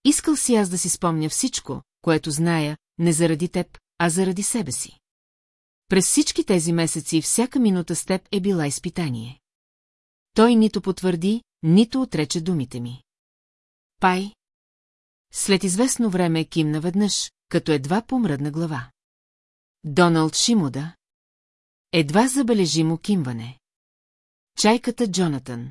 Искал си аз да си спомня всичко, което зная, не заради теб, а заради себе си. През всички тези месеци всяка минута с теб е била изпитание. Той нито потвърди, нито отрече думите ми. Пай. След известно време кимна веднъж, като едва помръдна глава. Доналд Шимуда. Едва забележимо кимване. Чайката Джонатан.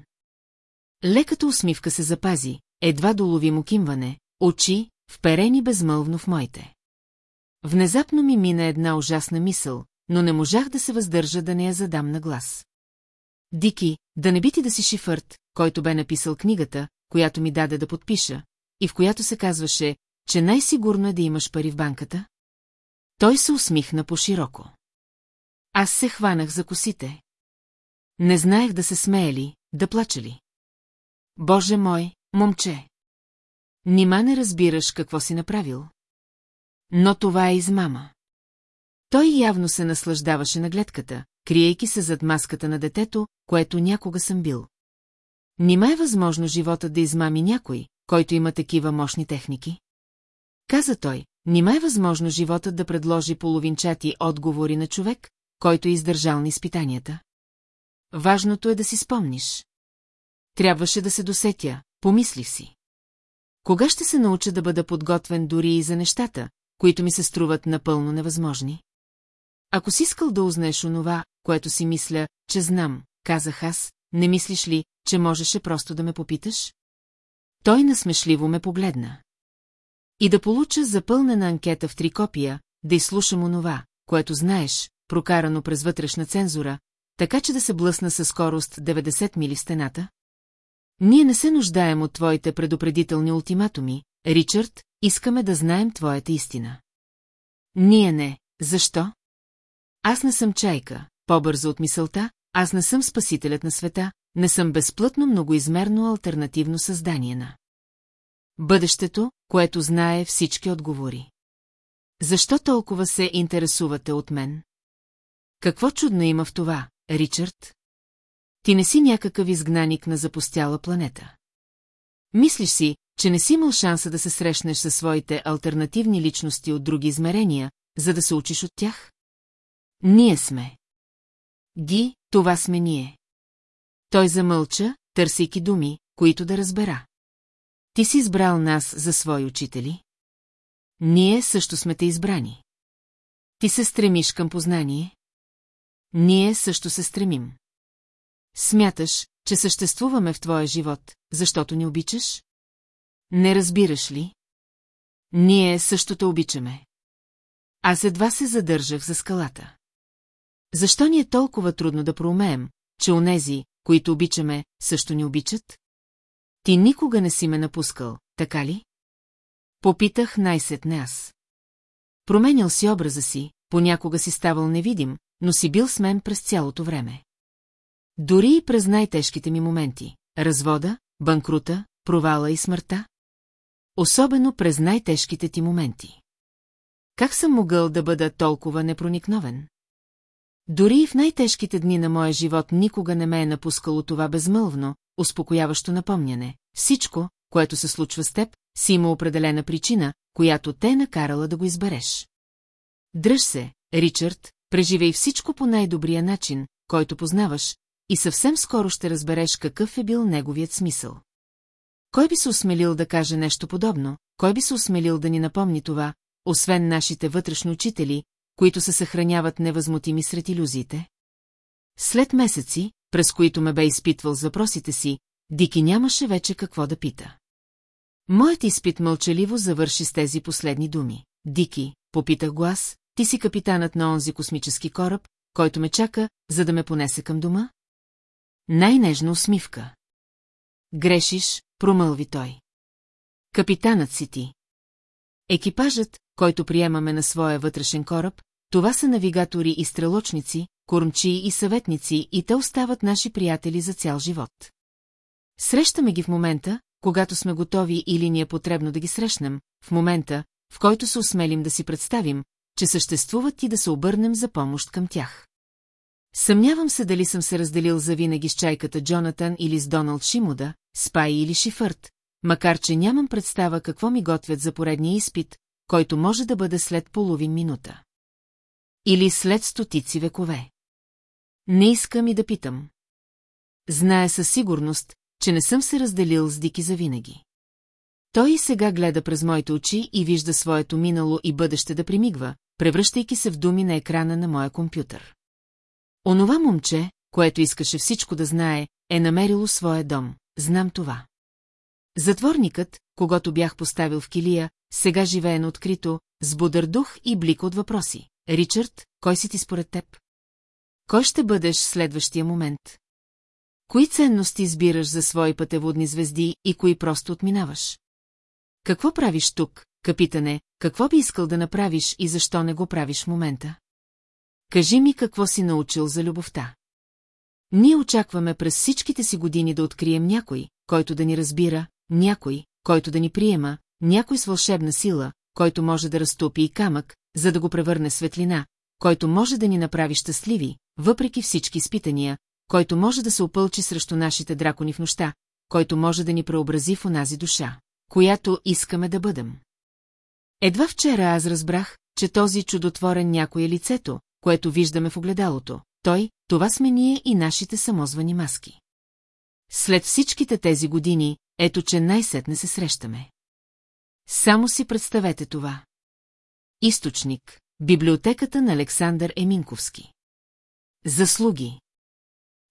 Леката усмивка се запази, едва доловимо кимване, очи, вперени безмълвно в моите. Внезапно ми мина една ужасна мисъл, но не можах да се въздържа да не я задам на глас. Дики, да не би ти да си шифърт, който бе написал книгата, която ми даде да подпиша, и в която се казваше, че най-сигурно е да имаш пари в банката? Той се усмихна по-широко. Аз се хванах за косите. Не знаех да се смее ли, да плача ли. Боже мой, момче! Нима не разбираш какво си направил? Но това е измама. Той явно се наслаждаваше на гледката, криейки се зад маската на детето, което някога съм бил. Нима е възможно живота да измами някой, който има такива мощни техники? Каза той, нима е възможно животът да предложи половинчати отговори на човек, който е издържал на изпитанията? Важното е да си спомниш. Трябваше да се досетя, помислих си. Кога ще се науча да бъда подготвен дори и за нещата, които ми се струват напълно невъзможни? Ако си искал да узнаеш онова, което си мисля, че знам, казах аз, не мислиш ли, че можеше просто да ме попиташ? Той насмешливо ме погледна. И да получа запълнена анкета в три копия, да изслушам онова, което знаеш, прокарано през вътрешна цензура, така че да се блъсна със скорост 90 мили стената? Ние не се нуждаем от твоите предупредителни ултиматуми, Ричард, искаме да знаем твоята истина. Ние не. Защо? Аз не съм чайка, по-бързо от мисълта, аз не съм спасителят на света, не съм безплътно многоизмерно альтернативно създание на. Бъдещето, което знае всички отговори. Защо толкова се интересувате от мен? Какво чудно има в това, Ричард? Ти не си някакъв изгнаник на запустяла планета. Мислиш си, че не си имал шанса да се срещнеш със своите альтернативни личности от други измерения, за да се учиш от тях? Ние сме. Ги, това сме ние. Той замълча, търсейки думи, които да разбера. Ти си избрал нас за свои учители? Ние също сме те избрани. Ти се стремиш към познание? Ние също се стремим. Смяташ, че съществуваме в твоя живот, защото ни обичаш? Не разбираш ли? Ние също те обичаме. Аз едва се задържах за скалата. Защо ни е толкова трудно да проумеем, че онези, които обичаме, също ни обичат? Ти никога не си ме напускал, така ли? Попитах най-сетне аз. Променял си образа си, понякога си ставал невидим, но си бил с мен през цялото време. Дори и през най-тежките ми моменти – развода, банкрута, провала и смъртта. Особено през най-тежките ти моменти. Как съм могъл да бъда толкова непроникновен? Дори и в най-тежките дни на моя живот никога не ме е напускало това безмълвно, успокояващо напомняне. Всичко, което се случва с теб, си има определена причина, която те е накарала да го избереш. Дръж се, Ричард, преживей всичко по най-добрия начин, който познаваш, и съвсем скоро ще разбереш какъв е бил неговият смисъл. Кой би се осмелил да каже нещо подобно, кой би се осмелил да ни напомни това, освен нашите вътрешни учители, които се съхраняват невъзмутими сред иллюзиите? След месеци, през които ме бе изпитвал с въпросите си, Дики нямаше вече какво да пита. Моят изпит мълчаливо завърши с тези последни думи. Дики, попитах го аз, ти си капитанът на онзи космически кораб, който ме чака, за да ме понесе към дома? Най-нежна усмивка. Грешиш, промълви той. Капитанът си ти. Екипажът, който приемаме на своя вътрешен кораб, това са навигатори и стрелочници, кормчи и съветници и те остават наши приятели за цял живот. Срещаме ги в момента, когато сме готови или ни е потребно да ги срещнем, в момента, в който се осмелим да си представим, че съществуват и да се обърнем за помощ към тях. Съмнявам се дали съм се разделил завинаги с чайката Джонатан или с Доналд Шимуда, Спай или Шифърт, макар че нямам представа какво ми готвят за поредния изпит, който може да бъде след половин минута. Или след стотици векове. Не искам и да питам. Зная със сигурност, че не съм се разделил с Дики завинаги. Той и сега гледа през моите очи и вижда своето минало и бъдеще да примигва, превръщайки се в думи на екрана на моя компютър. Онова момче, което искаше всичко да знае, е намерило своя дом, знам това. Затворникът, когато бях поставил в килия, сега живее на открито, с бодър дух и блик от въпроси. Ричард, кой си ти според теб? Кой ще бъдеш в следващия момент? Кои ценности избираш за свои пътеводни звезди и кои просто отминаваш? Какво правиш тук, капитане, какво би искал да направиш и защо не го правиш в момента? Кажи ми какво си научил за любовта. Ние очакваме през всичките си години да открием някой, който да ни разбира, някой, който да ни приема, някой с вълшебна сила, който може да разтопи и камък, за да го превърне светлина, който може да ни направи щастливи, въпреки всички изпитания, който може да се опълчи срещу нашите дракони в нощта, който може да ни преобрази в онази душа, която искаме да бъдем. Едва вчера аз разбрах, че този чудотворен някой е лицето, което виждаме в огледалото. Той, това сме ние и нашите самозвани маски. След всичките тези години, ето че най-сетне се срещаме. Само си представете това. Източник. Библиотеката на Александър Еминковски. Заслуги.